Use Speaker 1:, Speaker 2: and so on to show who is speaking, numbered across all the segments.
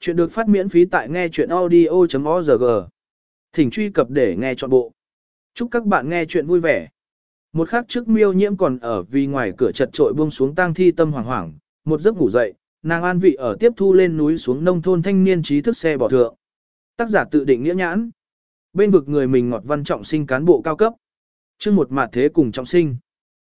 Speaker 1: Chuyện được phát miễn phí tại nghe chuyện audio.org. Thỉnh truy cập để nghe trọn bộ. Chúc các bạn nghe chuyện vui vẻ. Một khắc trước miêu nhiễm còn ở vì ngoài cửa chật trội buông xuống tang thi tâm hoảng hoảng, một giấc ngủ dậy, nàng an vị ở tiếp thu lên núi xuống nông thôn thanh niên trí thức xe bỏ thượng. Tác giả tự định nghĩa nhãn. Bên vực người mình ngọt văn trọng sinh cán bộ cao cấp. chương một mặt thế cùng trọng sinh.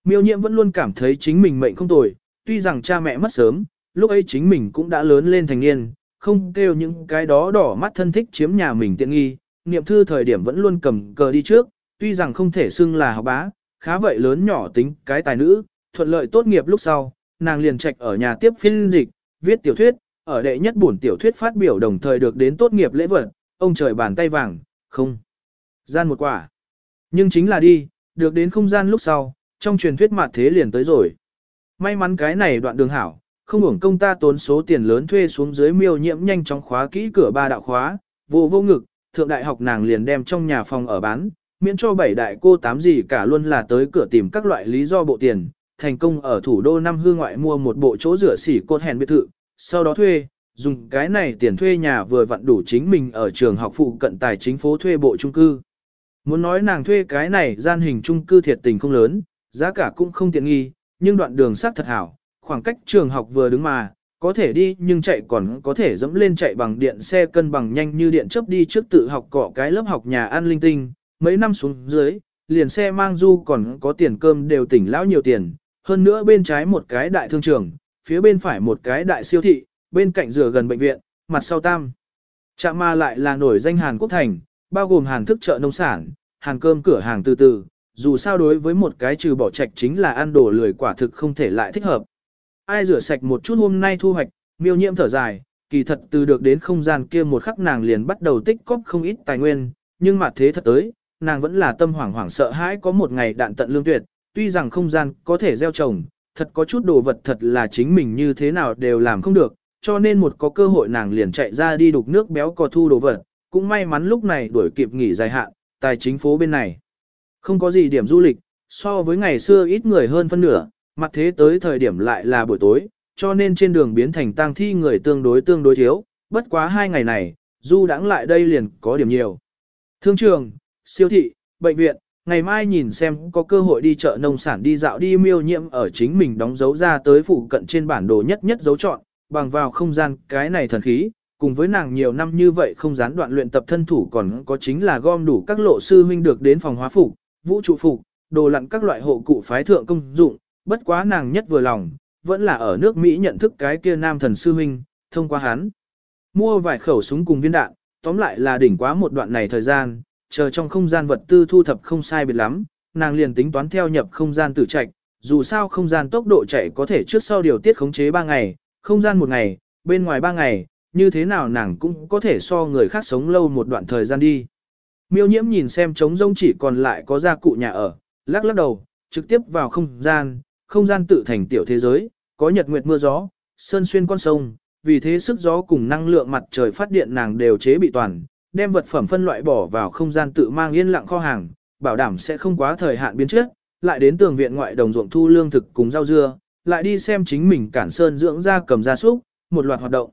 Speaker 1: Miêu nhiễm vẫn luôn cảm thấy chính mình mệnh không tồi, tuy rằng cha mẹ mất sớm, lúc ấy chính mình cũng đã lớn lên thành niên, không kêu những cái đó đỏ mắt thân thích chiếm nhà mình tiện nghi, niệm thư thời điểm vẫn luôn cầm cờ đi trước, tuy rằng không thể xưng là học bá, khá vậy lớn nhỏ tính cái tài nữ, thuận lợi tốt nghiệp lúc sau, nàng liền trạch ở nhà tiếp phiên dịch, viết tiểu thuyết, ở đệ nhất bổn tiểu thuyết phát biểu đồng thời được đến tốt nghiệp lễ vật, ông trời bàn tay vàng, không. Gian một quả. Nhưng chính là đi, được đến không gian lúc sau, trong truyền thuyết mặt thế liền tới rồi. May mắn cái này đoạn đường hảo, không hưởng công ta tốn số tiền lớn thuê xuống dưới miêu nhiễm nhanh chóng khóa kỹ cửa ba đạo khóa, vô vô ngực, thượng đại học nàng liền đem trong nhà phòng ở bán, miễn cho bảy đại cô tám gì cả luôn là tới cửa tìm các loại lý do bộ tiền, thành công ở thủ đô năm hương ngoại mua một bộ chỗ rửa xỉ cột hèn biệt thự, sau đó thuê, dùng cái này tiền thuê nhà vừa vặn đủ chính mình ở trường học phụ cận tài chính phố thuê bộ trung cư. Muốn nói nàng thuê cái này gian hình trung cư thiệt tình không lớn, giá cả cũng không tiện nghi, nhưng đoạn đường xác thật hảo, khoảng cách trường học vừa đứng mà, có thể đi nhưng chạy còn có thể dẫm lên chạy bằng điện xe cân bằng nhanh như điện chớp đi trước tự học cọ cái lớp học nhà ăn linh tinh, mấy năm xuống dưới, liền xe mang du còn có tiền cơm đều tỉnh lão nhiều tiền, hơn nữa bên trái một cái đại thương trường, phía bên phải một cái đại siêu thị, bên cạnh rửa gần bệnh viện, mặt sau tam. Trạm ma lại là nổi danh Hàn Quốc thành, bao gồm hàng thức chợ nông sản, hàng cơm cửa hàng từ từ, dù sao đối với một cái trừ bỏ trạch chính là ăn đồ lười quả thực không thể lại thích hợp. Ai rửa sạch một chút hôm nay thu hoạch, miêu nhiễm thở dài, kỳ thật từ được đến không gian kia một khắc nàng liền bắt đầu tích cóp không ít tài nguyên, nhưng mà thế thật tới, nàng vẫn là tâm hoảng hoảng sợ hãi có một ngày đạn tận lương tuyệt, tuy rằng không gian có thể gieo trồng, thật có chút đồ vật thật là chính mình như thế nào đều làm không được, cho nên một có cơ hội nàng liền chạy ra đi đục nước béo cò thu đồ vật, cũng may mắn lúc này đuổi kịp nghỉ dài hạn, tài chính phố bên này. Không có gì điểm du lịch, so với ngày xưa ít người hơn phân nửa, mặt thế tới thời điểm lại là buổi tối, cho nên trên đường biến thành tang thi người tương đối tương đối thiếu, bất quá hai ngày này, du đãng lại đây liền có điểm nhiều. Thương trường, siêu thị, bệnh viện, ngày mai nhìn xem có cơ hội đi chợ nông sản đi dạo đi miêu nhiễm ở chính mình đóng dấu ra tới phụ cận trên bản đồ nhất nhất dấu chọn, bằng vào không gian cái này thần khí, cùng với nàng nhiều năm như vậy không gián đoạn luyện tập thân thủ còn có chính là gom đủ các lộ sư huynh được đến phòng hóa phục, vũ trụ phục, đồ lặn các loại hộ cụ phái thượng công dụng, bất quá nàng nhất vừa lòng, vẫn là ở nước Mỹ nhận thức cái kia nam thần sư huynh, thông qua hắn. Mua vài khẩu súng cùng viên đạn, tóm lại là đỉnh quá một đoạn này thời gian, chờ trong không gian vật tư thu thập không sai biệt lắm, nàng liền tính toán theo nhập không gian tử trạch, dù sao không gian tốc độ chạy có thể trước sau điều tiết khống chế 3 ngày, không gian một ngày, bên ngoài 3 ngày, như thế nào nàng cũng có thể so người khác sống lâu một đoạn thời gian đi. Miêu nhiễm nhìn xem trống rông chỉ còn lại có gia cụ nhà ở, lắc lắc đầu, trực tiếp vào không gian, không gian tự thành tiểu thế giới, có nhật nguyệt mưa gió, sơn xuyên con sông, vì thế sức gió cùng năng lượng mặt trời phát điện nàng đều chế bị toàn, đem vật phẩm phân loại bỏ vào không gian tự mang yên lặng kho hàng, bảo đảm sẽ không quá thời hạn biến chất, lại đến tường viện ngoại đồng ruộng thu lương thực cùng rau dưa, lại đi xem chính mình cản sơn dưỡng ra cầm gia súc, một loạt hoạt động.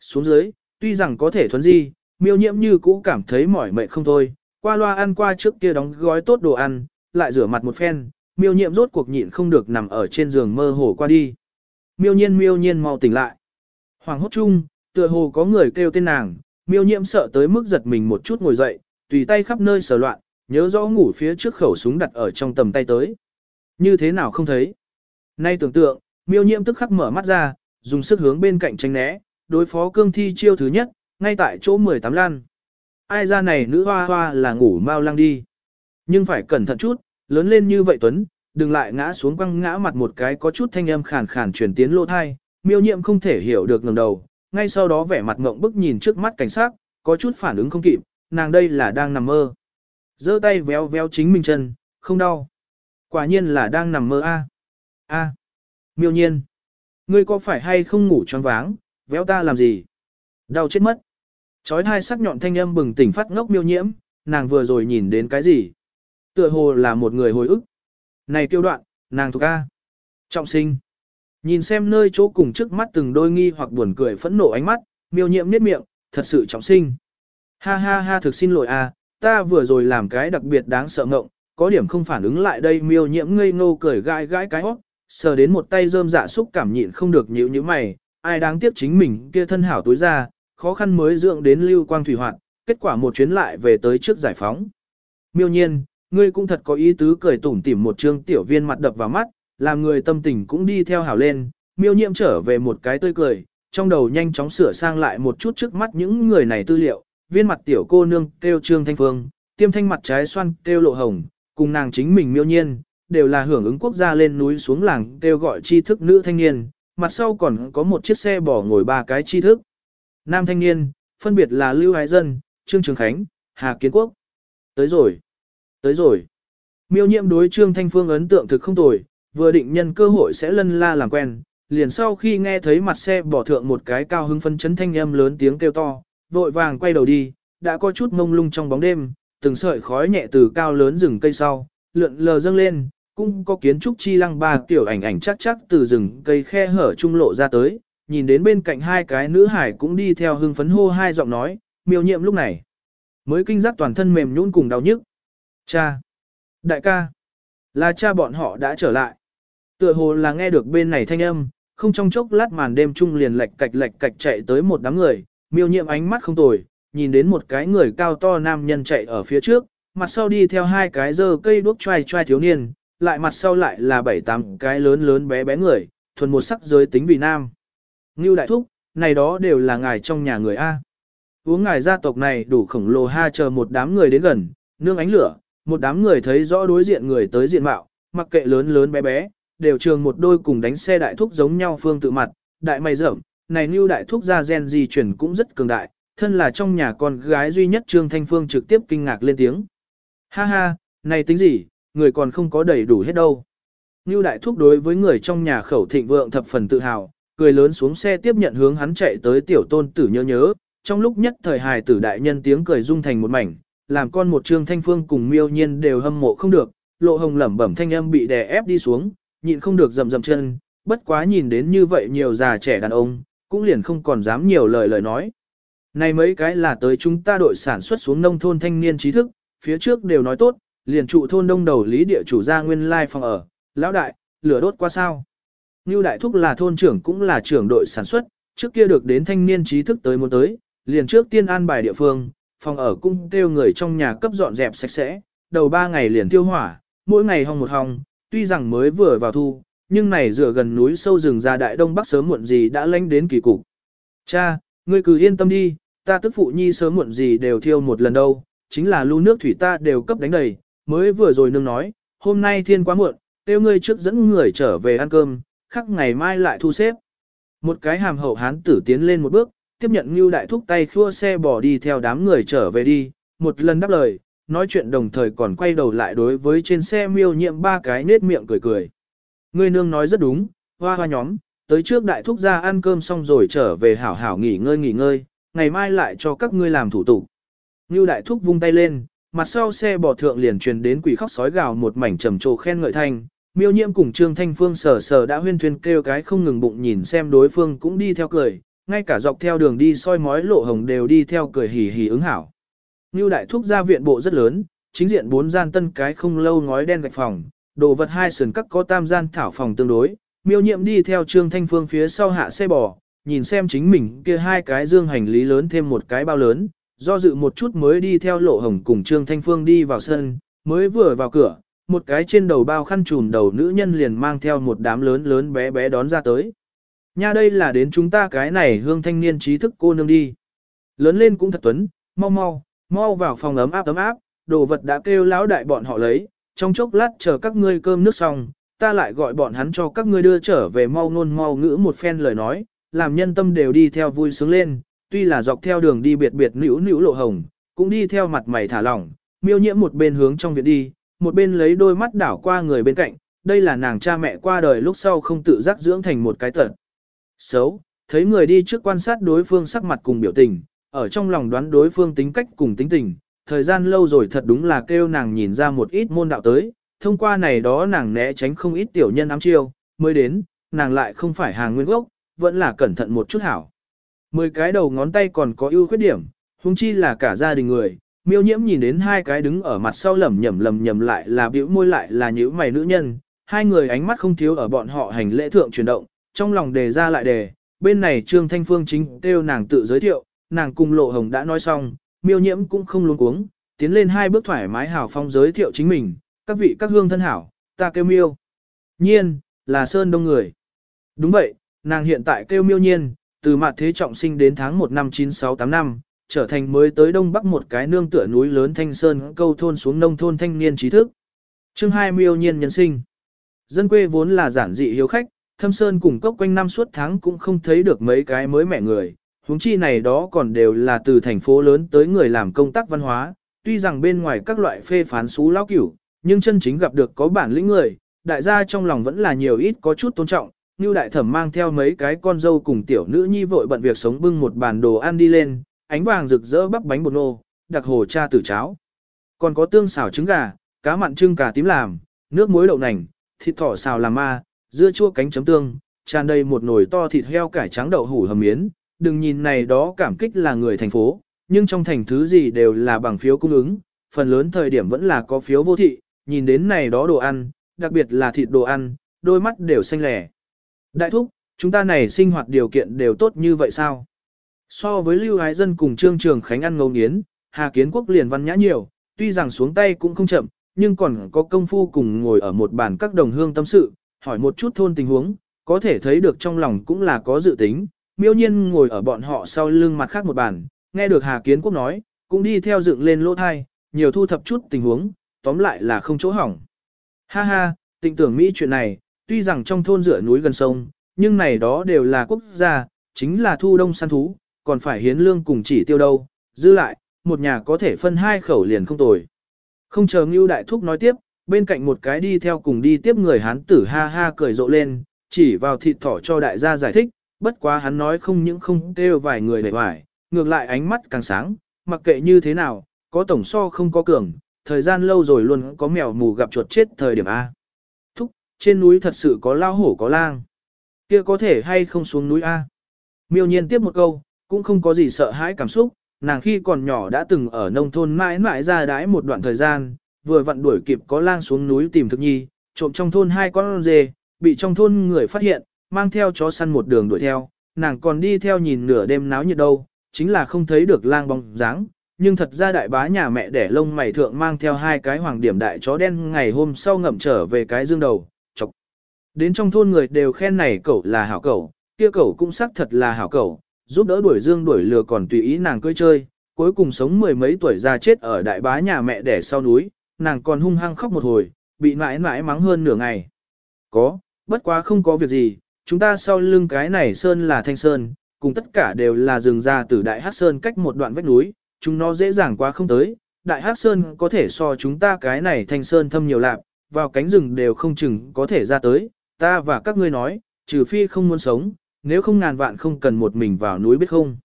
Speaker 1: Xuống dưới, tuy rằng có thể thuấn di, miêu nhiễm như cũ cảm thấy mỏi mệt không thôi, qua loa ăn qua trước kia đóng gói tốt đồ ăn, lại rửa mặt một phen, miêu Nhiệm rốt cuộc nhịn không được nằm ở trên giường mơ hồ qua đi. Miêu nhiên miêu nhiên mau tỉnh lại. Hoàng hốt chung, tựa hồ có người kêu tên nàng, miêu Nhiệm sợ tới mức giật mình một chút ngồi dậy, tùy tay khắp nơi sờ loạn, nhớ rõ ngủ phía trước khẩu súng đặt ở trong tầm tay tới. Như thế nào không thấy? Nay tưởng tượng, miêu Nhiệm tức khắc mở mắt ra, dùng sức hướng bên cạnh tránh né, đối phó cương thi chiêu thứ nhất, ngay tại chỗ 18 lan. Ai ra này nữ hoa hoa là ngủ mau lăng đi. Nhưng phải cẩn thận chút, lớn lên như vậy Tuấn, đừng lại ngã xuống quăng ngã mặt một cái có chút thanh âm khàn khàn truyền tiến lô thai, miêu nhiệm không thể hiểu được ngẩng đầu, ngay sau đó vẻ mặt ngộng bức nhìn trước mắt cảnh sát, có chút phản ứng không kịp, nàng đây là đang nằm mơ. giơ tay véo véo chính mình chân, không đau. Quả nhiên là đang nằm mơ a. A. Miêu nhiên. Ngươi có phải hay không ngủ choáng váng, véo ta làm gì? Đau chết mất. Chói hai sắc nhọn thanh âm bừng tỉnh phát ngốc miêu nhiễm, nàng vừa rồi nhìn đến cái gì? Tựa hồ là một người hồi ức. Này tiêu đoạn, nàng thuộc A. Trọng sinh. Nhìn xem nơi chỗ cùng trước mắt từng đôi nghi hoặc buồn cười phẫn nộ ánh mắt, Miêu nhiễm niết miệng, thật sự trọng sinh. Ha ha ha thực xin lỗi à, ta vừa rồi làm cái đặc biệt đáng sợ ngộng, có điểm không phản ứng lại đây miêu nhiễm ngây ngô cười gãi gãi cái hót, sờ đến một tay rơm dạ xúc cảm nhịn không được nhíu như mày, ai đáng tiếc chính mình kia thân hảo tối ra, khó khăn mới dưỡng đến lưu quang thủy hoạt, kết quả một chuyến lại về tới trước giải phóng. Miêu nhiên, ngươi cũng thật có ý tứ cười tủm tỉm một trương tiểu viên mặt đập vào mắt, làm người tâm tình cũng đi theo hảo lên, miêu nhiễm trở về một cái tươi cười, trong đầu nhanh chóng sửa sang lại một chút trước mắt những người này tư liệu, viên mặt tiểu cô nương kêu trương thanh phương, tiêm thanh mặt trái xoan kêu lộ hồng, cùng nàng chính mình miêu nhiên, đều là hưởng ứng quốc gia lên núi xuống làng kêu gọi tri thức nữ thanh niên, mặt sau còn có một chiếc xe bỏ ngồi ba cái tri thức. Nam thanh niên, phân biệt là Lưu Hải Dân, Trương Trường Khánh, Hà Kiến Quốc. Tới rồi, tới rồi. Miêu nhiễm đối Trương Thanh Phương ấn tượng thực không tồi, vừa định nhân cơ hội sẽ lân la làm quen, liền sau khi nghe thấy mặt xe bỏ thượng một cái cao hưng phân chấn thanh âm lớn tiếng kêu to, vội vàng quay đầu đi, đã có chút mông lung trong bóng đêm, từng sợi khói nhẹ từ cao lớn rừng cây sau, lượn lờ dâng lên, cũng có kiến trúc chi lăng ba tiểu ảnh ảnh chắc chắc từ rừng cây khe hở trung lộ ra tới, nhìn đến bên cạnh hai cái nữ hải cũng đi theo hưng phấn hô hai giọng nói, miêu nhiệm lúc này. Mới kinh giác toàn thân mềm nhũn cùng đau nhức. Cha! Đại ca! Là cha bọn họ đã trở lại. Tựa hồ là nghe được bên này thanh âm, không trong chốc lát màn đêm trung liền lệch cạch lệch cạch chạy tới một đám người, miêu nhiệm ánh mắt không tồi, nhìn đến một cái người cao to nam nhân chạy ở phía trước, mặt sau đi theo hai cái dơ cây đuốc trai trai thiếu niên, lại mặt sau lại là bảy tám cái lớn lớn bé bé người, thuần một sắc giới tính vì nam. Ngưu đại thúc, này đó đều là ngài trong nhà người A. Uống ngài gia tộc này đủ khổng lồ ha chờ một đám người đến gần, nương ánh lửa, một đám người thấy rõ đối diện người tới diện mạo, mặc kệ lớn lớn bé bé, đều trường một đôi cùng đánh xe đại thúc giống nhau phương tự mặt, đại mày rậm, này lưu đại thúc ra gen di chuyển cũng rất cường đại, thân là trong nhà con gái duy nhất Trương Thanh Phương trực tiếp kinh ngạc lên tiếng. Ha ha, này tính gì, người còn không có đầy đủ hết đâu. lưu đại thúc đối với người trong nhà khẩu thịnh vượng thập phần tự hào, cười lớn xuống xe tiếp nhận hướng hắn chạy tới tiểu tôn tử nhớ nhớ, trong lúc nhất thời hài tử đại nhân tiếng cười rung thành một mảnh, làm con một trương thanh phương cùng miêu nhiên đều hâm mộ không được, lộ hồng lẩm bẩm thanh âm bị đè ép đi xuống, nhịn không được rầm rầm chân, bất quá nhìn đến như vậy nhiều già trẻ đàn ông, cũng liền không còn dám nhiều lời lời nói. Này mấy cái là tới chúng ta đội sản xuất xuống nông thôn thanh niên trí thức, phía trước đều nói tốt, liền trụ thôn đông đầu lý địa chủ gia nguyên lai phòng ở, lão đại, lửa đốt qua sao. Như Đại Thúc là thôn trưởng cũng là trưởng đội sản xuất, trước kia được đến thanh niên trí thức tới muốn tới, liền trước tiên an bài địa phương, phòng ở cũng kêu người trong nhà cấp dọn dẹp sạch sẽ, đầu ba ngày liền tiêu hỏa, mỗi ngày hong một hong, tuy rằng mới vừa vào thu, nhưng này dựa gần núi sâu rừng ra đại đông bắc sớm muộn gì đã lánh đến kỳ cục. Cha, ngươi cứ yên tâm đi, ta tức phụ nhi sớm muộn gì đều thiêu một lần đâu, chính là lưu nước thủy ta đều cấp đánh đầy, mới vừa rồi nương nói, hôm nay thiên quá muộn, tiêu ngươi trước dẫn người trở về ăn cơm, khắc ngày mai lại thu xếp. Một cái hàm hậu hán tử tiến lên một bước, tiếp nhận Ngưu Đại Thúc tay khua xe bỏ đi theo đám người trở về đi, một lần đáp lời, nói chuyện đồng thời còn quay đầu lại đối với trên xe miêu nhiệm ba cái nết miệng cười cười. Người nương nói rất đúng, hoa hoa nhóm, tới trước Đại Thúc ra ăn cơm xong rồi trở về hảo hảo nghỉ ngơi nghỉ ngơi, ngày mai lại cho các ngươi làm thủ tục. Ngưu Đại Thúc vung tay lên, mặt sau xe bỏ thượng liền truyền đến quỷ khóc sói gào một mảnh trầm trồ khen ngợi thanh, Miêu nhiễm cùng Trương Thanh Phương sờ sờ đã huyên thuyên kêu cái không ngừng bụng nhìn xem đối phương cũng đi theo cười, ngay cả dọc theo đường đi soi mói lộ hồng đều đi theo cười hỉ hỉ ứng hảo. Như đại thúc gia viện bộ rất lớn, chính diện bốn gian tân cái không lâu ngói đen gạch phòng, đồ vật hai sườn các có tam gian thảo phòng tương đối, miêu nhiệm đi theo Trương Thanh Phương phía sau hạ xe bò, nhìn xem chính mình kia hai cái dương hành lý lớn thêm một cái bao lớn, do dự một chút mới đi theo lộ hồng cùng Trương Thanh Phương đi vào sân, mới vừa vào cửa, một cái trên đầu bao khăn trùm đầu nữ nhân liền mang theo một đám lớn lớn bé bé đón ra tới. Nha đây là đến chúng ta cái này hương thanh niên trí thức cô nương đi. Lớn lên cũng thật tuấn, mau mau, mau vào phòng ấm áp ấm áp, đồ vật đã kêu lão đại bọn họ lấy, trong chốc lát chờ các ngươi cơm nước xong, ta lại gọi bọn hắn cho các ngươi đưa trở về mau ngôn mau ngữ một phen lời nói, làm nhân tâm đều đi theo vui sướng lên, tuy là dọc theo đường đi biệt biệt nữ nữ lộ hồng, cũng đi theo mặt mày thả lỏng, miêu nhiễm một bên hướng trong viện đi, một bên lấy đôi mắt đảo qua người bên cạnh, đây là nàng cha mẹ qua đời lúc sau không tự giác dưỡng thành một cái tật. Xấu, thấy người đi trước quan sát đối phương sắc mặt cùng biểu tình, ở trong lòng đoán đối phương tính cách cùng tính tình, thời gian lâu rồi thật đúng là kêu nàng nhìn ra một ít môn đạo tới, thông qua này đó nàng né tránh không ít tiểu nhân ám chiêu, mới đến, nàng lại không phải hàng nguyên gốc, vẫn là cẩn thận một chút hảo. Mười cái đầu ngón tay còn có ưu khuyết điểm, huống chi là cả gia đình người. Miêu nhiễm nhìn đến hai cái đứng ở mặt sau lẩm nhẩm lẩm nhẩm lại là bĩu môi lại là nhữ mày nữ nhân, hai người ánh mắt không thiếu ở bọn họ hành lễ thượng chuyển động, trong lòng đề ra lại đề, bên này Trương Thanh Phương chính kêu nàng tự giới thiệu, nàng cùng Lộ Hồng đã nói xong, miêu nhiễm cũng không luống cuống, tiến lên hai bước thoải mái hào phong giới thiệu chính mình, các vị các hương thân hảo, ta kêu miêu. Nhiên, là Sơn Đông người. Đúng vậy, nàng hiện tại kêu miêu nhiên, từ mặt thế trọng sinh đến tháng 1 năm 9685, năm, trở thành mới tới Đông Bắc một cái nương tựa núi lớn Thanh Sơn câu thôn xuống nông thôn thanh niên trí thức. chương 2 miêu nhiên nhân sinh. Dân quê vốn là giản dị hiếu khách, thâm sơn cùng cốc quanh năm suốt tháng cũng không thấy được mấy cái mới mẹ người, huống chi này đó còn đều là từ thành phố lớn tới người làm công tác văn hóa, tuy rằng bên ngoài các loại phê phán xú lão cửu, nhưng chân chính gặp được có bản lĩnh người, đại gia trong lòng vẫn là nhiều ít có chút tôn trọng, như đại thẩm mang theo mấy cái con dâu cùng tiểu nữ nhi vội bận việc sống bưng một bàn đồ ăn đi lên, ánh vàng rực rỡ bắp bánh bột nô, đặc hồ cha tử cháo. Còn có tương xào trứng gà, cá mặn trưng cà tím làm, nước muối đậu nành, thịt thỏ xào làm ma, dưa chua cánh chấm tương, tràn đầy một nồi to thịt heo cải trắng đậu hủ hầm miến. Đừng nhìn này đó cảm kích là người thành phố, nhưng trong thành thứ gì đều là bằng phiếu cung ứng, phần lớn thời điểm vẫn là có phiếu vô thị, nhìn đến này đó đồ ăn, đặc biệt là thịt đồ ăn, đôi mắt đều xanh lẻ. Đại thúc, chúng ta này sinh hoạt điều kiện đều tốt như vậy sao? So với lưu ái dân cùng trương trường khánh ăn ngấu nghiến, Hà Kiến Quốc liền văn nhã nhiều, tuy rằng xuống tay cũng không chậm, nhưng còn có công phu cùng ngồi ở một bàn các đồng hương tâm sự, hỏi một chút thôn tình huống, có thể thấy được trong lòng cũng là có dự tính. Miêu nhiên ngồi ở bọn họ sau lưng mặt khác một bàn, nghe được Hà Kiến Quốc nói, cũng đi theo dựng lên lỗ thai, nhiều thu thập chút tình huống, tóm lại là không chỗ hỏng. Ha ha, tình tưởng Mỹ chuyện này, tuy rằng trong thôn rửa núi gần sông, nhưng này đó đều là quốc gia, chính là thu đông săn thú, còn phải hiến lương cùng chỉ tiêu đâu, dư lại, một nhà có thể phân hai khẩu liền không tồi. Không chờ Ngưu Đại Thúc nói tiếp, bên cạnh một cái đi theo cùng đi tiếp người hán tử ha ha cười rộ lên, chỉ vào thịt thỏ cho đại gia giải thích, bất quá hắn nói không những không kêu vài người vẻ vải, ngược lại ánh mắt càng sáng, mặc kệ như thế nào, có tổng so không có cường, thời gian lâu rồi luôn có mèo mù gặp chuột chết thời điểm A. Thúc, trên núi thật sự có lao hổ có lang. kia có thể hay không xuống núi A. Miêu nhiên tiếp một câu, cũng không có gì sợ hãi cảm xúc, nàng khi còn nhỏ đã từng ở nông thôn mãi mãi ra đái một đoạn thời gian, vừa vặn đuổi kịp có lang xuống núi tìm thực nhi, trộm trong thôn hai con dê, bị trong thôn người phát hiện, mang theo chó săn một đường đuổi theo, nàng còn đi theo nhìn nửa đêm náo nhiệt đâu, chính là không thấy được lang bóng dáng, nhưng thật ra đại bá nhà mẹ đẻ lông mày thượng mang theo hai cái hoàng điểm đại chó đen ngày hôm sau ngậm trở về cái dương đầu, chọc. Đến trong thôn người đều khen này cậu là hảo cậu, kia cậu cũng xác thật là hảo cậu, giúp đỡ đuổi dương đuổi lừa còn tùy ý nàng cưỡi chơi, cuối cùng sống mười mấy tuổi ra chết ở đại bá nhà mẹ đẻ sau núi, nàng còn hung hăng khóc một hồi, bị mãi mãi mắng hơn nửa ngày. Có, bất quá không có việc gì, chúng ta sau lưng cái này sơn là thanh sơn, cùng tất cả đều là rừng ra từ đại hát sơn cách một đoạn vách núi, chúng nó dễ dàng quá không tới, đại hát sơn có thể so chúng ta cái này thanh sơn thâm nhiều lạc, vào cánh rừng đều không chừng có thể ra tới, ta và các ngươi nói, trừ phi không muốn sống, nếu không ngàn vạn không cần một mình vào núi biết không.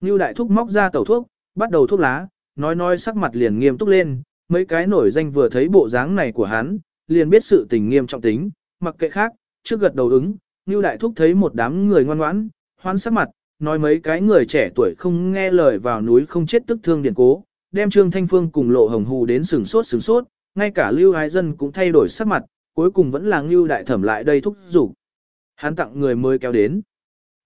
Speaker 1: Ngưu đại thúc móc ra tẩu thuốc, bắt đầu thuốc lá, nói nói sắc mặt liền nghiêm túc lên, mấy cái nổi danh vừa thấy bộ dáng này của hắn, liền biết sự tình nghiêm trọng tính, mặc kệ khác, trước gật đầu ứng, Nưu đại thúc thấy một đám người ngoan ngoãn, hoan sắc mặt, nói mấy cái người trẻ tuổi không nghe lời vào núi không chết tức thương điển cố, đem Trương Thanh Phương cùng Lộ Hồng Hù đến sừng sốt sừng sốt, ngay cả Lưu Ái Dân cũng thay đổi sắc mặt, cuối cùng vẫn là Ngưu đại thẩm lại đây thúc giục. Hắn tặng người mới kéo đến.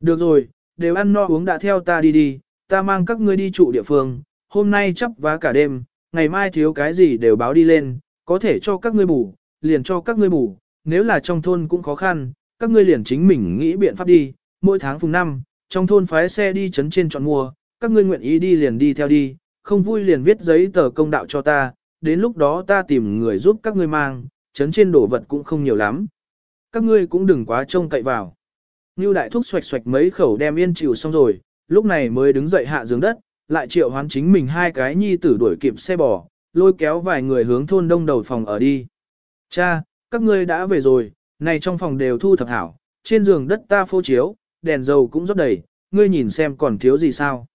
Speaker 1: Được rồi, đều ăn no uống đã theo ta đi đi, ta mang các ngươi đi trụ địa phương, hôm nay chấp vá cả đêm, ngày mai thiếu cái gì đều báo đi lên, có thể cho các ngươi bù, liền cho các ngươi bù, nếu là trong thôn cũng khó khăn, các ngươi liền chính mình nghĩ biện pháp đi, mỗi tháng phùng năm, trong thôn phái xe đi chấn trên chọn mua, các ngươi nguyện ý đi liền đi theo đi, không vui liền viết giấy tờ công đạo cho ta, đến lúc đó ta tìm người giúp các ngươi mang, chấn trên đổ vật cũng không nhiều lắm. Các ngươi cũng đừng quá trông cậy vào. Như đại thúc xoạch xoạch mấy khẩu đem yên chịu xong rồi, lúc này mới đứng dậy hạ giường đất, lại triệu hoán chính mình hai cái nhi tử đuổi kịp xe bò, lôi kéo vài người hướng thôn đông đầu phòng ở đi. Cha, các ngươi đã về rồi, này trong phòng đều thu thập hảo, trên giường đất ta phô chiếu, đèn dầu cũng rất đầy, ngươi nhìn xem còn thiếu gì sao.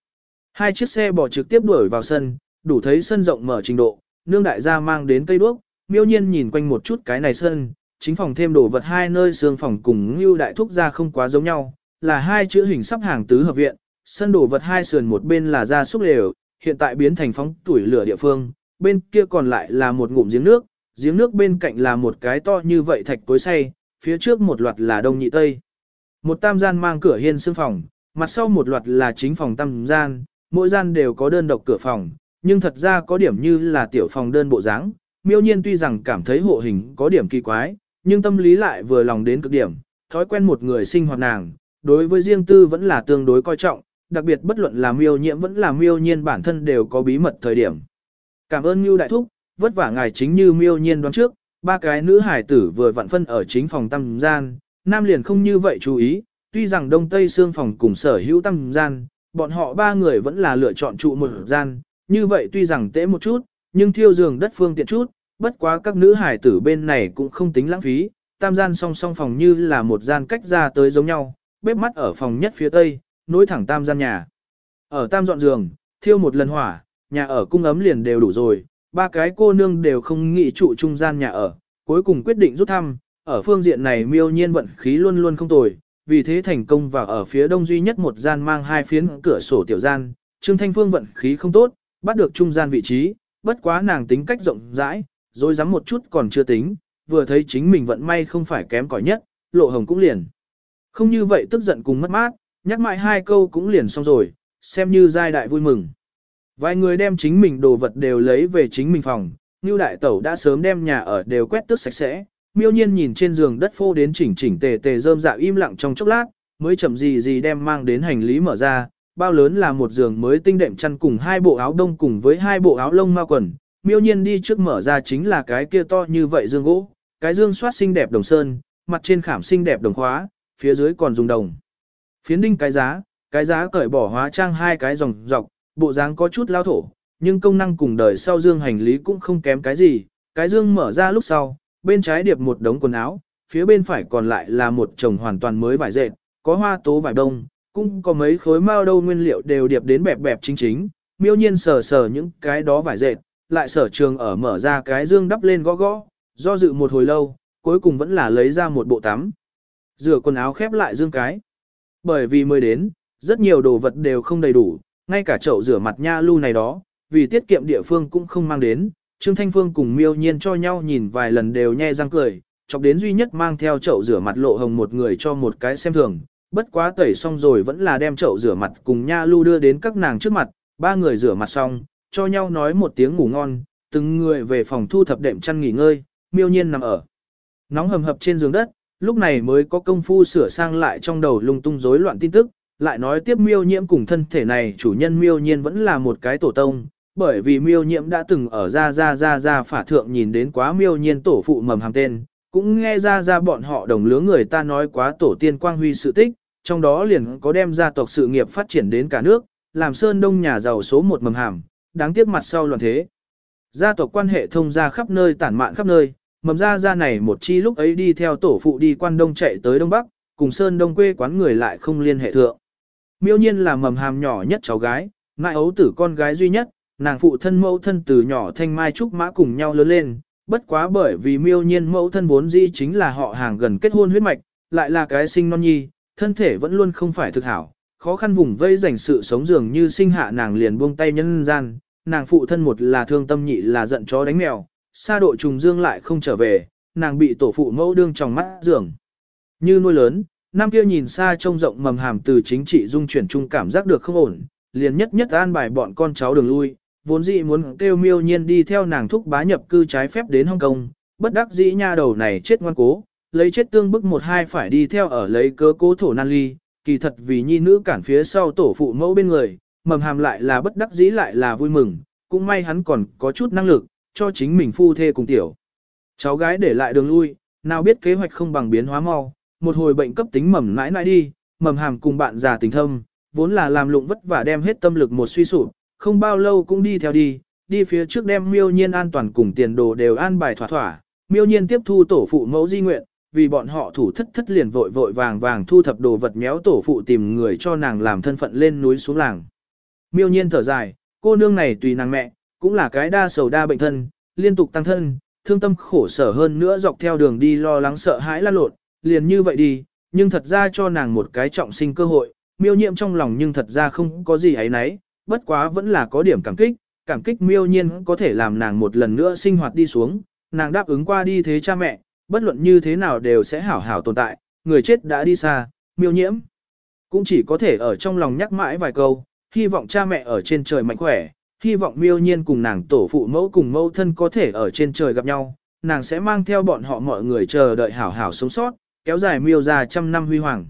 Speaker 1: Hai chiếc xe bò trực tiếp đuổi vào sân, đủ thấy sân rộng mở trình độ, nương đại gia mang đến cây đuốc, miêu nhiên nhìn quanh một chút cái này sân, chính phòng thêm đồ vật hai nơi xương phòng cùng như đại thúc ra không quá giống nhau, là hai chữ hình sắp hàng tứ hợp viện, sân đổ vật hai sườn một bên là gia súc lều, hiện tại biến thành phóng tuổi lửa địa phương, bên kia còn lại là một ngụm giếng nước, giếng nước bên cạnh là một cái to như vậy thạch cối xay, phía trước một loạt là đông nhị tây. Một tam gian mang cửa hiên xương phòng, mặt sau một loạt là chính phòng tam gian, mỗi gian đều có đơn độc cửa phòng, nhưng thật ra có điểm như là tiểu phòng đơn bộ dáng. Miêu nhiên tuy rằng cảm thấy hộ hình có điểm kỳ quái, nhưng tâm lý lại vừa lòng đến cực điểm, thói quen một người sinh hoạt nàng, đối với riêng tư vẫn là tương đối coi trọng, đặc biệt bất luận là miêu nhiễm vẫn là miêu nhiên bản thân đều có bí mật thời điểm. Cảm ơn Miêu Đại Thúc, vất vả ngài chính như miêu nhiên đoán trước, ba cái nữ hải tử vừa vặn phân ở chính phòng tam gian, nam liền không như vậy chú ý, tuy rằng đông tây xương phòng cùng sở hữu tam gian, bọn họ ba người vẫn là lựa chọn trụ một gian, như vậy tuy rằng tễ một chút, nhưng thiêu giường đất phương tiện chút, bất quá các nữ hải tử bên này cũng không tính lãng phí, tam gian song song phòng như là một gian cách ra tới giống nhau, bếp mắt ở phòng nhất phía tây, nối thẳng tam gian nhà. Ở tam dọn giường, thiêu một lần hỏa, nhà ở cung ấm liền đều đủ rồi, ba cái cô nương đều không nghĩ trụ trung gian nhà ở, cuối cùng quyết định rút thăm, ở phương diện này miêu nhiên vận khí luôn luôn không tồi, vì thế thành công và ở phía đông duy nhất một gian mang hai phiến cửa sổ tiểu gian, Trương Thanh Phương vận khí không tốt, bắt được trung gian vị trí, bất quá nàng tính cách rộng rãi, rồi dám một chút còn chưa tính, vừa thấy chính mình vận may không phải kém cỏi nhất, lộ hồng cũng liền. Không như vậy tức giận cùng mất mát, nhắc mãi hai câu cũng liền xong rồi, xem như giai đại vui mừng. Vài người đem chính mình đồ vật đều lấy về chính mình phòng, Ngưu Đại Tẩu đã sớm đem nhà ở đều quét tước sạch sẽ, miêu nhiên nhìn trên giường đất phô đến chỉnh chỉnh tề tề rơm dạ im lặng trong chốc lát, mới chậm gì gì đem mang đến hành lý mở ra, bao lớn là một giường mới tinh đệm chăn cùng hai bộ áo đông cùng với hai bộ áo lông ma quần, miêu nhiên đi trước mở ra chính là cái kia to như vậy dương gỗ, cái dương soát xinh đẹp đồng sơn, mặt trên khảm xinh đẹp đồng khóa, phía dưới còn dùng đồng. Phiến đinh cái giá, cái giá cởi bỏ hóa trang hai cái dòng dọc, bộ dáng có chút lao thổ, nhưng công năng cùng đời sau dương hành lý cũng không kém cái gì, cái dương mở ra lúc sau, bên trái điệp một đống quần áo, phía bên phải còn lại là một chồng hoàn toàn mới vải dệt, có hoa tố vải đông, cũng có mấy khối mao đâu nguyên liệu đều điệp đến bẹp bẹp chính chính, miêu nhiên sờ sờ những cái đó vải dệt, lại sở trường ở mở ra cái dương đắp lên gõ gõ, do dự một hồi lâu, cuối cùng vẫn là lấy ra một bộ tắm. Rửa quần áo khép lại dương cái. Bởi vì mới đến, rất nhiều đồ vật đều không đầy đủ, ngay cả chậu rửa mặt nha lưu này đó, vì tiết kiệm địa phương cũng không mang đến. Trương Thanh Phương cùng miêu nhiên cho nhau nhìn vài lần đều nhe răng cười, chọc đến duy nhất mang theo chậu rửa mặt lộ hồng một người cho một cái xem thường. Bất quá tẩy xong rồi vẫn là đem chậu rửa mặt cùng nha lưu đưa đến các nàng trước mặt, ba người rửa mặt xong, cho nhau nói một tiếng ngủ ngon, từng người về phòng thu thập đệm chăn nghỉ ngơi, miêu nhiên nằm ở. Nóng hầm hập trên giường đất, lúc này mới có công phu sửa sang lại trong đầu lung tung rối loạn tin tức, lại nói tiếp miêu nhiễm cùng thân thể này chủ nhân miêu nhiên vẫn là một cái tổ tông, bởi vì miêu nhiễm đã từng ở ra ra ra ra phả thượng nhìn đến quá miêu nhiên tổ phụ mầm hàm tên, cũng nghe ra ra bọn họ đồng lứa người ta nói quá tổ tiên quang huy sự tích, trong đó liền có đem gia tộc sự nghiệp phát triển đến cả nước, làm sơn đông nhà giàu số một mầm hàm, đáng tiếc mặt sau loạn thế. Gia tộc quan hệ thông ra khắp nơi tản mạn khắp nơi, mầm ra ra này một chi lúc ấy đi theo tổ phụ đi quan đông chạy tới đông bắc, cùng sơn đông quê quán người lại không liên hệ thượng. Miêu nhiên là mầm hàm nhỏ nhất cháu gái, ngại ấu tử con gái duy nhất, nàng phụ thân mẫu thân từ nhỏ thanh mai trúc mã cùng nhau lớn lên, bất quá bởi vì miêu nhiên mẫu thân vốn dĩ chính là họ hàng gần kết hôn huyết mạch, lại là cái sinh non nhi, thân thể vẫn luôn không phải thực hảo, khó khăn vùng vây dành sự sống dường như sinh hạ nàng liền buông tay nhân gian, nàng phụ thân một là thương tâm nhị là giận chó đánh mèo, xa độ trùng dương lại không trở về, nàng bị tổ phụ mẫu đương trong mắt giường. Như nuôi lớn, năm kia nhìn xa trông rộng mầm hàm từ chính trị dung chuyển chung cảm giác được không ổn, liền nhất nhất an bài bọn con cháu đường lui, vốn dĩ muốn kêu miêu nhiên đi theo nàng thúc bá nhập cư trái phép đến Hong Kong, bất đắc dĩ nha đầu này chết ngoan cố, lấy chết tương bức một hai phải đi theo ở lấy cớ cố thổ nan ly, kỳ thật vì nhi nữ cản phía sau tổ phụ mẫu bên người, mầm hàm lại là bất đắc dĩ lại là vui mừng, cũng may hắn còn có chút năng lực, cho chính mình phu thê cùng tiểu. Cháu gái để lại đường lui, nào biết kế hoạch không bằng biến hóa mau, một hồi bệnh cấp tính mầm nãi nãi đi, mầm hàm cùng bạn già tình thâm, vốn là làm lụng vất vả đem hết tâm lực một suy sụp, không bao lâu cũng đi theo đi, đi phía trước đem miêu nhiên an toàn cùng tiền đồ đều an bài thỏa thỏa, miêu nhiên tiếp thu tổ phụ mẫu di nguyện, vì bọn họ thủ thất thất liền vội vội vàng vàng thu thập đồ vật méo tổ phụ tìm người cho nàng làm thân phận lên núi xuống làng. Miêu nhiên thở dài, cô nương này tùy nàng mẹ, cũng là cái đa sầu đa bệnh thân, liên tục tăng thân, thương tâm khổ sở hơn nữa dọc theo đường đi lo lắng sợ hãi lăn lộn, liền như vậy đi, nhưng thật ra cho nàng một cái trọng sinh cơ hội, miêu nhiễm trong lòng nhưng thật ra không có gì ấy nấy, bất quá vẫn là có điểm cảm kích, cảm kích miêu nhiên có thể làm nàng một lần nữa sinh hoạt đi xuống, nàng đáp ứng qua đi thế cha mẹ, bất luận như thế nào đều sẽ hảo hảo tồn tại, người chết đã đi xa, miêu nhiễm. Cũng chỉ có thể ở trong lòng nhắc mãi vài câu, hy vọng cha mẹ ở trên trời mạnh khỏe, hy vọng miêu nhiên cùng nàng tổ phụ mẫu cùng mẫu thân có thể ở trên trời gặp nhau, nàng sẽ mang theo bọn họ mọi người chờ đợi hảo hảo sống sót, kéo dài miêu ra trăm năm huy hoàng.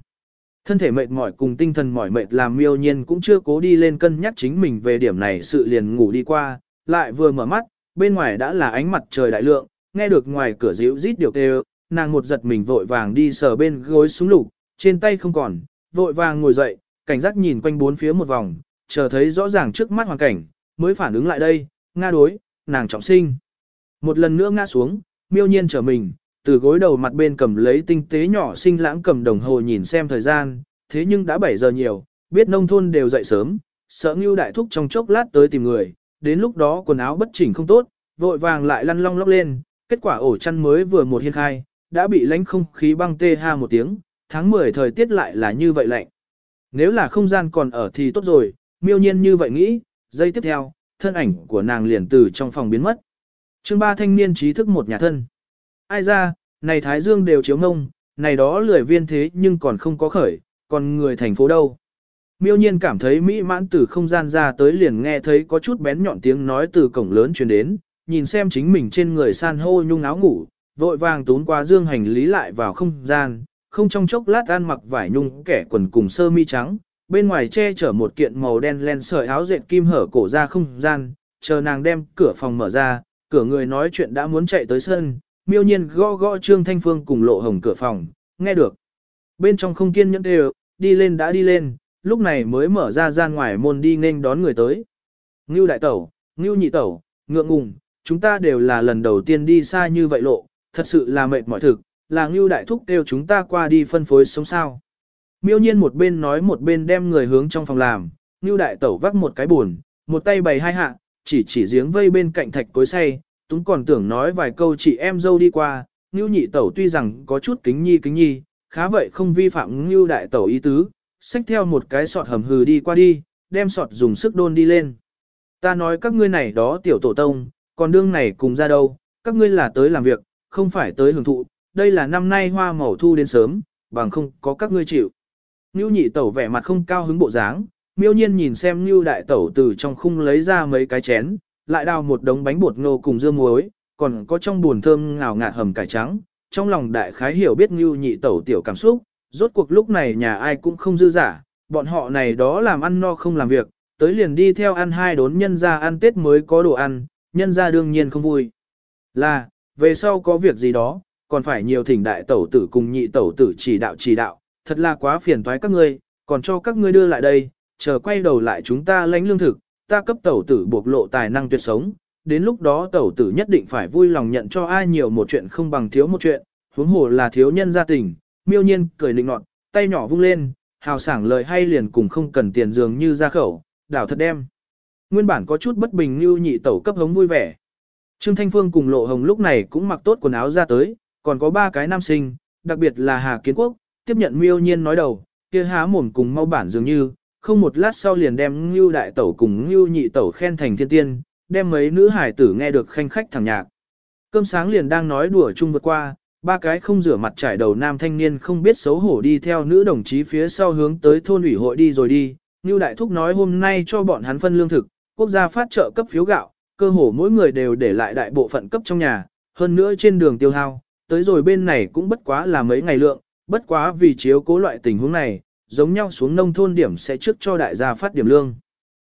Speaker 1: Thân thể mệt mỏi cùng tinh thần mỏi mệt làm miêu nhiên cũng chưa cố đi lên cân nhắc chính mình về điểm này sự liền ngủ đi qua, lại vừa mở mắt, bên ngoài đã là ánh mặt trời đại lượng, nghe được ngoài cửa dịu rít điều kêu, nàng một giật mình vội vàng đi sờ bên gối súng lục, trên tay không còn, vội vàng ngồi dậy, cảnh giác nhìn quanh bốn phía một vòng, chờ thấy rõ ràng trước mắt hoàn cảnh, mới phản ứng lại đây, nga đối, nàng trọng sinh. Một lần nữa ngã xuống, miêu nhiên trở mình, từ gối đầu mặt bên cầm lấy tinh tế nhỏ sinh lãng cầm đồng hồ nhìn xem thời gian, thế nhưng đã 7 giờ nhiều, biết nông thôn đều dậy sớm, sợ ngưu đại thúc trong chốc lát tới tìm người, đến lúc đó quần áo bất chỉnh không tốt, vội vàng lại lăn long lóc lên, kết quả ổ chăn mới vừa một hiên khai, đã bị lánh không khí băng tê ha một tiếng, tháng 10 thời tiết lại là như vậy lạnh. Nếu là không gian còn ở thì tốt rồi, miêu nhiên như vậy nghĩ, giây tiếp theo, thân ảnh của nàng liền từ trong phòng biến mất. chương ba thanh niên trí thức một nhà thân. Ai ra, này Thái Dương đều chiếu ngông, này đó lười viên thế nhưng còn không có khởi, còn người thành phố đâu. Miêu nhiên cảm thấy mỹ mãn từ không gian ra tới liền nghe thấy có chút bén nhọn tiếng nói từ cổng lớn truyền đến, nhìn xem chính mình trên người san hô nhung áo ngủ, vội vàng tốn qua dương hành lý lại vào không gian, không trong chốc lát ăn mặc vải nhung kẻ quần cùng sơ mi trắng, bên ngoài che chở một kiện màu đen len sợi áo dệt kim hở cổ ra không gian, chờ nàng đem cửa phòng mở ra, cửa người nói chuyện đã muốn chạy tới sân, miêu nhiên gõ gõ Trương Thanh Phương cùng lộ hồng cửa phòng, nghe được. Bên trong không kiên nhẫn đều, đi lên đã đi lên, lúc này mới mở ra gian ngoài môn đi nên đón người tới. Ngưu đại tẩu, ngưu nhị tẩu, ngượng ngùng, chúng ta đều là lần đầu tiên đi xa như vậy lộ, thật sự là mệt mỏi thực, là ngưu đại thúc kêu chúng ta qua đi phân phối sống sao. Miêu nhiên một bên nói một bên đem người hướng trong phòng làm, ngưu đại tẩu vác một cái buồn, một tay bày hai hạ, chỉ chỉ giếng vây bên cạnh thạch cối say, túng còn tưởng nói vài câu chị em dâu đi qua, ngưu nhị tẩu tuy rằng có chút kính nhi kính nhi, khá vậy không vi phạm ngưu đại tẩu ý tứ, xách theo một cái sọt hầm hừ đi qua đi, đem sọt dùng sức đôn đi lên. Ta nói các ngươi này đó tiểu tổ tông, còn đương này cùng ra đâu, các ngươi là tới làm việc, không phải tới hưởng thụ, đây là năm nay hoa màu thu đến sớm, bằng không có các ngươi chịu. Ngưu nhị tẩu vẻ mặt không cao hứng bộ dáng, miêu nhiên nhìn xem Ngưu đại tẩu từ trong khung lấy ra mấy cái chén, lại đào một đống bánh bột ngô cùng dưa muối, còn có trong buồn thơm ngào ngạt hầm cải trắng, trong lòng đại khái hiểu biết Ngưu nhị tẩu tiểu cảm xúc, rốt cuộc lúc này nhà ai cũng không dư giả, bọn họ này đó làm ăn no không làm việc, tới liền đi theo ăn hai đốn nhân ra ăn Tết mới có đồ ăn, nhân ra đương nhiên không vui. Là, về sau có việc gì đó, còn phải nhiều thỉnh đại tẩu tử cùng nhị tẩu tử chỉ đạo chỉ đạo, thật là quá phiền toái các ngươi, còn cho các ngươi đưa lại đây, chờ quay đầu lại chúng ta lãnh lương thực, ta cấp tẩu tử buộc lộ tài năng tuyệt sống, đến lúc đó tẩu tử nhất định phải vui lòng nhận cho ai nhiều một chuyện không bằng thiếu một chuyện, huống hồ là thiếu nhân gia tình, miêu nhiên cười nịnh nọt, tay nhỏ vung lên, hào sảng lời hay liền cùng không cần tiền dường như ra khẩu, đảo thật đem. Nguyên bản có chút bất bình như nhị tẩu cấp hống vui vẻ. Trương Thanh Phương cùng Lộ Hồng lúc này cũng mặc tốt quần áo ra tới, còn có ba cái nam sinh, đặc biệt là Hà Kiến Quốc, tiếp nhận miêu nhiên nói đầu, kia há mồm cùng mau bản dường như, không một lát sau liền đem Ngưu đại tẩu cùng Ngưu nhị tẩu khen thành thiên tiên, đem mấy nữ hải tử nghe được khanh khách thẳng nhạc. Cơm sáng liền đang nói đùa chung vượt qua, ba cái không rửa mặt trải đầu nam thanh niên không biết xấu hổ đi theo nữ đồng chí phía sau hướng tới thôn ủy hội đi rồi đi. Ngưu đại thúc nói hôm nay cho bọn hắn phân lương thực, quốc gia phát trợ cấp phiếu gạo, cơ hồ mỗi người đều để lại đại bộ phận cấp trong nhà, hơn nữa trên đường tiêu hao, tới rồi bên này cũng bất quá là mấy ngày lượng, bất quá vì chiếu cố loại tình huống này, giống nhau xuống nông thôn điểm sẽ trước cho đại gia phát điểm lương.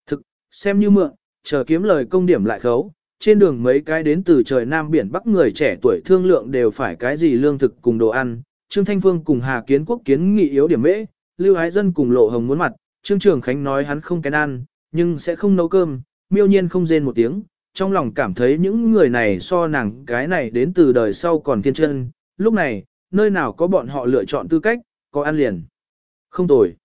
Speaker 1: Thực, xem như mượn, chờ kiếm lời công điểm lại khấu, trên đường mấy cái đến từ trời Nam biển Bắc người trẻ tuổi thương lượng đều phải cái gì lương thực cùng đồ ăn, Trương Thanh Phương cùng Hà Kiến Quốc kiến nghị yếu điểm mễ, Lưu Ái Dân cùng Lộ Hồng muốn mặt, Trương Trường Khánh nói hắn không kén ăn, nhưng sẽ không nấu cơm, miêu nhiên không rên một tiếng, trong lòng cảm thấy những người này so nàng cái này đến từ đời sau còn thiên chân, lúc này, nơi nào có bọn họ lựa chọn tư cách, có ăn liền. Không tồi.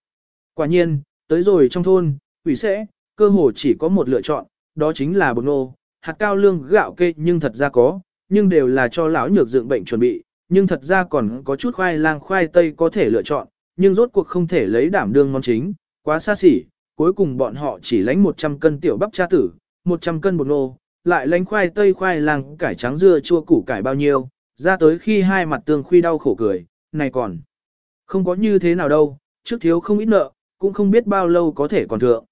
Speaker 1: Quả nhiên, tới rồi trong thôn, ủy sẽ, cơ hồ chỉ có một lựa chọn, đó chính là bột nô, hạt cao lương gạo kê nhưng thật ra có, nhưng đều là cho lão nhược dựng bệnh chuẩn bị, nhưng thật ra còn có chút khoai lang khoai tây có thể lựa chọn, nhưng rốt cuộc không thể lấy đảm đương món chính, quá xa xỉ, cuối cùng bọn họ chỉ lãnh 100 cân tiểu bắp cha tử, 100 cân bột nô, lại lãnh khoai tây khoai lang cải trắng dưa chua củ cải bao nhiêu, ra tới khi hai mặt tương khuy đau khổ cười, này còn không có như thế nào đâu, trước thiếu không ít nợ, cũng không biết bao lâu có thể còn thượng.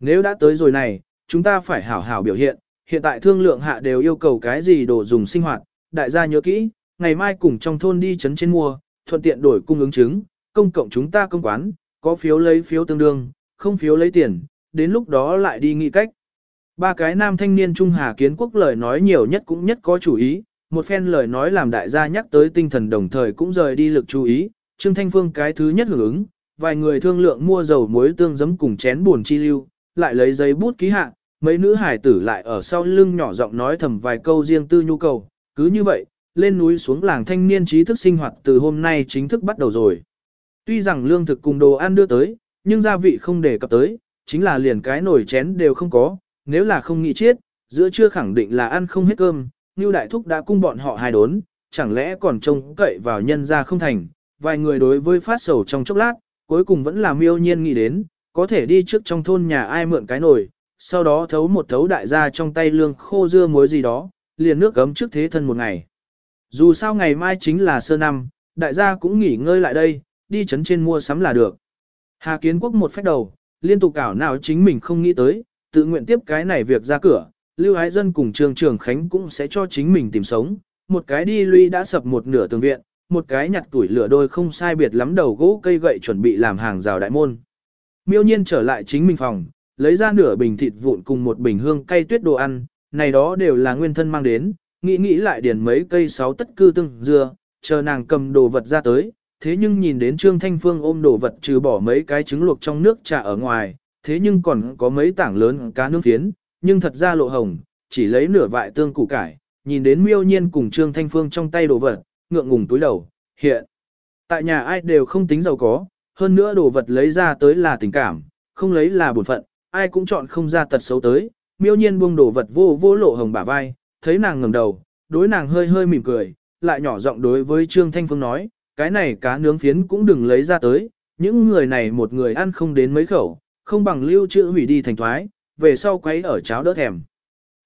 Speaker 1: Nếu đã tới rồi này, chúng ta phải hảo hảo biểu hiện, hiện tại thương lượng hạ đều yêu cầu cái gì đồ dùng sinh hoạt, đại gia nhớ kỹ, ngày mai cùng trong thôn đi chấn trên mua, thuận tiện đổi cung ứng chứng, công cộng chúng ta công quán, có phiếu lấy phiếu tương đương, không phiếu lấy tiền, đến lúc đó lại đi nghị cách. Ba cái nam thanh niên Trung Hà Kiến Quốc lời nói nhiều nhất cũng nhất có chủ ý, một phen lời nói làm đại gia nhắc tới tinh thần đồng thời cũng rời đi lực chú ý, Trương Thanh Phương cái thứ nhất hưởng ứng, vài người thương lượng mua dầu muối tương giấm cùng chén buồn chi lưu, lại lấy giấy bút ký hạ, mấy nữ hải tử lại ở sau lưng nhỏ giọng nói thầm vài câu riêng tư nhu cầu, cứ như vậy, lên núi xuống làng thanh niên trí thức sinh hoạt từ hôm nay chính thức bắt đầu rồi. Tuy rằng lương thực cùng đồ ăn đưa tới, nhưng gia vị không đề cập tới, chính là liền cái nồi chén đều không có, nếu là không nghĩ chết, giữa trưa khẳng định là ăn không hết cơm, như đại thúc đã cung bọn họ hai đốn, chẳng lẽ còn trông cậy vào nhân ra không thành, vài người đối với phát sầu trong chốc lát, cuối cùng vẫn là miêu nhiên nghĩ đến, có thể đi trước trong thôn nhà ai mượn cái nồi, sau đó thấu một thấu đại gia trong tay lương khô dưa muối gì đó, liền nước gấm trước thế thân một ngày. Dù sao ngày mai chính là sơ năm, đại gia cũng nghỉ ngơi lại đây, đi chấn trên mua sắm là được. Hà Kiến Quốc một phép đầu, liên tục cảo nào chính mình không nghĩ tới, tự nguyện tiếp cái này việc ra cửa, Lưu Ái Dân cùng Trường Trường Khánh cũng sẽ cho chính mình tìm sống, một cái đi lui đã sập một nửa tường viện, một cái nhặt tuổi lửa đôi không sai biệt lắm đầu gỗ cây gậy chuẩn bị làm hàng rào đại môn. Miêu nhiên trở lại chính mình phòng, lấy ra nửa bình thịt vụn cùng một bình hương cây tuyết đồ ăn, này đó đều là nguyên thân mang đến, nghĩ nghĩ lại điền mấy cây sáu tất cư tương dưa, chờ nàng cầm đồ vật ra tới, thế nhưng nhìn đến Trương Thanh Phương ôm đồ vật trừ bỏ mấy cái trứng luộc trong nước trà ở ngoài, thế nhưng còn có mấy tảng lớn cá nướng phiến, nhưng thật ra lộ hồng, chỉ lấy nửa vại tương củ cải, nhìn đến miêu nhiên cùng Trương Thanh Phương trong tay đồ vật, ngượng ngùng túi đầu, hiện. Tại nhà ai đều không tính giàu có, hơn nữa đồ vật lấy ra tới là tình cảm, không lấy là bổn phận, ai cũng chọn không ra tật xấu tới, miêu nhiên buông đồ vật vô vô lộ hồng bả vai, thấy nàng ngẩng đầu, đối nàng hơi hơi mỉm cười, lại nhỏ giọng đối với Trương Thanh Phương nói, cái này cá nướng phiến cũng đừng lấy ra tới, những người này một người ăn không đến mấy khẩu, không bằng lưu trữ hủy đi thành thoái, về sau quấy ở cháo đỡ thèm.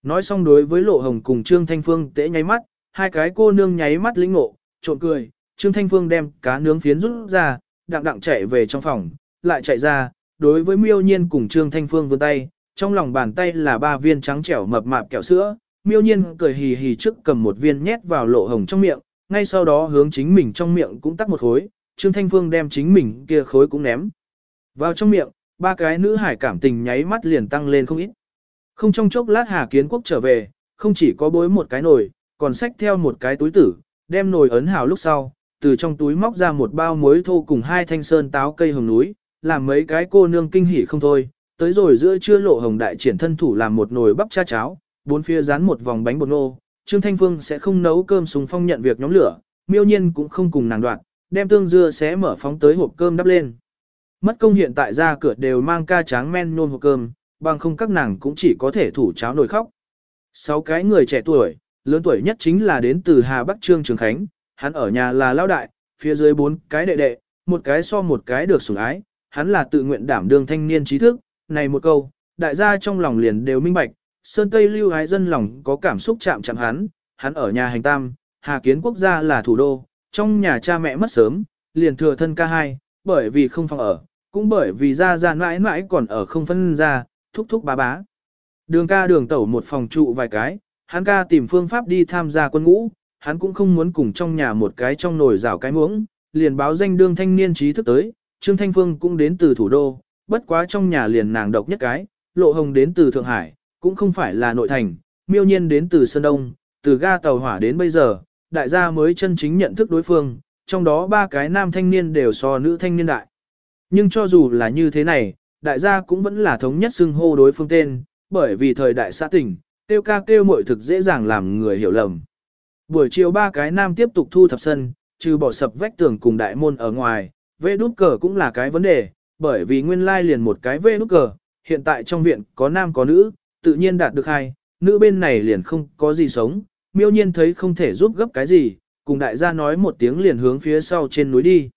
Speaker 1: Nói xong đối với Lộ Hồng cùng Trương Thanh Phương tễ nháy mắt, hai cái cô nương nháy mắt lĩnh ngộ, trộn cười, Trương Thanh Phương đem cá nướng phiến rút ra, đặng đặng chạy về trong phòng, lại chạy ra, đối với miêu nhiên cùng Trương Thanh Phương vươn tay, trong lòng bàn tay là ba viên trắng trẻo mập mạp kẹo sữa, miêu nhiên cười hì hì trước cầm một viên nhét vào lộ hồng trong miệng, ngay sau đó hướng chính mình trong miệng cũng tắt một khối, Trương Thanh Phương đem chính mình kia khối cũng ném vào trong miệng, ba cái nữ hải cảm tình nháy mắt liền tăng lên không ít. Không trong chốc lát Hà Kiến Quốc trở về, không chỉ có bối một cái nồi, còn xách theo một cái túi tử, đem nồi ấn hào lúc sau, từ trong túi móc ra một bao muối thô cùng hai thanh sơn táo cây hồng núi, làm mấy cái cô nương kinh hỉ không thôi, tới rồi giữa trưa lộ hồng đại triển thân thủ làm một nồi bắp cha cháo, bốn phía dán một vòng bánh bột nô, Trương Thanh Phương sẽ không nấu cơm súng phong nhận việc nhóm lửa, miêu nhiên cũng không cùng nàng đoạn, đem tương dưa sẽ mở phóng tới hộp cơm đắp lên. Mất công hiện tại ra cửa đều mang ca tráng men nôn hộp cơm, bằng không các nàng cũng chỉ có thể thủ cháo nồi khóc. Sáu cái người trẻ tuổi, lớn tuổi nhất chính là đến từ Hà Bắc Trương Trường Khánh, hắn ở nhà là lao đại, phía dưới bốn cái đệ đệ, một cái so một cái được sủng ái, hắn là tự nguyện đảm đương thanh niên trí thức, này một câu, đại gia trong lòng liền đều minh bạch, Sơn Tây lưu ái dân lòng có cảm xúc chạm chạm hắn, hắn ở nhà hành tam, Hà Kiến quốc gia là thủ đô, trong nhà cha mẹ mất sớm, liền thừa thân ca hai, bởi vì không phòng ở, cũng bởi vì ra ra mãi mãi còn ở không phân ra, thúc thúc bá bá. Đường ca đường tẩu một phòng trụ vài cái, hắn ca tìm phương pháp đi tham gia quân ngũ, hắn cũng không muốn cùng trong nhà một cái trong nồi rào cái muỗng, liền báo danh đương thanh niên trí thức tới, Trương Thanh Phương cũng đến từ thủ đô, bất quá trong nhà liền nàng độc nhất cái, Lộ Hồng đến từ Thượng Hải, cũng không phải là nội thành, miêu nhiên đến từ Sơn Đông, từ ga tàu hỏa đến bây giờ, đại gia mới chân chính nhận thức đối phương, trong đó ba cái nam thanh niên đều so nữ thanh niên đại. Nhưng cho dù là như thế này, đại gia cũng vẫn là thống nhất xưng hô đối phương tên, bởi vì thời đại xã tỉnh, tiêu ca kêu mội thực dễ dàng làm người hiểu lầm. Buổi chiều ba cái nam tiếp tục thu thập sân, trừ bỏ sập vách tường cùng đại môn ở ngoài, vê đút cờ cũng là cái vấn đề, bởi vì nguyên lai liền một cái vê đút cờ, hiện tại trong viện có nam có nữ, tự nhiên đạt được hai, nữ bên này liền không có gì sống, miêu nhiên thấy không thể giúp gấp cái gì, cùng đại gia nói một tiếng liền hướng phía sau trên núi đi.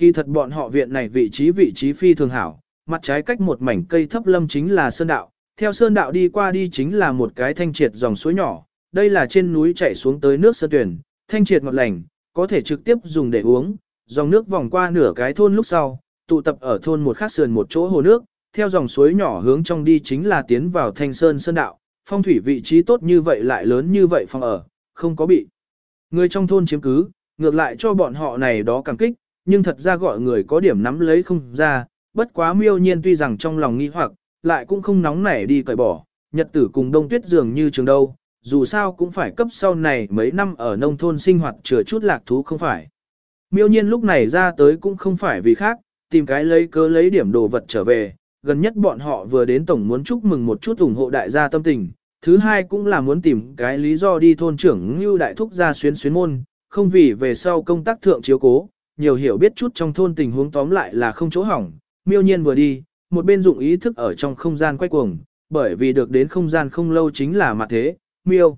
Speaker 1: Kỳ thật bọn họ viện này vị trí vị trí phi thường hảo, mặt trái cách một mảnh cây thấp lâm chính là sơn đạo, theo sơn đạo đi qua đi chính là một cái thanh triệt dòng suối nhỏ, đây là trên núi chảy xuống tới nước sơn tuyển, thanh triệt ngọt lành, có thể trực tiếp dùng để uống, dòng nước vòng qua nửa cái thôn lúc sau, tụ tập ở thôn một khác sườn một chỗ hồ nước, theo dòng suối nhỏ hướng trong đi chính là tiến vào thanh sơn sơn đạo, phong thủy vị trí tốt như vậy lại lớn như vậy phòng ở, không có bị. Người trong thôn chiếm cứ, ngược lại cho bọn họ này đó cảm kích, nhưng thật ra gọi người có điểm nắm lấy không ra, bất quá miêu nhiên tuy rằng trong lòng nghi hoặc, lại cũng không nóng nảy đi cởi bỏ, nhật tử cùng đông tuyết dường như trường đâu, dù sao cũng phải cấp sau này mấy năm ở nông thôn sinh hoạt chừa chút lạc thú không phải. Miêu nhiên lúc này ra tới cũng không phải vì khác, tìm cái lấy cớ lấy điểm đồ vật trở về, gần nhất bọn họ vừa đến tổng muốn chúc mừng một chút ủng hộ đại gia tâm tình, thứ hai cũng là muốn tìm cái lý do đi thôn trưởng như đại thúc ra xuyến xuyến môn, không vì về sau công tác thượng chiếu cố, nhiều hiểu biết chút trong thôn tình huống tóm lại là không chỗ hỏng, miêu nhiên vừa đi, một bên dụng ý thức ở trong không gian quay cuồng, bởi vì được đến không gian không lâu chính là mặt thế, miêu.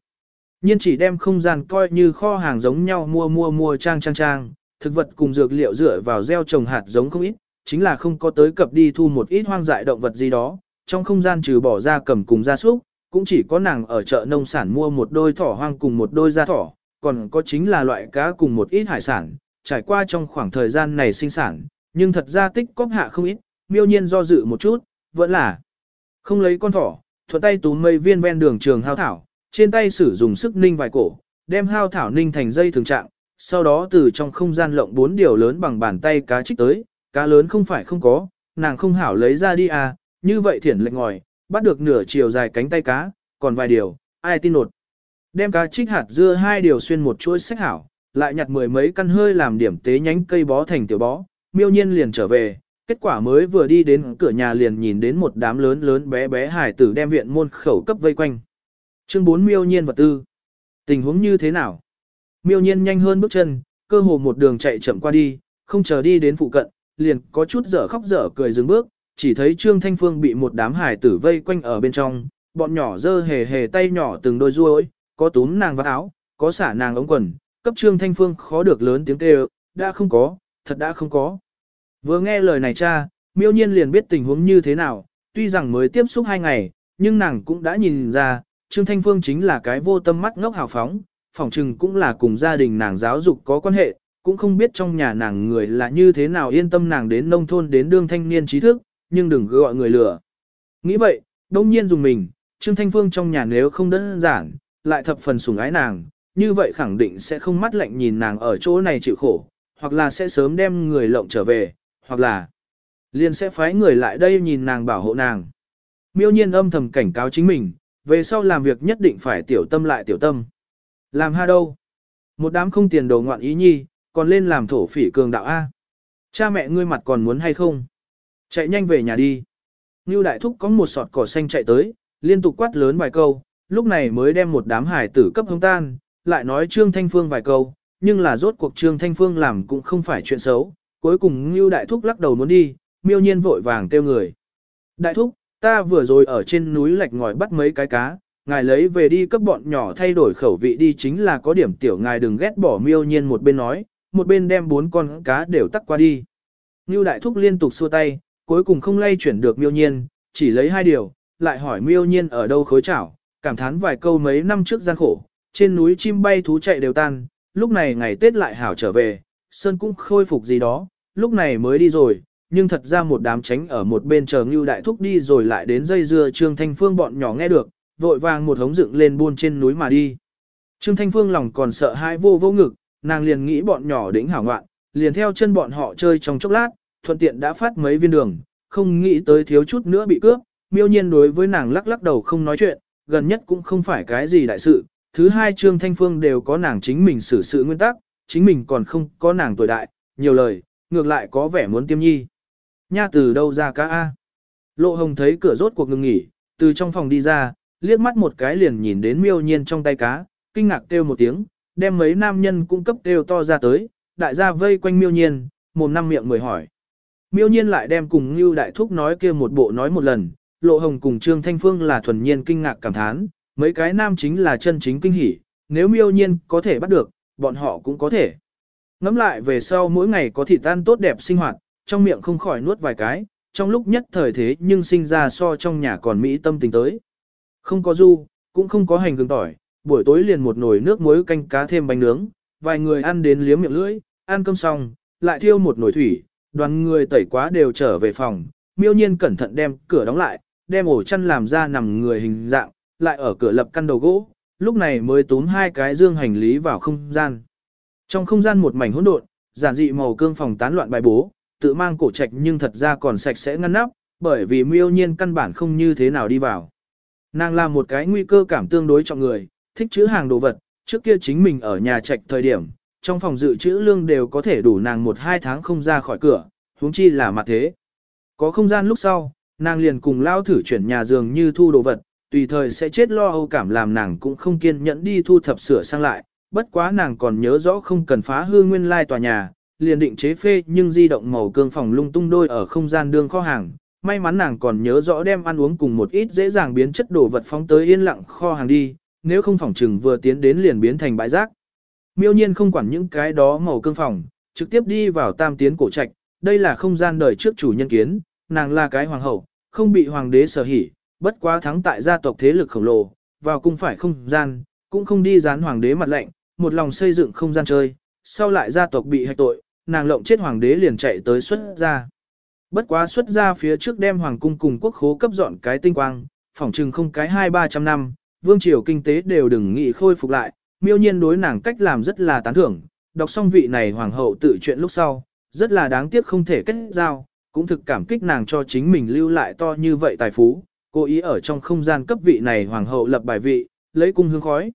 Speaker 1: Nhiên chỉ đem không gian coi như kho hàng giống nhau mua mua mua trang trang trang, thực vật cùng dược liệu dựa vào gieo trồng hạt giống không ít, chính là không có tới cập đi thu một ít hoang dại động vật gì đó, trong không gian trừ bỏ ra cầm cùng gia súc, cũng chỉ có nàng ở chợ nông sản mua một đôi thỏ hoang cùng một đôi da thỏ, còn có chính là loại cá cùng một ít hải sản, trải qua trong khoảng thời gian này sinh sản, nhưng thật ra tích cóp hạ không ít, miêu nhiên do dự một chút, vẫn là không lấy con thỏ, thuận tay túm mây viên ven đường trường hao thảo, trên tay sử dụng sức ninh vài cổ, đem hao thảo ninh thành dây thường trạng, sau đó từ trong không gian lộng bốn điều lớn bằng bàn tay cá trích tới, cá lớn không phải không có, nàng không hảo lấy ra đi à, như vậy thiển lệnh ngòi, bắt được nửa chiều dài cánh tay cá, còn vài điều, ai tin nột. Đem cá trích hạt dưa hai điều xuyên một chuỗi sách hảo, lại nhặt mười mấy căn hơi làm điểm tế nhánh cây bó thành tiểu bó, miêu nhiên liền trở về, kết quả mới vừa đi đến cửa nhà liền nhìn đến một đám lớn lớn bé bé hải tử đem viện môn khẩu cấp vây quanh. Chương 4 miêu nhiên vật tư. Tình huống như thế nào? Miêu nhiên nhanh hơn bước chân, cơ hồ một đường chạy chậm qua đi, không chờ đi đến phụ cận, liền có chút dở khóc dở cười dừng bước, chỉ thấy Trương Thanh Phương bị một đám hải tử vây quanh ở bên trong, bọn nhỏ dơ hề hề tay nhỏ từng đôi ruôi, có túm nàng vào áo, có xả nàng ống quần, cấp Trương Thanh Phương khó được lớn tiếng kêu, đã không có, thật đã không có. Vừa nghe lời này cha, miêu nhiên liền biết tình huống như thế nào, tuy rằng mới tiếp xúc hai ngày, nhưng nàng cũng đã nhìn ra, Trương Thanh Phương chính là cái vô tâm mắt ngốc hào phóng, phỏng chừng cũng là cùng gia đình nàng giáo dục có quan hệ, cũng không biết trong nhà nàng người là như thế nào yên tâm nàng đến nông thôn đến đương thanh niên trí thức, nhưng đừng gọi người lừa. Nghĩ vậy, đông nhiên dùng mình, Trương Thanh Phương trong nhà nếu không đơn giản, lại thập phần sủng ái nàng, như vậy khẳng định sẽ không mắt lạnh nhìn nàng ở chỗ này chịu khổ, hoặc là sẽ sớm đem người lộng trở về, hoặc là liền sẽ phái người lại đây nhìn nàng bảo hộ nàng. Miêu nhiên âm thầm cảnh cáo chính mình, về sau làm việc nhất định phải tiểu tâm lại tiểu tâm. Làm ha đâu? Một đám không tiền đồ ngoạn ý nhi, còn lên làm thổ phỉ cường đạo A. Cha mẹ ngươi mặt còn muốn hay không? Chạy nhanh về nhà đi. Ngưu đại thúc có một sọt cỏ xanh chạy tới, liên tục quát lớn vài câu, lúc này mới đem một đám hải tử cấp hông tan, lại nói Trương Thanh Phương vài câu, nhưng là rốt cuộc Trương Thanh Phương làm cũng không phải chuyện xấu, cuối cùng Ngưu đại thúc lắc đầu muốn đi, miêu nhiên vội vàng kêu người. Đại thúc, ta vừa rồi ở trên núi lạch ngòi bắt mấy cái cá, ngài lấy về đi cấp bọn nhỏ thay đổi khẩu vị đi chính là có điểm tiểu ngài đừng ghét bỏ miêu nhiên một bên nói, một bên đem bốn con cá đều tắt qua đi. Ngưu đại thúc liên tục xua tay, cuối cùng không lay chuyển được miêu nhiên, chỉ lấy hai điều, lại hỏi miêu nhiên ở đâu khối chảo, cảm thán vài câu mấy năm trước gian khổ, trên núi chim bay thú chạy đều tan, lúc này ngày Tết lại hảo trở về, Sơn cũng khôi phục gì đó, lúc này mới đi rồi, nhưng thật ra một đám tránh ở một bên chờ Ngưu Đại Thúc đi rồi lại đến dây dưa Trương Thanh Phương bọn nhỏ nghe được, vội vàng một hống dựng lên buôn trên núi mà đi. Trương Thanh Phương lòng còn sợ hai vô vô ngực, nàng liền nghĩ bọn nhỏ đỉnh hảo ngoạn, liền theo chân bọn họ chơi trong chốc lát, thuận tiện đã phát mấy viên đường, không nghĩ tới thiếu chút nữa bị cướp, miêu nhiên đối với nàng lắc lắc đầu không nói chuyện, gần nhất cũng không phải cái gì đại sự, thứ hai Trương Thanh Phương đều có nàng chính mình xử sự nguyên tắc, chính mình còn không có nàng tuổi đại, nhiều lời, ngược lại có vẻ muốn tiêm nhi. Nha từ đâu ra cá A? Lộ hồng thấy cửa rốt cuộc ngừng nghỉ, từ trong phòng đi ra, liếc mắt một cái liền nhìn đến miêu nhiên trong tay cá, kinh ngạc kêu một tiếng, đem mấy nam nhân cung cấp kêu to ra tới, đại gia vây quanh miêu nhiên, mồm năm miệng mười hỏi. Miêu nhiên lại đem cùng Ngưu Đại Thúc nói kia một bộ nói một lần, Lộ Hồng cùng Trương Thanh Phương là thuần nhiên kinh ngạc cảm thán, mấy cái nam chính là chân chính kinh hỉ, nếu miêu nhiên có thể bắt được, bọn họ cũng có thể. Ngắm lại về sau mỗi ngày có thịt tan tốt đẹp sinh hoạt, trong miệng không khỏi nuốt vài cái, trong lúc nhất thời thế nhưng sinh ra so trong nhà còn Mỹ tâm tình tới. Không có du, cũng không có hành gừng tỏi, buổi tối liền một nồi nước muối canh cá thêm bánh nướng, vài người ăn đến liếm miệng lưỡi, ăn cơm xong, lại thiêu một nồi thủy, đoàn người tẩy quá đều trở về phòng, miêu nhiên cẩn thận đem cửa đóng lại, đem ổ chăn làm ra nằm người hình dạng, lại ở cửa lập căn đầu gỗ, lúc này mới túm hai cái dương hành lý vào không gian. Trong không gian một mảnh hỗn độn, giản dị màu cương phòng tán loạn bài bố, tự mang cổ trạch nhưng thật ra còn sạch sẽ ngăn nắp, bởi vì miêu nhiên căn bản không như thế nào đi vào. Nàng là một cái nguy cơ cảm tương đối trọng người, thích chữ hàng đồ vật, trước kia chính mình ở nhà trạch thời điểm, trong phòng dự trữ lương đều có thể đủ nàng một hai tháng không ra khỏi cửa, huống chi là mặt thế. Có không gian lúc sau, nàng liền cùng lao thử chuyển nhà giường như thu đồ vật, tùy thời sẽ chết lo âu cảm làm nàng cũng không kiên nhẫn đi thu thập sửa sang lại, bất quá nàng còn nhớ rõ không cần phá hư nguyên lai tòa nhà, liền định chế phê nhưng di động màu cương phòng lung tung đôi ở không gian đương kho hàng. May mắn nàng còn nhớ rõ đem ăn uống cùng một ít dễ dàng biến chất đồ vật phóng tới yên lặng kho hàng đi, nếu không phòng trừng vừa tiến đến liền biến thành bãi rác. Miêu nhiên không quản những cái đó màu cương phòng, trực tiếp đi vào tam tiến cổ trạch, đây là không gian đời trước chủ nhân kiến, nàng là cái hoàng hậu, không bị hoàng đế sở hỉ, bất quá thắng tại gia tộc thế lực khổng lồ, vào cung phải không gian, cũng không đi dán hoàng đế mặt lạnh, một lòng xây dựng không gian chơi, sau lại gia tộc bị hạch tội, nàng lộng chết hoàng đế liền chạy tới xuất gia. Bất quá xuất gia phía trước đem hoàng cung cùng quốc khố cấp dọn cái tinh quang, phỏng chừng không cái hai ba trăm năm, vương triều kinh tế đều đừng nghĩ khôi phục lại, miêu nhiên đối nàng cách làm rất là tán thưởng, đọc xong vị này hoàng hậu tự chuyện lúc sau, rất là đáng tiếc không thể kết giao, cũng thực cảm kích nàng cho chính mình lưu lại to như vậy tài phú, cố ý ở trong không gian cấp vị này hoàng hậu lập bài vị, lấy cung hương khói.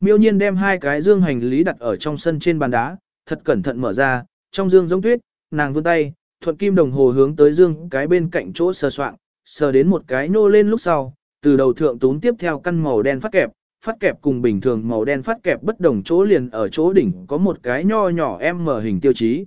Speaker 1: Miêu nhiên đem hai cái dương hành lý đặt ở trong sân trên bàn đá, thật cẩn thận mở ra, trong dương giống tuyết, nàng vươn tay, thuận kim đồng hồ hướng tới dương cái bên cạnh chỗ sờ soạn, sờ đến một cái nô lên lúc sau, từ đầu thượng tún tiếp theo căn màu đen phát kẹp, phát kẹp cùng bình thường màu đen phát kẹp bất đồng chỗ liền ở chỗ đỉnh có một cái nho nhỏ em mở hình tiêu chí.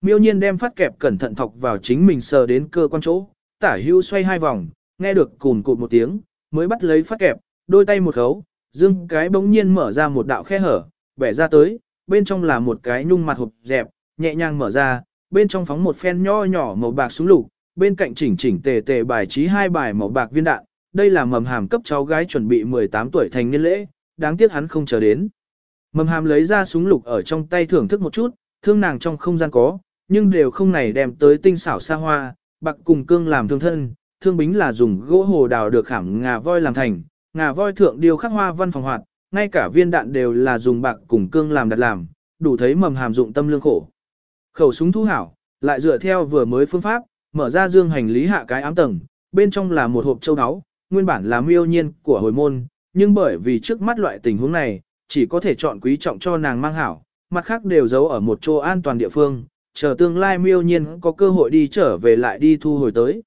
Speaker 1: Miêu nhiên đem phát kẹp cẩn thận thọc vào chính mình sờ đến cơ quan chỗ, tả hưu xoay hai vòng, nghe được cùn cụt một tiếng, mới bắt lấy phát kẹp, đôi tay một khấu, dương cái bỗng nhiên mở ra một đạo khe hở, bẻ ra tới, bên trong là một cái nhung mặt hộp dẹp, nhẹ nhàng mở ra, bên trong phóng một phen nho nhỏ màu bạc súng lục, bên cạnh chỉnh chỉnh tề tề bài trí hai bài màu bạc viên đạn, đây là mầm hàm cấp cháu gái chuẩn bị 18 tuổi thành niên lễ, đáng tiếc hắn không chờ đến. Mầm hàm lấy ra súng lục ở trong tay thưởng thức một chút, thương nàng trong không gian có, nhưng đều không này đem tới tinh xảo xa hoa, bạc cùng cương làm thương thân, thương bính là dùng gỗ hồ đào được khảm ngà voi làm thành, ngà voi thượng điêu khắc hoa văn phòng hoạt, ngay cả viên đạn đều là dùng bạc cùng cương làm đặt làm, đủ thấy mầm hàm dụng tâm lương khổ. Khẩu súng thu hảo, lại dựa theo vừa mới phương pháp, mở ra dương hành lý hạ cái ám tầng, bên trong là một hộp châu áo, nguyên bản là miêu nhiên của hồi môn, nhưng bởi vì trước mắt loại tình huống này, chỉ có thể chọn quý trọng cho nàng mang hảo, mặt khác đều giấu ở một chỗ an toàn địa phương, chờ tương lai miêu nhiên có cơ hội đi trở về lại đi thu hồi tới.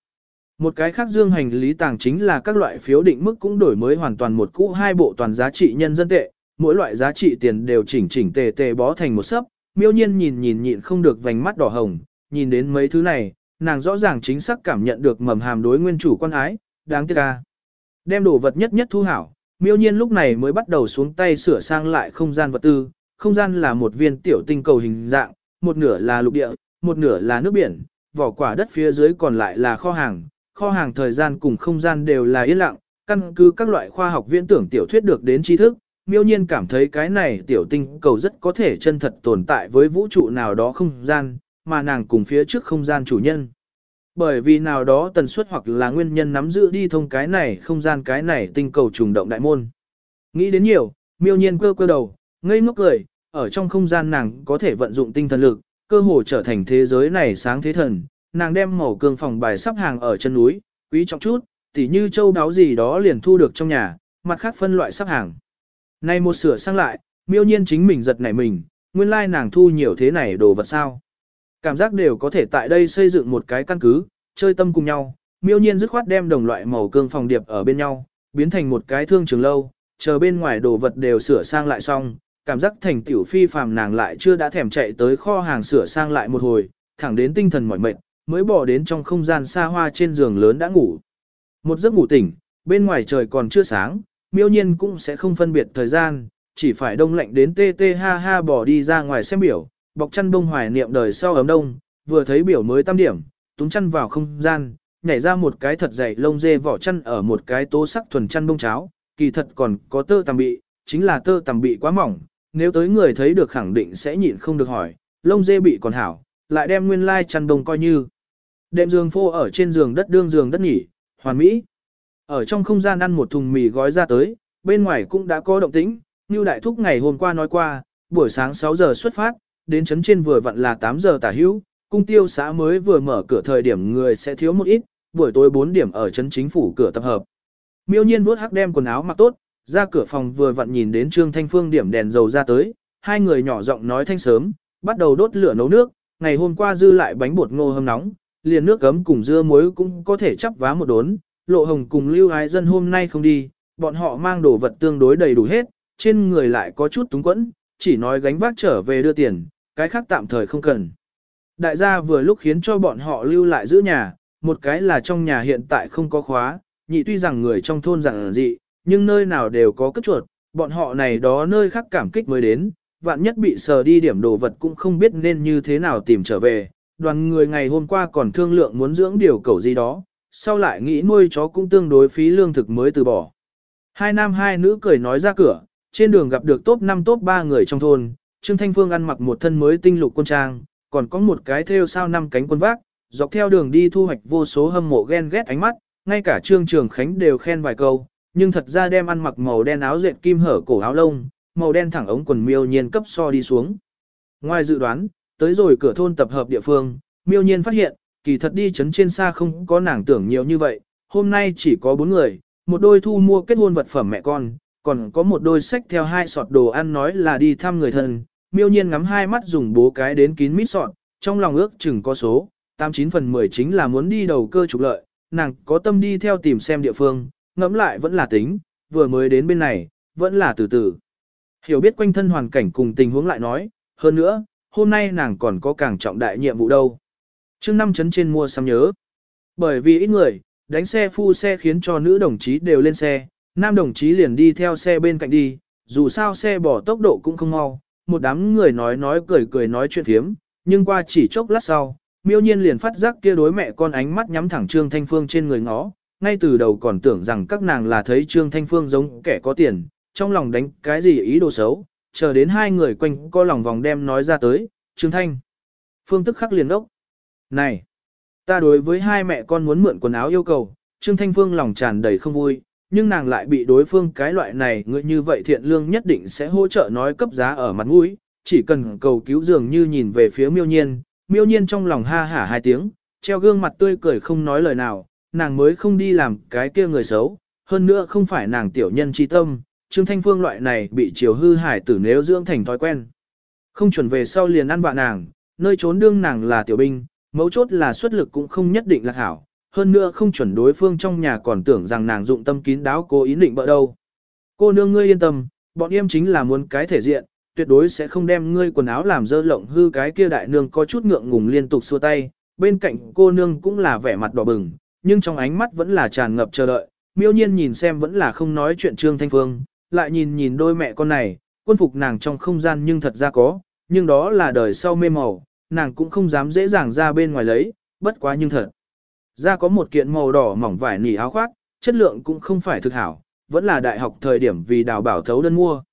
Speaker 1: Một cái khác dương hành lý tàng chính là các loại phiếu định mức cũng đổi mới hoàn toàn một cũ hai bộ toàn giá trị nhân dân tệ, mỗi loại giá trị tiền đều chỉnh chỉnh tề tề bó thành một sấp, miêu nhiên nhìn nhìn nhịn không được vành mắt đỏ hồng, nhìn đến mấy thứ này, nàng rõ ràng chính xác cảm nhận được mầm hàm đối nguyên chủ quan ái, đáng tiếc ca. Đem đồ vật nhất nhất thu hảo, miêu nhiên lúc này mới bắt đầu xuống tay sửa sang lại không gian vật tư, không gian là một viên tiểu tinh cầu hình dạng, một nửa là lục địa, một nửa là nước biển, vỏ quả đất phía dưới còn lại là kho hàng, kho hàng thời gian cùng không gian đều là yên lặng, căn cứ các loại khoa học viễn tưởng tiểu thuyết được đến tri thức, miêu nhiên cảm thấy cái này tiểu tinh cầu rất có thể chân thật tồn tại với vũ trụ nào đó không gian, mà nàng cùng phía trước không gian chủ nhân. Bởi vì nào đó tần suất hoặc là nguyên nhân nắm giữ đi thông cái này không gian cái này tinh cầu trùng động đại môn. Nghĩ đến nhiều, miêu nhiên cơ cơ đầu, ngây ngốc cười, ở trong không gian nàng có thể vận dụng tinh thần lực, cơ hồ trở thành thế giới này sáng thế thần, nàng đem màu cương phòng bài sắp hàng ở chân núi, quý trọng chút, tỉ như châu đáo gì đó liền thu được trong nhà, mặt khác phân loại sắp hàng. Nay một sửa sang lại, miêu nhiên chính mình giật nảy mình, nguyên lai nàng thu nhiều thế này đồ vật sao. Cảm giác đều có thể tại đây xây dựng một cái căn cứ, chơi tâm cùng nhau, miêu nhiên dứt khoát đem đồng loại màu cương phòng điệp ở bên nhau, biến thành một cái thương trường lâu, chờ bên ngoài đồ vật đều sửa sang lại xong, cảm giác thành tiểu phi phàm nàng lại chưa đã thèm chạy tới kho hàng sửa sang lại một hồi, thẳng đến tinh thần mỏi mệt, mới bỏ đến trong không gian xa hoa trên giường lớn đã ngủ. Một giấc ngủ tỉnh, bên ngoài trời còn chưa sáng, miêu nhiên cũng sẽ không phân biệt thời gian, chỉ phải đông lạnh đến tê tê ha ha bỏ đi ra ngoài xem biểu, bọc chăn đông hoài niệm đời sau ấm đông, vừa thấy biểu mới tam điểm, túng chăn vào không gian, nhảy ra một cái thật dày lông dê vỏ chăn ở một cái tố sắc thuần chăn bông cháo, kỳ thật còn có tơ tằm bị, chính là tơ tằm bị quá mỏng, nếu tới người thấy được khẳng định sẽ nhịn không được hỏi, lông dê bị còn hảo, lại đem nguyên lai chăn bông coi như. Đệm giường phô ở trên giường đất đương giường đất nghỉ, hoàn mỹ. Ở trong không gian ăn một thùng mì gói ra tới, bên ngoài cũng đã có động tĩnh, như đại thúc ngày hôm qua nói qua, buổi sáng 6 giờ xuất phát, đến chấn trên vừa vặn là 8 giờ tả hữu, cung tiêu xã mới vừa mở cửa thời điểm người sẽ thiếu một ít, buổi tối 4 điểm ở chấn chính phủ cửa tập hợp. Miêu nhiên vuốt hắc đem quần áo mặc tốt, ra cửa phòng vừa vặn nhìn đến Trương Thanh Phương điểm đèn dầu ra tới, hai người nhỏ giọng nói thanh sớm, bắt đầu đốt lửa nấu nước, ngày hôm qua dư lại bánh bột ngô hâm nóng, liền nước gấm cùng dưa muối cũng có thể chắp vá một đốn, lộ hồng cùng lưu ái dân hôm nay không đi, bọn họ mang đồ vật tương đối đầy đủ hết, trên người lại có chút túng quẫn, chỉ nói gánh vác trở về đưa tiền, cái khác tạm thời không cần. Đại gia vừa lúc khiến cho bọn họ lưu lại giữ nhà, một cái là trong nhà hiện tại không có khóa, nhị tuy rằng người trong thôn rằng dị, nhưng nơi nào đều có cất chuột, bọn họ này đó nơi khác cảm kích mới đến, vạn nhất bị sờ đi điểm đồ vật cũng không biết nên như thế nào tìm trở về. Đoàn người ngày hôm qua còn thương lượng muốn dưỡng điều cầu gì đó, sau lại nghĩ nuôi chó cũng tương đối phí lương thực mới từ bỏ. Hai nam hai nữ cười nói ra cửa, trên đường gặp được top 5 top 3 người trong thôn, Trương Thanh Phương ăn mặc một thân mới tinh lục quân trang, còn có một cái thêu sao năm cánh quân vác, dọc theo đường đi thu hoạch vô số hâm mộ ghen ghét ánh mắt, ngay cả Trương Trường Khánh đều khen vài câu, nhưng thật ra đem ăn mặc màu đen áo dệt kim hở cổ áo lông, màu đen thẳng ống quần miêu nhiên cấp so đi xuống. Ngoài dự đoán, tới rồi cửa thôn tập hợp địa phương, miêu nhiên phát hiện, kỳ thật đi chấn trên xa không có nàng tưởng nhiều như vậy, hôm nay chỉ có bốn người, một đôi thu mua kết hôn vật phẩm mẹ con, còn có một đôi sách theo hai sọt đồ ăn nói là đi thăm người thân, miêu nhiên ngắm hai mắt dùng bố cái đến kín mít sọt, trong lòng ước chừng có số, 89 phần 10 chính là muốn đi đầu cơ trục lợi, nàng có tâm đi theo tìm xem địa phương, ngẫm lại vẫn là tính, vừa mới đến bên này, vẫn là từ từ. Hiểu biết quanh thân hoàn cảnh cùng tình huống lại nói, hơn nữa, hôm nay nàng còn có càng trọng đại nhiệm vụ đâu. Trước năm chấn trên mua xăm nhớ. Bởi vì ít người, đánh xe phu xe khiến cho nữ đồng chí đều lên xe, nam đồng chí liền đi theo xe bên cạnh đi, dù sao xe bỏ tốc độ cũng không mau, một đám người nói nói cười cười nói chuyện phiếm, nhưng qua chỉ chốc lát sau, miêu nhiên liền phát giác kia đối mẹ con ánh mắt nhắm thẳng Trương Thanh Phương trên người ngó, ngay từ đầu còn tưởng rằng các nàng là thấy Trương Thanh Phương giống kẻ có tiền, trong lòng đánh cái gì ý đồ xấu, chờ đến hai người quanh co lòng vòng đem nói ra tới, Trương Thanh. Phương tức khắc liền đốc Này, ta đối với hai mẹ con muốn mượn quần áo yêu cầu, Trương Thanh Phương lòng tràn đầy không vui, nhưng nàng lại bị đối phương cái loại này người như vậy thiện lương nhất định sẽ hỗ trợ nói cấp giá ở mặt mũi, chỉ cần cầu cứu dường như nhìn về phía miêu nhiên, miêu nhiên trong lòng ha hả hai tiếng, treo gương mặt tươi cười không nói lời nào, nàng mới không đi làm cái kia người xấu, hơn nữa không phải nàng tiểu nhân chi tâm, Trương Thanh Phương loại này bị chiều hư hải tử nếu dưỡng thành thói quen. Không chuẩn về sau liền ăn vạ nàng, nơi trốn đương nàng là tiểu binh, mấu chốt là xuất lực cũng không nhất định là hảo, hơn nữa không chuẩn đối phương trong nhà còn tưởng rằng nàng dụng tâm kín đáo cố ý định bỡ đâu. Cô nương ngươi yên tâm, bọn em chính là muốn cái thể diện, tuyệt đối sẽ không đem ngươi quần áo làm dơ lộng hư cái kia đại nương có chút ngượng ngùng liên tục xua tay, bên cạnh cô nương cũng là vẻ mặt đỏ bừng, nhưng trong ánh mắt vẫn là tràn ngập chờ đợi, miêu nhiên nhìn xem vẫn là không nói chuyện Trương Thanh Phương, lại nhìn nhìn đôi mẹ con này, quân phục nàng trong không gian nhưng thật ra có, nhưng đó là đời sau mê màu, nàng cũng không dám dễ dàng ra bên ngoài lấy, bất quá nhưng thật. Ra có một kiện màu đỏ mỏng vải nỉ áo khoác, chất lượng cũng không phải thực hảo, vẫn là đại học thời điểm vì đào bảo thấu đơn mua.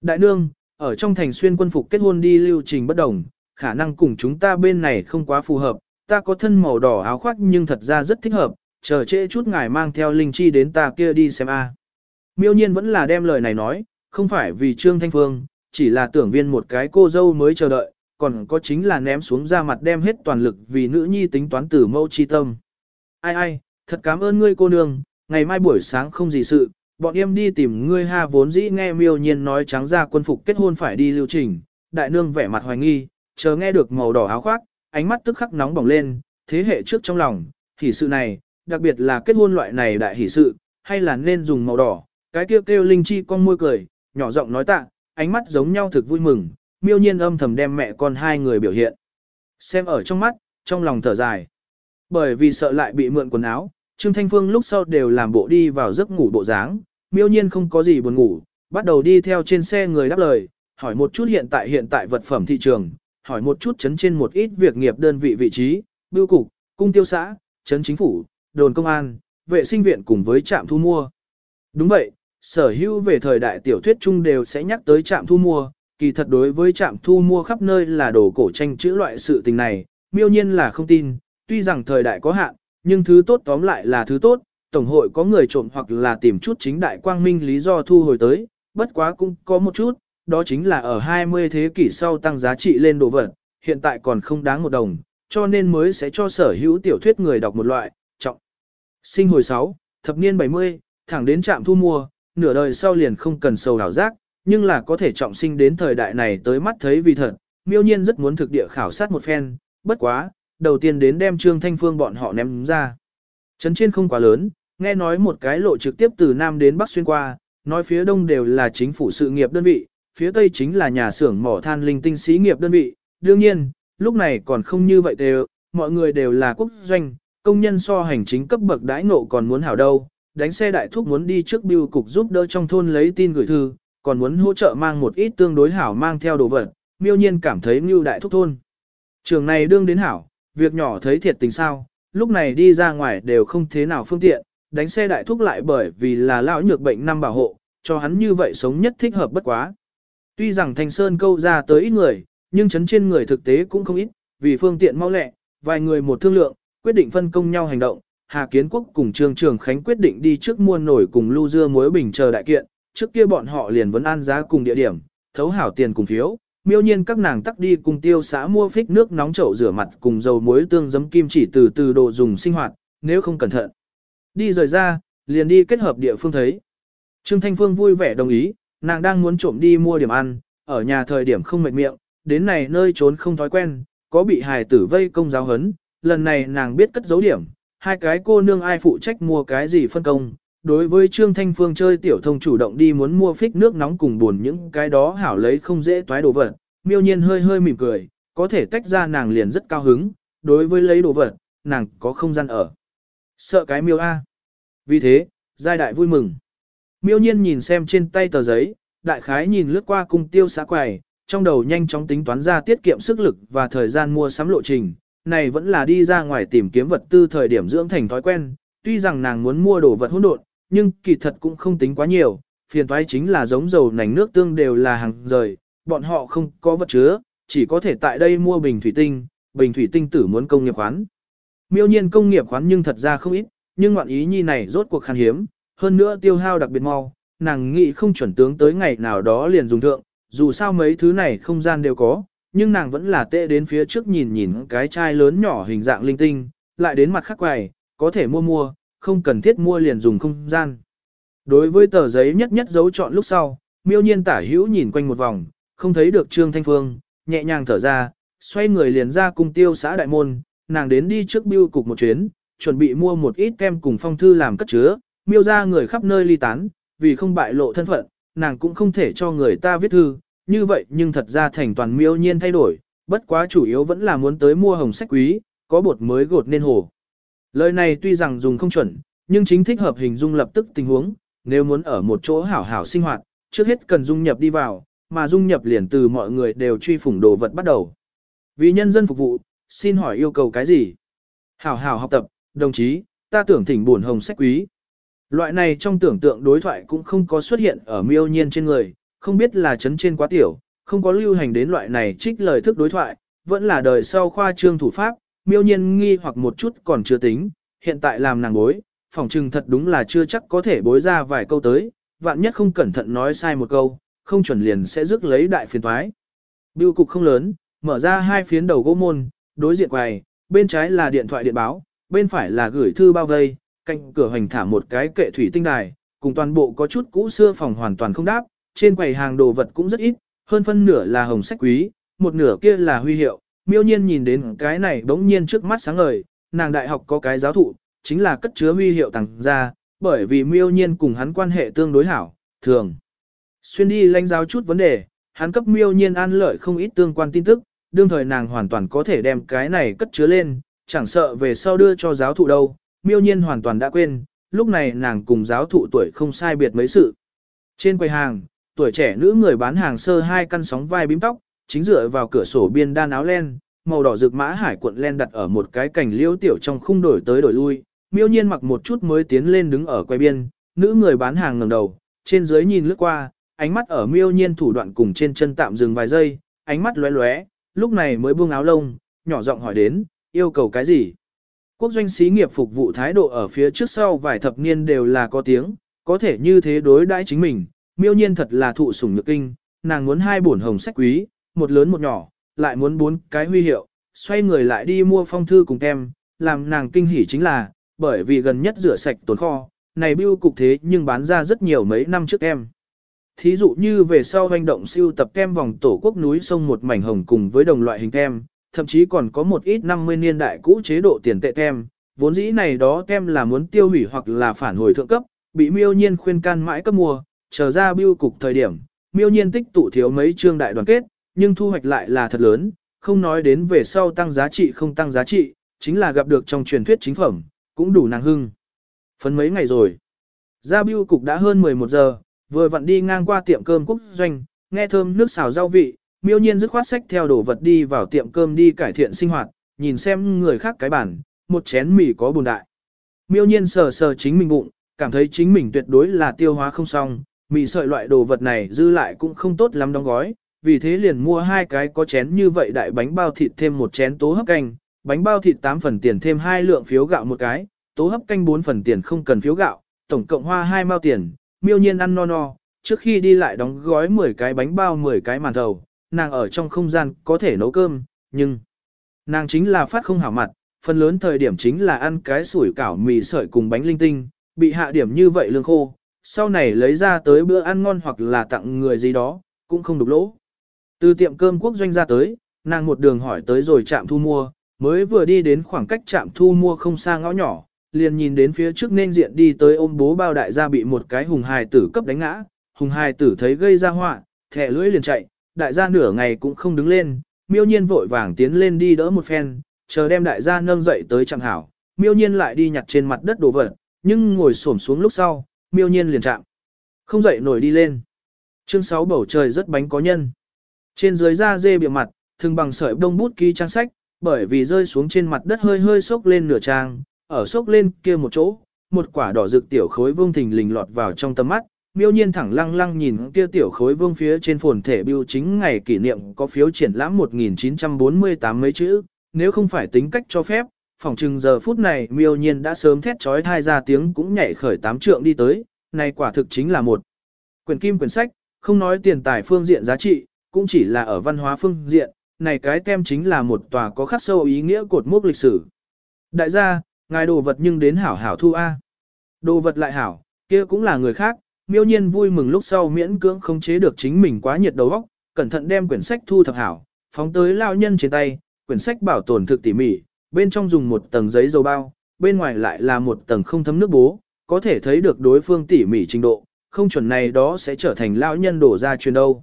Speaker 1: Đại nương, ở trong thành xuyên quân phục kết hôn đi lưu trình bất đồng, khả năng cùng chúng ta bên này không quá phù hợp, ta có thân màu đỏ áo khoác nhưng thật ra rất thích hợp, chờ trễ chút ngài mang theo linh chi đến ta kia đi xem a. Miêu nhiên vẫn là đem lời này nói, không phải vì Trương Thanh Phương, chỉ là tưởng viên một cái cô dâu mới chờ đợi, còn có chính là ném xuống ra mặt đem hết toàn lực vì nữ nhi tính toán tử mâu chi tâm. Ai ai, thật cảm ơn ngươi cô nương, ngày mai buổi sáng không gì sự, bọn em đi tìm ngươi ha vốn dĩ nghe miêu nhiên nói trắng ra quân phục kết hôn phải đi lưu trình, đại nương vẻ mặt hoài nghi, chờ nghe được màu đỏ áo khoác, ánh mắt tức khắc nóng bỏng lên, thế hệ trước trong lòng, hỷ sự này, đặc biệt là kết hôn loại này đại hỷ sự, hay là nên dùng màu đỏ, cái kêu kêu linh chi con môi cười, nhỏ giọng nói tạ, ánh mắt giống nhau thực vui mừng, miêu nhiên âm thầm đem mẹ con hai người biểu hiện. Xem ở trong mắt, trong lòng thở dài. Bởi vì sợ lại bị mượn quần áo, Trương Thanh Phương lúc sau đều làm bộ đi vào giấc ngủ bộ dáng, miêu nhiên không có gì buồn ngủ, bắt đầu đi theo trên xe người đáp lời, hỏi một chút hiện tại hiện tại vật phẩm thị trường, hỏi một chút chấn trên một ít việc nghiệp đơn vị vị trí, bưu cục, cung tiêu xã, chấn chính phủ, đồn công an, vệ sinh viện cùng với trạm thu mua. Đúng vậy, sở hữu về thời đại tiểu thuyết chung đều sẽ nhắc tới trạm thu mua, kỳ thật đối với trạm thu mua khắp nơi là đồ cổ tranh chữ loại sự tình này, miêu nhiên là không tin, tuy rằng thời đại có hạn, nhưng thứ tốt tóm lại là thứ tốt, tổng hội có người trộm hoặc là tìm chút chính đại quang minh lý do thu hồi tới, bất quá cũng có một chút, đó chính là ở 20 thế kỷ sau tăng giá trị lên đồ vật, hiện tại còn không đáng một đồng, cho nên mới sẽ cho sở hữu tiểu thuyết người đọc một loại, trọng. Sinh hồi 6, thập niên 70, thẳng đến trạm thu mua, nửa đời sau liền không cần sầu đảo giác, nhưng là có thể trọng sinh đến thời đại này tới mắt thấy vì thật, miêu nhiên rất muốn thực địa khảo sát một phen, bất quá, đầu tiên đến đem Trương Thanh Phương bọn họ ném ra. Trấn trên không quá lớn, nghe nói một cái lộ trực tiếp từ Nam đến Bắc xuyên qua, nói phía Đông đều là chính phủ sự nghiệp đơn vị, phía Tây chính là nhà xưởng mỏ than linh tinh xí nghiệp đơn vị. Đương nhiên, lúc này còn không như vậy đều, mọi người đều là quốc doanh, công nhân so hành chính cấp bậc đãi ngộ còn muốn hảo đâu, đánh xe đại thúc muốn đi trước biêu cục giúp đỡ trong thôn lấy tin gửi thư, còn muốn hỗ trợ mang một ít tương đối hảo mang theo đồ vật, miêu nhiên cảm thấy mưu đại thúc thôn. Trường này đương đến hảo, việc nhỏ thấy thiệt tình sao, lúc này đi ra ngoài đều không thế nào phương tiện, đánh xe đại thúc lại bởi vì là lão nhược bệnh năm bảo hộ, cho hắn như vậy sống nhất thích hợp bất quá. Tuy rằng Thanh Sơn câu ra tới ít người, nhưng chấn trên người thực tế cũng không ít, vì phương tiện mau lẹ, vài người một thương lượng, quyết định phân công nhau hành động. Hà Kiến Quốc cùng Trương Trường Khánh quyết định đi trước mua nổi cùng lưu dưa muối bình chờ đại kiện, trước kia bọn họ liền vẫn an giá cùng địa điểm, thấu hảo tiền cùng phiếu, miêu nhiên các nàng tắc đi cùng tiêu xã mua phích nước nóng chậu rửa mặt cùng dầu muối tương giấm kim chỉ từ từ đồ dùng sinh hoạt, nếu không cẩn thận. Đi rời ra, liền đi kết hợp địa phương thấy. Trương Thanh Phương vui vẻ đồng ý, nàng đang muốn trộm đi mua điểm ăn, ở nhà thời điểm không mệt miệng, đến này nơi trốn không thói quen, có bị hài tử vây công giáo hấn, lần này nàng biết cất giấu điểm, hai cái cô nương ai phụ trách mua cái gì phân công. Đối với Trương Thanh Phương chơi tiểu thông chủ động đi muốn mua phích nước nóng cùng buồn những cái đó hảo lấy không dễ toái đồ vật, miêu nhiên hơi hơi mỉm cười, có thể tách ra nàng liền rất cao hứng, đối với lấy đồ vật, nàng có không gian ở. Sợ cái miêu A. Vì thế, giai đại vui mừng. Miêu nhiên nhìn xem trên tay tờ giấy, đại khái nhìn lướt qua cung tiêu xã quầy, trong đầu nhanh chóng tính toán ra tiết kiệm sức lực và thời gian mua sắm lộ trình. Này vẫn là đi ra ngoài tìm kiếm vật tư thời điểm dưỡng thành thói quen, tuy rằng nàng muốn mua đồ vật hỗn độn, nhưng kỳ thật cũng không tính quá nhiều, phiền toái chính là giống dầu nành nước tương đều là hàng rời, bọn họ không có vật chứa, chỉ có thể tại đây mua bình thủy tinh, bình thủy tinh tử muốn công nghiệp khoán. Miêu nhiên công nghiệp khoán nhưng thật ra không ít, nhưng ngoạn ý nhi này rốt cuộc khan hiếm, hơn nữa tiêu hao đặc biệt mau, nàng nghĩ không chuẩn tướng tới ngày nào đó liền dùng thượng, dù sao mấy thứ này không gian đều có, nhưng nàng vẫn là tệ đến phía trước nhìn nhìn cái chai lớn nhỏ hình dạng linh tinh, lại đến mặt khác quầy, có thể mua mua, không cần thiết mua liền dùng không gian. Đối với tờ giấy nhất nhất dấu chọn lúc sau, miêu nhiên tả hữu nhìn quanh một vòng, không thấy được Trương Thanh Phương, nhẹ nhàng thở ra, xoay người liền ra cung tiêu xã đại môn, nàng đến đi trước biêu cục một chuyến, chuẩn bị mua một ít kem cùng phong thư làm cất chứa, miêu ra người khắp nơi ly tán, vì không bại lộ thân phận, nàng cũng không thể cho người ta viết thư, như vậy nhưng thật ra thành toàn miêu nhiên thay đổi, bất quá chủ yếu vẫn là muốn tới mua hồng sách quý, có bột mới gột nên hồ. Lời này tuy rằng dùng không chuẩn, nhưng chính thích hợp hình dung lập tức tình huống, nếu muốn ở một chỗ hảo hảo sinh hoạt, trước hết cần dung nhập đi vào, mà dung nhập liền từ mọi người đều truy phủng đồ vật bắt đầu. Vì nhân dân phục vụ, xin hỏi yêu cầu cái gì? Hảo hảo học tập, đồng chí, ta tưởng thỉnh buồn hồng sách quý. Loại này trong tưởng tượng đối thoại cũng không có xuất hiện ở miêu nhiên trên người, không biết là chấn trên quá tiểu, không có lưu hành đến loại này trích lời thức đối thoại, vẫn là đời sau khoa trương thủ pháp, miêu nhiên nghi hoặc một chút còn chưa tính, hiện tại làm nàng bối, phỏng trừng thật đúng là chưa chắc có thể bối ra vài câu tới, vạn nhất không cẩn thận nói sai một câu, không chuẩn liền sẽ rước lấy đại phiền toái. Biêu cục không lớn, mở ra hai phiến đầu gỗ môn, đối diện quầy, bên trái là điện thoại điện báo, bên phải là gửi thư bao vây, cạnh cửa hoành thả một cái kệ thủy tinh đài, cùng toàn bộ có chút cũ xưa phòng hoàn toàn không đáp, trên quầy hàng đồ vật cũng rất ít, hơn phân nửa là hồng sách quý, một nửa kia là huy hiệu. Miêu nhiên nhìn đến cái này bỗng nhiên trước mắt sáng ngời, nàng đại học có cái giáo thụ, chính là cất chứa huy hiệu tặng ra, bởi vì miêu nhiên cùng hắn quan hệ tương đối hảo, thường. Xuyên đi lãnh giáo chút vấn đề, hắn cấp miêu nhiên an lợi không ít tương quan tin tức, đương thời nàng hoàn toàn có thể đem cái này cất chứa lên, chẳng sợ về sau đưa cho giáo thụ đâu, miêu nhiên hoàn toàn đã quên, lúc này nàng cùng giáo thụ tuổi không sai biệt mấy sự. Trên quầy hàng, tuổi trẻ nữ người bán hàng sơ hai căn sóng vai bím tóc, chính dựa vào cửa sổ biên đan áo len, màu đỏ rực mã hải cuộn len đặt ở một cái cành liễu tiểu trong khung đổi tới đổi lui, miêu nhiên mặc một chút mới tiến lên đứng ở quay biên, nữ người bán hàng ngẩng đầu, trên dưới nhìn lướt qua, ánh mắt ở miêu nhiên thủ đoạn cùng trên chân tạm dừng vài giây, ánh mắt lóe lóe, lúc này mới buông áo lông, nhỏ giọng hỏi đến, yêu cầu cái gì? Quốc doanh xí nghiệp phục vụ thái độ ở phía trước sau vài thập niên đều là có tiếng, có thể như thế đối đãi chính mình, miêu nhiên thật là thụ sủng nhược kinh, nàng muốn hai bổn hồng sách quý, một lớn một nhỏ, lại muốn bốn cái huy hiệu, xoay người lại đi mua phong thư cùng tem, làm nàng kinh hỉ chính là, bởi vì gần nhất rửa sạch tồn kho, này bưu cục thế nhưng bán ra rất nhiều mấy năm trước em. Thí dụ như về sau hành động siêu tập kem vòng tổ quốc núi sông một mảnh hồng cùng với đồng loại hình kem, thậm chí còn có một ít 50 niên đại cũ chế độ tiền tệ kem, vốn dĩ này đó kem là muốn tiêu hủy hoặc là phản hồi thượng cấp, bị miêu nhiên khuyên can mãi cấp mua, chờ ra biêu cục thời điểm, miêu nhiên tích tụ thiếu mấy chương đại đoàn kết, nhưng thu hoạch lại là thật lớn, không nói đến về sau tăng giá trị không tăng giá trị, chính là gặp được trong truyền thuyết chính phẩm, cũng đủ nàng hưng. Phấn mấy ngày rồi, ra biêu cục đã hơn 11 giờ, vừa vặn đi ngang qua tiệm cơm quốc doanh, nghe thơm nước xào rau vị, miêu nhiên dứt khoát sách theo đồ vật đi vào tiệm cơm đi cải thiện sinh hoạt, nhìn xem người khác cái bản, một chén mì có bùn đại. Miêu nhiên sờ sờ chính mình bụng, cảm thấy chính mình tuyệt đối là tiêu hóa không xong, mì sợi loại đồ vật này dư lại cũng không tốt lắm đóng gói, vì thế liền mua hai cái có chén như vậy đại bánh bao thịt thêm một chén tố hấp canh, bánh bao thịt 8 phần tiền thêm hai lượng phiếu gạo một cái, tố hấp canh 4 phần tiền không cần phiếu gạo, tổng cộng hoa hai mao tiền, miêu nhiên ăn no no, trước khi đi lại đóng gói 10 cái bánh bao 10 cái màn thầu, nàng ở trong không gian có thể nấu cơm, nhưng nàng chính là phát không hảo mặt, phần lớn thời điểm chính là ăn cái sủi cảo mì sợi cùng bánh linh tinh, bị hạ điểm như vậy lương khô, sau này lấy ra tới bữa ăn ngon hoặc là tặng người gì đó, cũng không đục lỗ. Từ tiệm cơm quốc doanh ra tới, nàng một đường hỏi tới rồi chạm thu mua, mới vừa đi đến khoảng cách chạm thu mua không xa ngõ nhỏ, liền nhìn đến phía trước nên diện đi tới ôm bố bao đại gia bị một cái hùng hài tử cấp đánh ngã, hùng hài tử thấy gây ra họa, thẻ lưỡi liền chạy, đại gia nửa ngày cũng không đứng lên, miêu nhiên vội vàng tiến lên đi đỡ một phen, chờ đem đại gia nâng dậy tới chẳng hảo, miêu nhiên lại đi nhặt trên mặt đất đồ vật, nhưng ngồi xổm xuống lúc sau, miêu nhiên liền chạm. Không dậy nổi đi lên. Chương 6 bầu trời rất bánh có nhân. Trên dưới da dê bịa mặt, thường bằng sợi đông bút ký trang sách, bởi vì rơi xuống trên mặt đất hơi hơi sốc lên nửa trang, ở sốc lên kia một chỗ, một quả đỏ rực tiểu khối vương thình lình lọt vào trong tầm mắt, miêu nhiên thẳng lăng lăng nhìn kia tiểu khối vương phía trên phồn thể biêu chính ngày kỷ niệm có phiếu triển lãm 1948 mấy chữ, nếu không phải tính cách cho phép, phòng chừng giờ phút này miêu nhiên đã sớm thét trói thai ra tiếng cũng nhảy khởi tám trượng đi tới, này quả thực chính là một quyển kim quyển sách, không nói tiền tài phương diện giá trị, cũng chỉ là ở văn hóa phương diện, này cái tem chính là một tòa có khắc sâu ý nghĩa cột mốc lịch sử. Đại gia, ngài đồ vật nhưng đến hảo hảo thu A. Đồ vật lại hảo, kia cũng là người khác, miêu nhiên vui mừng lúc sau miễn cưỡng không chế được chính mình quá nhiệt đầu óc, cẩn thận đem quyển sách thu thập hảo, phóng tới lao nhân trên tay, quyển sách bảo tồn thực tỉ mỉ, bên trong dùng một tầng giấy dầu bao, bên ngoài lại là một tầng không thấm nước bố, có thể thấy được đối phương tỉ mỉ trình độ, không chuẩn này đó sẽ trở thành lão nhân đổ ra truyền đâu.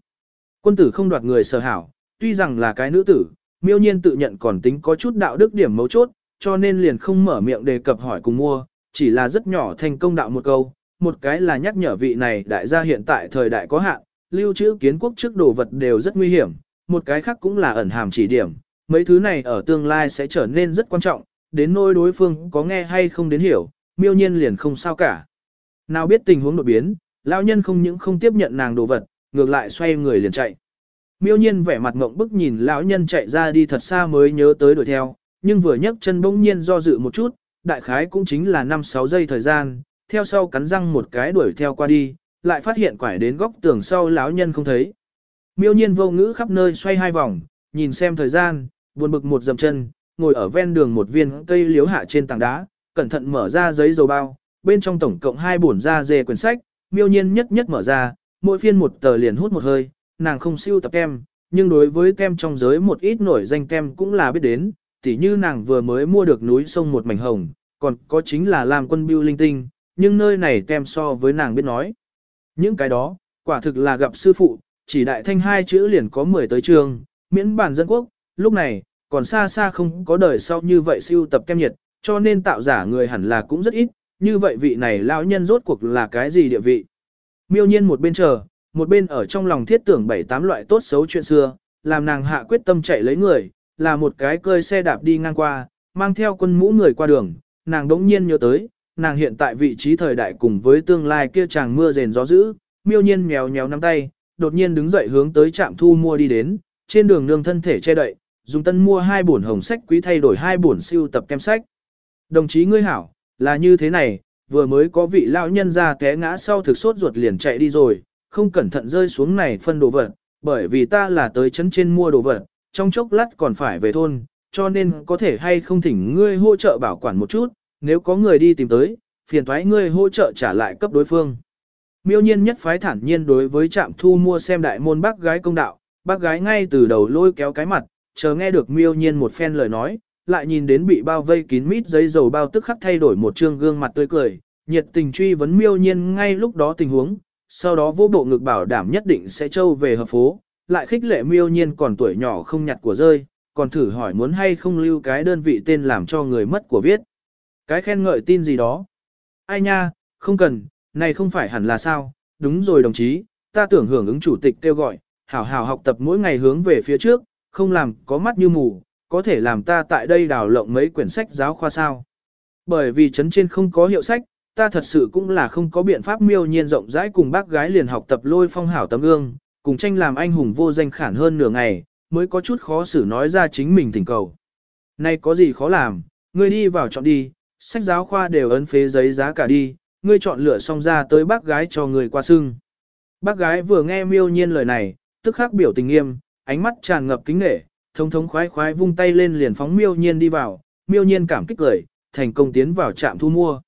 Speaker 1: Quân tử không đoạt người sở hảo, tuy rằng là cái nữ tử, miêu nhiên tự nhận còn tính có chút đạo đức điểm mấu chốt, cho nên liền không mở miệng đề cập hỏi cùng mua, chỉ là rất nhỏ thành công đạo một câu, một cái là nhắc nhở vị này đại gia hiện tại thời đại có hạn, lưu trữ kiến quốc trước đồ vật đều rất nguy hiểm, một cái khác cũng là ẩn hàm chỉ điểm, mấy thứ này ở tương lai sẽ trở nên rất quan trọng, đến nỗi đối phương có nghe hay không đến hiểu, miêu nhiên liền không sao cả. Nào biết tình huống đột biến, lão nhân không những không tiếp nhận nàng đồ vật, ngược lại xoay người liền chạy. Miêu nhiên vẻ mặt ngộng bức nhìn lão nhân chạy ra đi thật xa mới nhớ tới đuổi theo, nhưng vừa nhấc chân bỗng nhiên do dự một chút, đại khái cũng chính là 5-6 giây thời gian, theo sau cắn răng một cái đuổi theo qua đi, lại phát hiện quải đến góc tường sau lão nhân không thấy. Miêu nhiên vô ngữ khắp nơi xoay hai vòng, nhìn xem thời gian, buồn bực một dầm chân, ngồi ở ven đường một viên cây liếu hạ trên tảng đá, cẩn thận mở ra giấy dầu bao, bên trong tổng cộng hai bổn da dê quyển sách, miêu nhiên nhất nhất mở ra, mỗi phiên một tờ liền hút một hơi, nàng không siêu tập kem, nhưng đối với kem trong giới một ít nổi danh kem cũng là biết đến, tỉ như nàng vừa mới mua được núi sông một mảnh hồng, còn có chính là làm quân biêu linh tinh, nhưng nơi này kem so với nàng biết nói. Những cái đó, quả thực là gặp sư phụ, chỉ đại thanh hai chữ liền có 10 tới trường, miễn bản dân quốc, lúc này, còn xa xa không có đời sau như vậy siêu tập kem nhiệt, cho nên tạo giả người hẳn là cũng rất ít, như vậy vị này lão nhân rốt cuộc là cái gì địa vị. Miêu nhiên một bên chờ, một bên ở trong lòng thiết tưởng bảy tám loại tốt xấu chuyện xưa, làm nàng hạ quyết tâm chạy lấy người, là một cái cơi xe đạp đi ngang qua, mang theo quân mũ người qua đường, nàng đống nhiên nhớ tới, nàng hiện tại vị trí thời đại cùng với tương lai kia chàng mưa rền gió dữ, miêu nhiên mèo nhéo nắm tay, đột nhiên đứng dậy hướng tới trạm thu mua đi đến, trên đường nương thân thể che đậy, dùng tân mua hai bổn hồng sách quý thay đổi hai bổn siêu tập kem sách. Đồng chí ngươi hảo, là như thế này, vừa mới có vị lão nhân ra té ngã sau thực sốt ruột liền chạy đi rồi, không cẩn thận rơi xuống này phân đồ vật, bởi vì ta là tới chấn trên mua đồ vật, trong chốc lát còn phải về thôn, cho nên có thể hay không thỉnh ngươi hỗ trợ bảo quản một chút, nếu có người đi tìm tới, phiền thoái ngươi hỗ trợ trả lại cấp đối phương. Miêu nhiên nhất phái thản nhiên đối với trạm thu mua xem đại môn bác gái công đạo, bác gái ngay từ đầu lôi kéo cái mặt, chờ nghe được miêu nhiên một phen lời nói, lại nhìn đến bị bao vây kín mít giấy dầu bao tức khắc thay đổi một trương gương mặt tươi cười, nhiệt tình truy vấn miêu nhiên ngay lúc đó tình huống, sau đó vô bộ ngực bảo đảm nhất định sẽ trâu về hợp phố, lại khích lệ miêu nhiên còn tuổi nhỏ không nhặt của rơi, còn thử hỏi muốn hay không lưu cái đơn vị tên làm cho người mất của viết. Cái khen ngợi tin gì đó. Ai nha, không cần, này không phải hẳn là sao, đúng rồi đồng chí, ta tưởng hưởng ứng chủ tịch kêu gọi, hảo hảo học tập mỗi ngày hướng về phía trước, không làm có mắt như mù, có thể làm ta tại đây đào lộng mấy quyển sách giáo khoa sao. Bởi vì chấn trên không có hiệu sách, ta thật sự cũng là không có biện pháp miêu nhiên rộng rãi cùng bác gái liền học tập lôi phong hảo tấm gương, cùng tranh làm anh hùng vô danh khản hơn nửa ngày, mới có chút khó xử nói ra chính mình thỉnh cầu. Này có gì khó làm, ngươi đi vào chọn đi, sách giáo khoa đều ấn phế giấy giá cả đi, ngươi chọn lựa xong ra tới bác gái cho người qua sưng. Bác gái vừa nghe miêu nhiên lời này, tức khắc biểu tình nghiêm, ánh mắt tràn ngập kính nể, thông thống khoái khoái vung tay lên liền phóng miêu nhiên đi vào, miêu nhiên cảm kích cười, thành công tiến vào trạm thu mua.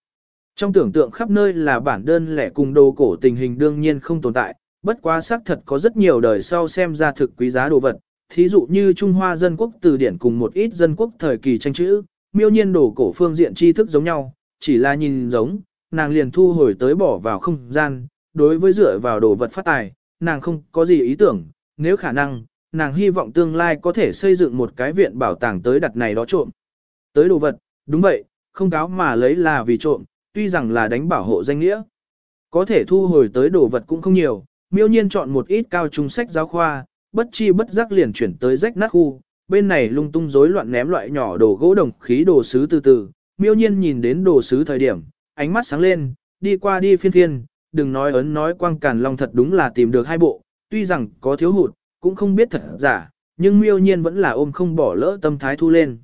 Speaker 1: Trong tưởng tượng khắp nơi là bản đơn lẻ cùng đồ cổ tình hình đương nhiên không tồn tại, bất quá xác thật có rất nhiều đời sau xem ra thực quý giá đồ vật, thí dụ như Trung Hoa dân quốc từ điển cùng một ít dân quốc thời kỳ tranh chữ, miêu nhiên đồ cổ phương diện tri thức giống nhau, chỉ là nhìn giống, nàng liền thu hồi tới bỏ vào không gian, đối với dựa vào đồ vật phát tài, nàng không có gì ý tưởng, nếu khả năng, nàng hy vọng tương lai có thể xây dựng một cái viện bảo tàng tới đặt này đó trộm. Tới đồ vật, đúng vậy, không cáo mà lấy là vì trộm, tuy rằng là đánh bảo hộ danh nghĩa. Có thể thu hồi tới đồ vật cũng không nhiều, miêu nhiên chọn một ít cao trung sách giáo khoa, bất chi bất giác liền chuyển tới rách nát khu, bên này lung tung rối loạn ném loại nhỏ đồ gỗ đồng khí đồ sứ từ từ, miêu nhiên nhìn đến đồ sứ thời điểm, ánh mắt sáng lên, đi qua đi phiên phiên, đừng nói ấn nói quang càn long thật đúng là tìm được hai bộ, tuy rằng có thiếu hụt, cũng không biết thật giả, nhưng miêu nhiên vẫn là ôm không bỏ lỡ tâm thái thu lên.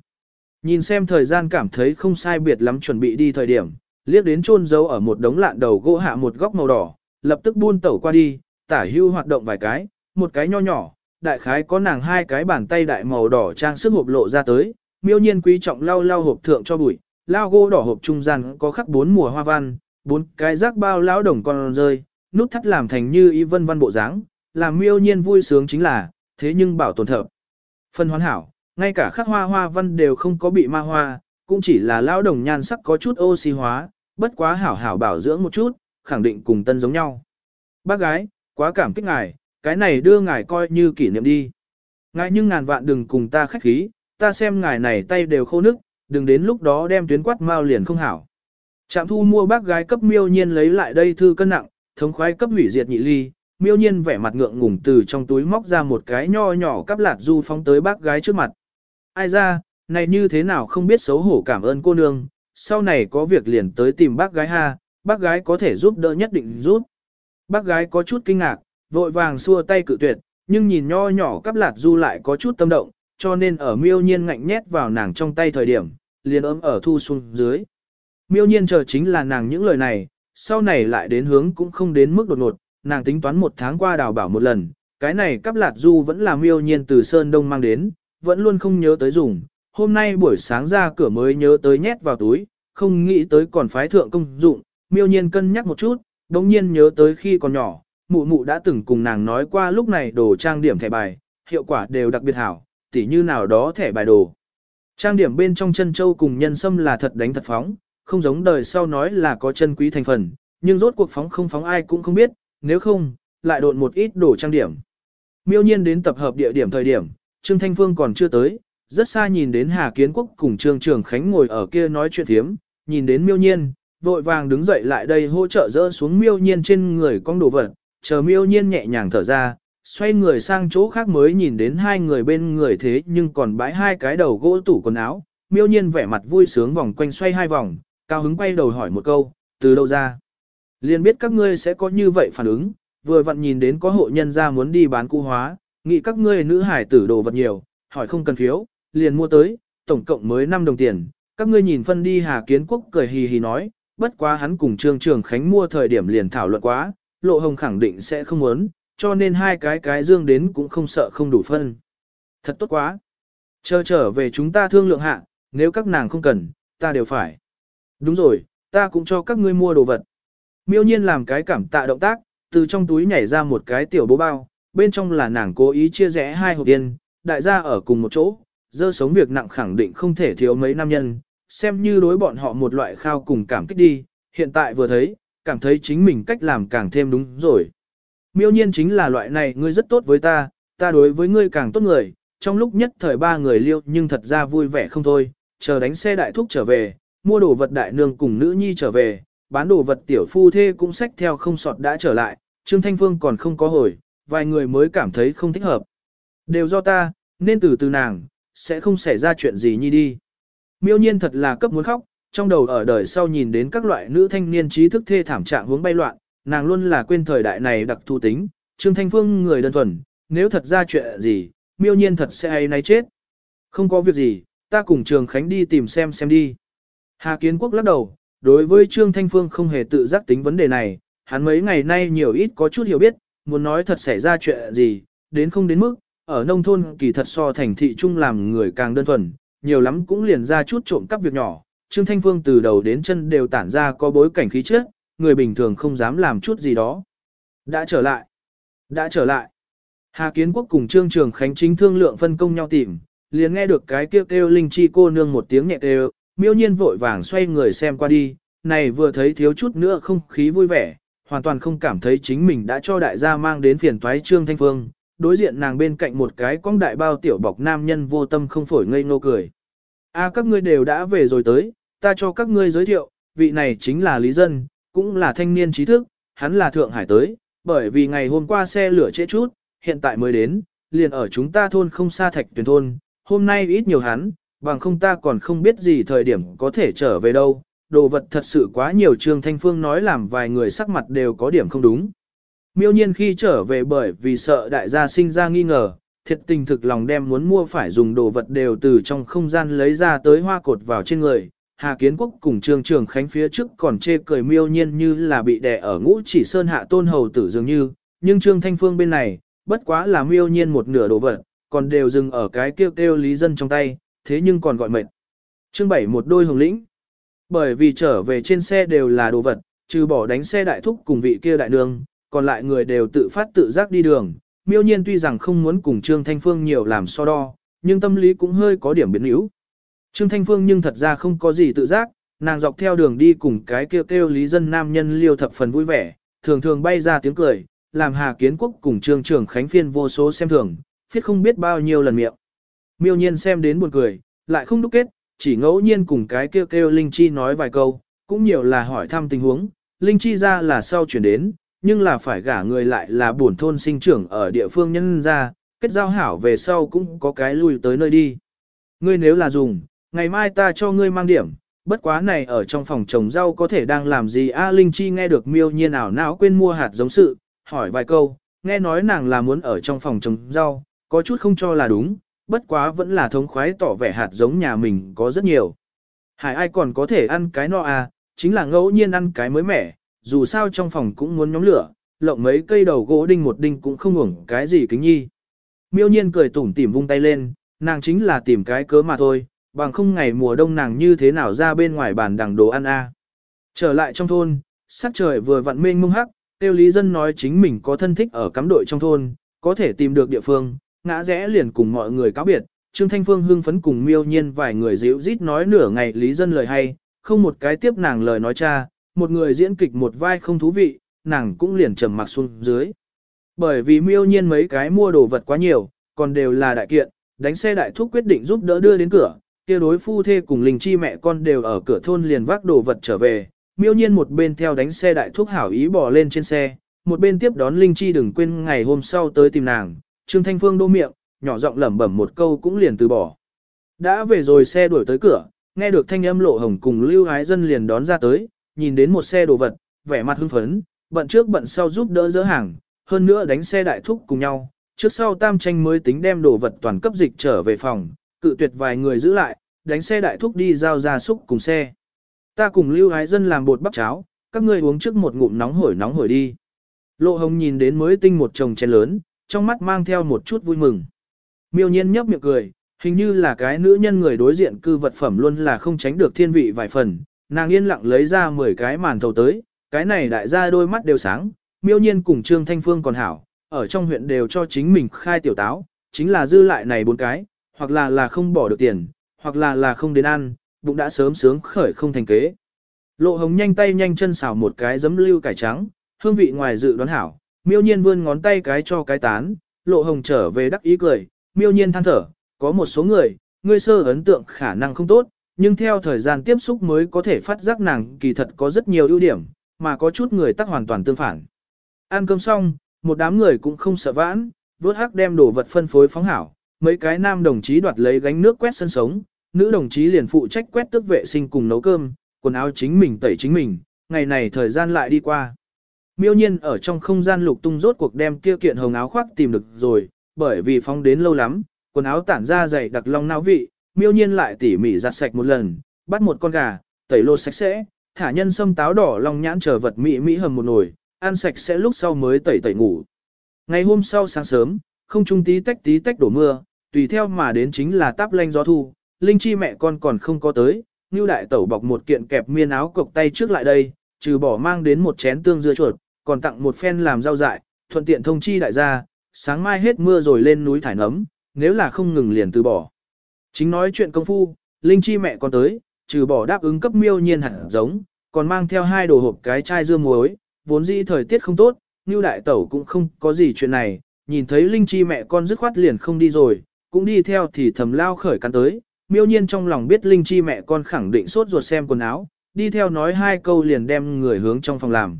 Speaker 1: Nhìn xem thời gian cảm thấy không sai biệt lắm chuẩn bị đi thời điểm, liếc đến chôn giấu ở một đống lạn đầu gỗ hạ một góc màu đỏ, lập tức buôn tẩu qua đi, tả hưu hoạt động vài cái, một cái nho nhỏ, đại khái có nàng hai cái bàn tay đại màu đỏ trang sức hộp lộ ra tới, miêu nhiên quý trọng lau lau hộp thượng cho bụi, lao gỗ đỏ hộp trung gian có khắc bốn mùa hoa văn, bốn cái rác bao lão đồng con rơi, nút thắt làm thành như y vân văn bộ dáng, làm miêu nhiên vui sướng chính là, thế nhưng bảo tồn thợ. Phân hoàn hảo, ngay cả khắc hoa hoa văn đều không có bị ma hoa, cũng chỉ là lão đồng nhan sắc có chút oxy hóa, bất quá hảo hảo bảo dưỡng một chút, khẳng định cùng tân giống nhau. Bác gái, quá cảm kích ngài, cái này đưa ngài coi như kỷ niệm đi. Ngài nhưng ngàn vạn đừng cùng ta khách khí, ta xem ngài này tay đều khô nức, đừng đến lúc đó đem tuyến quát mau liền không hảo. Trạm thu mua bác gái cấp miêu nhiên lấy lại đây thư cân nặng, thống khoái cấp hủy diệt nhị ly, miêu nhiên vẻ mặt ngượng ngùng từ trong túi móc ra một cái nho nhỏ cắp lạt du phóng tới bác gái trước mặt. Ai ra, này như thế nào không biết xấu hổ cảm ơn cô nương, sau này có việc liền tới tìm bác gái ha, bác gái có thể giúp đỡ nhất định giúp. Bác gái có chút kinh ngạc, vội vàng xua tay cự tuyệt, nhưng nhìn nho nhỏ cắp lạt du lại có chút tâm động, cho nên ở miêu nhiên ngạnh nhét vào nàng trong tay thời điểm, liền ấm ở thu xuống dưới. Miêu nhiên chờ chính là nàng những lời này, sau này lại đến hướng cũng không đến mức đột ngột, nàng tính toán một tháng qua đào bảo một lần, cái này cắp lạt du vẫn là miêu nhiên từ Sơn Đông mang đến, vẫn luôn không nhớ tới dùng, hôm nay buổi sáng ra cửa mới nhớ tới nhét vào túi, không nghĩ tới còn phái thượng công dụng, miêu nhiên cân nhắc một chút, đồng nhiên nhớ tới khi còn nhỏ, mụ mụ đã từng cùng nàng nói qua lúc này đồ trang điểm thẻ bài, hiệu quả đều đặc biệt hảo, tỉ như nào đó thẻ bài đồ. Trang điểm bên trong chân châu cùng nhân sâm là thật đánh thật phóng, không giống đời sau nói là có chân quý thành phần, nhưng rốt cuộc phóng không phóng ai cũng không biết, nếu không, lại độn một ít đồ trang điểm. Miêu nhiên đến tập hợp địa điểm thời điểm, Trương Thanh Phương còn chưa tới, rất xa nhìn đến Hà Kiến Quốc cùng Trương Trường Khánh ngồi ở kia nói chuyện thiếm, nhìn đến miêu nhiên, vội vàng đứng dậy lại đây hỗ trợ dỡ xuống miêu nhiên trên người con đồ vật, chờ miêu nhiên nhẹ nhàng thở ra, xoay người sang chỗ khác mới nhìn đến hai người bên người thế nhưng còn bãi hai cái đầu gỗ tủ quần áo, miêu nhiên vẻ mặt vui sướng vòng quanh xoay hai vòng, cao hứng quay đầu hỏi một câu, từ đâu ra? Liền biết các ngươi sẽ có như vậy phản ứng, vừa vặn nhìn đến có hộ nhân ra muốn đi bán cũ hóa, nghĩ các ngươi nữ hải tử đồ vật nhiều, hỏi không cần phiếu, liền mua tới, tổng cộng mới 5 đồng tiền, các ngươi nhìn phân đi Hà Kiến Quốc cười hì hì nói, bất quá hắn cùng Trương Trường Khánh mua thời điểm liền thảo luận quá, Lộ Hồng khẳng định sẽ không muốn, cho nên hai cái cái dương đến cũng không sợ không đủ phân. Thật tốt quá. Chờ trở về chúng ta thương lượng hạ, nếu các nàng không cần, ta đều phải. Đúng rồi, ta cũng cho các ngươi mua đồ vật. Miêu nhiên làm cái cảm tạ động tác, từ trong túi nhảy ra một cái tiểu bố bao, bên trong là nàng cố ý chia rẽ hai hộp tiền, đại gia ở cùng một chỗ, dơ sống việc nặng khẳng định không thể thiếu mấy nam nhân, xem như đối bọn họ một loại khao cùng cảm kích đi, hiện tại vừa thấy, cảm thấy chính mình cách làm càng thêm đúng rồi. Miêu nhiên chính là loại này ngươi rất tốt với ta, ta đối với ngươi càng tốt người, trong lúc nhất thời ba người liêu nhưng thật ra vui vẻ không thôi, chờ đánh xe đại thúc trở về, mua đồ vật đại nương cùng nữ nhi trở về, bán đồ vật tiểu phu thê cũng xách theo không sọt đã trở lại, Trương Thanh Phương còn không có hồi, vài người mới cảm thấy không thích hợp. Đều do ta, nên từ từ nàng, sẽ không xảy ra chuyện gì nhi đi. Miêu nhiên thật là cấp muốn khóc, trong đầu ở đời sau nhìn đến các loại nữ thanh niên trí thức thê thảm trạng hướng bay loạn, nàng luôn là quên thời đại này đặc thù tính, Trương Thanh Phương người đơn thuần, nếu thật ra chuyện gì, miêu nhiên thật sẽ hay nay chết. Không có việc gì, ta cùng Trường Khánh đi tìm xem xem đi. Hà Kiến Quốc lắc đầu, đối với Trương Thanh Phương không hề tự giác tính vấn đề này, hắn mấy ngày nay nhiều ít có chút hiểu biết, muốn nói thật xảy ra chuyện gì, đến không đến mức, ở nông thôn kỳ thật so thành thị trung làm người càng đơn thuần, nhiều lắm cũng liền ra chút trộm cắp việc nhỏ. Trương Thanh Phương từ đầu đến chân đều tản ra có bối cảnh khí chất, người bình thường không dám làm chút gì đó. Đã trở lại. Đã trở lại. Hà Kiến Quốc cùng Trương Trường Khánh chính thương lượng phân công nhau tìm, liền nghe được cái kêu kêu linh chi cô nương một tiếng nhẹ kêu, miêu nhiên vội vàng xoay người xem qua đi, này vừa thấy thiếu chút nữa không khí vui vẻ, hoàn toàn không cảm thấy chính mình đã cho đại gia mang đến phiền toái Trương Thanh Phương, đối diện nàng bên cạnh một cái cong đại bao tiểu bọc nam nhân vô tâm không phổi ngây ngô cười. A các ngươi đều đã về rồi tới, ta cho các ngươi giới thiệu, vị này chính là Lý Dân, cũng là thanh niên trí thức, hắn là Thượng Hải tới, bởi vì ngày hôm qua xe lửa trễ chút, hiện tại mới đến, liền ở chúng ta thôn không xa thạch tuyển thôn, hôm nay ít nhiều hắn, bằng không ta còn không biết gì thời điểm có thể trở về đâu, đồ vật thật sự quá nhiều Trương Thanh Phương nói làm vài người sắc mặt đều có điểm không đúng. Miêu nhiên khi trở về bởi vì sợ đại gia sinh ra nghi ngờ, thiệt tình thực lòng đem muốn mua phải dùng đồ vật đều từ trong không gian lấy ra tới hoa cột vào trên người. Hà Kiến Quốc cùng Trương Trường Khánh phía trước còn chê cười miêu nhiên như là bị đè ở ngũ chỉ sơn hạ tôn hầu tử dường như, nhưng Trương Thanh Phương bên này, bất quá là miêu nhiên một nửa đồ vật, còn đều dừng ở cái kêu kêu lý dân trong tay, thế nhưng còn gọi mệt. Chương bảy một đôi hồng lĩnh. Bởi vì trở về trên xe đều là đồ vật, trừ bỏ đánh xe đại thúc cùng vị kia đại nương, còn lại người đều tự phát tự giác đi đường. Miêu nhiên tuy rằng không muốn cùng Trương Thanh Phương nhiều làm so đo, nhưng tâm lý cũng hơi có điểm biến yếu. Trương Thanh Phương nhưng thật ra không có gì tự giác, nàng dọc theo đường đi cùng cái kêu kêu lý dân nam nhân liêu thập phần vui vẻ, thường thường bay ra tiếng cười, làm Hà Kiến Quốc cùng Trương Trường Khánh phiên vô số xem thường, phiết không biết bao nhiêu lần miệng. Miêu nhiên xem đến buồn cười, lại không đúc kết, chỉ ngẫu nhiên cùng cái kêu kêu Linh Chi nói vài câu, cũng nhiều là hỏi thăm tình huống, Linh Chi ra là sau chuyển đến, nhưng là phải gả người lại là buồn thôn sinh trưởng ở địa phương nhân ra, kết giao hảo về sau cũng có cái lui tới nơi đi. Ngươi nếu là dùng, ngày mai ta cho ngươi mang điểm, bất quá này ở trong phòng trồng rau có thể đang làm gì A Linh Chi nghe được miêu nhiên ảo não quên mua hạt giống sự, hỏi vài câu, nghe nói nàng là muốn ở trong phòng trồng rau, có chút không cho là đúng, bất quá vẫn là thống khoái tỏ vẻ hạt giống nhà mình có rất nhiều. Hải ai còn có thể ăn cái no à, chính là ngẫu nhiên ăn cái mới mẻ, dù sao trong phòng cũng muốn nhóm lửa, lộng mấy cây đầu gỗ đinh một đinh cũng không hưởng cái gì kính nhi. Miêu nhiên cười tủm tỉm vung tay lên, nàng chính là tìm cái cớ mà thôi, bằng không ngày mùa đông nàng như thế nào ra bên ngoài bàn đằng đồ ăn a. À. Trở lại trong thôn, sắc trời vừa vặn mênh mông hắc, tiêu lý dân nói chính mình có thân thích ở cắm đội trong thôn, có thể tìm được địa phương, ngã rẽ liền cùng mọi người cáo biệt. Trương Thanh Phương hưng phấn cùng miêu nhiên vài người dịu rít nói nửa ngày lý dân lời hay, không một cái tiếp nàng lời nói cha, một người diễn kịch một vai không thú vị, nàng cũng liền trầm mặc xuống dưới. Bởi vì miêu nhiên mấy cái mua đồ vật quá nhiều, còn đều là đại kiện, đánh xe đại thúc quyết định giúp đỡ đưa đến cửa, kia đối phu thê cùng linh chi mẹ con đều ở cửa thôn liền vác đồ vật trở về, miêu nhiên một bên theo đánh xe đại thúc hảo ý bỏ lên trên xe, một bên tiếp đón Linh Chi đừng quên ngày hôm sau tới tìm nàng, Trương Thanh Phương đô miệng, nhỏ giọng lẩm bẩm một câu cũng liền từ bỏ. Đã về rồi xe đuổi tới cửa, nghe được thanh âm lộ hồng cùng lưu ái dân liền đón ra tới, nhìn đến một xe đồ vật, vẻ mặt hưng phấn, bận trước bận sau giúp đỡ dỡ hàng, hơn nữa đánh xe đại thúc cùng nhau, trước sau tam tranh mới tính đem đồ vật toàn cấp dịch trở về phòng, cự tuyệt vài người giữ lại, đánh xe đại thúc đi giao ra súc cùng xe. Ta cùng lưu ái dân làm bột bắp cháo, các ngươi uống trước một ngụm nóng hổi nóng hổi đi. Lộ hồng nhìn đến mới tinh một chồng chén lớn, trong mắt mang theo một chút vui mừng. Miêu nhiên nhấp miệng cười, hình như là cái nữ nhân người đối diện cư vật phẩm luôn là không tránh được thiên vị vài phần, nàng yên lặng lấy ra 10 cái màn thầu tới, cái này đại gia đôi mắt đều sáng, miêu nhiên cùng Trương Thanh Phương còn hảo, ở trong huyện đều cho chính mình khai tiểu táo, chính là dư lại này bốn cái, hoặc là là không bỏ được tiền, hoặc là là không đến ăn, bụng đã sớm sướng khởi không thành kế. Lộ hồng nhanh tay nhanh chân xào một cái giấm lưu cải trắng, hương vị ngoài dự đoán hảo, miêu nhiên vươn ngón tay cái cho cái tán, lộ hồng trở về đắc ý cười, miêu nhiên than thở, có một số người, ngươi sơ ấn tượng khả năng không tốt, nhưng theo thời gian tiếp xúc mới có thể phát giác nàng kỳ thật có rất nhiều ưu điểm, mà có chút người tắc hoàn toàn tương phản. Ăn cơm xong, một đám người cũng không sợ vãn, vớt hắc đem đồ vật phân phối phóng hảo, mấy cái nam đồng chí đoạt lấy gánh nước quét sân sống, nữ đồng chí liền phụ trách quét tước vệ sinh cùng nấu cơm, quần áo chính mình tẩy chính mình, ngày này thời gian lại đi qua. Miêu nhiên ở trong không gian lục tung rốt cuộc đem kia kiện hồng áo khoác tìm được rồi, bởi vì phóng đến lâu lắm, quần áo tản ra dày đặc long não vị, miêu nhiên lại tỉ mỉ giặt sạch một lần, bắt một con gà, tẩy lô sạch sẽ, thả nhân sâm táo đỏ long nhãn chờ vật mỹ mỹ hầm một nồi, ăn sạch sẽ lúc sau mới tẩy tẩy ngủ. Ngày hôm sau sáng sớm, không trung tí tách tí tách đổ mưa, tùy theo mà đến chính là táp lanh gió thu, linh chi mẹ con còn không có tới, như đại tẩu bọc một kiện kẹp miên áo cộc tay trước lại đây, trừ bỏ mang đến một chén tương dưa chuột, còn tặng một phen làm rau dại, thuận tiện thông chi đại gia, sáng mai hết mưa rồi lên núi thải nấm, nếu là không ngừng liền từ bỏ. Chính nói chuyện công phu, Linh Chi mẹ con tới, trừ bỏ đáp ứng cấp miêu nhiên hẳn giống, còn mang theo hai đồ hộp cái chai dưa muối, vốn dĩ thời tiết không tốt, như đại tẩu cũng không có gì chuyện này, nhìn thấy Linh Chi mẹ con dứt khoát liền không đi rồi, cũng đi theo thì thầm lao khởi cắn tới, miêu nhiên trong lòng biết Linh Chi mẹ con khẳng định sốt ruột xem quần áo, đi theo nói hai câu liền đem người hướng trong phòng làm.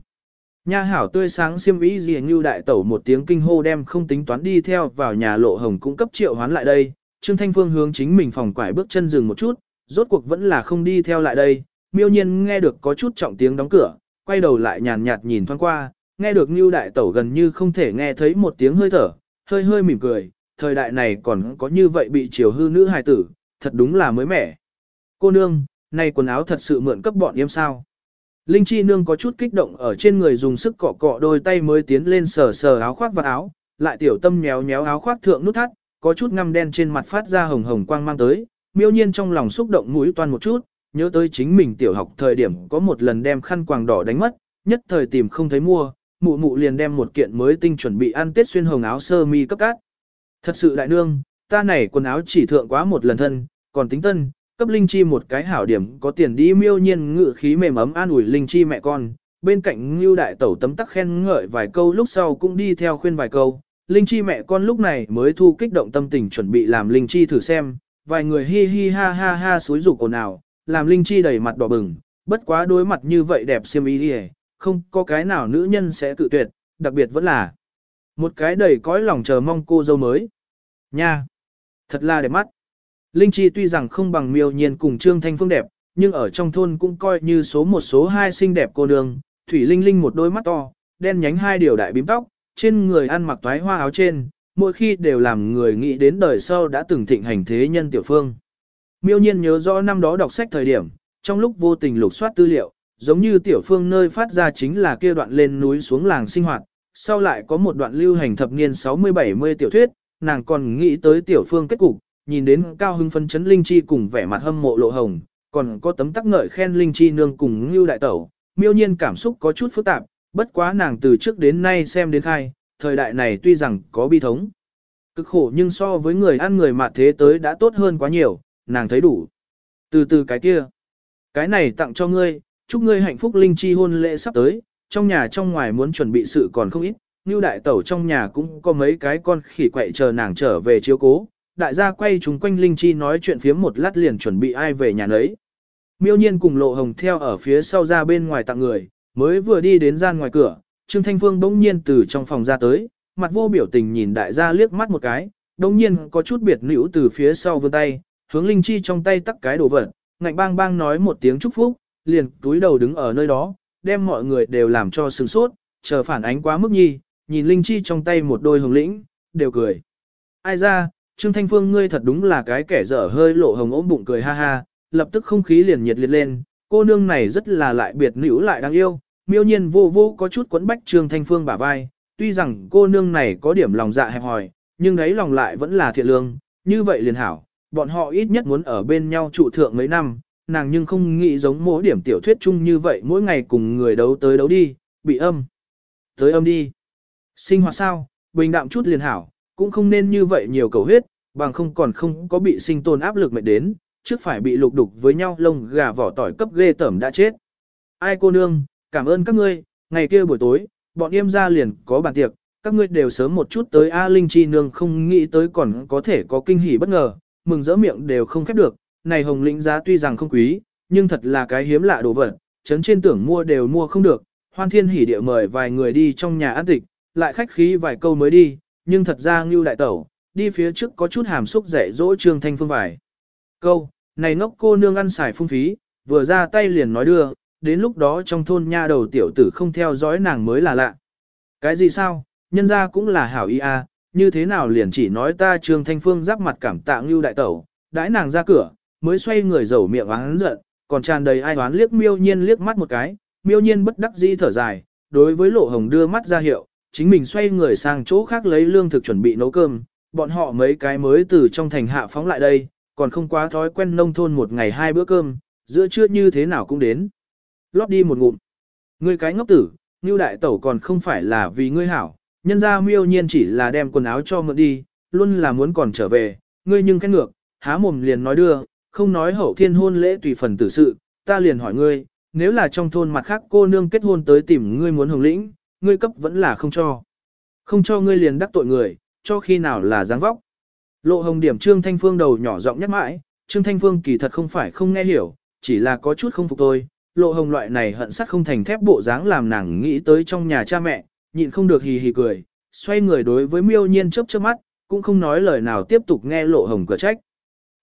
Speaker 1: Nha hảo tươi sáng xiêm ý gì như đại tẩu một tiếng kinh hô đem không tính toán đi theo vào nhà lộ hồng cũng cấp triệu hoán lại đây, Trương Thanh Phương hướng chính mình phòng quải bước chân dừng một chút, rốt cuộc vẫn là không đi theo lại đây, miêu nhiên nghe được có chút trọng tiếng đóng cửa, quay đầu lại nhàn nhạt nhìn thoáng qua, nghe được như đại tẩu gần như không thể nghe thấy một tiếng hơi thở, hơi hơi mỉm cười, thời đại này còn có như vậy bị chiều hư nữ hài tử, thật đúng là mới mẻ. Cô nương, này quần áo thật sự mượn cấp bọn em sao. Linh Chi Nương có chút kích động ở trên người dùng sức cọ cọ đôi tay mới tiến lên sờ sờ áo khoác và áo, lại tiểu tâm nhéo nhéo áo khoác thượng nút thắt, có chút ngăm đen trên mặt phát ra hồng hồng quang mang tới, miêu nhiên trong lòng xúc động mũi toan một chút, nhớ tới chính mình tiểu học thời điểm có một lần đem khăn quàng đỏ đánh mất, nhất thời tìm không thấy mua, mụ mụ liền đem một kiện mới tinh chuẩn bị ăn tết xuyên hồng áo sơ mi cấp cát. Thật sự đại nương, ta này quần áo chỉ thượng quá một lần thân, còn tính tân, cấp Linh Chi một cái hảo điểm có tiền đi miêu nhiên ngự khí mềm ấm an ủi Linh Chi mẹ con, bên cạnh Ngưu đại tẩu tấm tắc khen ngợi vài câu lúc sau cũng đi theo khuyên vài câu, Linh Chi mẹ con lúc này mới thu kích động tâm tình chuẩn bị làm Linh Chi thử xem, vài người hi hi ha ha ha xối rủ ồn ào, làm Linh Chi đầy mặt đỏ bừng, bất quá đối mặt như vậy đẹp xiêm ý đi không có cái nào nữ nhân sẽ cự tuyệt, đặc biệt vẫn là một cái đầy cõi lòng chờ mong cô dâu mới. Nha! Thật là đẹp mắt. Linh Chi tuy rằng không bằng miêu nhiên cùng Trương Thanh Phương đẹp, nhưng ở trong thôn cũng coi như số một số hai xinh đẹp cô nương, Thủy Linh Linh một đôi mắt to, đen nhánh hai điều đại bím tóc, trên người ăn mặc toái hoa áo trên, mỗi khi đều làm người nghĩ đến đời sau đã từng thịnh hành thế nhân tiểu phương. Miêu nhiên nhớ rõ năm đó đọc sách thời điểm, trong lúc vô tình lục soát tư liệu, giống như tiểu phương nơi phát ra chính là kia đoạn lên núi xuống làng sinh hoạt, sau lại có một đoạn lưu hành thập niên 60-70 tiểu thuyết, nàng còn nghĩ tới tiểu phương kết cục, nhìn đến cao hưng phân chấn Linh Chi cùng vẻ mặt hâm mộ lộ hồng, còn có tấm tắc ngợi khen Linh Chi nương cùng Ngưu Đại Tẩu, miêu nhiên cảm xúc có chút phức tạp, bất quá nàng từ trước đến nay xem đến khai, thời đại này tuy rằng có bi thống. Cực khổ nhưng so với người ăn người mà thế tới đã tốt hơn quá nhiều, nàng thấy đủ. Từ từ cái kia, cái này tặng cho ngươi, chúc ngươi hạnh phúc Linh Chi hôn lễ sắp tới, trong nhà trong ngoài muốn chuẩn bị sự còn không ít, Ngưu Đại Tẩu trong nhà cũng có mấy cái con khỉ quậy chờ nàng trở về chiếu cố, đại gia quay chúng quanh Linh Chi nói chuyện phía một lát liền chuẩn bị ai về nhà nấy. Miêu nhiên cùng lộ hồng theo ở phía sau ra bên ngoài tặng người, mới vừa đi đến gian ngoài cửa, Trương Thanh Phương bỗng nhiên từ trong phòng ra tới, mặt vô biểu tình nhìn đại gia liếc mắt một cái, bỗng nhiên có chút biệt nữ từ phía sau vươn tay, hướng Linh Chi trong tay tắt cái đồ vật, ngạnh bang bang nói một tiếng chúc phúc, liền túi đầu đứng ở nơi đó, đem mọi người đều làm cho sừng sốt, chờ phản ánh quá mức nhi, nhìn Linh Chi trong tay một đôi hồng lĩnh, đều cười. Ai ra, Trương Thanh Phương ngươi thật đúng là cái kẻ dở hơi lộ hồng ốm bụng cười ha ha, lập tức không khí liền nhiệt liệt lên, cô nương này rất là lại biệt nữ lại đáng yêu, miêu nhiên vô vô có chút quấn bách Trương Thanh Phương bả vai, tuy rằng cô nương này có điểm lòng dạ hẹp hòi, nhưng đấy lòng lại vẫn là thiện lương, như vậy liền hảo, bọn họ ít nhất muốn ở bên nhau trụ thượng mấy năm, nàng nhưng không nghĩ giống mỗi điểm tiểu thuyết chung như vậy mỗi ngày cùng người đấu tới đấu đi, bị âm. Tới âm đi. Sinh hoạt sao, bình đạm chút liền hảo, cũng không nên như vậy nhiều cầu huyết, bằng không còn không có bị sinh tồn áp lực mệt đến, trước phải bị lục đục với nhau lông gà vỏ tỏi cấp ghê tẩm đã chết. Ai cô nương, cảm ơn các ngươi, ngày kia buổi tối, bọn em ra liền có bàn tiệc, các ngươi đều sớm một chút tới A Linh Chi nương không nghĩ tới còn có thể có kinh hỉ bất ngờ, mừng rỡ miệng đều không khép được, này hồng lĩnh giá tuy rằng không quý, nhưng thật là cái hiếm lạ đồ vật, chấn trên tưởng mua đều mua không được, hoan thiên hỉ địa mời vài người đi trong nhà ăn tịch, lại khách khí vài câu mới đi, nhưng thật ra ngưu đại tẩu, đi phía trước có chút hàm xúc dạy dỗ trương thanh phương vài. Câu, này ngốc cô nương ăn xài phung phí, vừa ra tay liền nói đưa, đến lúc đó trong thôn nha đầu tiểu tử không theo dõi nàng mới là lạ. Cái gì sao, nhân ra cũng là hảo ý a, như thế nào liền chỉ nói ta trương thanh phương giáp mặt cảm tạ ngưu đại tẩu, đãi nàng ra cửa, mới xoay người dầu miệng oán giận, còn tràn đầy ai oán liếc miêu nhiên liếc mắt một cái, miêu nhiên bất đắc dĩ thở dài, đối với lộ hồng đưa mắt ra hiệu, chính mình xoay người sang chỗ khác lấy lương thực chuẩn bị nấu cơm, bọn họ mấy cái mới từ trong thành hạ phóng lại đây, còn không quá thói quen nông thôn một ngày hai bữa cơm, giữa trưa như thế nào cũng đến. Lót đi một ngụm. Ngươi cái ngốc tử, như đại tẩu còn không phải là vì ngươi hảo, nhân ra miêu nhiên chỉ là đem quần áo cho mượn đi, luôn là muốn còn trở về, ngươi nhưng khét ngược, há mồm liền nói đưa, không nói hậu thiên hôn lễ tùy phần tử sự, ta liền hỏi ngươi, nếu là trong thôn mặt khác cô nương kết hôn tới tìm ngươi muốn hồng lĩnh, ngươi cấp vẫn là không cho. Không cho ngươi liền đắc tội người, cho khi nào là dáng vóc. Lộ hồng điểm Trương Thanh Phương đầu nhỏ giọng nhắc mãi, Trương Thanh Phương kỳ thật không phải không nghe hiểu, chỉ là có chút không phục tôi. Lộ hồng loại này hận sắt không thành thép bộ dáng làm nàng nghĩ tới trong nhà cha mẹ, nhịn không được hì hì cười, xoay người đối với miêu nhiên chớp chớp mắt, cũng không nói lời nào tiếp tục nghe lộ hồng cửa trách.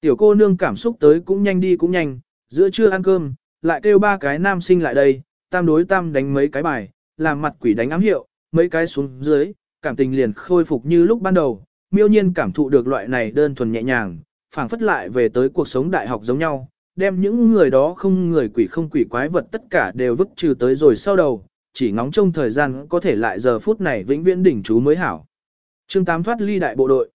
Speaker 1: Tiểu cô nương cảm xúc tới cũng nhanh đi cũng nhanh, giữa trưa ăn cơm, lại kêu ba cái nam sinh lại đây, tam đối tam đánh mấy cái bài, làm mặt quỷ đánh ám hiệu, mấy cái xuống dưới, cảm tình liền khôi phục như lúc ban đầu, miêu nhiên cảm thụ được loại này đơn thuần nhẹ nhàng, phảng phất lại về tới cuộc sống đại học giống nhau, đem những người đó không người quỷ không quỷ quái vật tất cả đều vứt trừ tới rồi sau đầu, chỉ ngóng trông thời gian có thể lại giờ phút này vĩnh viễn đỉnh chú mới hảo. Chương 8 thoát ly đại bộ đội.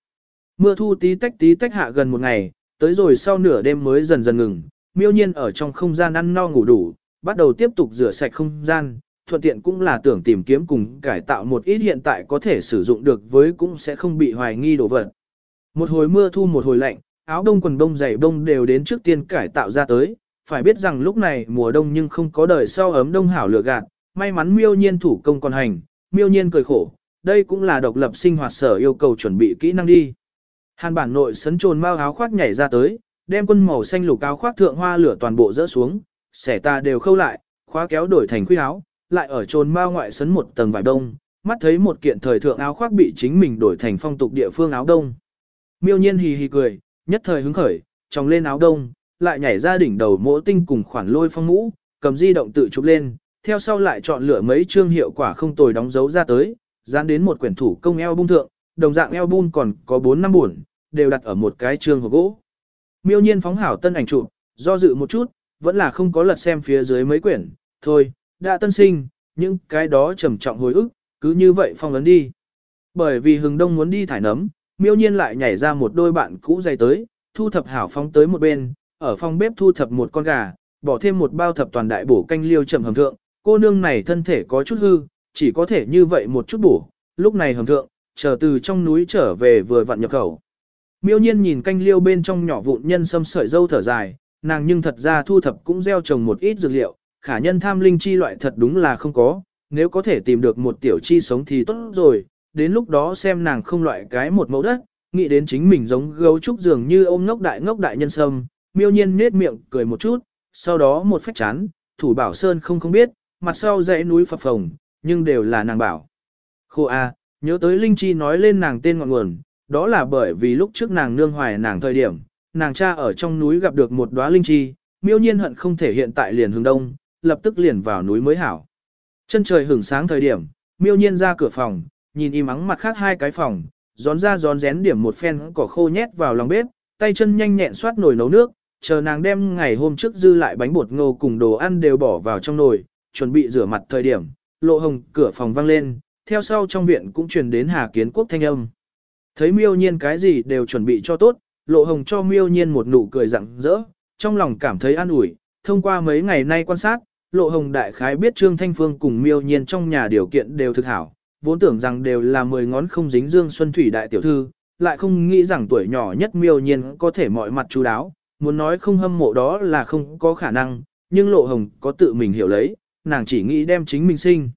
Speaker 1: Mưa thu tí tách tí tách hạ gần một ngày, tới rồi sau nửa đêm mới dần dần ngừng, miêu nhiên ở trong không gian ăn no ngủ đủ, bắt đầu tiếp tục rửa sạch không gian, thuận tiện cũng là tưởng tìm kiếm cùng cải tạo một ít hiện tại có thể sử dụng được với cũng sẽ không bị hoài nghi đồ vật. Một hồi mưa thu một hồi lạnh, áo đông quần đông giày đông đều đến trước tiên cải tạo ra tới, phải biết rằng lúc này mùa đông nhưng không có đời sau ấm đông hảo lựa gạt, may mắn miêu nhiên thủ công còn hành, miêu nhiên cười khổ, đây cũng là độc lập sinh hoạt sở yêu cầu chuẩn bị kỹ năng đi. Hàn bản nội sấn trồn mau áo khoác nhảy ra tới, đem quân màu xanh lục áo khoác thượng hoa lửa toàn bộ rỡ xuống, xẻ ta đều khâu lại, khóa kéo đổi thành khuy áo, lại ở trồn bao ngoại sấn một tầng vải đông, mắt thấy một kiện thời thượng áo khoác bị chính mình đổi thành phong tục địa phương áo đông. Miêu nhiên hì hì cười, nhất thời hứng khởi, trong lên áo đông, lại nhảy ra đỉnh đầu mỗ tinh cùng khoản lôi phong mũ, cầm di động tự chụp lên, theo sau lại chọn lựa mấy chương hiệu quả không tồi đóng dấu ra tới, dán đến một quyển thủ công eo bung thượng, đồng dạng eo bung còn có 4 năm buồn, đều đặt ở một cái chương hộp gỗ. Miêu nhiên phóng hảo tân ảnh chụp, do dự một chút, vẫn là không có lật xem phía dưới mấy quyển, thôi, đã tân sinh, những cái đó trầm trọng hồi ức, cứ như vậy phong ấn đi. Bởi vì hừng đông muốn đi thải nấm, miêu nhiên lại nhảy ra một đôi bạn cũ dày tới, thu thập hảo phong tới một bên, ở phòng bếp thu thập một con gà, bỏ thêm một bao thập toàn đại bổ canh liêu trầm hầm thượng, cô nương này thân thể có chút hư, chỉ có thể như vậy một chút bổ, lúc này hầm thượng, chờ từ trong núi trở về vừa vặn nhập khẩu. Miêu nhiên nhìn canh liêu bên trong nhỏ vụn nhân sâm sợi dâu thở dài, nàng nhưng thật ra thu thập cũng gieo trồng một ít dược liệu, khả nhân tham linh chi loại thật đúng là không có, nếu có thể tìm được một tiểu chi sống thì tốt rồi, đến lúc đó xem nàng không loại cái một mẫu đất, nghĩ đến chính mình giống gấu trúc dường như ôm ngốc đại ngốc đại nhân sâm, miêu nhiên nết miệng cười một chút, sau đó một phách chán, thủ bảo sơn không không biết, mặt sau dãy núi phập phồng, nhưng đều là nàng bảo. Khô A, nhớ tới Linh Chi nói lên nàng tên ngọn nguồn, đó là bởi vì lúc trước nàng nương hoài nàng thời điểm, nàng cha ở trong núi gặp được một đóa Linh Chi, miêu nhiên hận không thể hiện tại liền hướng đông, lập tức liền vào núi mới hảo. Chân trời hưởng sáng thời điểm, miêu nhiên ra cửa phòng, nhìn im ắng mặt khác hai cái phòng, gión ra gión rén điểm một phen cỏ khô nhét vào lòng bếp, tay chân nhanh nhẹn xoát nồi nấu nước, chờ nàng đem ngày hôm trước dư lại bánh bột ngô cùng đồ ăn đều bỏ vào trong nồi, chuẩn bị rửa mặt thời điểm, lộ hồng cửa phòng vang lên, theo sau trong viện cũng truyền đến Hà Kiến Quốc thanh âm. Thấy miêu nhiên cái gì đều chuẩn bị cho tốt, lộ hồng cho miêu nhiên một nụ cười rặng rỡ, trong lòng cảm thấy an ủi, thông qua mấy ngày nay quan sát, lộ hồng đại khái biết Trương Thanh Phương cùng miêu nhiên trong nhà điều kiện đều thực hảo, vốn tưởng rằng đều là mười ngón không dính dương xuân thủy đại tiểu thư, lại không nghĩ rằng tuổi nhỏ nhất miêu nhiên có thể mọi mặt chú đáo, muốn nói không hâm mộ đó là không có khả năng, nhưng lộ hồng có tự mình hiểu lấy, nàng chỉ nghĩ đem chính mình sinh.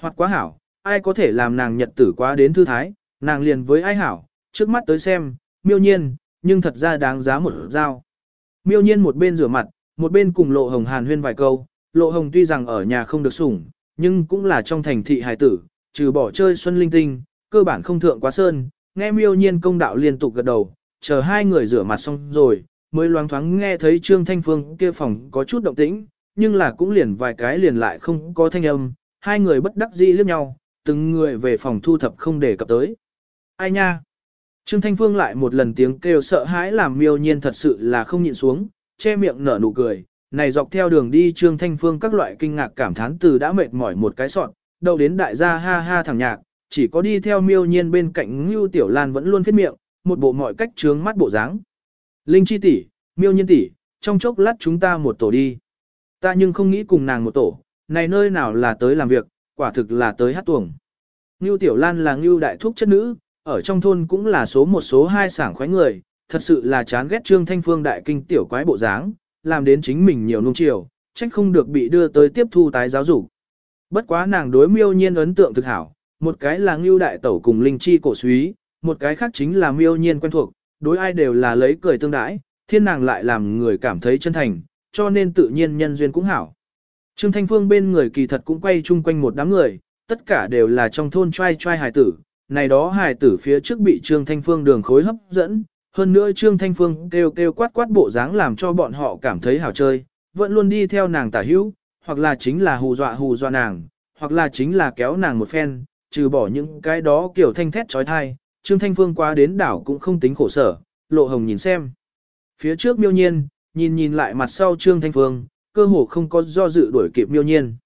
Speaker 1: Hoặc quá hảo, ai có thể làm nàng nhật tử quá đến thư thái, nàng liền với ai hảo, trước mắt tới xem, miêu nhiên, nhưng thật ra đáng giá một dao. Miêu nhiên một bên rửa mặt, một bên cùng lộ hồng hàn huyên vài câu, lộ hồng tuy rằng ở nhà không được sủng, nhưng cũng là trong thành thị hài tử, trừ bỏ chơi xuân linh tinh, cơ bản không thượng quá sơn, nghe miêu nhiên công đạo liên tục gật đầu, chờ hai người rửa mặt xong rồi, mới loáng thoáng nghe thấy Trương Thanh Phương kia phòng có chút động tĩnh, nhưng là cũng liền vài cái liền lại không có thanh âm, hai người bất đắc dĩ liếc nhau, từng người về phòng thu thập không để cập tới. Ai nha? Trương Thanh Phương lại một lần tiếng kêu sợ hãi làm miêu nhiên thật sự là không nhịn xuống, che miệng nở nụ cười, này dọc theo đường đi Trương Thanh Phương các loại kinh ngạc cảm thán từ đã mệt mỏi một cái sọn, đầu đến đại gia ha ha thẳng nhạc, chỉ có đi theo miêu nhiên bên cạnh Ngưu Tiểu Lan vẫn luôn phết miệng, một bộ mọi cách trướng mắt bộ dáng. Linh chi tỷ, miêu nhiên tỷ, trong chốc lát chúng ta một tổ đi. Ta nhưng không nghĩ cùng nàng một tổ, này nơi nào là tới làm việc, quả thực là tới hát tuồng. Ngưu Tiểu Lan là Ngưu đại thúc chất nữ, ở trong thôn cũng là số một số hai sảng khoái người, thật sự là chán ghét Trương Thanh Phương đại kinh tiểu quái bộ dáng, làm đến chính mình nhiều nung chiều, trách không được bị đưa tới tiếp thu tái giáo dục. Bất quá nàng đối miêu nhiên ấn tượng thực hảo, một cái là Ngưu đại tẩu cùng Linh Chi cổ suý, một cái khác chính là miêu nhiên quen thuộc, đối ai đều là lấy cười tương đãi, thiên nàng lại làm người cảm thấy chân thành, cho nên tự nhiên nhân duyên cũng hảo. Trương Thanh Phương bên người kỳ thật cũng quay chung quanh một đám người, tất cả đều là trong thôn trai trai hài tử, này đó hài tử phía trước bị Trương Thanh Phương đường khối hấp dẫn, hơn nữa Trương Thanh Phương kêu kêu quát quát bộ dáng làm cho bọn họ cảm thấy hào chơi, vẫn luôn đi theo nàng tả hữu, hoặc là chính là hù dọa hù dọa nàng, hoặc là chính là kéo nàng một phen, trừ bỏ những cái đó kiểu thanh thét trói thai, Trương Thanh Phương qua đến đảo cũng không tính khổ sở, lộ hồng nhìn xem. Phía trước miêu nhiên, nhìn nhìn lại mặt sau Trương Thanh Phương, cơ hồ không có do dự đuổi kịp miêu nhiên.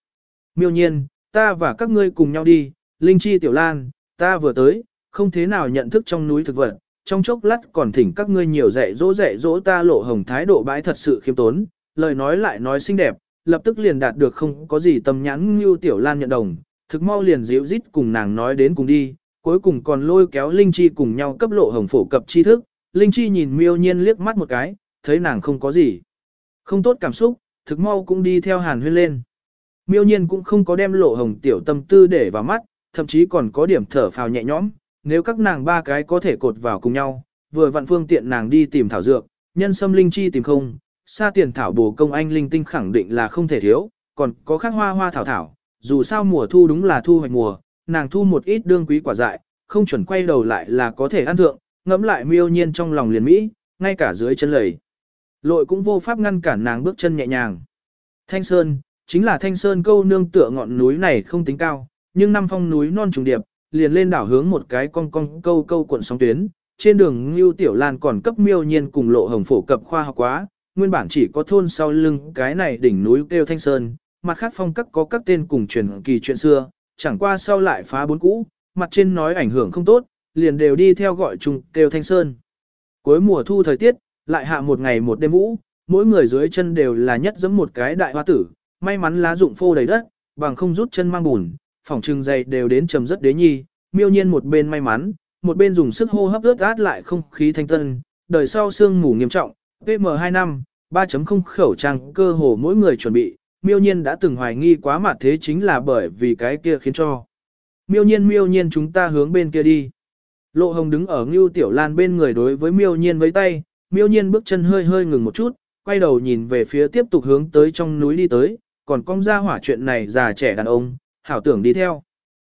Speaker 1: Miêu nhiên, ta và các ngươi cùng nhau đi, Linh Chi Tiểu Lan, ta vừa tới, không thế nào nhận thức trong núi thực vật, trong chốc lát còn thỉnh các ngươi nhiều dạy dỗ dạy dỗ ta lộ hồng thái độ bãi thật sự khiêm tốn, lời nói lại nói xinh đẹp, lập tức liền đạt được không có gì tâm nhãn như Tiểu Lan nhận đồng, thực mau liền dịu dít cùng nàng nói đến cùng đi, cuối cùng còn lôi kéo Linh Chi cùng nhau cấp lộ hồng phổ cập tri thức, Linh Chi nhìn miêu nhiên liếc mắt một cái, thấy nàng không có gì. Không tốt cảm xúc, thực mau cũng đi theo hàn huyên lên. Miêu nhiên cũng không có đem lộ hồng tiểu tâm tư để vào mắt, thậm chí còn có điểm thở phào nhẹ nhõm, nếu các nàng ba cái có thể cột vào cùng nhau, vừa vặn phương tiện nàng đi tìm thảo dược, nhân sâm linh chi tìm không, xa tiền thảo bổ công anh linh tinh khẳng định là không thể thiếu, còn có khác hoa hoa thảo thảo, dù sao mùa thu đúng là thu hoạch mùa, nàng thu một ít đương quý quả dại, không chuẩn quay đầu lại là có thể ăn thượng, ngẫm lại miêu nhiên trong lòng liền mỹ, ngay cả dưới chân lầy. Lội cũng vô pháp ngăn cản nàng bước chân nhẹ nhàng. Thanh Sơn, chính là Thanh Sơn câu nương tựa ngọn núi này không tính cao, nhưng năm phong núi non trùng điệp, liền lên đảo hướng một cái cong cong câu câu cuộn sóng tuyến. Trên đường Ngưu Tiểu Lan còn cấp miêu nhiên cùng lộ hồng phổ cập khoa học quá, nguyên bản chỉ có thôn sau lưng cái này đỉnh núi kêu Thanh Sơn, mặt khác phong các có các tên cùng truyền kỳ chuyện xưa, chẳng qua sau lại phá bốn cũ, mặt trên nói ảnh hưởng không tốt, liền đều đi theo gọi chung kêu Thanh Sơn. Cuối mùa thu thời tiết, lại hạ một ngày một đêm vũ, mỗi người dưới chân đều là nhất giống một cái đại hoa tử, may mắn lá dụng phô đầy đất, bằng không rút chân mang bùn, phòng trưng dày đều đến trầm rất đế nhi, miêu nhiên một bên may mắn, một bên dùng sức hô hấp ướt át lại không khí thanh tân, đời sau xương mù nghiêm trọng, PM2 năm, 3.0 khẩu trang cơ hồ mỗi người chuẩn bị, miêu nhiên đã từng hoài nghi quá mặt thế chính là bởi vì cái kia khiến cho. Miêu nhiên miêu nhiên chúng ta hướng bên kia đi. Lộ hồng đứng ở ngưu tiểu lan bên người đối với miêu nhiên với tay, miêu nhiên bước chân hơi hơi ngừng một chút, quay đầu nhìn về phía tiếp tục hướng tới trong núi đi tới, còn cong ra hỏa chuyện này già trẻ đàn ông, hảo tưởng đi theo.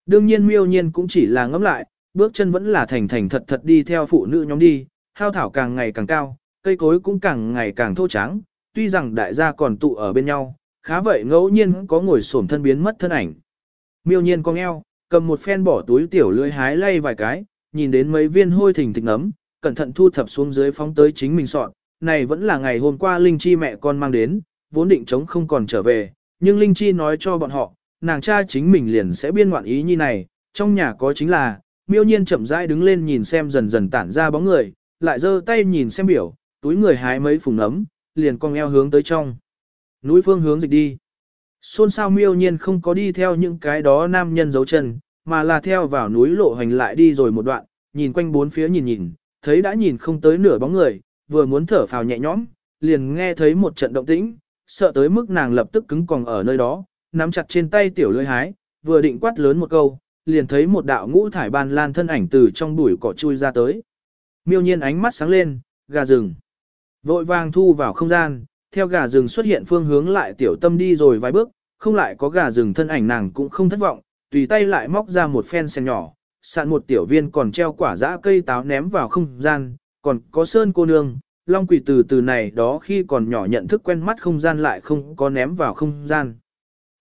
Speaker 1: Đương nhiên miêu nhiên cũng chỉ là ngẫm lại, bước chân vẫn là thành thành thật thật đi theo phụ nữ nhóm đi, hao thảo càng ngày càng cao, cây cối cũng càng ngày càng thô trắng, tuy rằng đại gia còn tụ ở bên nhau, khá vậy ngẫu nhiên có ngồi xổm thân biến mất thân ảnh. Miêu nhiên cong eo, cầm một phen bỏ túi tiểu lưỡi hái lay vài cái, nhìn đến mấy viên hôi thình thịch nấm, cẩn thận thu thập xuống dưới phóng tới chính mình soạn, này vẫn là ngày hôm qua Linh Chi mẹ con mang đến, vốn định chống không còn trở về, nhưng Linh Chi nói cho bọn họ, nàng cha chính mình liền sẽ biên ngoạn ý như này, trong nhà có chính là, miêu nhiên chậm rãi đứng lên nhìn xem dần dần tản ra bóng người, lại giơ tay nhìn xem biểu, túi người hái mấy phùng nấm, liền cong eo hướng tới trong. Núi phương hướng dịch đi. Xôn sao miêu nhiên không có đi theo những cái đó nam nhân dấu chân, mà là theo vào núi lộ hành lại đi rồi một đoạn, nhìn quanh bốn phía nhìn nhìn, thấy đã nhìn không tới nửa bóng người, vừa muốn thở phào nhẹ nhõm, liền nghe thấy một trận động tĩnh, sợ tới mức nàng lập tức cứng còn ở nơi đó, nắm chặt trên tay tiểu lưỡi hái, vừa định quát lớn một câu, liền thấy một đạo ngũ thải ban lan thân ảnh từ trong bụi cỏ chui ra tới. Miêu nhiên ánh mắt sáng lên, gà rừng. Vội vàng thu vào không gian, theo gà rừng xuất hiện phương hướng lại tiểu tâm đi rồi vài bước, không lại có gà rừng thân ảnh nàng cũng không thất vọng, tùy tay lại móc ra một phen sen nhỏ, sạn một tiểu viên còn treo quả dã cây táo ném vào không gian, còn có sơn cô nương, long quỷ từ từ này đó khi còn nhỏ nhận thức quen mắt không gian lại không có ném vào không gian.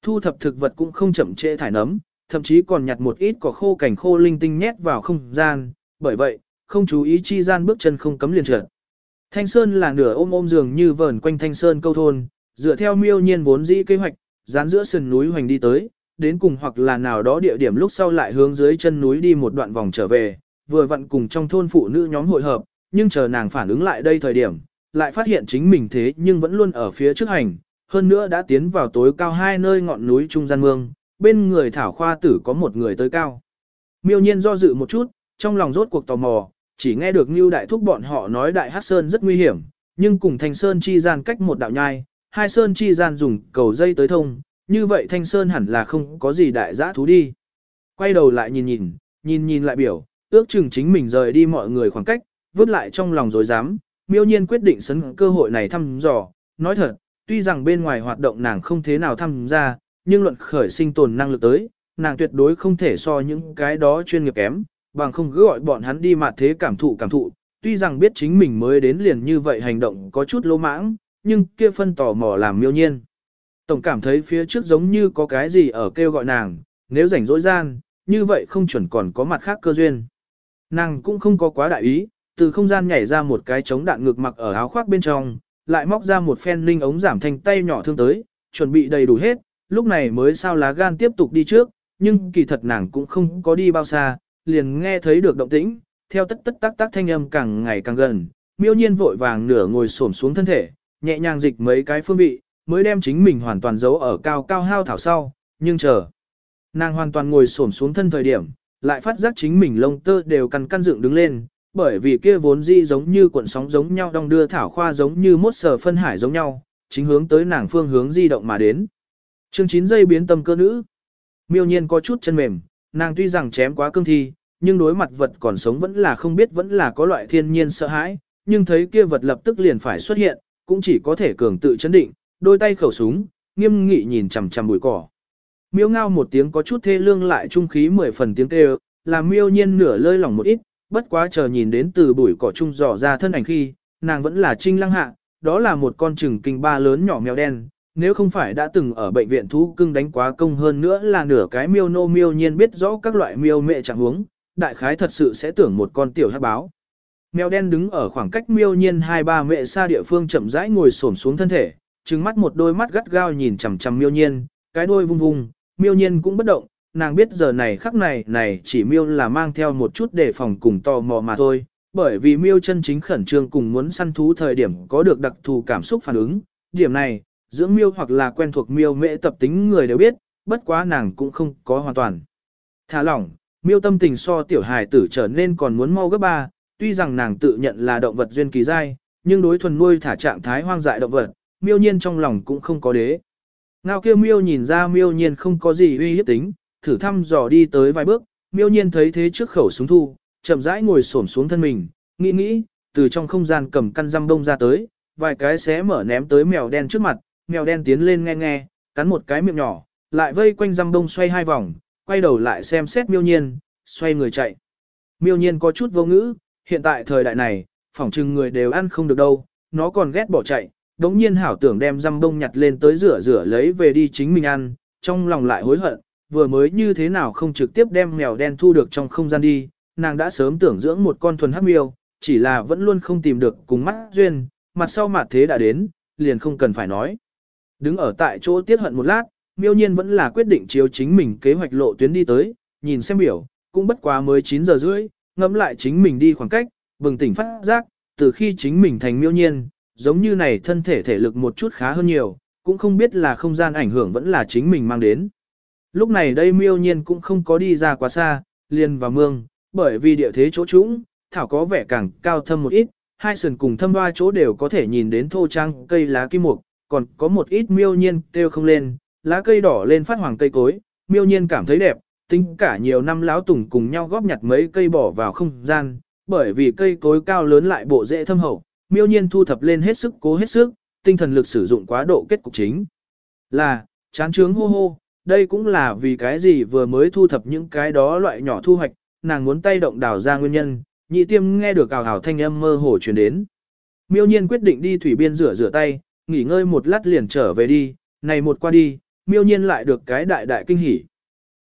Speaker 1: Thu thập thực vật cũng không chậm trễ thải nấm, thậm chí còn nhặt một ít cỏ khô cảnh khô linh tinh nhét vào không gian, bởi vậy, không chú ý chi gian bước chân không cấm liền trượt. Thanh Sơn là nửa ôm ôm giường như vờn quanh Thanh Sơn câu thôn, dựa theo miêu nhiên vốn dĩ kế hoạch, dán giữa sườn núi hoành đi tới, đến cùng hoặc là nào đó địa điểm lúc sau lại hướng dưới chân núi đi một đoạn vòng trở về, vừa vặn cùng trong thôn phụ nữ nhóm hội hợp, nhưng chờ nàng phản ứng lại đây thời điểm, lại phát hiện chính mình thế nhưng vẫn luôn ở phía trước hành, hơn nữa đã tiến vào tối cao hai nơi ngọn núi trung gian mương, bên người thảo khoa tử có một người tới cao. Miêu nhiên do dự một chút, trong lòng rốt cuộc tò mò, chỉ nghe được Ngưu Đại Thúc bọn họ nói Đại Hắc Sơn rất nguy hiểm, nhưng cùng Thanh Sơn chi gian cách một đạo nhai, hai Sơn chi gian dùng cầu dây tới thông, như vậy Thanh Sơn hẳn là không có gì đại giã thú đi. Quay đầu lại nhìn nhìn, nhìn nhìn lại biểu, ước chừng chính mình rời đi mọi người khoảng cách, vứt lại trong lòng rồi dám, miêu nhiên quyết định sấn cơ hội này thăm dò, nói thật, tuy rằng bên ngoài hoạt động nàng không thế nào tham gia, nhưng luận khởi sinh tồn năng lực tới, nàng tuyệt đối không thể so những cái đó chuyên nghiệp kém, bằng không cứ gọi bọn hắn đi mặt thế cảm thụ cảm thụ, tuy rằng biết chính mình mới đến liền như vậy hành động có chút lỗ mãng, nhưng kia phân tò mò làm miêu nhiên. Tổng cảm thấy phía trước giống như có cái gì ở kêu gọi nàng, nếu rảnh rỗi gian, như vậy không chuẩn còn có mặt khác cơ duyên. Nàng cũng không có quá đại ý, từ không gian nhảy ra một cái chống đạn ngược mặc ở áo khoác bên trong, lại móc ra một phen linh ống giảm thanh tay nhỏ thương tới, chuẩn bị đầy đủ hết, lúc này mới sao lá gan tiếp tục đi trước, nhưng kỳ thật nàng cũng không có đi bao xa, liền nghe thấy được động tĩnh, theo tất tất tác tác thanh âm càng ngày càng gần, miêu nhiên vội vàng nửa ngồi xổm xuống thân thể, nhẹ nhàng dịch mấy cái phương vị, mới đem chính mình hoàn toàn giấu ở cao cao hao thảo sau, nhưng chờ. Nàng hoàn toàn ngồi xổm xuống thân thời điểm, lại phát giác chính mình lông tơ đều căn căn dựng đứng lên, bởi vì kia vốn dĩ giống như cuộn sóng giống nhau đong đưa thảo khoa giống như mốt sờ phân hải giống nhau, chính hướng tới nàng phương hướng di động mà đến. Chương 9 giây biến tâm cơ nữ. Miêu nhiên có chút chân mềm, nàng tuy rằng chém quá cương thi, nhưng đối mặt vật còn sống vẫn là không biết vẫn là có loại thiên nhiên sợ hãi, nhưng thấy kia vật lập tức liền phải xuất hiện, cũng chỉ có thể cường tự chấn định, đôi tay khẩu súng, nghiêm nghị nhìn chằm chằm bụi cỏ. Miêu ngao một tiếng có chút thê lương lại trung khí mười phần tiếng kêu, làm miêu nhiên nửa lơi lỏng một ít, bất quá chờ nhìn đến từ bụi cỏ trung dò ra thân ảnh khi, nàng vẫn là trinh lăng hạ, đó là một con trừng kinh ba lớn nhỏ mèo đen, nếu không phải đã từng ở bệnh viện thú cưng đánh quá công hơn nữa là nửa cái miêu nô miêu nhiên biết rõ các loại miêu mẹ chẳng huống, đại khái thật sự sẽ tưởng một con tiểu hắc báo. Mèo đen đứng ở khoảng cách miêu nhiên hai ba mẹ xa địa phương chậm rãi ngồi xổm xuống thân thể, trừng mắt một đôi mắt gắt gao nhìn chằm chằm miêu nhiên, cái đôi vung vung, miêu nhiên cũng bất động, nàng biết giờ này khắc này này chỉ miêu là mang theo một chút đề phòng cùng tò mò mà thôi, bởi vì miêu chân chính khẩn trương cùng muốn săn thú thời điểm có được đặc thù cảm xúc phản ứng, điểm này, dưỡng miêu hoặc là quen thuộc miêu mễ tập tính người đều biết, bất quá nàng cũng không có hoàn toàn. Thả lỏng, miêu tâm tình so tiểu hài tử trở nên còn muốn mau gấp ba, tuy rằng nàng tự nhận là động vật duyên kỳ giai, nhưng đối thuần nuôi thả trạng thái hoang dại động vật, miêu nhiên trong lòng cũng không có đế. Ngao kêu miêu nhìn ra miêu nhiên không có gì uy hiếp tính, thử thăm dò đi tới vài bước, miêu nhiên thấy thế trước khẩu súng thu, chậm rãi ngồi xổm xuống thân mình, nghĩ nghĩ, từ trong không gian cầm căn răm đông ra tới, vài cái xé mở ném tới mèo đen trước mặt, mèo đen tiến lên nghe nghe, cắn một cái miệng nhỏ, lại vây quanh răm bông xoay hai vòng, quay đầu lại xem xét miêu nhiên, xoay người chạy. Miêu nhiên có chút vô ngữ, hiện tại thời đại này, phỏng chừng người đều ăn không được đâu, nó còn ghét bỏ chạy, đống nhiên hảo tưởng đem răm bông nhặt lên tới rửa rửa lấy về đi chính mình ăn, trong lòng lại hối hận, vừa mới như thế nào không trực tiếp đem mèo đen thu được trong không gian đi, nàng đã sớm tưởng dưỡng một con thuần hắc miêu, chỉ là vẫn luôn không tìm được cùng mắt duyên, mặt sau mặt thế đã đến, liền không cần phải nói. Đứng ở tại chỗ tiết hận một lát, miêu nhiên vẫn là quyết định chiếu chính mình kế hoạch lộ tuyến đi tới, nhìn xem biểu, cũng bất quá mới 9 giờ rưỡi, ngẫm lại chính mình đi khoảng cách, bừng tỉnh phát giác, từ khi chính mình thành miêu nhiên, giống như này thân thể thể lực một chút khá hơn nhiều, cũng không biết là không gian ảnh hưởng vẫn là chính mình mang đến. Lúc này đây miêu nhiên cũng không có đi ra quá xa, liền vào mương, bởi vì địa thế chỗ trũng, thảo có vẻ càng cao thâm một ít, hai sườn cùng thâm ba chỗ đều có thể nhìn đến thô trang cây lá kim mục, còn có một ít miêu nhiên kêu không lên, lá cây đỏ lên phát hoàng cây cối, miêu nhiên cảm thấy đẹp, tính cả nhiều năm lão tùng cùng nhau góp nhặt mấy cây bỏ vào không gian, bởi vì cây cối cao lớn lại bộ dễ thâm hậu, miêu nhiên thu thập lên hết sức cố hết sức, tinh thần lực sử dụng quá độ kết cục chính. Là, chán trướng hô hô, đây cũng là vì cái gì vừa mới thu thập những cái đó loại nhỏ thu hoạch, nàng muốn tay động đào ra nguyên nhân, nhị tiêm nghe được ảo ảo thanh âm mơ hồ truyền đến. Miêu nhiên quyết định đi thủy biên rửa rửa tay, nghỉ ngơi một lát liền trở về đi, này một qua đi, miêu nhiên lại được cái đại đại kinh hỉ.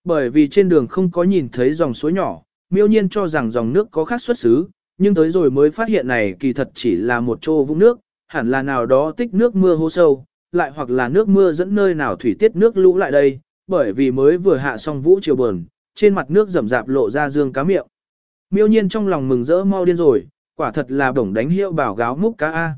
Speaker 1: Bởi vì trên đường không có nhìn thấy dòng suối nhỏ, miêu nhiên cho rằng dòng nước có khác xuất xứ, nhưng tới rồi mới phát hiện này kỳ thật chỉ là một chỗ vũng nước, hẳn là nào đó tích nước mưa hô sâu, lại hoặc là nước mưa dẫn nơi nào thủy tiết nước lũ lại đây, bởi vì mới vừa hạ xong vũ chiều buồn, trên mặt nước rầm rạp lộ ra dương cá miệng. Miêu nhiên trong lòng mừng rỡ mau điên rồi, quả thật là bổng đánh hiệu bảo gáo múc cá A.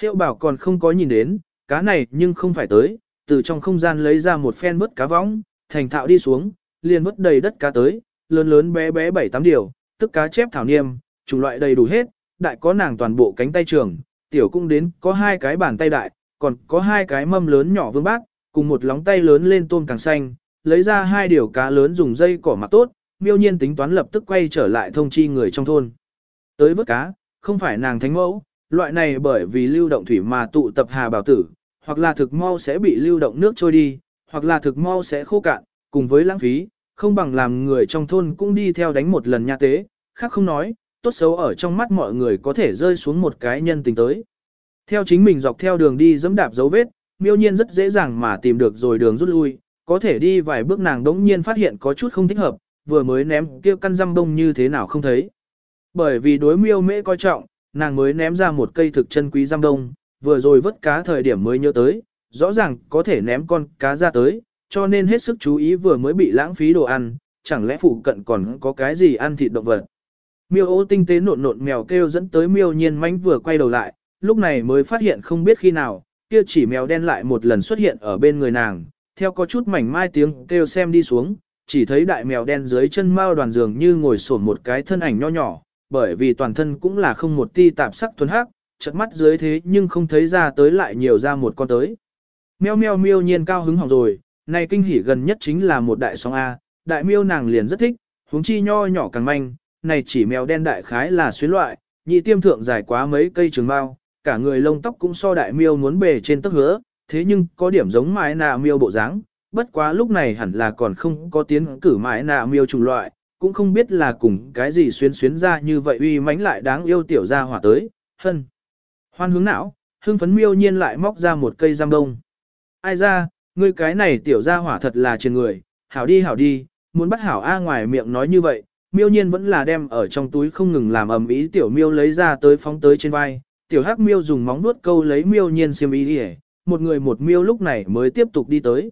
Speaker 1: Hiệu bảo còn không có nhìn đến, cá này nhưng không phải tới, từ trong không gian lấy ra một phen vớt cá võng, thành thạo đi xuống, liền vớt đầy đất cá tới, lớn lớn bé bé bảy tám điều, tức cá chép thảo niêm, chủng loại đầy đủ hết, đại có nàng toàn bộ cánh tay trường, tiểu cũng đến có hai cái bàn tay đại, còn có hai cái mâm lớn nhỏ vương bác, cùng một lóng tay lớn lên tôm càng xanh, lấy ra hai điều cá lớn dùng dây cỏ mặc tốt, miêu nhiên tính toán lập tức quay trở lại thông chi người trong thôn. Tới vớt cá, không phải nàng thánh mẫu, loại này bởi vì lưu động thủy mà tụ tập hà bảo tử, hoặc là thực mau sẽ bị lưu động nước trôi đi, hoặc là thực mau sẽ khô cạn, cùng với lãng phí, không bằng làm người trong thôn cũng đi theo đánh một lần nha tế, khác không nói, tốt xấu ở trong mắt mọi người có thể rơi xuống một cái nhân tình tới. Theo chính mình dọc theo đường đi dẫm đạp dấu vết, miêu nhiên rất dễ dàng mà tìm được rồi đường rút lui, có thể đi vài bước nàng đống nhiên phát hiện có chút không thích hợp, vừa mới ném kia căn răm bông như thế nào không thấy. Bởi vì đối miêu mễ coi trọng, nàng mới ném ra một cây thực chân quý răm bông, vừa rồi vớt cá thời điểm mới nhớ tới, rõ ràng có thể ném con cá ra tới, cho nên hết sức chú ý vừa mới bị lãng phí đồ ăn, chẳng lẽ phụ cận còn có cái gì ăn thịt động vật. Miêu ô tinh tế nộn nộn mèo kêu dẫn tới miêu nhiên manh vừa quay đầu lại, lúc này mới phát hiện không biết khi nào, kia chỉ mèo đen lại một lần xuất hiện ở bên người nàng, theo có chút mảnh mai tiếng kêu xem đi xuống, chỉ thấy đại mèo đen dưới chân mao đoàn giường như ngồi sổn một cái thân ảnh nho nhỏ, bởi vì toàn thân cũng là không một ti tạp sắc thuần hắc, chật mắt dưới thế nhưng không thấy ra tới lại nhiều ra một con tới. Meo meo miêu nhiên cao hứng hỏng rồi, này kinh hỉ gần nhất chính là một đại song A, đại miêu nàng liền rất thích, huống chi nho nhỏ càng manh, này chỉ mèo đen đại khái là xuyến loại, nhị tiêm thượng dài quá mấy cây trường mao, cả người lông tóc cũng so đại miêu muốn bề trên tấc hứa, thế nhưng có điểm giống mái nạ miêu bộ dáng, bất quá lúc này hẳn là còn không có tiến cử mái nạ miêu chủng loại, cũng không biết là cùng cái gì xuyên xuyến ra như vậy uy mãnh lại đáng yêu tiểu ra hỏa tới, hân. Hoan hướng não, hưng phấn miêu nhiên lại móc ra một cây giam đông. Ai ra, ngươi cái này tiểu ra hỏa thật là trên người, hảo đi hảo đi, muốn bắt hảo A ngoài miệng nói như vậy, miêu nhiên vẫn là đem ở trong túi không ngừng làm ầm ý tiểu miêu lấy ra tới phóng tới trên vai, tiểu hắc miêu dùng móng vuốt câu lấy miêu nhiên xiêm y đi một người một miêu lúc này mới tiếp tục đi tới.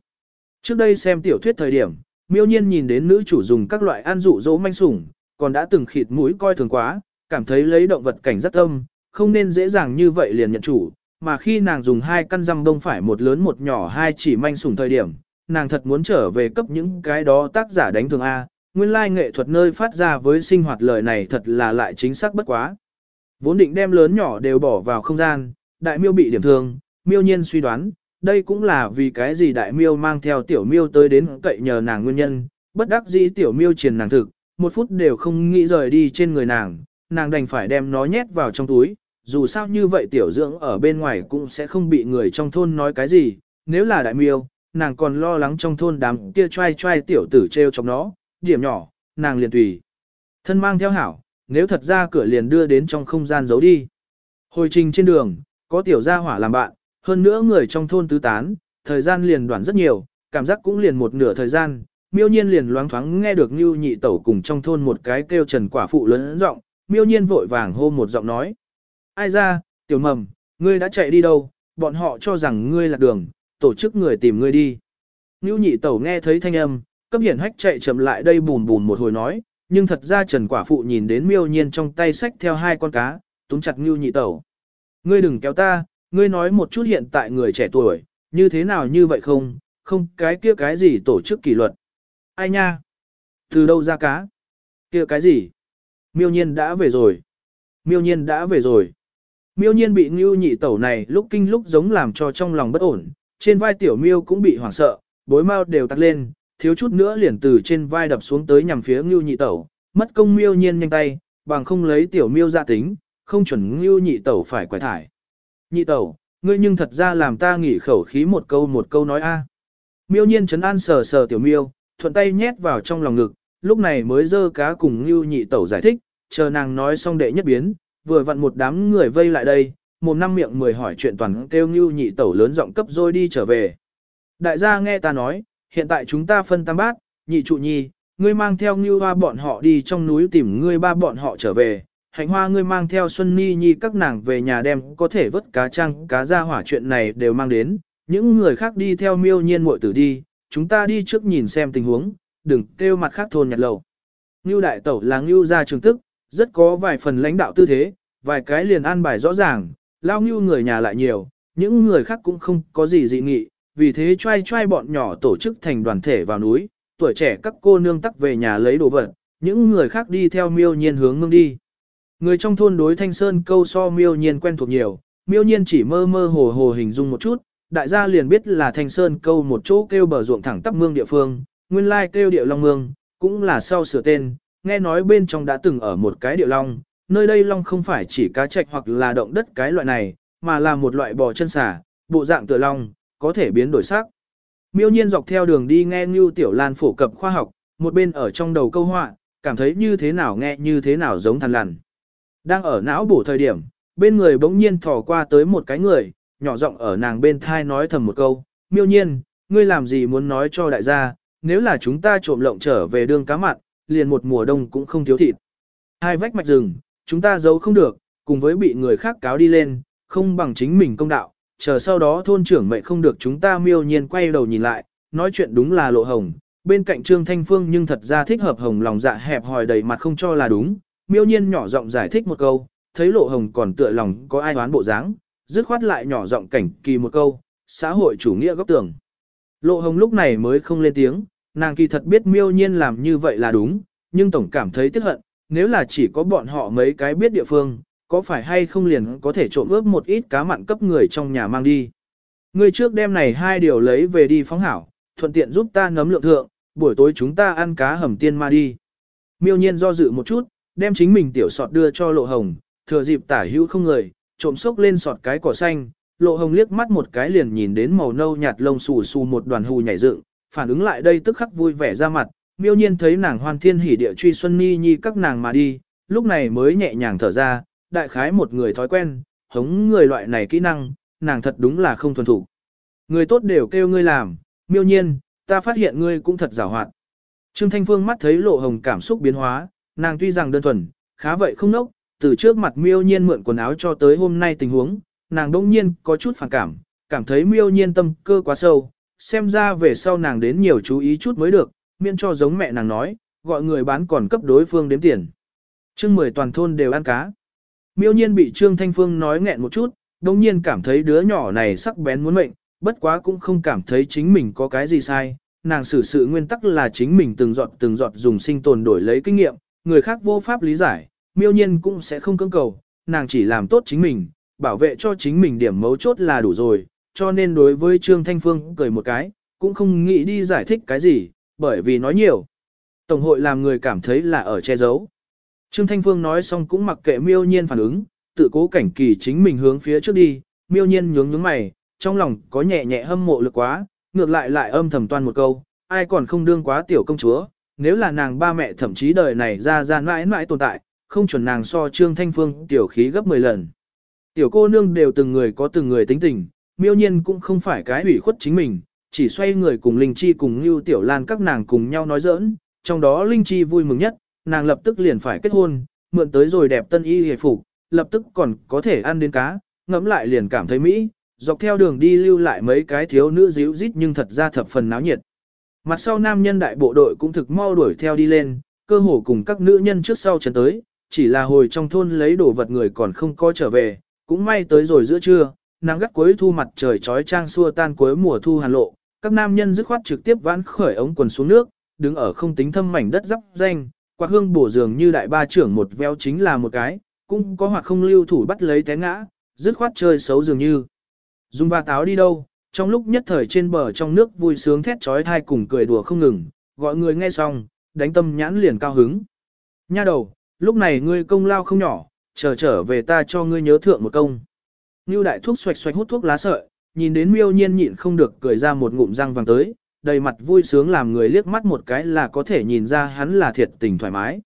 Speaker 1: Trước đây xem tiểu thuyết thời điểm, miêu nhiên nhìn đến nữ chủ dùng các loại ăn dụ dỗ manh sủng, còn đã từng khịt mũi coi thường quá, cảm thấy lấy động vật cảnh rất tâm, không nên dễ dàng như vậy liền nhận chủ, mà khi nàng dùng hai căn răng đông phải một lớn một nhỏ hai chỉ manh sủng thời điểm, nàng thật muốn trở về cấp những cái đó tác giả đánh thường A, nguyên lai nghệ thuật nơi phát ra với sinh hoạt lời này thật là lại chính xác bất quá. Vốn định đem lớn nhỏ đều bỏ vào không gian, đại miêu bị điểm thương, miêu nhiên suy đoán, đây cũng là vì cái gì đại miêu mang theo tiểu miêu tới đến cậy nhờ nàng nguyên nhân, bất đắc dĩ tiểu miêu truyền nàng thực, một phút đều không nghĩ rời đi trên người nàng, nàng đành phải đem nó nhét vào trong túi, dù sao như vậy tiểu dưỡng ở bên ngoài cũng sẽ không bị người trong thôn nói cái gì, nếu là đại miêu, nàng còn lo lắng trong thôn đám kia trai trai tiểu tử treo chọc nó, điểm nhỏ, nàng liền tùy. Thân mang theo hảo, nếu thật ra cửa liền đưa đến trong không gian giấu đi. Hồi trình trên đường, có tiểu gia hỏa làm bạn, hơn nữa người trong thôn tứ tán, thời gian liền đoạn rất nhiều, cảm giác cũng liền một nửa thời gian, miêu nhiên liền loáng thoáng nghe được như nhị tẩu cùng trong thôn một cái kêu trần quả phụ lớn giọng miêu nhiên vội vàng hô một giọng nói. Ai ra, tiểu mầm, ngươi đã chạy đi đâu, bọn họ cho rằng ngươi là đường, tổ chức người tìm ngươi đi. Như nhị tẩu nghe thấy thanh âm, cấp hiển hách chạy chậm lại đây bùn bùn một hồi nói, nhưng thật ra trần quả phụ nhìn đến miêu nhiên trong tay sách theo hai con cá, túm chặt ngưu nhị tẩu. Ngươi đừng kéo ta, ngươi nói một chút hiện tại người trẻ tuổi, như thế nào như vậy không, không cái kia cái gì tổ chức kỷ luật. Ai nha? Từ đâu ra cá? kia cái gì? Miêu nhiên đã về rồi. Miêu nhiên đã về rồi. Miêu nhiên bị ngưu nhị tẩu này lúc kinh lúc giống làm cho trong lòng bất ổn, trên vai tiểu miêu cũng bị hoảng sợ, bối mau đều tắt lên, thiếu chút nữa liền từ trên vai đập xuống tới nhằm phía ngưu nhị tẩu, mất công miêu nhiên nhanh tay, bằng không lấy tiểu miêu ra tính, không chuẩn ngưu nhị tẩu phải quải thải. Nhị tẩu, ngươi nhưng thật ra làm ta nghỉ khẩu khí một câu một câu nói a. Miêu nhiên chấn an sờ sờ tiểu miêu, thuận tay nhét vào trong lòng ngực, lúc này mới dơ cá cùng ngưu nhị tẩu giải thích, chờ nàng nói xong đệ nhất biến, vừa vặn một đám người vây lại đây, một năm miệng mười hỏi chuyện toàn kêu ngưu nhị tẩu lớn giọng cấp rồi đi trở về. Đại gia nghe ta nói, hiện tại chúng ta phân tam bát, nhị trụ nhi, ngươi mang theo ngưu hoa bọn họ đi trong núi tìm ngươi ba bọn họ trở về, hạnh hoa ngươi mang theo Xuân Ni Nhi các nàng về nhà đem có thể vớt cá trăng cá ra hỏa chuyện này đều mang đến, những người khác đi theo miêu nhiên muội tử đi, chúng ta đi trước nhìn xem tình huống, đừng kêu mặt khác thôn nhặt lầu. Ngưu đại tẩu là ngưu gia trường tức, rất có vài phần lãnh đạo tư thế, vài cái liền an bài rõ ràng, lao ngưu người nhà lại nhiều, những người khác cũng không có gì dị nghị, vì thế trai trai bọn nhỏ tổ chức thành đoàn thể vào núi, tuổi trẻ các cô nương tắc về nhà lấy đồ vật, những người khác đi theo miêu nhiên hướng mương đi. Người trong thôn đối thanh sơn câu so miêu nhiên quen thuộc nhiều, miêu nhiên chỉ mơ mơ hồ hồ hình dung một chút, đại gia liền biết là thanh sơn câu một chỗ kêu bờ ruộng thẳng tắp mương địa phương, nguyên lai kêu địa long mương, cũng là sau sửa tên, nghe nói bên trong đã từng ở một cái địa long, nơi đây long không phải chỉ cá trạch hoặc là động đất cái loại này, mà là một loại bò chân xả, bộ dạng tựa long, có thể biến đổi sắc. Miêu nhiên dọc theo đường đi nghe Ngưu Tiểu Lan phổ cập khoa học, một bên ở trong đầu câu họa, cảm thấy như thế nào nghe như thế nào giống thằn lằn. Đang ở não bổ thời điểm, bên người bỗng nhiên thò qua tới một cái người, nhỏ giọng ở nàng bên thai nói thầm một câu, miêu nhiên, ngươi làm gì muốn nói cho đại gia, nếu là chúng ta trộm lộng trở về đường cá mặn, liền một mùa đông cũng không thiếu thịt. Hai vách mạch rừng, chúng ta giấu không được, cùng với bị người khác cáo đi lên, không bằng chính mình công đạo, chờ sau đó thôn trưởng mệnh không được chúng ta miêu nhiên quay đầu nhìn lại, nói chuyện đúng là lộ hồng, bên cạnh Trương Thanh Phương nhưng thật ra thích hợp hồng lòng dạ hẹp hòi đầy mặt không cho là đúng, miêu nhiên nhỏ giọng giải thích một câu, thấy lộ hồng còn tựa lòng có ai đoán bộ dáng, dứt khoát lại nhỏ giọng cảnh kỳ một câu, xã hội chủ nghĩa góc tưởng. Lộ hồng lúc này mới không lên tiếng, nàng kỳ thật biết miêu nhiên làm như vậy là đúng, nhưng tổng cảm thấy tiếc hận, nếu là chỉ có bọn họ mấy cái biết địa phương, có phải hay không liền có thể trộm ướp một ít cá mặn cấp người trong nhà mang đi. Người trước đêm này hai điều lấy về đi phóng hảo, thuận tiện giúp ta nấm lượng thượng, buổi tối chúng ta ăn cá hầm tiên ma đi. Miêu nhiên do dự một chút, đem chính mình tiểu sọt đưa cho lộ hồng, thừa dịp tả hữu không người, trộm sốc lên sọt cái cỏ xanh, lộ hồng liếc mắt một cái liền nhìn đến màu nâu nhạt lông xù xù một đoàn hù nhảy dựng, phản ứng lại đây tức khắc vui vẻ ra mặt, miêu nhiên thấy nàng hoan thiên hỉ địa truy xuân ni nhi các nàng mà đi, lúc này mới nhẹ nhàng thở ra, đại khái một người thói quen, hống người loại này kỹ năng, nàng thật đúng là không thuần thủ. Người tốt đều kêu ngươi làm, miêu nhiên, ta phát hiện ngươi cũng thật giàu hoạt. Trương Thanh Phương mắt thấy lộ hồng cảm xúc biến hóa, nàng tuy rằng đơn thuần, khá vậy không nốc, từ trước mặt miêu nhiên mượn quần áo cho tới hôm nay tình huống, nàng đông nhiên có chút phản cảm, cảm thấy miêu nhiên tâm cơ quá sâu, xem ra về sau nàng đến nhiều chú ý chút mới được, miễn cho giống mẹ nàng nói, gọi người bán còn cấp đối phương đếm tiền. Trương mười toàn thôn đều ăn cá. Miêu nhiên bị Trương Thanh Phương nói nghẹn một chút, đồng nhiên cảm thấy đứa nhỏ này sắc bén muốn mệnh, bất quá cũng không cảm thấy chính mình có cái gì sai. Nàng xử sự nguyên tắc là chính mình từng giọt từng giọt dùng sinh tồn đổi lấy kinh nghiệm, người khác vô pháp lý giải, miêu nhiên cũng sẽ không cưỡng cầu, nàng chỉ làm tốt chính mình, bảo vệ cho chính mình điểm mấu chốt là đủ rồi, cho nên đối với Trương Thanh Phương cười một cái, cũng không nghĩ đi giải thích cái gì, bởi vì nói nhiều. Tổng hội làm người cảm thấy là ở che giấu. Trương Thanh Phương nói xong cũng mặc kệ miêu nhiên phản ứng, tự cố cảnh kỳ chính mình hướng phía trước đi, miêu nhiên nhướng nhướng mày, trong lòng có nhẹ nhẹ hâm mộ lực quá, ngược lại lại âm thầm toan một câu, ai còn không đương quá tiểu công chúa, nếu là nàng ba mẹ thậm chí đời này ra ra mãi mãi tồn tại, không chuẩn nàng so Trương Thanh Phương tiểu khí gấp 10 lần. Tiểu cô nương đều từng người có từng người tính tình, miêu nhiên cũng không phải cái ủy khuất chính mình, chỉ xoay người cùng Linh Chi cùng Ngưu Tiểu Lan các nàng cùng nhau nói giỡn, trong đó Linh Chi vui mừng nhất, nàng lập tức liền phải kết hôn, mượn tới rồi đẹp tân y hề phục, lập tức còn có thể ăn đến cá, ngẫm lại liền cảm thấy mỹ, dọc theo đường đi lưu lại mấy cái thiếu nữ díu rít nhưng thật ra thập phần náo nhiệt. Mặt sau nam nhân đại bộ đội cũng thực mau đuổi theo đi lên, cơ hồ cùng các nữ nhân trước sau chân tới, chỉ là hồi trong thôn lấy đồ vật người còn không có trở về, cũng may tới rồi giữa trưa, nắng gắt cuối thu mặt trời trói trang xua tan cuối mùa thu hàn lộ, các nam nhân dứt khoát trực tiếp vãn khởi ống quần xuống nước, đứng ở không tính thâm mảnh đất dắp danh, quạt hương bổ dường như đại ba trưởng một veo chính là một cái, cũng có hoặc không lưu thủ bắt lấy té ngã, dứt khoát chơi xấu dường như. Dung và táo đi đâu, trong lúc nhất thời trên bờ trong nước vui sướng thét trói thai cùng cười đùa không ngừng, gọi người nghe xong, đánh tâm nhãn liền cao hứng. Nha đầu, lúc này ngươi công lao không nhỏ, chờ trở về ta cho ngươi nhớ thượng một công. Như đại thuốc xoạch xoạch hút thuốc lá sợi, nhìn đến miêu nhiên nhịn không được cười ra một ngụm răng vàng tới, đầy mặt vui sướng làm người liếc mắt một cái là có thể nhìn ra hắn là thiệt tình thoải mái.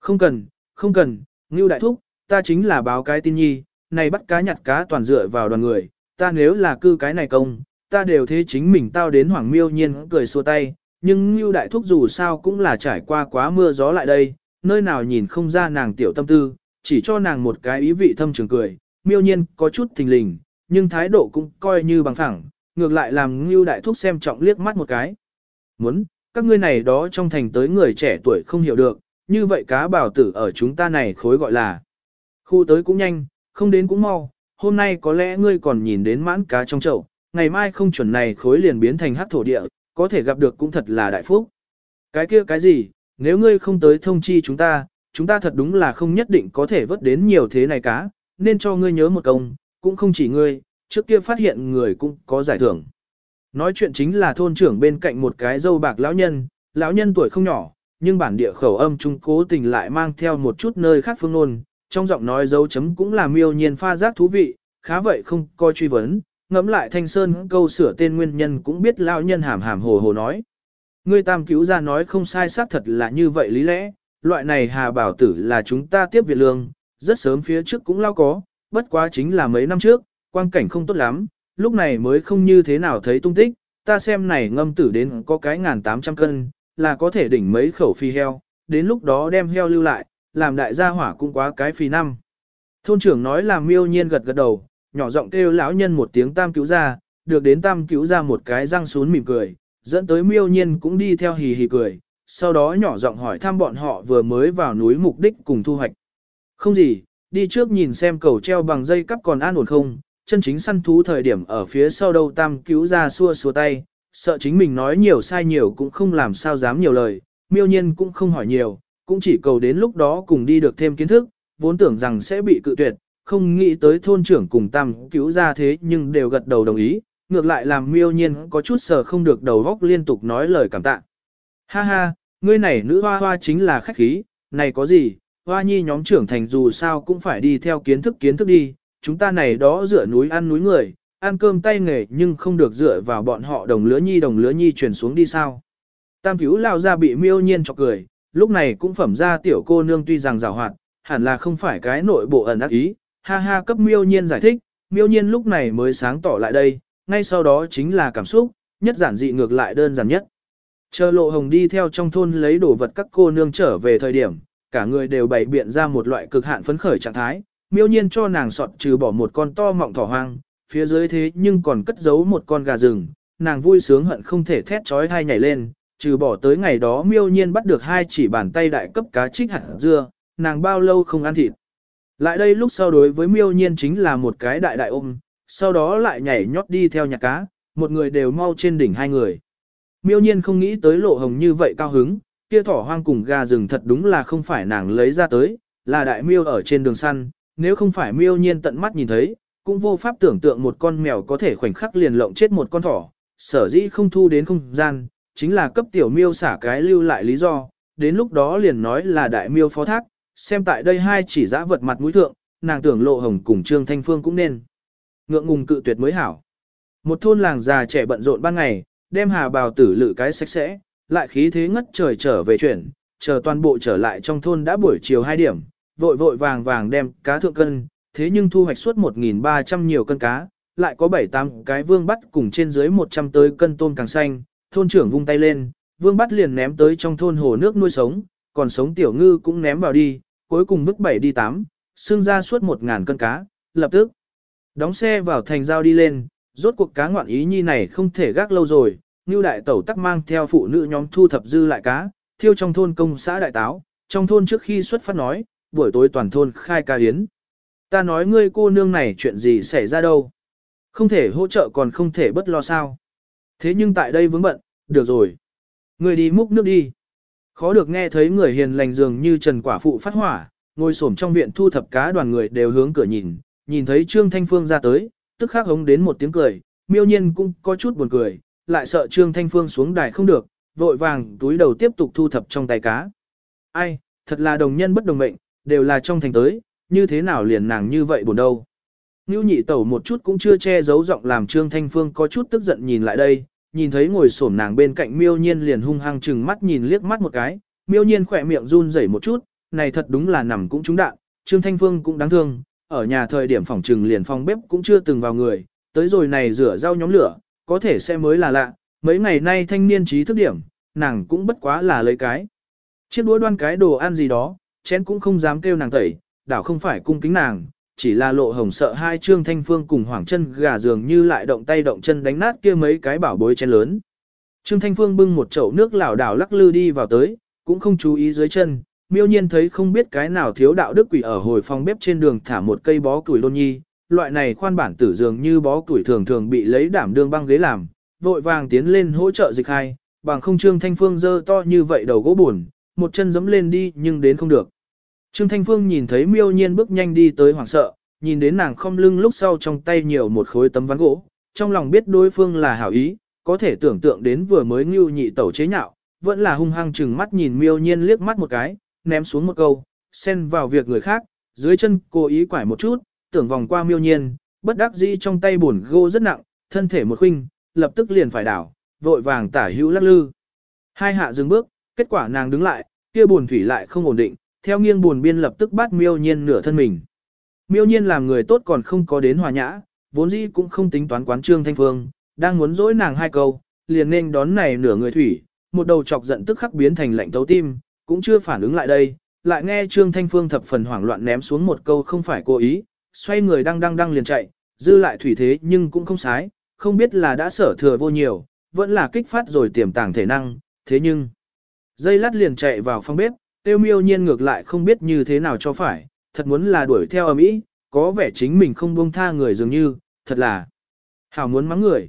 Speaker 1: Không cần, không cần, Ngưu đại thúc, ta chính là báo cái tin nhi, này bắt cá nhặt cá toàn dựa vào đoàn người, ta nếu là cư cái này công, ta đều thế chính mình tao đến hoàng miêu nhiên cười xua tay, nhưng Ngưu đại thúc dù sao cũng là trải qua quá mưa gió lại đây, nơi nào nhìn không ra nàng tiểu tâm tư, chỉ cho nàng một cái ý vị thâm trường cười, miêu nhiên có chút thình lình, nhưng thái độ cũng coi như bằng phẳng, ngược lại làm Ngưu Đại Thúc xem trọng liếc mắt một cái. Muốn, các ngươi này đó trong thành tới người trẻ tuổi không hiểu được, như vậy cá bảo tử ở chúng ta này khối gọi là. Khu tới cũng nhanh, không đến cũng mau, hôm nay có lẽ ngươi còn nhìn đến mãn cá trong chậu, ngày mai không chuẩn này khối liền biến thành hắc thổ địa, có thể gặp được cũng thật là đại phúc. Cái kia cái gì, nếu ngươi không tới thông chi chúng ta, chúng ta thật đúng là không nhất định có thể vớt đến nhiều thế này cá, nên cho ngươi nhớ một công, cũng không chỉ ngươi, trước kia phát hiện người cũng có giải thưởng. Nói chuyện chính là thôn trưởng bên cạnh một cái dâu bạc lão nhân, lão nhân tuổi không nhỏ, nhưng bản địa khẩu âm trung cố tình lại mang theo một chút nơi khác phương ngôn, trong giọng nói dấu chấm cũng là miêu nhiên pha giác thú vị, khá vậy không coi truy vấn, ngẫm lại thanh sơn câu sửa tên nguyên nhân cũng biết lão nhân hàm hàm hồ hồ nói. Ngươi tam cứu ra nói không sai xác thật là như vậy lý lẽ, loại này hà bảo tử là chúng ta tiếp viện lương, rất sớm phía trước cũng lao có, bất quá chính là mấy năm trước, quang cảnh không tốt lắm, lúc này mới không như thế nào thấy tung tích, ta xem này ngâm tử đến có cái ngàn tám trăm cân, là có thể đỉnh mấy khẩu phi heo, đến lúc đó đem heo lưu lại, làm đại gia hỏa cũng quá cái phi năm. Thôn trưởng nói là miêu nhiên gật gật đầu, nhỏ giọng kêu lão nhân một tiếng tam cứu ra, được đến tam cứu ra một cái răng xuống mỉm cười, dẫn tới miêu nhiên cũng đi theo hì hì cười, sau đó nhỏ giọng hỏi thăm bọn họ vừa mới vào núi mục đích cùng thu hoạch. Không gì, đi trước nhìn xem cầu treo bằng dây cắp còn an ổn không, chân chính săn thú thời điểm ở phía sau đâu tam cứu ra xua xua tay, sợ chính mình nói nhiều sai nhiều cũng không làm sao dám nhiều lời, miêu nhiên cũng không hỏi nhiều, cũng chỉ cầu đến lúc đó cùng đi được thêm kiến thức, vốn tưởng rằng sẽ bị cự tuyệt, không nghĩ tới thôn trưởng cùng tam cứu ra thế nhưng đều gật đầu đồng ý, ngược lại làm miêu nhiên có chút sờ không được đầu góc liên tục nói lời cảm tạ. Ha ha, ngươi này nữ hoa hoa chính là khách khí, này có gì, hoa nhi nhóm trưởng thành dù sao cũng phải đi theo kiến thức kiến thức đi, chúng ta này đó dựa núi ăn núi người, ăn cơm tay nghề nhưng không được dựa vào bọn họ đồng lứa nhi đồng lứa nhi truyền xuống đi sao. Tam cứu lao ra bị miêu nhiên chọc cười, lúc này cũng phẩm ra tiểu cô nương tuy rằng rào hoạt, hẳn là không phải cái nội bộ ẩn ác ý, ha ha cấp miêu nhiên giải thích, miêu nhiên lúc này mới sáng tỏ lại đây, ngay sau đó chính là cảm xúc, nhất giản dị ngược lại đơn giản nhất. Chờ lộ hồng đi theo trong thôn lấy đồ vật các cô nương trở về thời điểm, cả người đều bày biện ra một loại cực hạn phấn khởi trạng thái, miêu nhiên cho nàng sọt trừ bỏ một con to mọng thỏ hoang, phía dưới thế nhưng còn cất giấu một con gà rừng, nàng vui sướng hận không thể thét trói thai nhảy lên, trừ bỏ tới ngày đó miêu nhiên bắt được hai chỉ bàn tay đại cấp cá trích hạt dưa, nàng bao lâu không ăn thịt. Lại đây lúc sau đối với miêu nhiên chính là một cái đại đại ôm, sau đó lại nhảy nhót đi theo nhà cá, một người đều mau trên đỉnh hai người. Miêu nhiên không nghĩ tới lộ hồng như vậy cao hứng, kia thỏ hoang cùng gà rừng thật đúng là không phải nàng lấy ra tới, là đại miêu ở trên đường săn, nếu không phải miêu nhiên tận mắt nhìn thấy, cũng vô pháp tưởng tượng một con mèo có thể khoảnh khắc liền lộng chết một con thỏ, sở dĩ không thu đến không gian, chính là cấp tiểu miêu xả cái lưu lại lý do, đến lúc đó liền nói là đại miêu phó thác, xem tại đây hai chỉ giã vật mặt mũi thượng, nàng tưởng lộ hồng cùng Trương Thanh Phương cũng nên. Ngượng ngùng cự tuyệt mới hảo. Một thôn làng già trẻ bận rộn ban ngày, đem hà bào tử lự cái sạch sẽ, lại khí thế ngất trời trở về chuyển, chờ toàn bộ trở lại trong thôn đã buổi chiều 2 điểm, vội vội vàng vàng đem cá thượng cân, thế nhưng thu hoạch suốt 1.300 nhiều cân cá, lại có 7-8 cái vương bắt cùng trên dưới 100 tới cân tôm càng xanh, thôn trưởng vung tay lên, vương bắt liền ném tới trong thôn hồ nước nuôi sống, còn sống tiểu ngư cũng ném vào đi, cuối cùng vứt 7 đi 8, xương ra suốt 1.000 cân cá, lập tức đóng xe vào thành giao đi lên, rốt cuộc cá ngoạn ý nhi này không thể gác lâu rồi, như đại tẩu tắc mang theo phụ nữ nhóm thu thập dư lại cá, thiêu trong thôn công xã đại táo, trong thôn trước khi xuất phát nói, buổi tối toàn thôn khai ca hiến. Ta nói ngươi cô nương này chuyện gì xảy ra đâu. Không thể hỗ trợ còn không thể bất lo sao. Thế nhưng tại đây vướng bận, được rồi. Ngươi đi múc nước đi. Khó được nghe thấy người hiền lành dường như Trần Quả Phụ phát hỏa, ngồi xổm trong viện thu thập cá đoàn người đều hướng cửa nhìn, nhìn thấy Trương Thanh Phương ra tới, tức khắc hống đến một tiếng cười, miêu nhiên cũng có chút buồn cười, lại sợ Trương Thanh Phương xuống đài không được, vội vàng túi đầu tiếp tục thu thập trong tay cá. Ai, thật là đồng nhân bất đồng mệnh, đều là trong thành tới, như thế nào liền nàng như vậy buồn đâu. Ngưu nhị tẩu một chút cũng chưa che giấu giọng làm Trương Thanh Phương có chút tức giận nhìn lại đây, nhìn thấy ngồi xổm nàng bên cạnh miêu nhiên liền hung hăng chừng mắt nhìn liếc mắt một cái, miêu nhiên khỏe miệng run rẩy một chút, này thật đúng là nằm cũng trúng đạn, Trương Thanh Phương cũng đáng thương, ở nhà thời điểm phòng trừng liền phòng bếp cũng chưa từng vào người, tới rồi này rửa rau nhóm lửa, có thể sẽ mới là lạ, mấy ngày nay thanh niên trí thức điểm, nàng cũng bất quá là lấy cái. Chiếc đũa đoan cái đồ ăn gì đó, chén cũng không dám kêu nàng tẩy, đảo không phải cung kính nàng, chỉ là lộ hồng sợ hai trương thanh phương cùng hoàng chân gà dường như lại động tay động chân đánh nát kia mấy cái bảo bối chén lớn. Trương thanh phương bưng một chậu nước lảo đảo lắc lư đi vào tới, cũng không chú ý dưới chân, miêu nhiên thấy không biết cái nào thiếu đạo đức quỷ ở hồi phòng bếp trên đường thả một cây bó củi lôn nhi, loại này khoan bản tử dường như bó củi thường thường bị lấy đảm đương băng ghế làm, vội vàng tiến lên hỗ trợ dịch hai, bằng không trương thanh phương dơ to như vậy đầu gỗ buồn, một chân giẫm lên đi nhưng đến không được. Trương Thanh Phương nhìn thấy miêu nhiên bước nhanh đi tới hoảng sợ, nhìn đến nàng không lưng lúc sau trong tay nhiều một khối tấm ván gỗ, trong lòng biết đối phương là hảo ý, có thể tưởng tượng đến vừa mới ngưu nhị tẩu chế nhạo, vẫn là hung hăng chừng mắt nhìn miêu nhiên liếc mắt một cái, ném xuống một câu, xen vào việc người khác, dưới chân cố ý quải một chút, tưởng vòng qua miêu nhiên, bất đắc dĩ trong tay buồn gỗ rất nặng, thân thể một khinh, lập tức liền phải đảo, vội vàng tả hữu lắc lư. Hai hạ dừng bước, kết quả nàng đứng lại, kia buồn thủy lại không ổn định, theo nghiêng buồn biên lập tức bắt miêu nhiên nửa thân mình. Miêu nhiên làm người tốt còn không có đến hòa nhã, vốn dĩ cũng không tính toán quán trương thanh phương, đang muốn dỗi nàng hai câu, liền nên đón này nửa người thủy, một đầu chọc giận tức khắc biến thành lạnh tấu tim, cũng chưa phản ứng lại đây, lại nghe trương thanh phương thập phần hoảng loạn ném xuống một câu không phải cố ý, xoay người đang đang đang liền chạy, dư lại thủy thế nhưng cũng không sái, không biết là đã sở thừa vô nhiều, vẫn là kích phát rồi tiềm tàng thể năng, thế nhưng, dây lát liền chạy vào phòng bếp, tiêu miêu nhiên ngược lại không biết như thế nào cho phải, thật muốn là đuổi theo ầm ĩ, có vẻ chính mình không buông tha người dường như, thật là hảo muốn mắng người.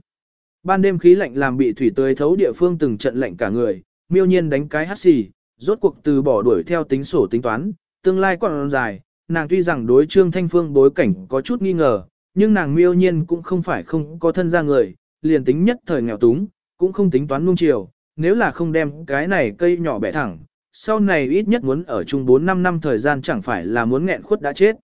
Speaker 1: Ban đêm khí lạnh làm bị thủy tươi thấu địa phương từng trận lạnh cả người, miêu nhiên đánh cái hắt xì, rốt cuộc từ bỏ đuổi theo tính sổ tính toán, tương lai còn dài, nàng tuy rằng đối trương thanh phương bối cảnh có chút nghi ngờ, nhưng nàng miêu nhiên cũng không phải không có thân ra người, liền tính nhất thời nghèo túng, cũng không tính toán nung chiều, nếu là không đem cái này cây nhỏ bẻ thẳng, sau này ít nhất muốn ở chung 4-5 năm thời gian chẳng phải là muốn nghẹn khuất đã chết.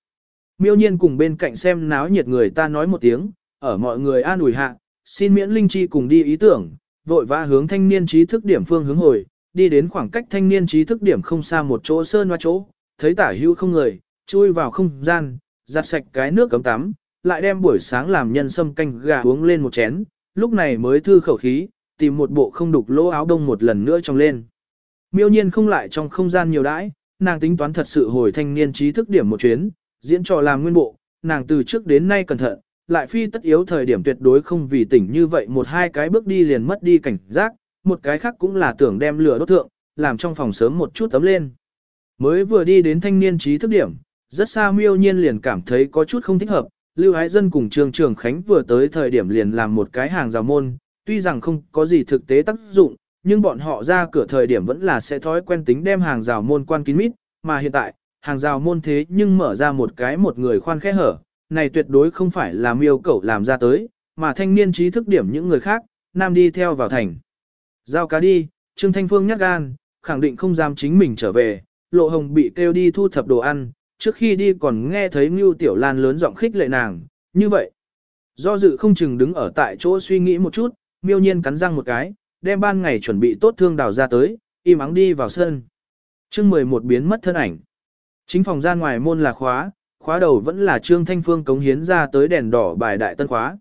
Speaker 1: Miêu nhiên cùng bên cạnh xem náo nhiệt người ta nói một tiếng, ở mọi người an ủi hạ, xin miễn linh chi cùng đi ý tưởng, vội vã hướng thanh niên trí thức điểm phương hướng hồi, đi đến khoảng cách thanh niên trí thức điểm không xa một chỗ sơn hoa chỗ, thấy tả hữu không người, chui vào không gian, giặt sạch cái nước cấm tắm, lại đem buổi sáng làm nhân sâm canh gà uống lên một chén, lúc này mới thư khẩu khí, tìm một bộ không đục lỗ áo đông một lần nữa trong lên. Miêu nhiên không lại trong không gian nhiều đãi, nàng tính toán thật sự hồi thanh niên trí thức điểm một chuyến, diễn trò làm nguyên bộ, nàng từ trước đến nay cẩn thận, lại phi tất yếu thời điểm tuyệt đối không vì tỉnh như vậy một hai cái bước đi liền mất đi cảnh giác, một cái khác cũng là tưởng đem lửa đốt thượng, làm trong phòng sớm một chút tấm lên. Mới vừa đi đến thanh niên trí thức điểm, rất xa miêu nhiên liền cảm thấy có chút không thích hợp, Lưu Ái Dân cùng Trường Trường Khánh vừa tới thời điểm liền làm một cái hàng rào môn, tuy rằng không có gì thực tế tác dụng, nhưng bọn họ ra cửa thời điểm vẫn là sẽ thói quen tính đem hàng rào môn quan kín mít, mà hiện tại, hàng rào môn thế nhưng mở ra một cái một người khoan khẽ hở, này tuyệt đối không phải là miêu cẩu làm ra tới, mà thanh niên trí thức điểm những người khác, nam đi theo vào thành. Giao cá đi, Trương Thanh Phương nhắc gan, khẳng định không dám chính mình trở về, lộ hồng bị kêu đi thu thập đồ ăn, trước khi đi còn nghe thấy Ngưu Tiểu Lan lớn giọng khích lệ nàng, như vậy. Do dự không chừng đứng ở tại chỗ suy nghĩ một chút, miêu nhiên cắn răng một cái, đem ban ngày chuẩn bị tốt thương đào ra tới, im ắng đi vào sân. chương 11 biến mất thân ảnh. Chính phòng gian ngoài môn là khóa, khóa đầu vẫn là Trương Thanh Phương cống hiến ra tới đèn đỏ bài đại tân khóa.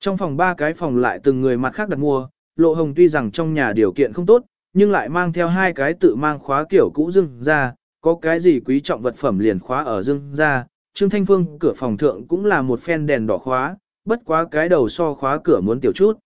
Speaker 1: Trong phòng ba cái phòng lại từng người mặt khác đặt mua, Lộ Hồng tuy rằng trong nhà điều kiện không tốt, nhưng lại mang theo hai cái tự mang khóa kiểu cũ dưng ra, có cái gì quý trọng vật phẩm liền khóa ở dưng ra. Trương Thanh Phương cửa phòng thượng cũng là một phen đèn đỏ khóa, bất quá cái đầu so khóa cửa muốn tiểu chút.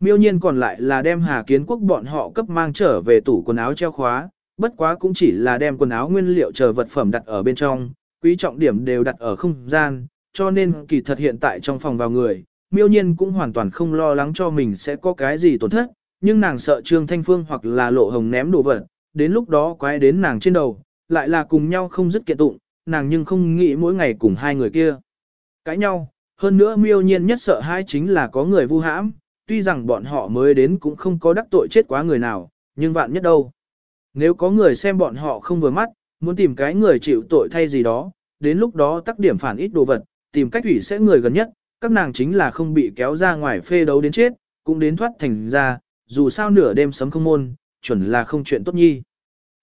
Speaker 1: Miêu nhiên còn lại là đem Hà Kiến Quốc bọn họ cấp mang trở về tủ quần áo treo khóa, bất quá cũng chỉ là đem quần áo nguyên liệu chờ vật phẩm đặt ở bên trong, quý trọng điểm đều đặt ở không gian, cho nên kỳ thật hiện tại trong phòng vào người, miêu nhiên cũng hoàn toàn không lo lắng cho mình sẽ có cái gì tổn thất, nhưng nàng sợ Trương Thanh Phương hoặc là lộ hồng ném đồ vật, đến lúc đó quái đến nàng trên đầu, lại là cùng nhau không dứt kiện tụng, nàng nhưng không nghĩ mỗi ngày cùng hai người kia. Cãi nhau, hơn nữa miêu nhiên nhất sợ hai chính là có người vu hãm, tuy rằng bọn họ mới đến cũng không có đắc tội chết quá người nào, nhưng vạn nhất đâu. Nếu có người xem bọn họ không vừa mắt, muốn tìm cái người chịu tội thay gì đó, đến lúc đó tắc điểm phản ít đồ vật, tìm cách hủy sẽ người gần nhất, các nàng chính là không bị kéo ra ngoài phê đấu đến chết, cũng đến thoát thành ra, dù sao nửa đêm sấm không môn, chuẩn là không chuyện tốt nhi.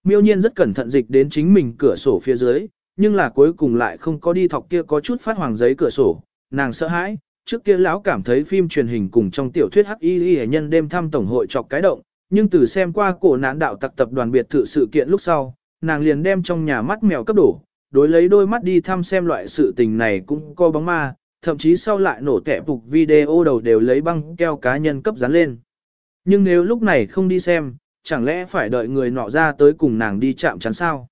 Speaker 1: Miêu nhiên rất cẩn thận dịch đến chính mình cửa sổ phía dưới, nhưng là cuối cùng lại không có đi thọc kia có chút phát hoàng giấy cửa sổ, nàng sợ hãi, trước kia lão cảm thấy phim truyền hình cùng trong tiểu thuyết hắc y y nhân đêm thăm tổng hội chọc cái động, nhưng từ xem qua cổ nạn đạo tặc tập đoàn biệt thự sự kiện lúc sau, nàng liền đem trong nhà mắt mèo cấp đổ, đối lấy đôi mắt đi thăm xem loại sự tình này cũng có bóng ma, thậm chí sau lại nổ kẻ phục video đầu đều lấy băng keo cá nhân cấp dán lên. Nhưng nếu lúc này không đi xem, chẳng lẽ phải đợi người nọ ra tới cùng nàng đi chạm chắn sao?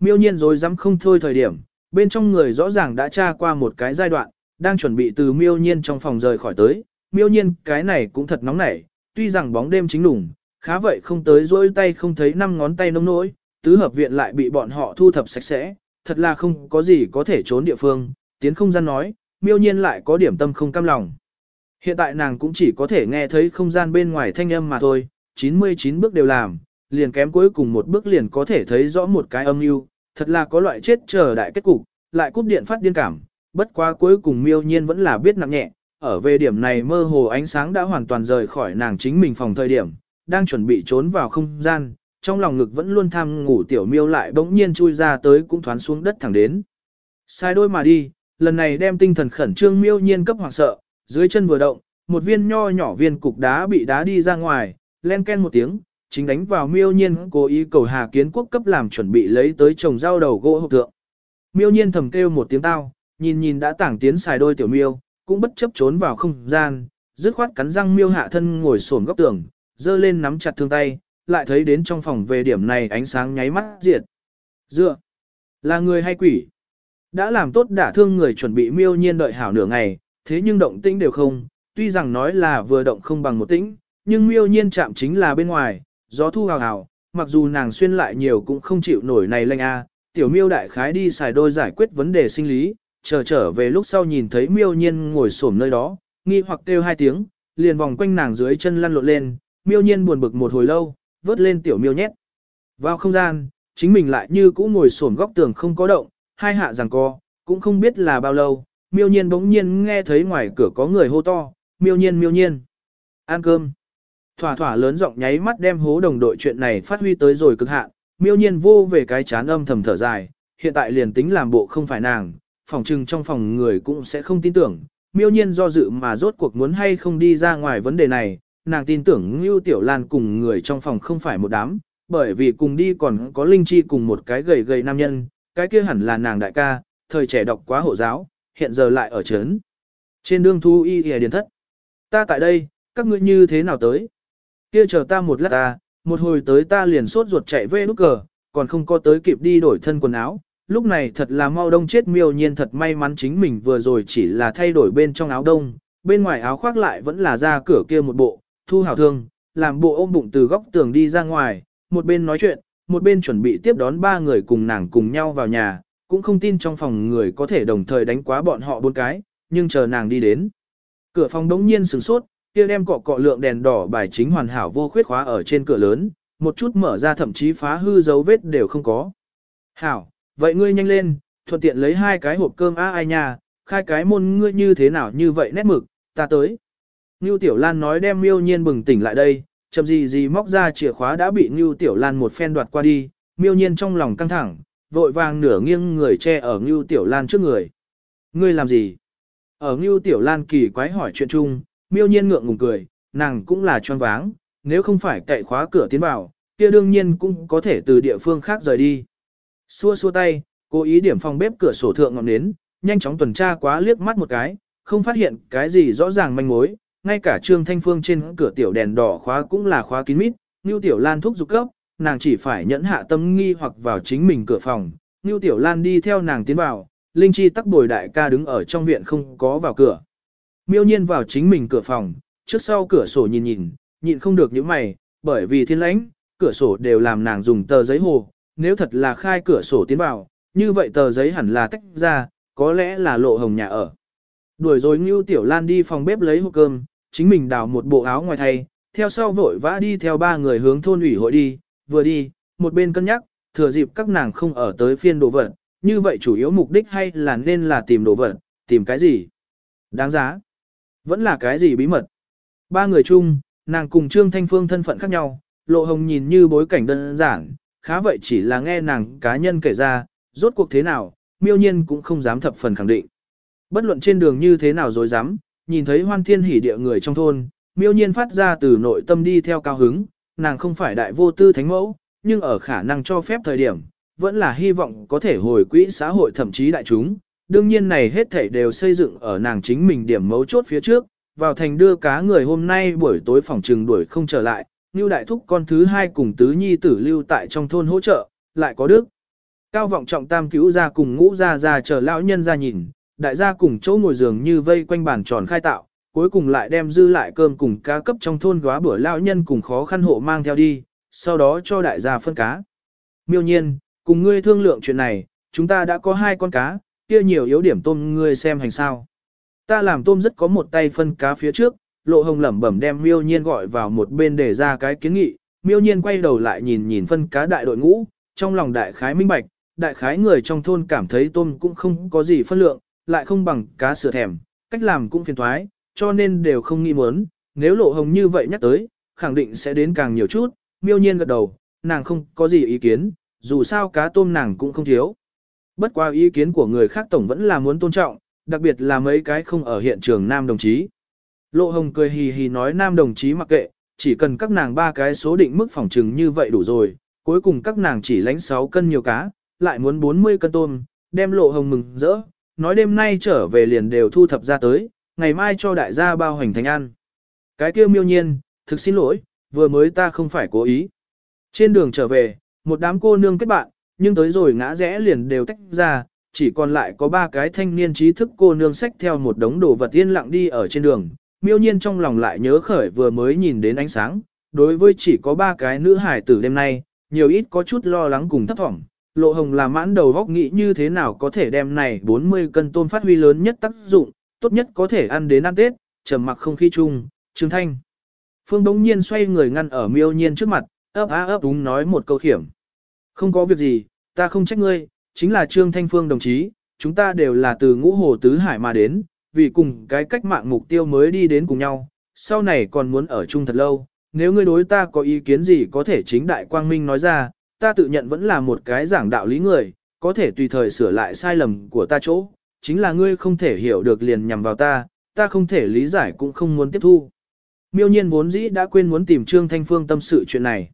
Speaker 1: Miêu nhiên rồi dám không thôi thời điểm, bên trong người rõ ràng đã tra qua một cái giai đoạn, đang chuẩn bị từ miêu nhiên trong phòng rời khỏi tới. Miêu nhiên cái này cũng thật nóng nảy, tuy rằng bóng đêm chính đủng, khá vậy không tới dỗi tay không thấy năm ngón tay nông nỗi, tứ hợp viện lại bị bọn họ thu thập sạch sẽ, thật là không có gì có thể trốn địa phương, tiến không gian nói, miêu nhiên lại có điểm tâm không cam lòng. Hiện tại nàng cũng chỉ có thể nghe thấy không gian bên ngoài thanh âm mà thôi, 99 bước đều làm, liền kém cuối cùng một bước liền có thể thấy rõ một cái âm mưu, thật là có loại chết chờ đại kết cục, lại cúp điện phát điên cảm, bất quá cuối cùng miêu nhiên vẫn là biết nặng nhẹ, ở về điểm này mơ hồ ánh sáng đã hoàn toàn rời khỏi nàng chính mình phòng thời điểm, đang chuẩn bị trốn vào không gian, trong lòng ngực vẫn luôn tham ngủ tiểu miêu lại bỗng nhiên chui ra tới cũng thoán xuống đất thẳng đến. Sai đôi mà đi, lần này đem tinh thần khẩn trương miêu nhiên cấp hoàng sợ, dưới chân vừa động, một viên nho nhỏ viên cục đá bị đá đi ra ngoài, len ken một tiếng, chính đánh vào miêu nhiên cố ý cầu hà kiến quốc cấp làm chuẩn bị lấy tới trồng rau đầu gỗ hộp tượng. Miêu nhiên thầm kêu một tiếng tao, nhìn nhìn đã tảng tiến xài đôi tiểu miêu, cũng bất chấp trốn vào không gian, dứt khoát cắn răng miêu hạ thân ngồi xổm góc tường, dơ lên nắm chặt thương tay, lại thấy đến trong phòng về điểm này ánh sáng nháy mắt diệt. Dựa, là người hay quỷ? Đã làm tốt đả thương người chuẩn bị miêu nhiên đợi hảo nửa ngày, thế nhưng động tĩnh đều không, tuy rằng nói là vừa động không bằng một tĩnh, nhưng miêu nhiên chạm chính là bên ngoài, gió thu hào hào, mặc dù nàng xuyên lại nhiều cũng không chịu nổi này lanh a. tiểu miêu đại khái đi xài đôi giải quyết vấn đề sinh lý, chờ trở về lúc sau nhìn thấy miêu nhiên ngồi xổm nơi đó, nghi hoặc kêu hai tiếng, liền vòng quanh nàng dưới chân lăn lộn lên, miêu nhiên buồn bực một hồi lâu, vớt lên tiểu miêu nhét. Vào không gian, chính mình lại như cũ ngồi xổm góc tường không có động, hai hạ rằng co, cũng không biết là bao lâu, miêu nhiên bỗng nhiên nghe thấy ngoài cửa có người hô to, miêu nhiên miêu nhiên. Ăn cơm. Thỏa thỏa lớn giọng nháy mắt đem hố đồng đội chuyện này phát huy tới rồi cực hạn, miêu nhiên vô về cái chán âm thầm thở dài, hiện tại liền tính làm bộ không phải nàng, phòng trừng trong phòng người cũng sẽ không tin tưởng, miêu nhiên do dự mà rốt cuộc muốn hay không đi ra ngoài vấn đề này, nàng tin tưởng Ngưu Tiểu Lan cùng người trong phòng không phải một đám, bởi vì cùng đi còn có Linh Chi cùng một cái gầy gầy nam nhân, cái kia hẳn là nàng đại ca, thời trẻ đọc quá hộ giáo, hiện giờ lại ở trấn. Trên đường thu y y điền thất. Ta tại đây, các ngươi như thế nào tới? Kia chờ ta một lát ta, một hồi tới ta liền sốt ruột chạy về nút cờ, còn không có tới kịp đi đổi thân quần áo. Lúc này thật là mau đông chết miêu nhiên thật may mắn chính mình vừa rồi chỉ là thay đổi bên trong áo đông, bên ngoài áo khoác lại vẫn là ra cửa kia một bộ, thu hảo thương, làm bộ ôm bụng từ góc tường đi ra ngoài, một bên nói chuyện, một bên chuẩn bị tiếp đón ba người cùng nàng cùng nhau vào nhà, cũng không tin trong phòng người có thể đồng thời đánh quá bọn họ bốn cái, nhưng chờ nàng đi đến. Cửa phòng đống nhiên sửng sốt, kia đem cọ cọ lượng đèn đỏ bài chính hoàn hảo vô khuyết khóa ở trên cửa lớn, một chút mở ra thậm chí phá hư dấu vết đều không có. Hảo, vậy ngươi nhanh lên, thuận tiện lấy hai cái hộp cơm a ai nha, khai cái môn ngươi như thế nào như vậy nét mực, ta tới. Ngưu Tiểu Lan nói đem miêu nhiên bừng tỉnh lại đây, chậm gì gì móc ra chìa khóa đã bị Ngưu Tiểu Lan một phen đoạt qua đi, miêu nhiên trong lòng căng thẳng, vội vàng nửa nghiêng người che ở Ngưu Tiểu Lan trước người. Ngươi làm gì? Ở Ngưu Tiểu Lan kỳ quái hỏi chuyện chung, miêu nhiên ngượng ngùng cười, nàng cũng là choáng váng, nếu không phải cậy khóa cửa tiến vào, kia đương nhiên cũng có thể từ địa phương khác rời đi. Xua xua tay, cố ý điểm phòng bếp cửa sổ thượng ngọn nến, nhanh chóng tuần tra quá liếc mắt một cái, không phát hiện cái gì rõ ràng manh mối, ngay cả Trương Thanh Phương trên cửa tiểu đèn đỏ khóa cũng là khóa kín mít, Nưu Tiểu Lan thúc giục cấp, nàng chỉ phải nhẫn hạ tâm nghi hoặc vào chính mình cửa phòng, Nưu Tiểu Lan đi theo nàng tiến vào, Linh Chi tắc bồi đại ca đứng ở trong viện không có vào cửa. Miêu nhiên vào chính mình cửa phòng, trước sau cửa sổ nhìn nhìn, nhịn không được những mày, bởi vì thiên lãnh, cửa sổ đều làm nàng dùng tờ giấy hồ, nếu thật là khai cửa sổ tiến vào, như vậy tờ giấy hẳn là tách ra, có lẽ là lộ hồng nhà ở. Đuổi rồi Ngưu Tiểu Lan đi phòng bếp lấy hộp cơm, chính mình đào một bộ áo ngoài thay, theo sau vội vã đi theo ba người hướng thôn ủy hội đi, vừa đi, một bên cân nhắc, thừa dịp các nàng không ở tới phiên đồ vật, như vậy chủ yếu mục đích hay là nên là tìm đồ vật, tìm cái gì? Đáng giá. Vẫn là cái gì bí mật? Ba người chung, nàng cùng Trương Thanh Phương thân phận khác nhau, lộ hồng nhìn như bối cảnh đơn giản, khá vậy chỉ là nghe nàng cá nhân kể ra, rốt cuộc thế nào, miêu nhiên cũng không dám thập phần khẳng định. Bất luận trên đường như thế nào rồi dám, nhìn thấy hoan thiên hỉ địa người trong thôn, miêu nhiên phát ra từ nội tâm đi theo cao hứng, nàng không phải đại vô tư thánh mẫu, nhưng ở khả năng cho phép thời điểm, vẫn là hy vọng có thể hồi quỹ xã hội thậm chí đại chúng. Đương nhiên này hết thảy đều xây dựng ở nàng chính mình điểm mấu chốt phía trước, vào thành đưa cá người hôm nay buổi tối phòng trừng đuổi không trở lại, Ngưu đại thúc con thứ hai cùng tứ nhi tử lưu tại trong thôn hỗ trợ, lại có đức. Cao vọng trọng tam cứu ra cùng ngũ ra ra chờ lão nhân ra nhìn, đại gia cùng chỗ ngồi giường như vây quanh bàn tròn khai tạo, cuối cùng lại đem dư lại cơm cùng cá cấp trong thôn góa bữa lão nhân cùng khó khăn hộ mang theo đi, sau đó cho đại gia phân cá. Miêu nhiên, cùng ngươi thương lượng chuyện này, chúng ta đã có hai con cá, kia nhiều yếu điểm tôm ngươi xem hành sao. Ta làm tôm rất có một tay phân cá phía trước, lộ hồng lẩm bẩm đem miêu nhiên gọi vào một bên để ra cái kiến nghị, miêu nhiên quay đầu lại nhìn nhìn phân cá đại đội ngũ, trong lòng đại khái minh bạch, đại khái người trong thôn cảm thấy tôm cũng không có gì phân lượng, lại không bằng cá sửa thèm, cách làm cũng phiền thoái, cho nên đều không nghĩ muốn, nếu lộ hồng như vậy nhắc tới, khẳng định sẽ đến càng nhiều chút, miêu nhiên gật đầu, nàng không có gì ý kiến, dù sao cá tôm nàng cũng không thiếu. Bất qua ý kiến của người khác tổng vẫn là muốn tôn trọng, đặc biệt là mấy cái không ở hiện trường nam đồng chí. Lộ hồng cười hì hì nói nam đồng chí mặc kệ, chỉ cần các nàng ba cái số định mức phòng trừng như vậy đủ rồi, cuối cùng các nàng chỉ lánh 6 cân nhiều cá, lại muốn 40 cân tôm, đem lộ hồng mừng rỡ, nói đêm nay trở về liền đều thu thập ra tới, ngày mai cho đại gia bao hành thành ăn. Cái kia miêu nhiên, thực xin lỗi, vừa mới ta không phải cố ý. Trên đường trở về, một đám cô nương kết bạn, nhưng tới rồi ngã rẽ liền đều tách ra, chỉ còn lại có ba cái thanh niên trí thức cô nương xách theo một đống đồ vật yên lặng đi ở trên đường. Miêu nhiên trong lòng lại nhớ khởi vừa mới nhìn đến ánh sáng, đối với chỉ có ba cái nữ hải tử đêm nay, nhiều ít có chút lo lắng cùng thấp thỏm. Lộ hồng là mãn đầu góc nghĩ như thế nào có thể đem này 40 cân tôm phát huy lớn nhất tác dụng, tốt nhất có thể ăn đến ăn Tết, trầm mặc không khí chung, Trương Thanh. Phương Đống Nhiên xoay người ngăn ở miêu nhiên trước mặt, ấp á ấp đúng nói một câu khiểm. Không có việc gì, ta không trách ngươi, chính là Trương Thanh Phương đồng chí, chúng ta đều là từ ngũ hồ tứ hải mà đến, vì cùng cái cách mạng mục tiêu mới đi đến cùng nhau, sau này còn muốn ở chung thật lâu, nếu ngươi đối ta có ý kiến gì có thể chính đại quang minh nói ra, ta tự nhận vẫn là một cái giảng đạo lý người, có thể tùy thời sửa lại sai lầm của ta chỗ, chính là ngươi không thể hiểu được liền nhằm vào ta, ta không thể lý giải cũng không muốn tiếp thu. Miêu nhiên vốn dĩ đã quên muốn tìm Trương Thanh Phương tâm sự chuyện này.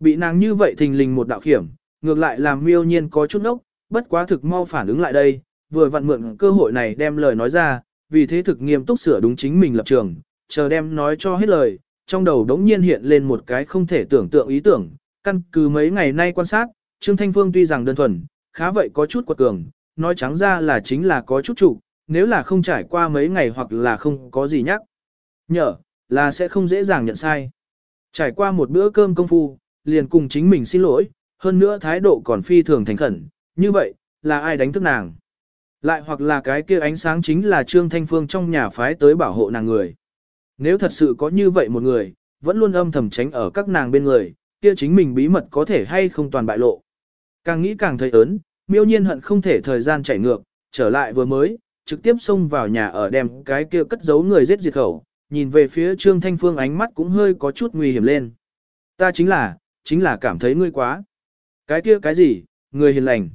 Speaker 1: Bị nàng như vậy thình lình một đạo khiểm, ngược lại làm miêu nhiên có chút nốc, bất quá thực mau phản ứng lại đây, vừa vặn mượn cơ hội này đem lời nói ra, vì thế thực nghiêm túc sửa đúng chính mình lập trường, chờ đem nói cho hết lời, trong đầu đống nhiên hiện lên một cái không thể tưởng tượng ý tưởng, căn cứ mấy ngày nay quan sát, Trương Thanh Phương tuy rằng đơn thuần, khá vậy có chút quật cường, nói trắng ra là chính là có chút trụ, nếu là không trải qua mấy ngày hoặc là không có gì nhắc. Nhở, là sẽ không dễ dàng nhận sai. Trải qua một bữa cơm công phu, liền cùng chính mình xin lỗi, hơn nữa thái độ còn phi thường thành khẩn, như vậy, là ai đánh thức nàng. Lại hoặc là cái kia ánh sáng chính là Trương Thanh Phương trong nhà phái tới bảo hộ nàng người. Nếu thật sự có như vậy một người, vẫn luôn âm thầm tránh ở các nàng bên người, kia chính mình bí mật có thể hay không toàn bại lộ. Càng nghĩ càng thấy ớn, miêu nhiên hận không thể thời gian chảy ngược, trở lại vừa mới, trực tiếp xông vào nhà ở đem cái kia cất giấu người giết diệt khẩu, nhìn về phía Trương Thanh Phương ánh mắt cũng hơi có chút nguy hiểm lên. Ta chính là, chính là cảm thấy ngươi quá. Cái kia cái gì, người hiền lành.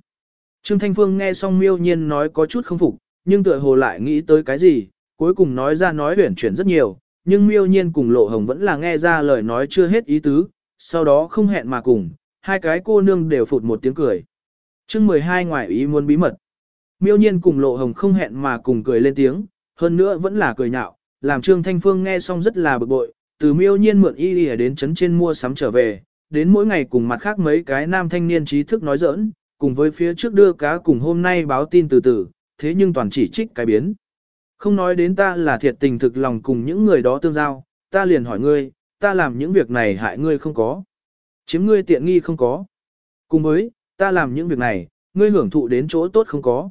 Speaker 1: Trương Thanh Phương nghe xong miêu nhiên nói có chút không phục, nhưng tựa hồ lại nghĩ tới cái gì, cuối cùng nói ra nói huyển chuyển rất nhiều, nhưng miêu nhiên cùng lộ hồng vẫn là nghe ra lời nói chưa hết ý tứ, sau đó không hẹn mà cùng, hai cái cô nương đều phụt một tiếng cười. chương 12 ngoài ý muốn bí mật. Miêu nhiên cùng lộ hồng không hẹn mà cùng cười lên tiếng, hơn nữa vẫn là cười nhạo, làm Trương Thanh Phương nghe xong rất là bực bội, từ miêu nhiên mượn y đi đến chấn trên mua sắm trở về, đến mỗi ngày cùng mặt khác mấy cái nam thanh niên trí thức nói giỡn, cùng với phía trước đưa cá cùng hôm nay báo tin từ từ, thế nhưng toàn chỉ trích cái biến. Không nói đến ta là thiệt tình thực lòng cùng những người đó tương giao, ta liền hỏi ngươi, ta làm những việc này hại ngươi không có. Chiếm ngươi tiện nghi không có. Cùng với, ta làm những việc này, ngươi hưởng thụ đến chỗ tốt không có.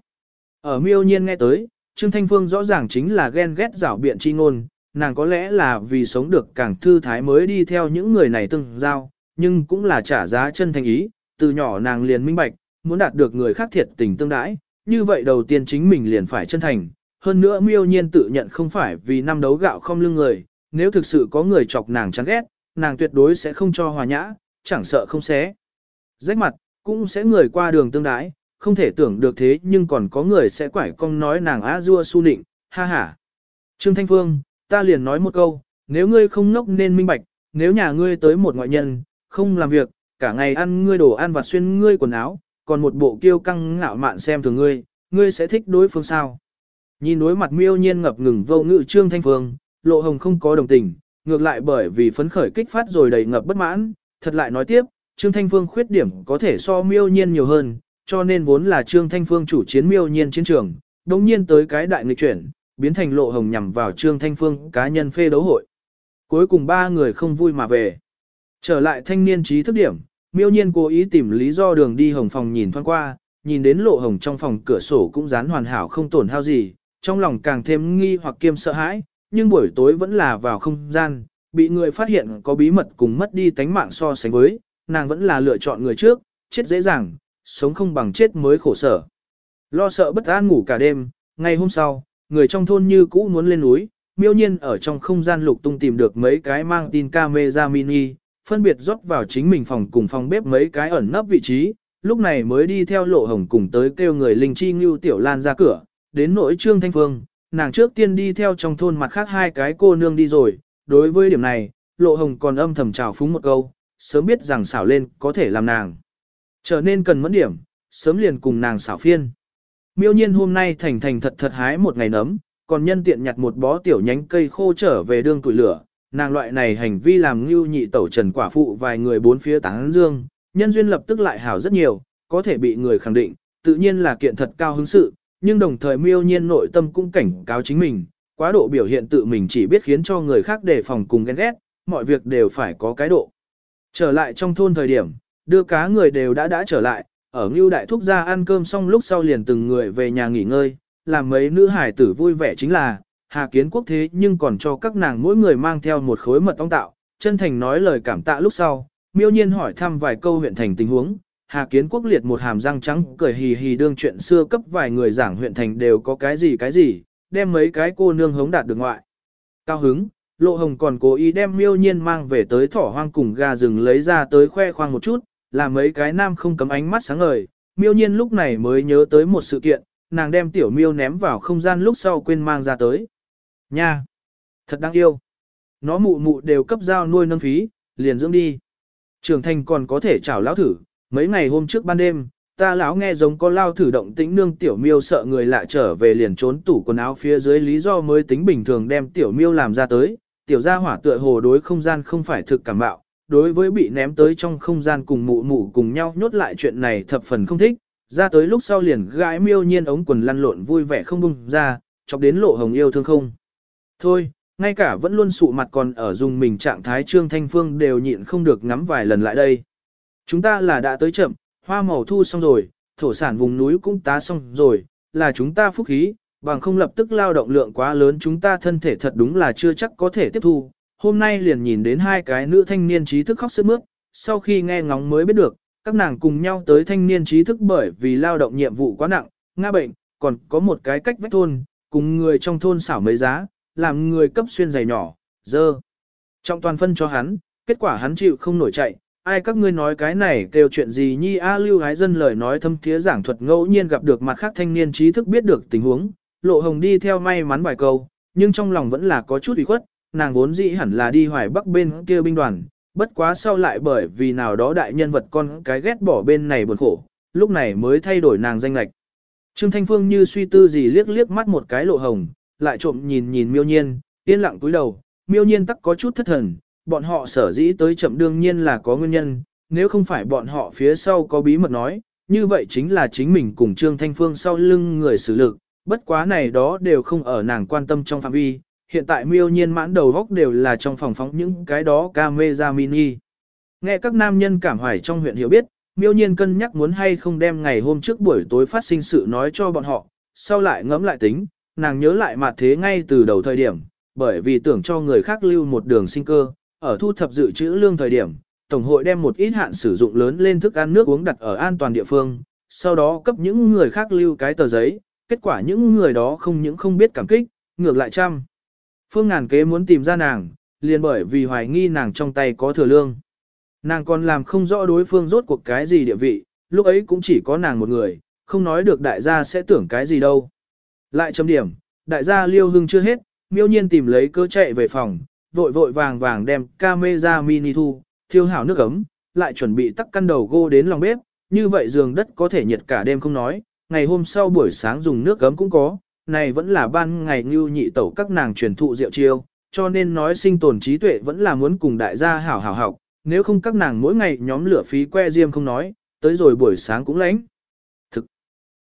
Speaker 1: Ở miêu nhiên nghe tới, Trương Thanh Phương rõ ràng chính là ghen ghét rảo biện chi ngôn, nàng có lẽ là vì sống được càng thư thái mới đi theo những người này tương giao, nhưng cũng là trả giá chân thành ý, từ nhỏ nàng liền minh bạch, muốn đạt được người khác thiệt tình tương đãi, như vậy đầu tiên chính mình liền phải chân thành. Hơn nữa miêu nhiên tự nhận không phải vì năm đấu gạo không lưng người, nếu thực sự có người chọc nàng chán ghét, nàng tuyệt đối sẽ không cho hòa nhã, chẳng sợ không xé. Rách mặt, cũng sẽ người qua đường tương đái, không thể tưởng được thế nhưng còn có người sẽ quải cong nói nàng á dua su nịnh, ha ha. Trương Thanh Phương, ta liền nói một câu, nếu ngươi không nốc nên minh bạch, nếu nhà ngươi tới một ngoại nhân, không làm việc, cả ngày ăn ngươi đồ ăn và xuyên ngươi quần áo, còn một bộ kiêu căng ngạo mạn xem thường ngươi, ngươi sẽ thích đối phương sao. Nhìn đối mặt miêu nhiên ngập ngừng vô ngự Trương Thanh Phương, lộ hồng không có đồng tình, ngược lại bởi vì phấn khởi kích phát rồi đầy ngập bất mãn, thật lại nói tiếp, Trương Thanh Phương khuyết điểm có thể so miêu nhiên nhiều hơn, cho nên vốn là Trương Thanh Phương chủ chiến miêu nhiên chiến trường, đồng nhiên tới cái đại nghịch chuyển, biến thành lộ hồng nhằm vào Trương Thanh Phương cá nhân phê đấu hội. Cuối cùng ba người không vui mà về. Trở lại thanh niên trí thức điểm, miêu nhiên cố ý tìm lý do đường đi hồng phòng nhìn thoáng qua, nhìn đến lộ hồng trong phòng cửa sổ cũng dán hoàn hảo không tổn hao gì, trong lòng càng thêm nghi hoặc kiêm sợ hãi, nhưng buổi tối vẫn là vào không gian, bị người phát hiện có bí mật cùng mất đi tánh mạng so sánh với, nàng vẫn là lựa chọn người trước, chết dễ dàng, sống không bằng chết mới khổ sở. Lo sợ bất an ngủ cả đêm, ngày hôm sau, người trong thôn như cũ muốn lên núi, miêu nhiên ở trong không gian lục tung tìm được mấy cái mang tin camera mini, phân biệt rót vào chính mình phòng cùng phòng bếp mấy cái ẩn nấp vị trí, lúc này mới đi theo lộ hồng cùng tới kêu người linh chi ngưu tiểu lan ra cửa, đến nỗi trương thanh phương, nàng trước tiên đi theo trong thôn mặt khác hai cái cô nương đi rồi, đối với điểm này, lộ hồng còn âm thầm trào phúng một câu, sớm biết rằng xảo lên có thể làm nàng. Trở nên cần mẫn điểm, sớm liền cùng nàng xảo phiên. Miêu nhiên hôm nay thành thành thật thật hái một ngày nấm, còn nhân tiện nhặt một bó tiểu nhánh cây khô trở về đương tuổi lửa, nàng loại này hành vi làm ngưu nhị tẩu trần quả phụ vài người bốn phía tán dương, nhân duyên lập tức lại hảo rất nhiều, có thể bị người khẳng định, tự nhiên là kiện thật cao hứng sự, nhưng đồng thời miêu nhiên nội tâm cũng cảnh cáo chính mình, quá độ biểu hiện tự mình chỉ biết khiến cho người khác đề phòng cùng ghen ghét, mọi việc đều phải có cái độ. Trở lại trong thôn thời điểm, đưa cá người đều đã đã trở lại, ở ngưu đại thúc ra ăn cơm xong lúc sau liền từng người về nhà nghỉ ngơi, làm mấy nữ hải tử vui vẻ chính là, Hà Kiến Quốc thế nhưng còn cho các nàng mỗi người mang theo một khối mật ong tạo, chân thành nói lời cảm tạ lúc sau, miêu nhiên hỏi thăm vài câu huyện thành tình huống, Hà Kiến Quốc liệt một hàm răng trắng cười hì hì đương chuyện xưa cấp vài người giảng huyện thành đều có cái gì cái gì, đem mấy cái cô nương hống đạt được ngoại. Cao hứng, Lộ Hồng còn cố ý đem miêu nhiên mang về tới thỏ hoang cùng gà rừng lấy ra tới khoe khoang một chút, là mấy cái nam không cấm ánh mắt sáng ngời. Miêu nhiên lúc này mới nhớ tới một sự kiện, nàng đem tiểu miêu ném vào không gian lúc sau quên mang ra tới. Nha! Thật đáng yêu! Nó mụ mụ đều cấp giao nuôi nâng phí, liền dưỡng đi. Trưởng thành còn có thể chảo lão thử, mấy ngày hôm trước ban đêm, ta lão nghe giống có lao thử động tĩnh nương tiểu miêu sợ người lạ trở về liền trốn tủ quần áo phía dưới lý do mới tính bình thường đem tiểu miêu làm ra tới, tiểu gia hỏa tựa hồ đối không gian không phải thực cảm bạo, đối với bị ném tới trong không gian cùng mụ mụ cùng nhau nhốt lại chuyện này thập phần không thích, ra tới lúc sau liền gãi miêu nhiên ống quần lăn lộn vui vẻ không bung ra, chọc đến lộ hồng yêu thương không. Thôi, ngay cả vẫn luôn sụ mặt còn ở dùng mình trạng thái trương thanh phương đều nhịn không được ngắm vài lần lại đây. Chúng ta là đã tới chậm, hoa màu thu xong rồi, thổ sản vùng núi cũng tá xong rồi, là chúng ta phúc khí, bằng không lập tức lao động lượng quá lớn chúng ta thân thể thật đúng là chưa chắc có thể tiếp thu. Hôm nay liền nhìn đến hai cái nữ thanh niên trí thức khóc sướt mướt, sau khi nghe ngóng mới biết được, các nàng cùng nhau tới thanh niên trí thức bởi vì lao động nhiệm vụ quá nặng, nga bệnh, còn có một cái cách vách thôn, cùng người trong thôn xảo mấy giá, làm người cấp xuyên giày nhỏ, dơ. Trọng toàn phân cho hắn, kết quả hắn chịu không nổi chạy, ai các ngươi nói cái này kêu chuyện gì nhi? A lưu hái dân lời nói thâm thiế giảng thuật ngẫu nhiên gặp được mặt khác thanh niên trí thức biết được tình huống, lộ hồng đi theo may mắn vài câu, nhưng trong lòng vẫn là có chút ủy khuất, nàng vốn dĩ hẳn là đi hoài bắc bên kia binh đoàn, bất quá sau lại bởi vì nào đó đại nhân vật con cái ghét bỏ bên này buồn khổ, lúc này mới thay đổi nàng danh lệch. Trương Thanh Phương như suy tư gì liếc liếc mắt một cái lộ hồng, lại trộm nhìn nhìn miêu nhiên, yên lặng cúi đầu, miêu nhiên tắc có chút thất thần, bọn họ sở dĩ tới chậm đương nhiên là có nguyên nhân, nếu không phải bọn họ phía sau có bí mật nói, như vậy chính là chính mình cùng Trương Thanh Phương sau lưng người xử lực, bất quá này đó đều không ở nàng quan tâm trong phạm vi, hiện tại miêu nhiên mãn đầu góc đều là trong phòng phóng những cái đó camera mini. Nghe các nam nhân cảm hoài trong huyện hiểu biết, miêu nhiên cân nhắc muốn hay không đem ngày hôm trước buổi tối phát sinh sự nói cho bọn họ, sau lại ngẫm lại tính, nàng nhớ lại mặt thế ngay từ đầu thời điểm, bởi vì tưởng cho người khác lưu một đường sinh cơ, ở thu thập dự trữ lương thời điểm, Tổng hội đem một ít hạn sử dụng lớn lên thức ăn nước uống đặt ở an toàn địa phương, sau đó cấp những người khác lưu cái tờ giấy, kết quả những người đó không những không biết cảm kích, ngược lại chăm. Phương ngàn kế muốn tìm ra nàng, liền bởi vì hoài nghi nàng trong tay có thừa lương. Nàng còn làm không rõ đối phương rốt cuộc cái gì địa vị, lúc ấy cũng chỉ có nàng một người, không nói được đại gia sẽ tưởng cái gì đâu. Lại chấm điểm, đại gia liêu hưng chưa hết, miêu nhiên tìm lấy cơ chạy về phòng, vội vội vàng vàng đem camera mini thu, thiêu hảo nước ấm, lại chuẩn bị tắt căn đầu gô đến lòng bếp, như vậy giường đất có thể nhiệt cả đêm không nói, ngày hôm sau buổi sáng dùng nước ấm cũng có, này vẫn là ban ngày như nhị tẩu các nàng truyền thụ rượu chiêu, cho nên nói sinh tồn trí tuệ vẫn là muốn cùng đại gia hảo hảo học, nếu không các nàng mỗi ngày nhóm lửa phí que diêm không nói, tới rồi buổi sáng cũng lãnh. Thực,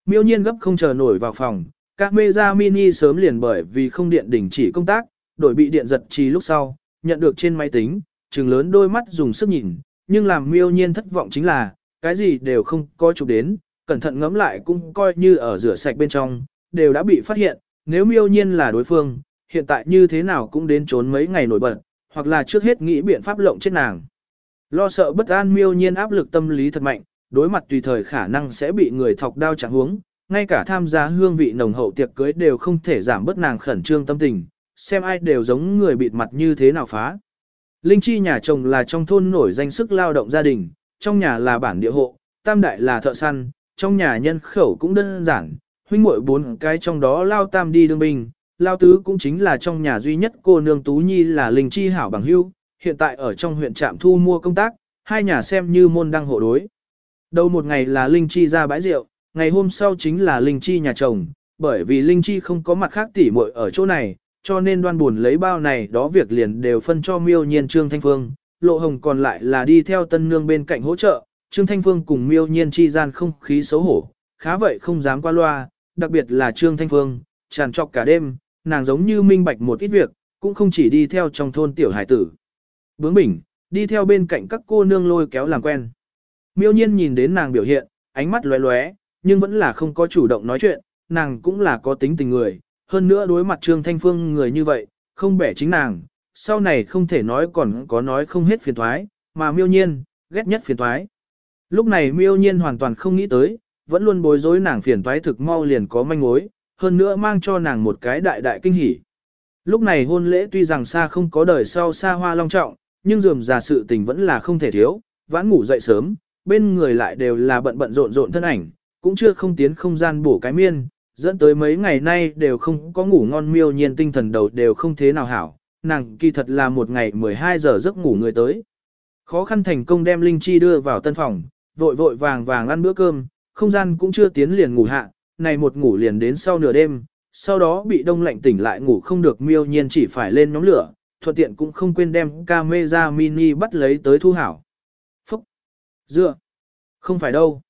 Speaker 1: miêu nhiên gấp không chờ nổi vào phòng, các mê ra mini sớm liền bởi vì không điện đình chỉ công tác, đổi bị điện giật trì lúc sau, nhận được trên máy tính, trừng lớn đôi mắt dùng sức nhìn, nhưng làm miêu nhiên thất vọng chính là, cái gì đều không có chụp đến, cẩn thận ngẫm lại cũng coi như ở rửa sạch bên trong, đều đã bị phát hiện, nếu miêu nhiên là đối phương, hiện tại như thế nào cũng đến trốn mấy ngày nổi bật, hoặc là trước hết nghĩ biện pháp lộng chết nàng. Lo sợ bất an miêu nhiên áp lực tâm lý thật mạnh, đối mặt tùy thời khả năng sẽ bị người thọc đao chẳng huống, ngay cả tham gia hương vị nồng hậu tiệc cưới đều không thể giảm bớt nàng khẩn trương tâm tình, xem ai đều giống người bịt mặt như thế nào phá. Linh Chi nhà chồng là trong thôn nổi danh sức lao động gia đình, trong nhà là bản địa hộ, tam đại là thợ săn, trong nhà nhân khẩu cũng đơn giản, huynh muội bốn cái trong đó lao tam đi đương binh, lao tứ cũng chính là trong nhà duy nhất cô nương Tú Nhi là Linh Chi hảo bằng hưu, hiện tại ở trong huyện trạm thu mua công tác, hai nhà xem như môn đăng hộ đối. Đầu một ngày là Linh Chi ra bãi rượu, ngày hôm sau chính là Linh Chi nhà chồng, bởi vì Linh Chi không có mặt khác tỉ muội ở chỗ này, cho nên đoan buồn lấy bao này đó việc liền đều phân cho miêu nhiên Trương Thanh Phương, lộ hồng còn lại là đi theo tân nương bên cạnh hỗ trợ, Trương Thanh Phương cùng miêu nhiên chi gian không khí xấu hổ, khá vậy không dám qua loa, đặc biệt là Trương Thanh Phương, tràn trọc cả đêm, nàng giống như minh bạch một ít việc, cũng không chỉ đi theo trong thôn tiểu hải tử. Bướng bỉnh, đi theo bên cạnh các cô nương lôi kéo làm quen. Miêu nhiên nhìn đến nàng biểu hiện, ánh mắt lóe lóe, nhưng vẫn là không có chủ động nói chuyện, nàng cũng là có tính tình người, hơn nữa đối mặt Trương Thanh Phương người như vậy, không bẻ chính nàng, sau này không thể nói còn có nói không hết phiền thoái, mà miêu nhiên, ghét nhất phiền thoái. Lúc này miêu nhiên hoàn toàn không nghĩ tới, vẫn luôn bối rối nàng phiền toái thực mau liền có manh mối, hơn nữa mang cho nàng một cái đại đại kinh hỉ. Lúc này hôn lễ tuy rằng xa không có đời sau xa hoa long trọng, nhưng dườm già sự tình vẫn là không thể thiếu, vãn ngủ dậy sớm, bên người lại đều là bận bận rộn rộn thân ảnh, cũng chưa không tiến không gian bổ cái miên, dẫn tới mấy ngày nay đều không có ngủ ngon miêu nhiên tinh thần đầu đều không thế nào hảo, nàng kỳ thật là một ngày 12 giờ giấc ngủ người tới. Khó khăn thành công đem Linh Chi đưa vào tân phòng, vội vội vàng vàng ăn bữa cơm, không gian cũng chưa tiến liền ngủ hạ, này một ngủ liền đến sau nửa đêm, sau đó bị đông lạnh tỉnh lại ngủ không được miêu nhiên chỉ phải lên nhóm lửa, thuận tiện cũng không quên đem camera mini bắt lấy tới thu hảo. Phúc! Dựa! Không phải đâu.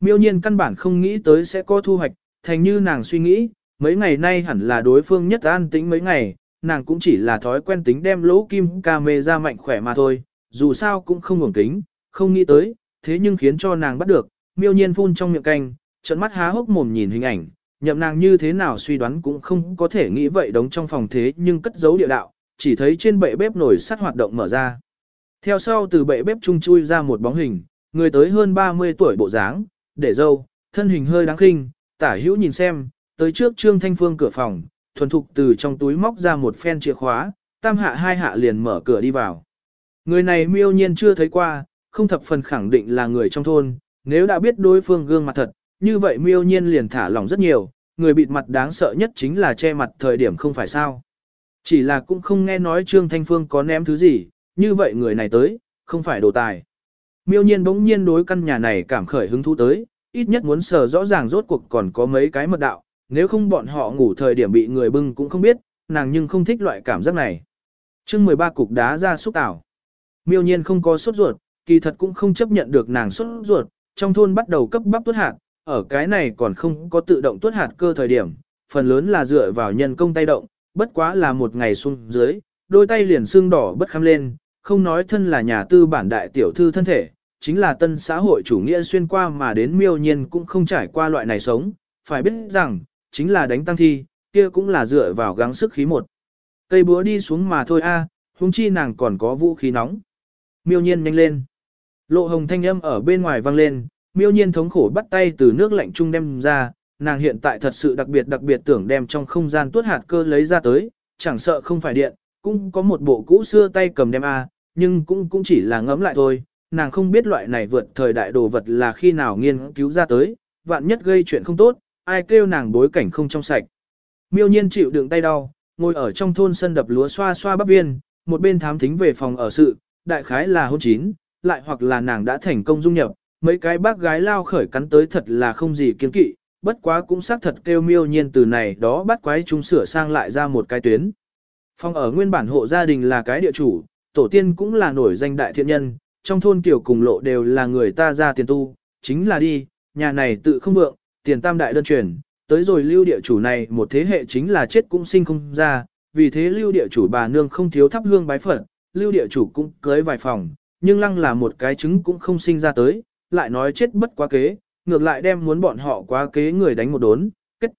Speaker 1: Miêu nhiên căn bản không nghĩ tới sẽ có thu hoạch, thành như nàng suy nghĩ, mấy ngày nay hẳn là đối phương nhất an tĩnh mấy ngày, nàng cũng chỉ là thói quen tính đem lỗ kim camera mạnh khỏe mà thôi, dù sao cũng không ngủng tính, không nghĩ tới, thế nhưng khiến cho nàng bắt được, miêu nhiên phun trong miệng canh, trận mắt há hốc mồm nhìn hình ảnh, nhậm nàng như thế nào suy đoán cũng không có thể nghĩ vậy đóng trong phòng thế nhưng cất giấu địa đạo, chỉ thấy trên bệ bếp nồi sắt hoạt động mở ra. Theo sau từ bệ bếp trung chui ra một bóng hình, người tới hơn 30 tuổi bộ dáng, để dâu, thân hình hơi đáng khinh, tả hữu nhìn xem, tới trước Trương Thanh Phương cửa phòng, thuần thục từ trong túi móc ra một phen chìa khóa, tam hạ hai hạ liền mở cửa đi vào. Người này miêu nhiên chưa thấy qua, không thập phần khẳng định là người trong thôn, nếu đã biết đối phương gương mặt thật, như vậy miêu nhiên liền thả lỏng rất nhiều, người bịt mặt đáng sợ nhất chính là che mặt thời điểm không phải sao. Chỉ là cũng không nghe nói Trương Thanh Phương có ném thứ gì, như vậy người này tới, không phải đồ tài. Miêu nhiên bỗng nhiên đối căn nhà này cảm khởi hứng thú tới, ít nhất muốn sờ rõ ràng rốt cuộc còn có mấy cái mật đạo, nếu không bọn họ ngủ thời điểm bị người bưng cũng không biết, nàng nhưng không thích loại cảm giác này. chương 13 cục đá ra xúc tảo. Miêu nhiên không có sốt ruột, kỳ thật cũng không chấp nhận được nàng sốt ruột, trong thôn bắt đầu cấp bắp tuốt hạt, ở cái này còn không có tự động tuốt hạt cơ thời điểm, phần lớn là dựa vào nhân công tay động, bất quá là một ngày xuống dưới, đôi tay liền xương đỏ bất kham lên, không nói thân là nhà tư bản đại tiểu thư thân thể, chính là tân xã hội chủ nghĩa xuyên qua mà đến miêu nhiên cũng không trải qua loại này sống, phải biết rằng, chính là đánh tăng thi, kia cũng là dựa vào gắng sức khí một. Cây búa đi xuống mà thôi a, huống chi nàng còn có vũ khí nóng. Miêu nhiên nhanh lên. Lộ hồng thanh âm ở bên ngoài vang lên, miêu nhiên thống khổ bắt tay từ nước lạnh trung đem ra, nàng hiện tại thật sự đặc biệt đặc biệt tưởng đem trong không gian tuốt hạt cơ lấy ra tới, chẳng sợ không phải điện, cũng có một bộ cũ xưa tay cầm đem A, nhưng cũng cũng chỉ là ngấm lại thôi, nàng không biết loại này vượt thời đại đồ vật là khi nào nghiên cứu ra tới, vạn nhất gây chuyện không tốt, ai kêu nàng bối cảnh không trong sạch. Miêu nhiên chịu đựng tay đau, ngồi ở trong thôn sân đập lúa xoa xoa bắp viên, một bên thám thính về phòng ở sự, đại khái là hôn chín, lại hoặc là nàng đã thành công dung nhập, mấy cái bác gái lao khởi cắn tới thật là không gì kiên kỵ, bất quá cũng xác thật kêu miêu nhiên từ này đó bắt quái chúng sửa sang lại ra một cái tuyến. Phòng ở nguyên bản hộ gia đình là cái địa chủ, tổ tiên cũng là nổi danh đại thiện nhân, trong thôn kiểu cùng lộ đều là người ta ra tiền tu, chính là đi, nhà này tự không vượng, tiền tam đại đơn truyền, tới rồi lưu địa chủ này một thế hệ chính là chết cũng sinh không ra, vì thế lưu địa chủ bà nương không thiếu thắp hương bái phật, lưu địa chủ cũng cưới vài phòng, nhưng lăng là một cái trứng cũng không sinh ra tới, lại nói chết bất quá kế, ngược lại đem muốn bọn họ quá kế người đánh một đốn, kết.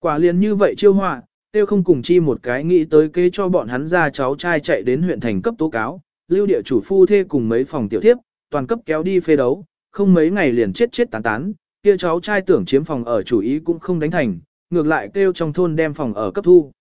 Speaker 1: Quả liền như vậy chiêu họa, tiêu không cùng chi một cái nghĩ tới kế cho bọn hắn ra cháu trai chạy đến huyện thành cấp tố cáo, lưu địa chủ phu thê cùng mấy phòng tiểu thiếp, toàn cấp kéo đi phê đấu, không mấy ngày liền chết chết tán tán, kia cháu trai tưởng chiếm phòng ở chủ ý cũng không đánh thành, ngược lại kêu trong thôn đem phòng ở cấp thu.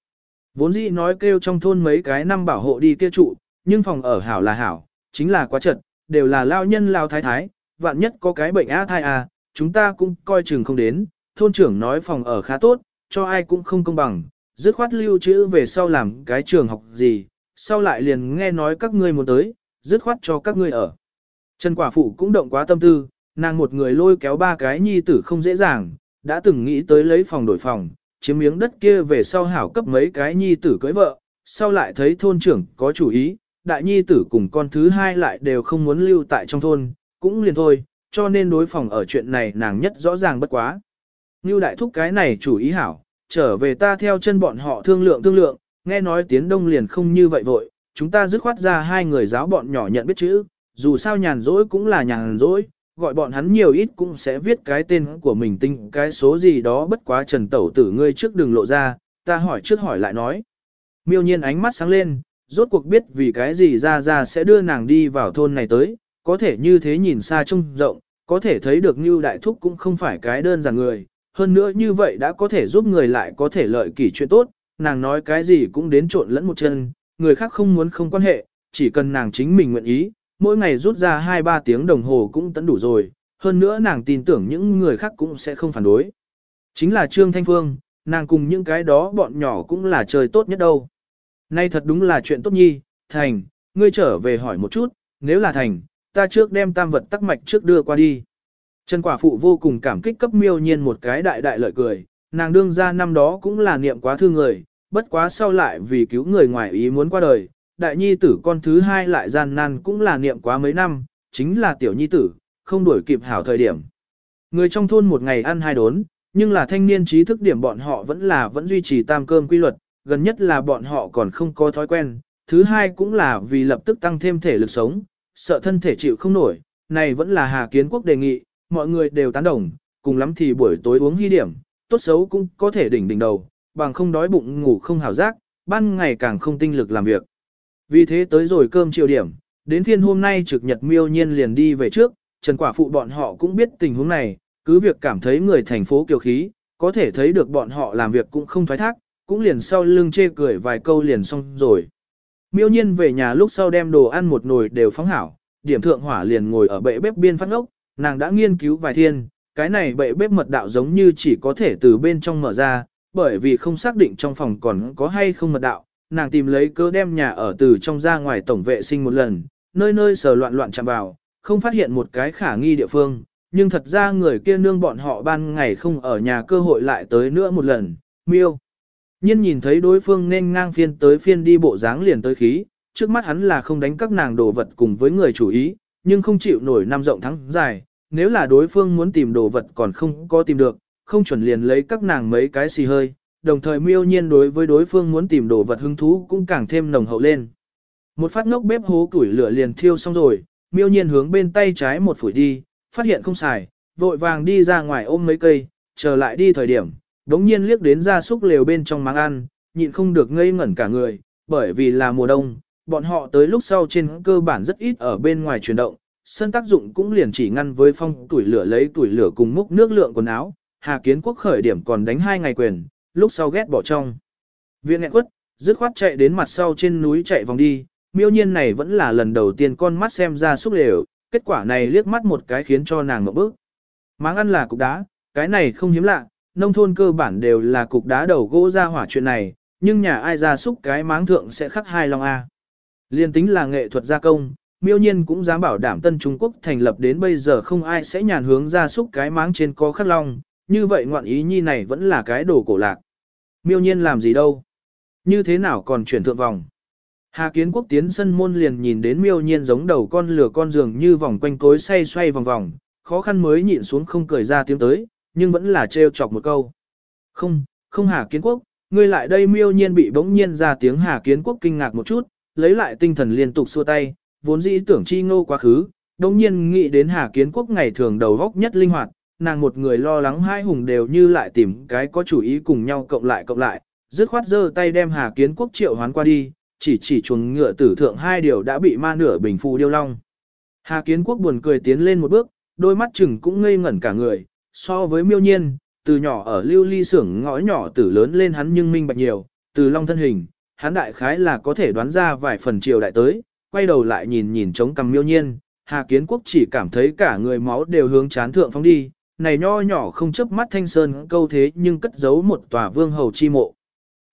Speaker 1: Vốn dĩ nói kêu trong thôn mấy cái năm bảo hộ đi kia trụ, nhưng phòng ở hảo là hảo, chính là quá trật, đều là lao nhân lao thái thái, vạn nhất có cái bệnh á thai à, chúng ta cũng coi chừng không đến, thôn trưởng nói phòng ở khá tốt, cho ai cũng không công bằng, dứt khoát lưu trữ về sau làm cái trường học gì, sau lại liền nghe nói các ngươi muốn tới, dứt khoát cho các ngươi ở. Trần quả phụ cũng động quá tâm tư, nàng một người lôi kéo ba cái nhi tử không dễ dàng, đã từng nghĩ tới lấy phòng đổi phòng, chiếm miếng đất kia về sau hảo cấp mấy cái nhi tử cưới vợ, sau lại thấy thôn trưởng có chủ ý, đại nhi tử cùng con thứ hai lại đều không muốn lưu tại trong thôn, cũng liền thôi, cho nên đối phòng ở chuyện này nàng nhất rõ ràng bất quá. Như đại thúc cái này chủ ý hảo, trở về ta theo chân bọn họ thương lượng thương lượng, nghe nói tiến đông liền không như vậy vội, chúng ta dứt khoát ra hai người giáo bọn nhỏ nhận biết chữ, dù sao nhàn rỗi cũng là nhàn rỗi, gọi bọn hắn nhiều ít cũng sẽ viết cái tên của mình tinh cái số gì đó bất quá trần tẩu tử ngươi trước đừng lộ ra, ta hỏi trước hỏi lại nói. Miêu nhiên ánh mắt sáng lên, rốt cuộc biết vì cái gì ra ra sẽ đưa nàng đi vào thôn này tới, có thể như thế nhìn xa trông rộng, có thể thấy được như đại thúc cũng không phải cái đơn giản người, hơn nữa như vậy đã có thể giúp người lại có thể lợi kỷ chuyện tốt, nàng nói cái gì cũng đến trộn lẫn một chân, người khác không muốn không quan hệ, chỉ cần nàng chính mình nguyện ý, mỗi ngày rút ra 2-3 tiếng đồng hồ cũng tận đủ rồi, hơn nữa nàng tin tưởng những người khác cũng sẽ không phản đối. Chính là Trương Thanh Phương, nàng cùng những cái đó bọn nhỏ cũng là trời tốt nhất đâu. Nay thật đúng là chuyện tốt nhi, Thành, ngươi trở về hỏi một chút, nếu là Thành, ta trước đem tam vật tắc mạch trước đưa qua đi. Trần quả phụ vô cùng cảm kích cấp miêu nhiên một cái đại đại lợi cười, nàng đương ra năm đó cũng là niệm quá thương người, bất quá sau lại vì cứu người ngoài ý muốn qua đời, đại nhi tử con thứ hai lại gian nan cũng là niệm quá mấy năm, chính là tiểu nhi tử, không đuổi kịp hảo thời điểm. Người trong thôn một ngày ăn hai đốn, nhưng là thanh niên trí thức điểm bọn họ vẫn là vẫn duy trì tam cơm quy luật, gần nhất là bọn họ còn không có thói quen, thứ hai cũng là vì lập tức tăng thêm thể lực sống, sợ thân thể chịu không nổi, này vẫn là Hà Kiến Quốc đề nghị, mọi người đều tán đồng, cùng lắm thì buổi tối uống hy điểm, tốt xấu cũng có thể đỉnh đỉnh đầu, bằng không đói bụng ngủ không hào giác, ban ngày càng không tinh lực làm việc. Vì thế tới rồi cơm chiều điểm, đến phiên hôm nay trực nhật miêu nhiên liền đi về trước, Trần Quả Phụ bọn họ cũng biết tình huống này, cứ việc cảm thấy người thành phố kiều khí, có thể thấy được bọn họ làm việc cũng không thoái thác, cũng liền sau lưng chê cười vài câu liền xong rồi. Miêu nhiên về nhà lúc sau đem đồ ăn một nồi đều phóng hảo, điểm thượng hỏa liền ngồi ở bệ bếp biên phát ngốc, nàng đã nghiên cứu vài thiên, cái này bệ bếp mật đạo giống như chỉ có thể từ bên trong mở ra, bởi vì không xác định trong phòng còn có hay không mật đạo, nàng tìm lấy cơ đem nhà ở từ trong ra ngoài tổng vệ sinh một lần, nơi nơi sờ loạn loạn chạm vào, không phát hiện một cái khả nghi địa phương, nhưng thật ra người kia nương bọn họ ban ngày không ở nhà cơ hội lại tới nữa một lần, miêu. Nhiên nhìn thấy đối phương nên ngang phiên tới phiên đi bộ dáng liền tới khí, trước mắt hắn là không đánh các nàng đồ vật cùng với người chủ ý, nhưng không chịu nổi năm rộng thắng dài, nếu là đối phương muốn tìm đồ vật còn không có tìm được, không chuẩn liền lấy các nàng mấy cái xì hơi, đồng thời miêu nhiên đối với đối phương muốn tìm đồ vật hứng thú cũng càng thêm nồng hậu lên. Một phát ngốc bếp hố củi lửa liền thiêu xong rồi, miêu nhiên hướng bên tay trái một phủi đi, phát hiện không xài, vội vàng đi ra ngoài ôm mấy cây, trở lại đi thời điểm, đống nhiên liếc đến ra súc lều bên trong máng ăn, nhịn không được ngây ngẩn cả người, bởi vì là mùa đông, bọn họ tới lúc sau trên cơ bản rất ít ở bên ngoài chuyển động, sân tác dụng cũng liền chỉ ngăn với phong tuổi lửa lấy tuổi lửa cùng múc nước lượng quần áo, Hà Kiến Quốc khởi điểm còn đánh hai ngày quyền, lúc sau ghét bỏ trong. Viện nghẹn quất, dứt khoát chạy đến mặt sau trên núi chạy vòng đi, miêu nhiên này vẫn là lần đầu tiên con mắt xem ra xúc lều, kết quả này liếc mắt một cái khiến cho nàng ngậm bước. Máng ăn là cục đá, cái này không hiếm lạ, nông thôn cơ bản đều là cục đá đầu gỗ ra hỏa chuyện này, nhưng nhà ai ra xúc cái máng thượng sẽ khắc hai long A. Liên tính là nghệ thuật gia công, miêu nhiên cũng dám bảo đảm Tân Trung Quốc thành lập đến bây giờ không ai sẽ nhàn hướng ra xúc cái máng trên có khắc long, như vậy ngoạn ý nhi này vẫn là cái đồ cổ lạc. Miêu nhiên làm gì đâu? Như thế nào còn chuyển thượng vòng? Hà kiến quốc tiến sân môn liền nhìn đến miêu nhiên giống đầu con lửa con giường như vòng quanh cối xoay xoay vòng vòng, khó khăn mới nhịn xuống không cười ra tiếng tới, nhưng vẫn là trêu chọc một câu. Không, không Hà kiến quốc, ngươi lại đây miêu nhiên bị bỗng nhiên ra tiếng Hà kiến quốc kinh ngạc một chút, lấy lại tinh thần liên tục xua tay, vốn dĩ tưởng chi ngô quá khứ, đồng nhiên nghĩ đến Hà Kiến Quốc ngày thường đầu góc nhất linh hoạt, nàng một người lo lắng hai hùng đều như lại tìm cái có chủ ý cùng nhau cộng lại cộng lại, dứt khoát giơ tay đem Hà Kiến Quốc triệu hoán qua đi, chỉ chỉ chuồng ngựa tử thượng hai điều đã bị ma nửa bình phù điêu long. Hà Kiến Quốc buồn cười tiến lên một bước, đôi mắt chừng cũng ngây ngẩn cả người, so với miêu nhiên, từ nhỏ ở lưu ly xưởng ngõ nhỏ tử lớn lên hắn nhưng minh bạch nhiều, từ long thân hình, hắn đại khái là có thể đoán ra vài phần triều đại tới, quay đầu lại nhìn nhìn chống cằm miêu nhiên, Hà Kiến Quốc chỉ cảm thấy cả người máu đều hướng chán thượng phóng đi, này nho nhỏ không chấp mắt thanh sơn câu thế nhưng cất giấu một tòa vương hầu chi mộ.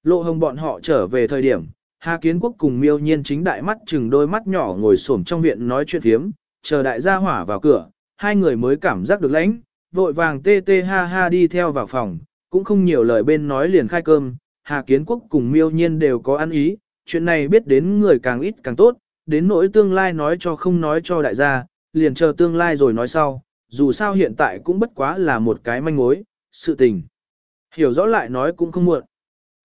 Speaker 1: Lộ hồng bọn họ trở về thời điểm, Hà Kiến Quốc cùng miêu nhiên chính đại mắt chừng đôi mắt nhỏ ngồi xổm trong viện nói chuyện thiếm, chờ đại gia hỏa vào cửa, hai người mới cảm giác được lãnh, vội vàng tê tê ha ha đi theo vào phòng, cũng không nhiều lời bên nói liền khai cơm, Hà Kiến Quốc cùng miêu nhiên đều có ăn ý, chuyện này biết đến người càng ít càng tốt, đến nỗi tương lai nói cho không nói cho đại gia, liền chờ tương lai rồi nói sau, dù sao hiện tại cũng bất quá là một cái manh mối, sự tình. Hiểu rõ lại nói cũng không muộn.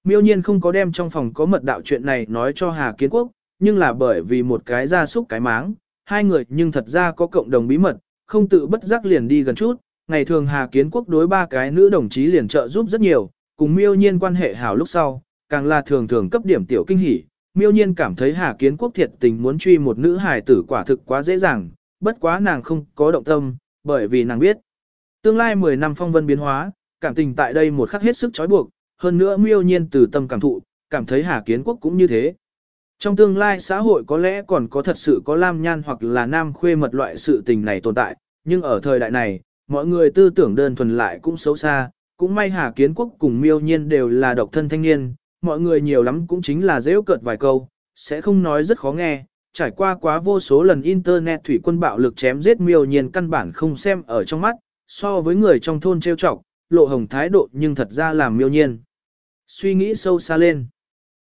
Speaker 1: Miêu nhiên không có đem trong phòng có mật đạo chuyện này nói cho Hà Kiến Quốc, nhưng là bởi vì một cái gia súc cái máng, hai người nhưng thật ra có cộng đồng bí mật, không tự bất giác liền đi gần chút. Ngày thường Hà Kiến Quốc đối ba cái nữ đồng chí liền trợ giúp rất nhiều, cùng miêu nhiên quan hệ hảo lúc sau, càng là thường thường cấp điểm tiểu kinh hỉ. Miêu nhiên cảm thấy Hà Kiến Quốc thiệt tình muốn truy một nữ hài tử quả thực quá dễ dàng, bất quá nàng không có động tâm, bởi vì nàng biết. Tương lai 10 năm phong vân biến hóa, cảm tình tại đây một khắc hết sức trói buộc, hơn nữa miêu nhiên từ tâm cảm thụ, cảm thấy Hà Kiến Quốc cũng như thế. Trong tương lai xã hội có lẽ còn có thật sự có lam nhan hoặc là nam khuê mật loại sự tình này tồn tại, nhưng ở thời đại này, mọi người tư tưởng đơn thuần lại cũng xấu xa, cũng may Hà Kiến Quốc cùng miêu nhiên đều là độc thân thanh niên, mọi người nhiều lắm cũng chính là dễ cợt vài câu, sẽ không nói rất khó nghe, trải qua quá vô số lần internet thủy quân bạo lực chém giết miêu nhiên căn bản không xem ở trong mắt, so với người trong thôn trêu chọc, lộ hồng thái độ nhưng thật ra làm miêu nhiên. Suy nghĩ sâu xa lên.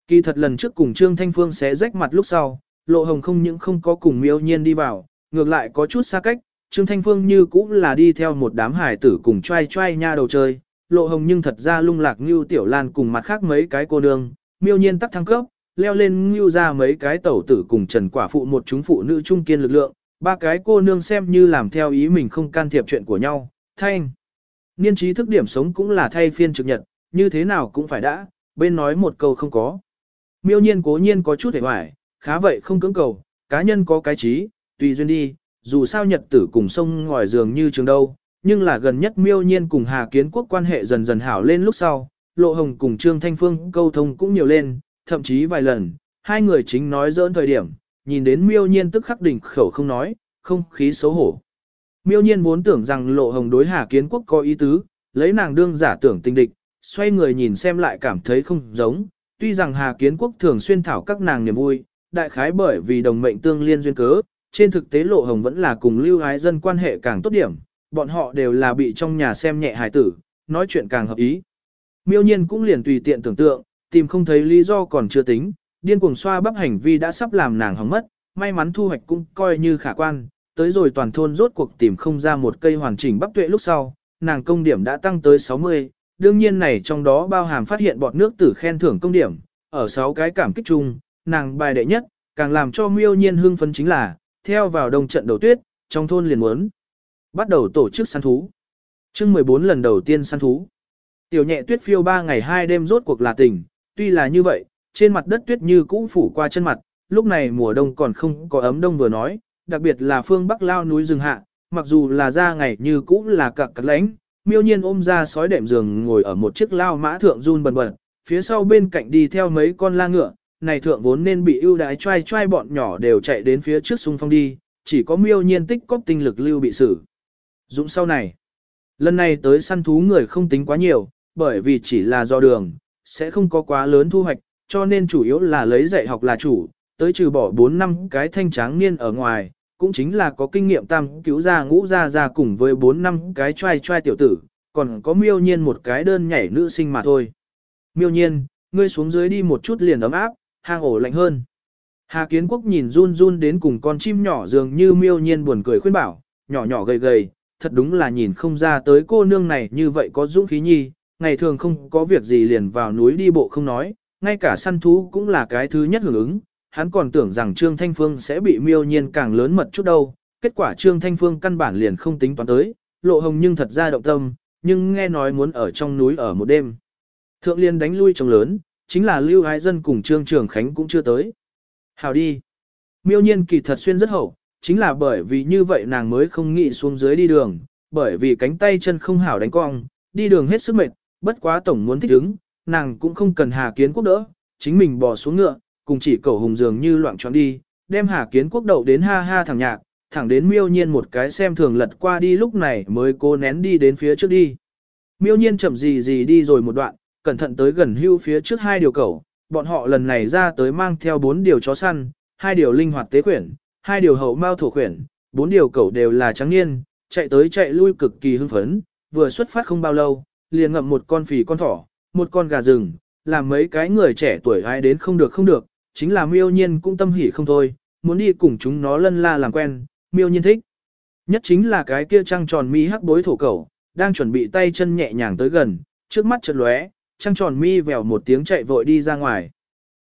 Speaker 1: Kỳ thật lần trước cùng Trương Thanh Phương sẽ rách mặt lúc sau, lộ hồng không những không có cùng miêu nhiên đi vào, ngược lại có chút xa cách, Trương Thanh Phương như cũng là đi theo một đám hải tử cùng trai trai nha đầu chơi, lộ hồng nhưng thật ra lung lạc như tiểu lan cùng mặt khác mấy cái cô nương, miêu nhiên tắc thăng cấp, leo lên như ra mấy cái tẩu tử cùng trần quả phụ một chúng phụ nữ trung kiên lực lượng, ba cái cô nương xem như làm theo ý mình không can thiệp chuyện của nhau, thanh. Niên trí thức điểm sống cũng là thay phiên trực nhật, như thế nào cũng phải đã, bên nói một câu không có. Miêu nhiên cố nhiên có chút hề hoài, khá vậy không cưỡng cầu, cá nhân có cái trí, tùy duyên đi, dù sao nhật tử cùng sông ngòi giường như trường đâu, nhưng là gần nhất miêu nhiên cùng Hà Kiến Quốc quan hệ dần dần hảo lên lúc sau, Lộ Hồng cùng Trương Thanh Phương câu thông cũng nhiều lên, thậm chí vài lần, hai người chính nói dỡn thời điểm, nhìn đến miêu nhiên tức khắc đỉnh khẩu không nói, không khí xấu hổ. Miêu nhiên vốn tưởng rằng Lộ Hồng đối Hà Kiến Quốc có ý tứ, lấy nàng đương giả tưởng tình địch, xoay người nhìn xem lại cảm thấy không giống, tuy rằng Hà Kiến Quốc thường xuyên thảo các nàng niềm vui, đại khái bởi vì đồng mệnh tương liên duyên cớ, trên thực tế Lộ Hồng vẫn là cùng lưu ái dân quan hệ càng tốt điểm, bọn họ đều là bị trong nhà xem nhẹ hài tử, nói chuyện càng hợp ý. Miêu nhiên cũng liền tùy tiện tưởng tượng, tìm không thấy lý do còn chưa tính, điên cuồng xoa bắp hành vi đã sắp làm nàng hỏng mất, may mắn thu hoạch cũng coi như khả quan, tới rồi toàn thôn rốt cuộc tìm không ra một cây hoàn chỉnh bắp tuệ lúc sau, nàng công điểm đã tăng tới 60, đương nhiên này trong đó bao hàm phát hiện bọt nước tử khen thưởng công điểm, ở 6 cái cảm kích chung, nàng bài đệ nhất, càng làm cho miêu nhiên hưng phấn chính là, theo vào đồng trận đầu tuyết, trong thôn liền muốn bắt đầu tổ chức săn thú. chương 14 lần đầu tiên săn thú. Tiểu nhẹ tuyết phiêu 3 ngày 2 đêm rốt cuộc là tỉnh, tuy là như vậy, trên mặt đất tuyết như cũ phủ qua chân mặt, lúc này mùa đông còn không có ấm đông vừa nói, đặc biệt là phương bắc lao núi rừng hạ, mặc dù là ra ngày như cũ là cặc cặc lánh, miêu nhiên ôm ra sói đệm giường ngồi ở một chiếc lao mã thượng run bần bật, phía sau bên cạnh đi theo mấy con la ngựa, này thượng vốn nên bị ưu đái trai trai bọn nhỏ đều chạy đến phía trước xung phong đi, chỉ có miêu nhiên tích cóp tinh lực lưu bị xử. Dũng sau này, lần này tới săn thú người không tính quá nhiều, bởi vì chỉ là do đường, sẽ không có quá lớn thu hoạch, cho nên chủ yếu là lấy dạy học là chủ, tới trừ bỏ 4 năm cái thanh tráng niên ở ngoài, cũng chính là có kinh nghiệm tam cứu ra ngũ ra ra cùng với 4 năm cái trai trai tiểu tử, còn có miêu nhiên một cái đơn nhảy nữ sinh mà thôi. Miêu nhiên, ngươi xuống dưới đi một chút liền ấm áp, hang ổ lạnh hơn. Hà Kiến Quốc nhìn run run đến cùng con chim nhỏ dường như miêu nhiên buồn cười khuyên bảo, nhỏ nhỏ gầy gầy, thật đúng là nhìn không ra tới cô nương này như vậy có dũng khí nhi, ngày thường không có việc gì liền vào núi đi bộ không nói, ngay cả săn thú cũng là cái thứ nhất hưởng ứng, hắn còn tưởng rằng Trương Thanh Phương sẽ bị miêu nhiên càng lớn mật chút đâu, kết quả Trương Thanh Phương căn bản liền không tính toán tới, lộ hồng nhưng thật ra động tâm, nhưng nghe nói muốn ở trong núi ở một đêm. Thượng liên đánh lui trông lớn, chính là Lưu Ái Dân cùng Trương Trường Khánh cũng chưa tới. Hào đi. Miêu nhiên kỳ thật xuyên rất hậu, chính là bởi vì như vậy nàng mới không nghĩ xuống dưới đi đường, bởi vì cánh tay chân không hảo đánh cong, đi đường hết sức mệt, bất quá tổng muốn thích ứng, nàng cũng không cần Hà Kiến Quốc đỡ, chính mình bò xuống ngựa, cùng chỉ cầu hùng dường như loạn choạng đi, đem Hà Kiến Quốc đậu đến ha ha thẳng nhạc, thẳng đến miêu nhiên một cái xem thường lật qua đi lúc này mới cố nén đi đến phía trước đi. Miêu nhiên chậm gì gì đi rồi một đoạn, cẩn thận tới gần hưu phía trước hai điều cầu, bọn họ lần này ra tới mang theo bốn điều chó săn, hai điều linh hoạt tế quyển, hai điều hậu mao thổ khuyển, bốn điều cẩu đều là trắng niên, chạy tới chạy lui cực kỳ hưng phấn, vừa xuất phát không bao lâu, liền ngậm một con phì con thỏ, một con gà rừng, làm mấy cái người trẻ tuổi ai đến không được không được, chính là miêu nhiên cũng tâm hỉ không thôi, muốn đi cùng chúng nó lân la làm quen, miêu nhiên thích. Nhất chính là cái kia trăng tròn mi hắc bối thổ cẩu, đang chuẩn bị tay chân nhẹ nhàng tới gần, trước mắt chợt lóe, trăng tròn mi vèo một tiếng chạy vội đi ra ngoài.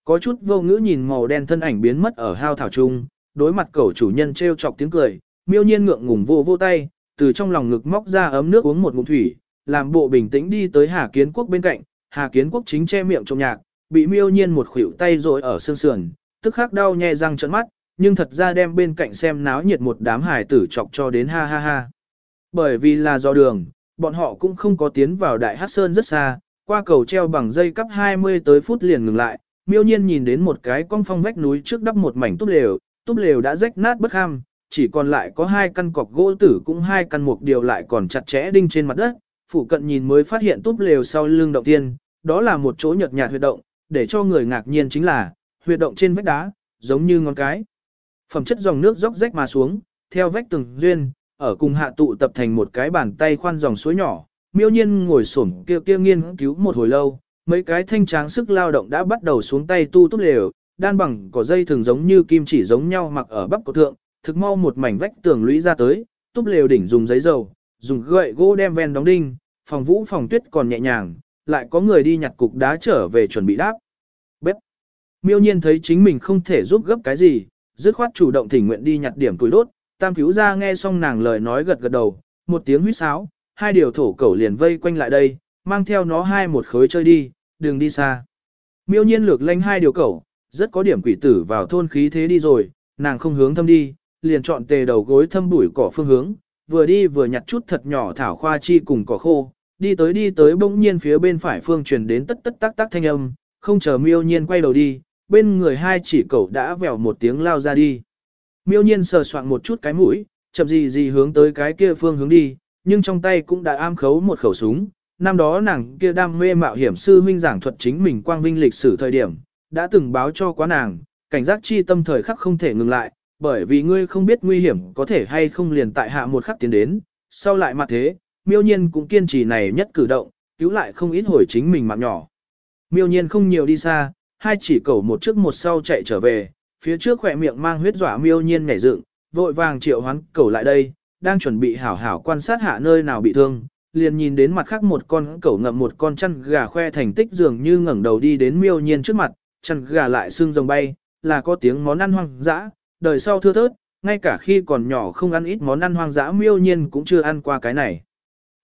Speaker 1: Có chút vô ngữ nhìn màu đen thân ảnh biến mất ở hao thảo trung, đối mặt cẩu chủ nhân treo chọc tiếng cười, miêu nhiên ngượng ngùng vô vô tay, từ trong lòng ngực móc ra ấm nước uống một ngụm thủy, làm bộ bình tĩnh đi tới Hà Kiến Quốc bên cạnh, Hà Kiến Quốc chính che miệng trong nhạc, bị miêu nhiên một khuỷu tay rồi ở xương sườn, tức khắc đau nhè răng trợn mắt, nhưng thật ra đem bên cạnh xem náo nhiệt một đám hải tử chọc cho đến ha ha ha. Bởi vì là do đường, bọn họ cũng không có tiến vào đại hát sơn rất xa, qua cầu treo bằng dây cắp 20 tới phút liền ngừng lại, miêu nhiên nhìn đến một cái con phong vách núi trước đắp một mảnh túp lều, túp lều đã rách nát bất ham, chỉ còn lại có hai căn cọc gỗ tử cũng hai căn mục điều lại còn chặt chẽ đinh trên mặt đất, phụ cận nhìn mới phát hiện túp lều sau lưng động tiên, đó là một chỗ nhợt nhạt huyệt động, để cho người ngạc nhiên chính là, huyệt động trên vách đá, giống như ngón cái. Phẩm chất dòng nước róc rách mà xuống, theo vách từng duyên, ở cùng hạ tụ tập thành một cái bàn tay khoan dòng suối nhỏ, miêu nhiên ngồi xổm kia kia nghiên cứu một hồi lâu, mấy cái thanh tráng sức lao động đã bắt đầu xuống tay tu túp lều, đan bằng có dây thường giống như kim chỉ giống nhau mặc ở bắp cổ thượng, thực mau một mảnh vách tường lũy ra tới, túp lều đỉnh dùng giấy dầu, dùng gậy gỗ đem ven đóng đinh, phòng vũ phòng tuyết còn nhẹ nhàng, lại có người đi nhặt cục đá trở về chuẩn bị đáp. Bếp. Miêu nhiên thấy chính mình không thể giúp gấp cái gì, dứt khoát chủ động thỉnh nguyện đi nhặt điểm tuổi đốt, tam cứu ra nghe xong nàng lời nói gật gật đầu, một tiếng huýt sáo, hai điều thổ cẩu liền vây quanh lại đây, mang theo nó hai một khối chơi đi, đừng đi xa. Miêu nhiên lược lanh hai điều cẩu, rất có điểm quỷ tử vào thôn khí thế đi rồi, nàng không hướng thâm đi, liền chọn tề đầu gối thâm bụi cỏ phương hướng, vừa đi vừa nhặt chút thật nhỏ thảo khoa chi cùng cỏ khô, đi tới đi tới bỗng nhiên phía bên phải phương truyền đến tất tất tác tác thanh âm, không chờ miêu nhiên quay đầu đi, bên người hai chỉ cẩu đã vèo một tiếng lao ra đi. Miêu nhiên sờ soạn một chút cái mũi, chậm gì gì hướng tới cái kia phương hướng đi, nhưng trong tay cũng đã am khấu một khẩu súng. Năm đó nàng kia đam mê mạo hiểm sư huynh giảng thuật chính mình quang vinh lịch sử thời điểm, đã từng báo cho quá nàng, cảnh giác chi tâm thời khắc không thể ngừng lại, bởi vì ngươi không biết nguy hiểm có thể hay không liền tại hạ một khắc tiến đến, sau lại mặt thế, miêu nhiên cũng kiên trì này nhất cử động, cứu lại không ít hồi chính mình mạng nhỏ. Miêu nhiên không nhiều đi xa, hai chỉ cẩu một trước một sau chạy trở về, phía trước khỏe miệng mang huyết dọa miêu nhiên nhảy dựng, vội vàng triệu hoán cẩu lại đây, đang chuẩn bị hảo hảo quan sát hạ nơi nào bị thương, liền nhìn đến mặt khác một con cẩu ngậm một con chăn gà khoe thành tích dường như ngẩng đầu đi đến miêu nhiên trước mặt, chăn gà lại xương rồng bay, là có tiếng món ăn hoang dã, đời sau thưa thớt, ngay cả khi còn nhỏ không ăn ít món ăn hoang dã miêu nhiên cũng chưa ăn qua cái này.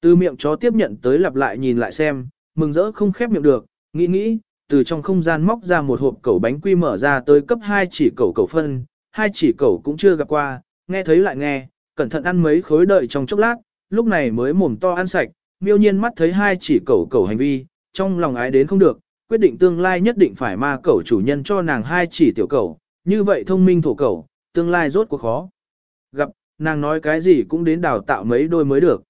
Speaker 1: Từ miệng chó tiếp nhận tới lặp lại nhìn lại xem, mừng rỡ không khép miệng được, nghĩ nghĩ, từ trong không gian móc ra một hộp cẩu bánh quy mở ra tới cấp 2 chỉ cẩu cẩu phân, hai chỉ cẩu cũng chưa gặp qua, nghe thấy lại nghe, cẩn thận ăn mấy khối đợi trong chốc lát, lúc này mới mồm to ăn sạch, miêu nhiên mắt thấy hai chỉ cẩu cẩu hành vi, trong lòng ái đến không được, quyết định tương lai nhất định phải ma cẩu chủ nhân cho nàng hai chỉ tiểu cẩu, như vậy thông minh thổ cẩu, tương lai rốt cuộc khó. Gặp, nàng nói cái gì cũng đến đào tạo mấy đôi mới được.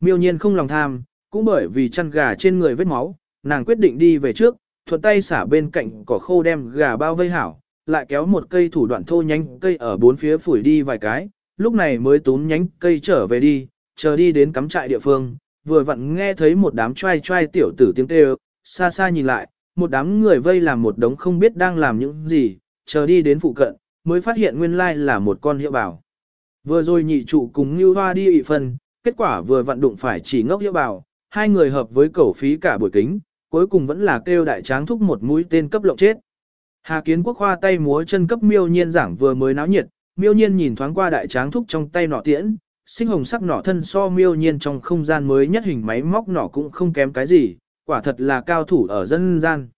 Speaker 1: Miêu nhiên không lòng tham, cũng bởi vì chăn gà trên người vết máu, nàng quyết định đi về trước, thuận tay xả bên cạnh cỏ khô đem gà bao vây hảo, lại kéo một cây thủ đoạn thô nhánh cây ở bốn phía phủi đi vài cái, lúc này mới túm nhánh cây trở về đi, chờ đi đến cắm trại địa phương, vừa vặn nghe thấy một đám trai trai tiểu tử tiếng kêu, xa xa nhìn lại, một đám người vây làm một đống không biết đang làm những gì, chờ đi đến phụ cận, mới phát hiện nguyên lai là một con hiệu bảo. Vừa rồi nhị trụ cùng như hoa đi ị phân, kết quả vừa vận đụng phải chỉ ngốc hiệu bảo, hai người hợp với cẩu phí cả buổi kính, cuối cùng vẫn là kêu đại tráng thúc một mũi tên cấp lộng chết. Hà kiến quốc hoa tay múa chân cấp miêu nhiên giảng vừa mới náo nhiệt, miêu nhiên nhìn thoáng qua đại tráng thúc trong tay nọ tiễn, sinh hồng sắc nọ thân so miêu nhiên trong không gian mới nhất hình máy móc nọ cũng không kém cái gì, quả thật là cao thủ ở dân gian.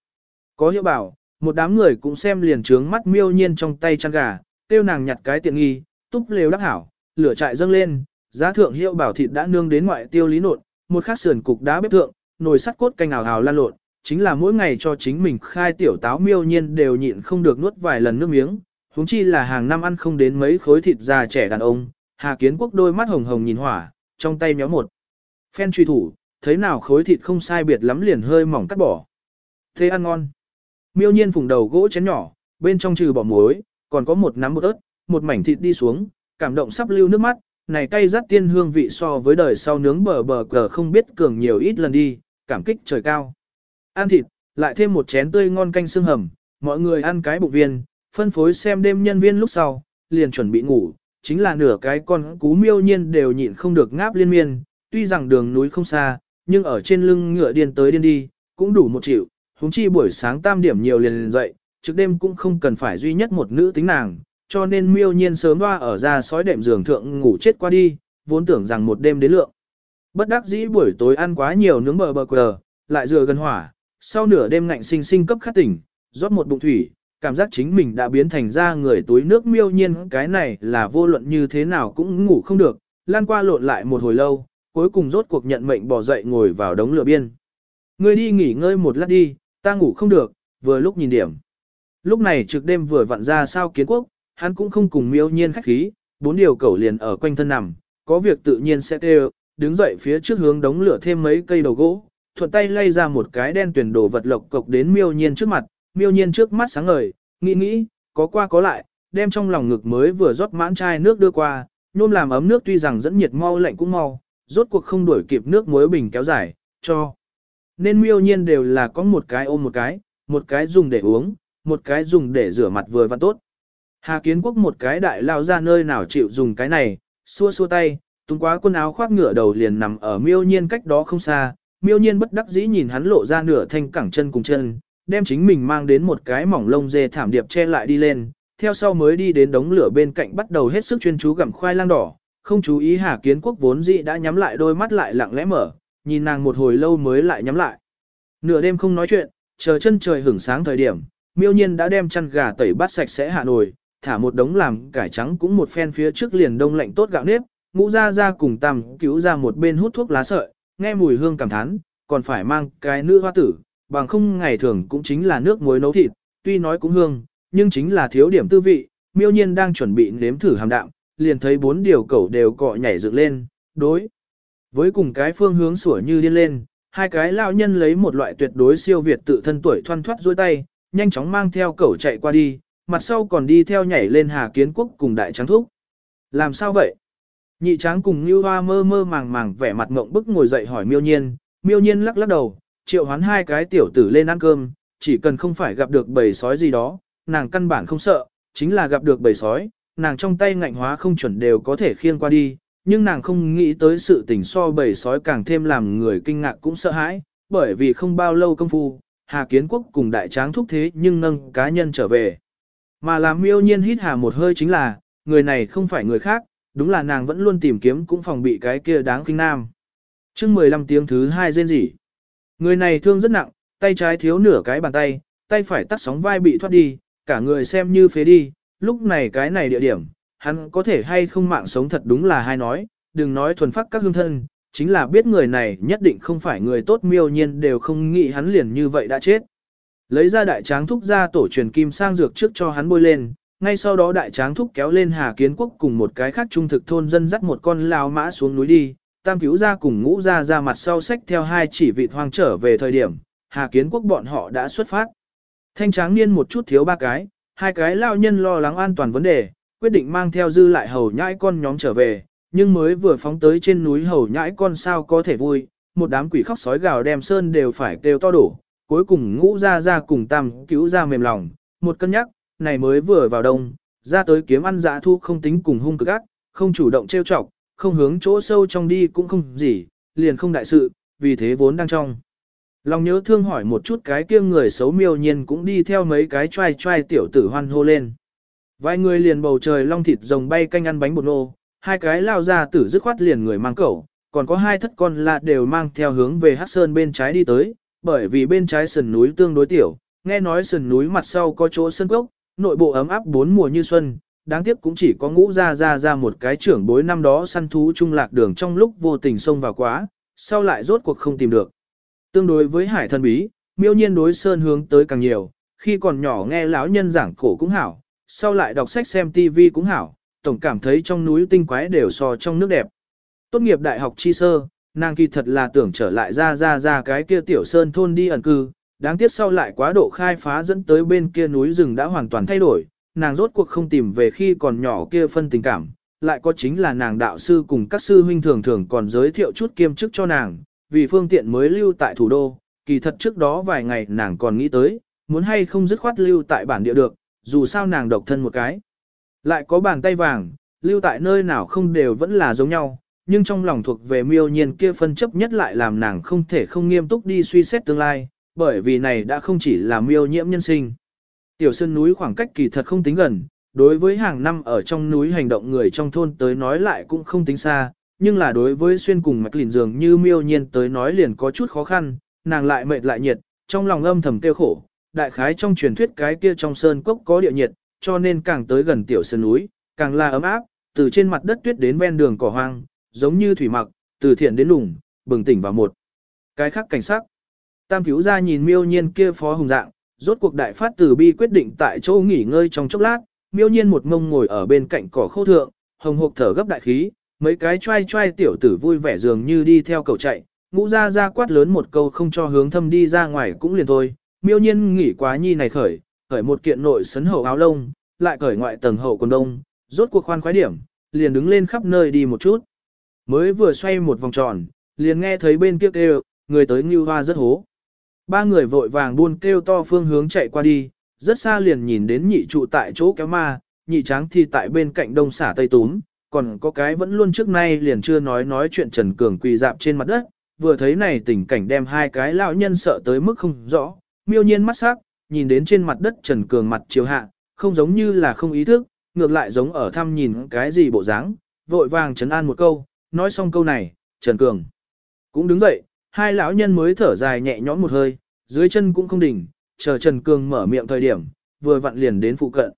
Speaker 1: Có hiệu bảo, một đám người cũng xem liền trướng mắt miêu nhiên trong tay chăn gà, tiêu nàng nhặt cái tiện nghi, túp lều đắc hảo, lửa trại dâng lên, giá thượng hiệu bảo thịt đã nương đến ngoại tiêu lý nộn, một khắc sườn cục đá bếp thượng, nồi sắt cốt canh ảo hào lan lộn, chính là mỗi ngày cho chính mình khai tiểu táo miêu nhiên đều nhịn không được nuốt vài lần nước miếng, huống chi là hàng năm ăn không đến mấy khối thịt già trẻ đàn ông, Hà Kiến Quốc đôi mắt hồng hồng nhìn hỏa, trong tay méo một phen truy thủ, thấy nào khối thịt không sai biệt lắm liền hơi mỏng cắt bỏ. Thế ăn ngon. Miêu nhiên phùng đầu gỗ chén nhỏ, bên trong trừ bỏ muối, còn có một nắm bột ớt, một mảnh thịt đi xuống, cảm động sắp lưu nước mắt, này cay rát tiên hương vị so với đời sau nướng bờ bờ cờ không biết cường nhiều ít lần đi, cảm kích trời cao. Ăn thịt, lại thêm một chén tươi ngon canh xương hầm, mọi người ăn cái bụng viên, phân phối xem đêm nhân viên lúc sau, liền chuẩn bị ngủ, chính là nửa cái con cú miêu nhiên đều nhịn không được ngáp liên miên, tuy rằng đường núi không xa, nhưng ở trên lưng ngựa điên tới điên đi, cũng đủ một triệu, huống chi buổi sáng tam điểm nhiều liền, liền dậy, trước đêm cũng không cần phải duy nhất một nữ tính nàng, cho nên miêu nhiên sớm hoa ở ra sói đệm giường thượng ngủ chết qua đi, vốn tưởng rằng một đêm đến lượng. Bất đắc dĩ buổi tối ăn quá nhiều nướng bờ bờ quờ, lại dừa gần hỏa, sau nửa đêm ngạnh sinh sinh cấp khát tỉnh, rót một bụng thủy, cảm giác chính mình đã biến thành ra người túi nước miêu nhiên cái này là vô luận như thế nào cũng ngủ không được, lan qua lộn lại một hồi lâu, cuối cùng rốt cuộc nhận mệnh bỏ dậy ngồi vào đống lửa biên. Ngươi đi nghỉ ngơi một lát đi, ta ngủ không được, vừa lúc nhìn điểm. Lúc này trực đêm vừa vặn ra sao kiến quốc, hắn cũng không cùng miêu nhiên khách khí, bốn điều cẩu liền ở quanh thân nằm, có việc tự nhiên sẽ kêu, đứng dậy phía trước hướng đống lửa thêm mấy cây đầu gỗ, thuận tay lay ra một cái đen tuyển đồ vật lộc cộc đến miêu nhiên trước mặt, miêu nhiên trước mắt sáng ngời, nghĩ nghĩ, có qua có lại, đem trong lòng ngực mới vừa rót mãn chai nước đưa qua, nhôm làm ấm nước tuy rằng dẫn nhiệt mau lạnh cũng mau, rốt cuộc không đuổi kịp nước muối bình kéo dài, cho. Nên miêu nhiên đều là có một cái ôm một cái, một cái dùng để uống, một cái dùng để rửa mặt vừa và tốt. Hà kiến quốc một cái đại lao ra nơi nào chịu dùng cái này, xua xua tay, tung quá quần áo khoác ngựa đầu liền nằm ở miêu nhiên cách đó không xa, miêu nhiên bất đắc dĩ nhìn hắn lộ ra nửa thanh cẳng chân cùng chân, đem chính mình mang đến một cái mỏng lông dê thảm điệp che lại đi lên, theo sau mới đi đến đống lửa bên cạnh bắt đầu hết sức chuyên chú gặm khoai lang đỏ, không chú ý Hà Kiến Quốc vốn dị đã nhắm lại đôi mắt lại lặng lẽ mở, nhìn nàng một hồi lâu mới lại nhắm lại. Nửa đêm không nói chuyện, chờ chân trời hưởng sáng thời điểm, miêu nhiên đã đem chăn gà tẩy bát sạch sẽ hạ nồi, thả một đống làm cải trắng cũng một phen phía trước liền đông lạnh tốt gạo nếp, ngũ ra ra cùng tằm cứu ra một bên hút thuốc lá sợi, nghe mùi hương cảm thán, còn phải mang cái nữ hoa tử, bằng không ngày thường cũng chính là nước muối nấu thịt, tuy nói cũng hương, nhưng chính là thiếu điểm tư vị, miêu nhiên đang chuẩn bị nếm thử hàm đạm, liền thấy bốn điều cẩu đều cọ nhảy dựng lên, đối. Với cùng cái phương hướng sủa như điên lên, hai cái lao nhân lấy một loại tuyệt đối siêu việt tự thân tuổi thoăn thoát dôi tay, nhanh chóng mang theo cẩu chạy qua đi, mặt sau còn đi theo nhảy lên Hà Kiến Quốc cùng đại tráng thúc. Làm sao vậy? Nhị tráng cùng Như Hoa mơ mơ màng màng vẻ mặt ngộng bức ngồi dậy hỏi miêu nhiên, miêu nhiên lắc lắc đầu, triệu hoán hai cái tiểu tử lên ăn cơm, chỉ cần không phải gặp được bầy sói gì đó, nàng căn bản không sợ, chính là gặp được bầy sói, nàng trong tay ngạnh hóa không chuẩn đều có thể khiêng qua đi, nhưng nàng không nghĩ tới sự tình so bầy sói càng thêm làm người kinh ngạc cũng sợ hãi, bởi vì không bao lâu công phu, Hà Kiến Quốc cùng đại tráng thúc thế nhưng nâng cá nhân trở về. Mà làm miêu nhiên hít hà một hơi chính là, người này không phải người khác, đúng là nàng vẫn luôn tìm kiếm cũng phòng bị cái kia đáng kinh nam. chương 15 tiếng thứ hai rên rỉ. Người này thương rất nặng, tay trái thiếu nửa cái bàn tay, tay phải tắt sóng vai bị thoát đi, cả người xem như phế đi, lúc này cái này địa điểm, hắn có thể hay không mạng sống thật đúng là hai nói, đừng nói thuần phát các hương thân, chính là biết người này nhất định không phải người tốt miêu nhiên đều không nghĩ hắn liền như vậy đã chết. Lấy ra đại tráng thúc ra tổ truyền kim sang dược trước cho hắn bôi lên, ngay sau đó đại tráng thúc kéo lên Hà Kiến Quốc cùng một cái khác trung thực thôn dân dắt một con lao mã xuống núi đi, tam cứu ra cùng ngũ ra ra mặt sau sách theo hai chỉ vị hoang trở về thời điểm, Hà Kiến Quốc bọn họ đã xuất phát. Thanh tráng niên một chút thiếu ba cái, hai cái lao nhân lo lắng an toàn vấn đề, quyết định mang theo dư lại hầu nhãi con nhóm trở về, nhưng mới vừa phóng tới trên núi hầu nhãi con sao có thể vui, một đám quỷ khóc sói gào đem sơn đều phải kêu to đổ, cuối cùng ngũ ra ra cùng tam cứu ra mềm lòng, một cân nhắc, này mới vừa vào đông, ra tới kiếm ăn dã thu không tính cùng hung cực ác, không chủ động trêu chọc, không hướng chỗ sâu trong đi cũng không gì, liền không đại sự, vì thế vốn đang trong. Lòng nhớ thương hỏi một chút cái kia người xấu miêu nhiên cũng đi theo mấy cái trai trai tiểu tử hoan hô lên. Vài người liền bầu trời long thịt rồng bay canh ăn bánh bột nô, hai cái lao ra tử dứt khoát liền người mang cẩu, còn có hai thất con lạ đều mang theo hướng về Hắc Sơn bên trái đi tới, bởi vì bên trái sườn núi tương đối tiểu, nghe nói sườn núi mặt sau có chỗ sân cốc, nội bộ ấm áp bốn mùa như xuân, đáng tiếc cũng chỉ có ngũ ra ra ra một cái trưởng bối năm đó săn thú trung lạc đường trong lúc vô tình xông vào quá, sau lại rốt cuộc không tìm được. Tương đối với hải thần bí, miêu nhiên đối sơn hướng tới càng nhiều, khi còn nhỏ nghe lão nhân giảng cổ cũng hảo, sau lại đọc sách xem TV cũng hảo, tổng cảm thấy trong núi tinh quái đều so trong nước đẹp. Tốt nghiệp đại học chi sơ, nàng kỳ thật là tưởng trở lại ra ra ra cái kia tiểu sơn thôn đi ẩn cư, đáng tiếc sau lại quá độ khai phá dẫn tới bên kia núi rừng đã hoàn toàn thay đổi, nàng rốt cuộc không tìm về khi còn nhỏ kia phân tình cảm, lại có chính là nàng đạo sư cùng các sư huynh thường thường còn giới thiệu chút kiêm chức cho nàng, vì phương tiện mới lưu tại thủ đô, kỳ thật trước đó vài ngày nàng còn nghĩ tới, muốn hay không dứt khoát lưu tại bản địa được, dù sao nàng độc thân một cái. Lại có bàn tay vàng, lưu tại nơi nào không đều vẫn là giống nhau, nhưng trong lòng thuộc về miêu nhiên kia phân chấp nhất lại làm nàng không thể không nghiêm túc đi suy xét tương lai, bởi vì này đã không chỉ là miêu nhiễm nhân sinh. Tiểu sơn núi khoảng cách kỳ thật không tính gần, đối với hàng năm ở trong núi hành động người trong thôn tới nói lại cũng không tính xa, nhưng là đối với xuyên cùng mạch lìn dường như miêu nhiên tới nói liền có chút khó khăn, nàng lại mệt lại nhiệt, trong lòng âm thầm tiêu khổ, đại khái trong truyền thuyết cái kia trong sơn cốc có địa nhiệt, cho nên càng tới gần tiểu sơn núi, càng là ấm áp, từ trên mặt đất tuyết đến ven đường cỏ hoang, giống như thủy mặc, từ thiện đến lùng, bừng tỉnh vào một. Cái khác cảnh sắc. Tam cứu ra nhìn miêu nhiên kia phó hùng dạng, rốt cuộc đại phát từ bi quyết định tại chỗ nghỉ ngơi trong chốc lát, miêu nhiên một mông ngồi ở bên cạnh cỏ khô thượng, hồng hộc thở gấp đại khí, mấy cái trai trai tiểu tử vui vẻ dường như đi theo cầu chạy, ngũ ra ra quát lớn một câu không cho hướng thâm đi ra ngoài cũng liền thôi, miêu nhiên nghỉ quá nhi này khởi, khởi một kiện nội sấn hậu áo lông, lại khởi ngoại tầng hậu quần đông, rốt cuộc khoan khoái điểm, liền đứng lên khắp nơi đi một chút. Mới vừa xoay một vòng tròn, liền nghe thấy bên kia kêu, người tới như hoa rất hố. Ba người vội vàng buôn kêu to phương hướng chạy qua đi, rất xa liền nhìn đến nhị trụ tại chỗ kéo ma, nhị tráng thì tại bên cạnh đông xả tây túm, còn có cái vẫn luôn trước nay liền chưa nói nói chuyện Trần Cường quỳ dạp trên mặt đất, vừa thấy này tình cảnh đem hai cái lão nhân sợ tới mức không rõ, miêu nhiên mắt sắc, nhìn đến trên mặt đất Trần Cường mặt chiều hạ, không giống như là không ý thức, ngược lại giống ở thăm nhìn cái gì bộ dáng, vội vàng trấn an một câu, nói xong câu này, Trần Cường cũng đứng dậy, hai lão nhân mới thở dài nhẹ nhõm một hơi, dưới chân cũng không đỉnh, chờ Trần Cường mở miệng thời điểm, vừa vặn liền đến phụ cận.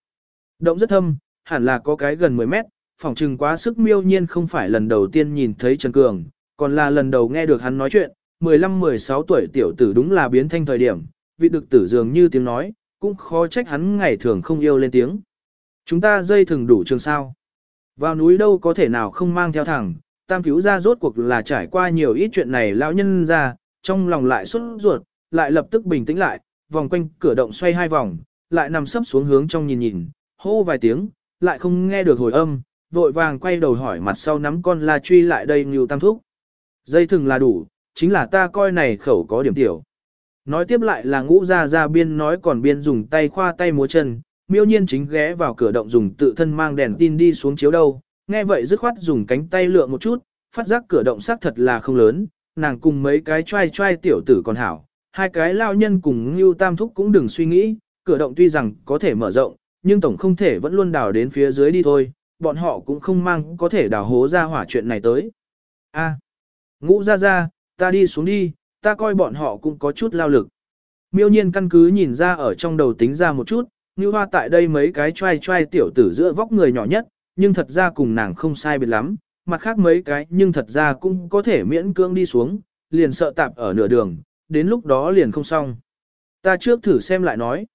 Speaker 1: Động rất thâm, hẳn là có cái gần 10 mét, Phỏng trừng quá sức miêu nhiên không phải lần đầu tiên nhìn thấy Trần Cường, còn là lần đầu nghe được hắn nói chuyện, 15-16 tuổi tiểu tử đúng là biến thanh thời điểm, vị được tử dường như tiếng nói, cũng khó trách hắn ngày thường không yêu lên tiếng. Chúng ta dây thường đủ trường sao. Vào núi đâu có thể nào không mang theo thẳng, tam cứu ra rốt cuộc là trải qua nhiều ít chuyện này lão nhân ra, trong lòng lại xuất ruột, lại lập tức bình tĩnh lại, vòng quanh cửa động xoay hai vòng, lại nằm sấp xuống hướng trong nhìn nhìn, hô vài tiếng, lại không nghe được hồi âm, vội vàng quay đầu hỏi mặt sau nắm con la truy lại đây như tam thúc. Dây thừng là đủ, chính là ta coi này khẩu có điểm tiểu. Nói tiếp lại là ngũ ra ra biên nói còn biên dùng tay khoa tay múa chân, miêu nhiên chính ghé vào cửa động dùng tự thân mang đèn tin đi xuống chiếu đâu, nghe vậy dứt khoát dùng cánh tay lượng một chút, phát giác cửa động xác thật là không lớn, nàng cùng mấy cái trai trai tiểu tử còn hảo, hai cái lao nhân cùng Ngưu Tam Thúc cũng đừng suy nghĩ, cửa động tuy rằng có thể mở rộng, nhưng tổng không thể vẫn luôn đào đến phía dưới đi thôi, bọn họ cũng không mang có thể đào hố ra hỏa chuyện này tới. A, ngũ ra ra, ta đi xuống đi, ta coi bọn họ cũng có chút lao lực. Miêu nhiên căn cứ nhìn ra ở trong đầu tính ra một chút, như hoa tại đây mấy cái trai trai tiểu tử giữa vóc người nhỏ nhất, nhưng thật ra cùng nàng không sai biệt lắm, mặt khác mấy cái nhưng thật ra cũng có thể miễn cưỡng đi xuống, liền sợ tạp ở nửa đường, đến lúc đó liền không xong. Ta trước thử xem lại nói.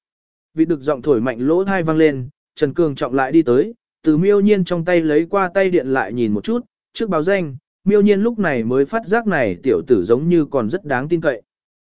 Speaker 1: Vị được giọng thổi mạnh lỗ thai vang lên, Trần Cường trọng lại đi tới, từ miêu nhiên trong tay lấy qua tay điện lại nhìn một chút, trước báo danh, miêu nhiên lúc này mới phát giác này tiểu tử giống như còn rất đáng tin cậy.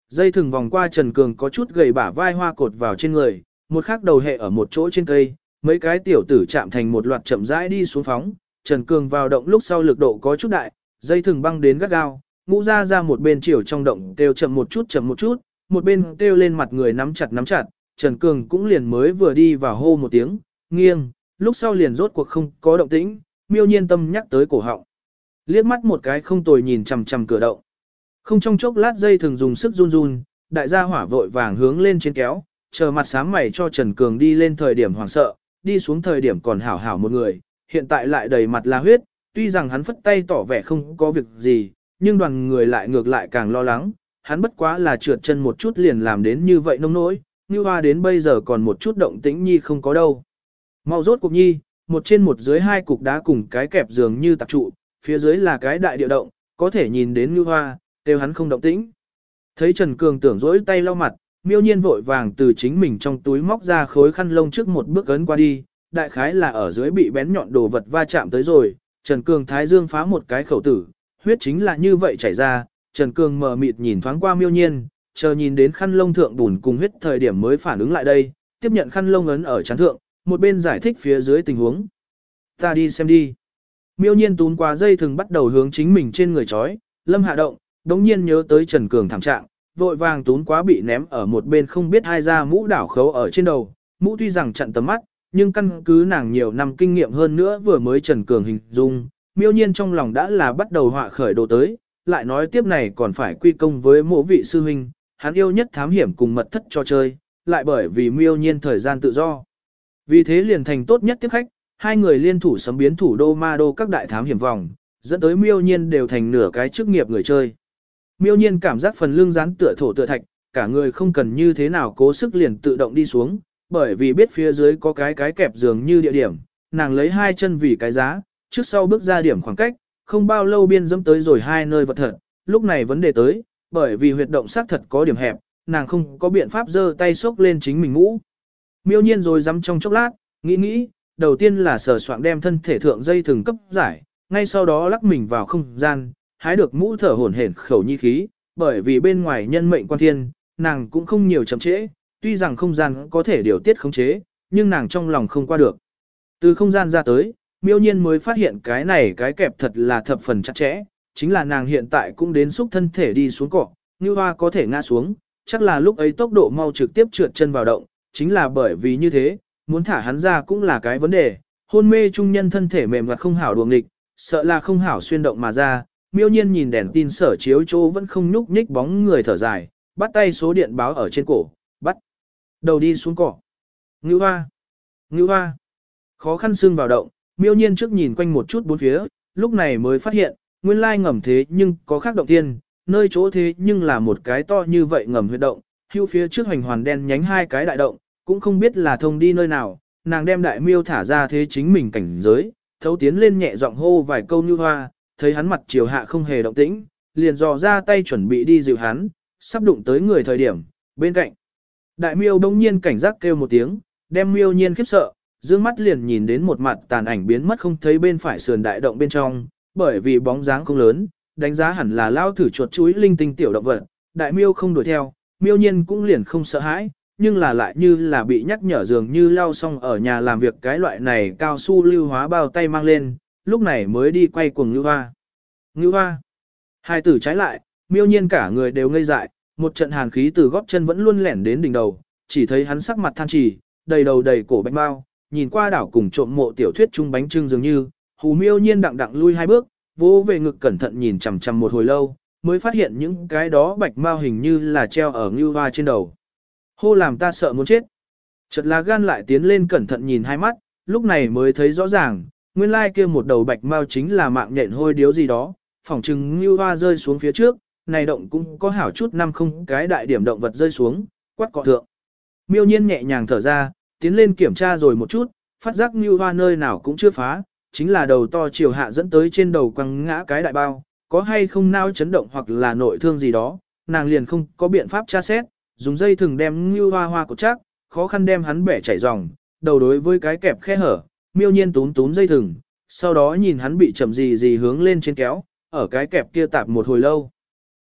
Speaker 1: Dây thừng vòng qua Trần Cường có chút gầy bả vai hoa cột vào trên người, một khắc đầu hệ ở một chỗ trên cây, mấy cái tiểu tử chạm thành một loạt chậm rãi đi xuống phóng, Trần Cường vào động lúc sau lực độ có chút đại, dây thừng băng đến gắt gao, ngũ ra ra một bên chiều trong động kêu chậm một chút chậm một chút, một bên kêu lên mặt người nắm chặt nắm chặt, Trần Cường cũng liền mới vừa đi vào hô một tiếng, nghiêng, lúc sau liền rốt cuộc không có động tĩnh, miêu nhiên tâm nhắc tới cổ họng. Liếc mắt một cái không tồi nhìn chằm chằm cửa động. Không trong chốc lát dây thường dùng sức run run, đại gia hỏa vội vàng hướng lên trên kéo, chờ mặt sáng mày cho Trần Cường đi lên thời điểm hoảng sợ, đi xuống thời điểm còn hảo hảo một người, hiện tại lại đầy mặt là huyết, tuy rằng hắn phất tay tỏ vẻ không có việc gì, nhưng đoàn người lại ngược lại càng lo lắng, hắn bất quá là trượt chân một chút liền làm đến như vậy nông nỗi, như hoa đến bây giờ còn một chút động tĩnh nhi không có đâu. Mau rốt cục nhi, một trên một dưới hai cục đá cùng cái kẹp giường như tạp trụ, phía dưới là cái đại địa động, có thể nhìn đến như hoa, đều hắn không động tĩnh. Thấy Trần Cường tưởng rỗi tay lau mặt, miêu nhiên vội vàng từ chính mình trong túi móc ra khối khăn lông trước một bước ấn qua đi, đại khái là ở dưới bị bén nhọn đồ vật va chạm tới rồi, Trần Cường thái dương phá một cái khẩu tử, huyết chính là như vậy chảy ra, Trần Cường mờ mịt nhìn thoáng qua miêu nhiên, chờ nhìn đến khăn lông thượng bùn cùng huyết thời điểm mới phản ứng lại đây, tiếp nhận khăn lông ấn ở chán thượng, một bên giải thích phía dưới tình huống. Ta đi xem đi. Miêu nhiên tún qua dây thường bắt đầu hướng chính mình trên người chói, lâm hạ động, đống nhiên nhớ tới Trần Cường thảm trạng, vội vàng tún quá bị ném ở một bên không biết hai ra mũ đảo khấu ở trên đầu, mũ tuy rằng chặn tầm mắt, nhưng căn cứ nàng nhiều năm kinh nghiệm hơn nữa vừa mới Trần Cường hình dung, miêu nhiên trong lòng đã là bắt đầu họa khởi đồ tới, lại nói tiếp này còn phải quy công với mộ vị sư huynh, hắn yêu nhất thám hiểm cùng mật thất cho chơi, lại bởi vì miêu nhiên thời gian tự do. Vì thế liền thành tốt nhất tiếp khách, hai người liên thủ sấm biến thủ đô ma đô các đại thám hiểm vòng, dẫn tới miêu nhiên đều thành nửa cái chức nghiệp người chơi. Miêu nhiên cảm giác phần lưng rán tựa thổ tựa thạch, cả người không cần như thế nào cố sức liền tự động đi xuống, bởi vì biết phía dưới có cái cái kẹp giường như địa điểm, nàng lấy hai chân vì cái giá, trước sau bước ra điểm khoảng cách, không bao lâu biên dẫm tới rồi hai nơi vật thật, lúc này vấn đề tới, bởi vì huyệt động xác thật có điểm hẹp, nàng không có biện pháp giơ tay xốc lên chính mình ngũ. Miêu nhiên rồi dám trong chốc lát, nghĩ nghĩ, đầu tiên là sờ soạn đem thân thể thượng dây thừng cấp giải, ngay sau đó lắc mình vào không gian, hái được mũ thở hổn hển khẩu nhi khí, bởi vì bên ngoài nhân mệnh quan thiên, nàng cũng không nhiều chậm trễ, tuy rằng không gian có thể điều tiết khống chế, nhưng nàng trong lòng không qua được. Từ không gian ra tới, miêu nhiên mới phát hiện cái này cái kẹp thật là thập phần chặt chẽ, chính là nàng hiện tại cũng đến xúc thân thể đi xuống cỏ, như hoa có thể ngã xuống, chắc là lúc ấy tốc độ mau trực tiếp trượt chân vào động, chính là bởi vì như thế, muốn thả hắn ra cũng là cái vấn đề, hôn mê trung nhân thân thể mềm và không hảo đuồng nghịch, sợ là không hảo xuyên động mà ra, miêu nhiên nhìn đèn tin sở chiếu chỗ vẫn không nhúc nhích bóng người thở dài, bắt tay số điện báo ở trên cổ, bắt đầu đi xuống cỏ. Ngữ hoa, ngữ hoa, khó khăn xương vào động, miêu nhiên trước nhìn quanh một chút bốn phía, lúc này mới phát hiện, nguyên lai ngầm thế nhưng có khác động tiên, nơi chỗ thế nhưng là một cái to như vậy ngầm huyệt động, hưu phía trước hoành hoàn đen nhánh hai cái đại động, cũng không biết là thông đi nơi nào, nàng đem đại miêu thả ra thế chính mình cảnh giới, thấu tiến lên nhẹ giọng hô vài câu như hoa, thấy hắn mặt chiều hạ không hề động tĩnh, liền dò ra tay chuẩn bị đi dịu hắn, sắp đụng tới người thời điểm, bên cạnh. Đại miêu đông nhiên cảnh giác kêu một tiếng, đem miêu nhiên khiếp sợ, dương mắt liền nhìn đến một mặt tàn ảnh biến mất không thấy bên phải sườn đại động bên trong, bởi vì bóng dáng không lớn, đánh giá hẳn là lao thử chuột chuối linh tinh tiểu động vật, đại miêu không đuổi theo, miêu nhiên cũng liền không sợ hãi, nhưng là lại như là bị nhắc nhở dường như lao xong ở nhà làm việc cái loại này cao su lưu hóa bao tay mang lên, lúc này mới đi quay cuồng ngư hoa. Ngư hoa. Hai tử trái lại, miêu nhiên cả người đều ngây dại, một trận hàn khí từ góp chân vẫn luôn lẻn đến đỉnh đầu, chỉ thấy hắn sắc mặt than trì, đầy đầu đầy cổ bánh bao, nhìn qua đảo cùng trộm mộ tiểu thuyết chung bánh trưng dường như, hù miêu nhiên đặng đặng lui hai bước, vỗ về ngực cẩn thận nhìn chằm chằm một hồi lâu, mới phát hiện những cái đó bạch mau hình như là treo ở ngưu hoa trên đầu. Hô làm ta sợ muốn chết. Chợt lá gan lại tiến lên cẩn thận nhìn hai mắt, lúc này mới thấy rõ ràng, nguyên lai kia một đầu bạch mau chính là mạng nhện hôi điếu gì đó, phỏng chừng như hoa rơi xuống phía trước, này động cũng có hảo chút năm không cái đại điểm động vật rơi xuống, quát cọ thượng. Miêu nhiên nhẹ nhàng thở ra, tiến lên kiểm tra rồi một chút, phát giác như hoa nơi nào cũng chưa phá, chính là đầu to chiều hạ dẫn tới trên đầu quăng ngã cái đại bao, có hay không nao chấn động hoặc là nội thương gì đó, nàng liền không có biện pháp tra xét, dùng dây thừng đem như hoa hoa cột chắc, khó khăn đem hắn bẻ chảy ròng, đầu đối với cái kẹp khe hở, miêu nhiên túm túm dây thừng, sau đó nhìn hắn bị chậm gì gì hướng lên trên kéo, ở cái kẹp kia tạp một hồi lâu.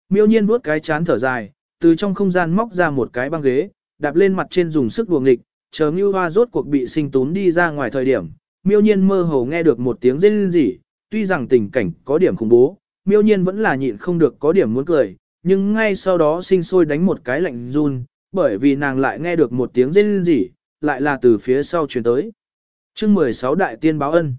Speaker 1: Miêu nhiên vuốt cái chán thở dài, từ trong không gian móc ra một cái băng ghế, đạp lên mặt trên dùng sức đuồng nghịch, chờ như Hoa rốt cuộc bị sinh túm đi ra ngoài thời điểm. Miêu nhiên mơ hồ nghe được một tiếng rên rỉ, tuy rằng tình cảnh có điểm khủng bố, miêu nhiên vẫn là nhịn không được có điểm muốn cười, nhưng ngay sau đó sinh sôi đánh một cái lạnh run, bởi vì nàng lại nghe được một tiếng rên rỉ, lại là từ phía sau truyền tới. chương 16 Đại Tiên Báo Ân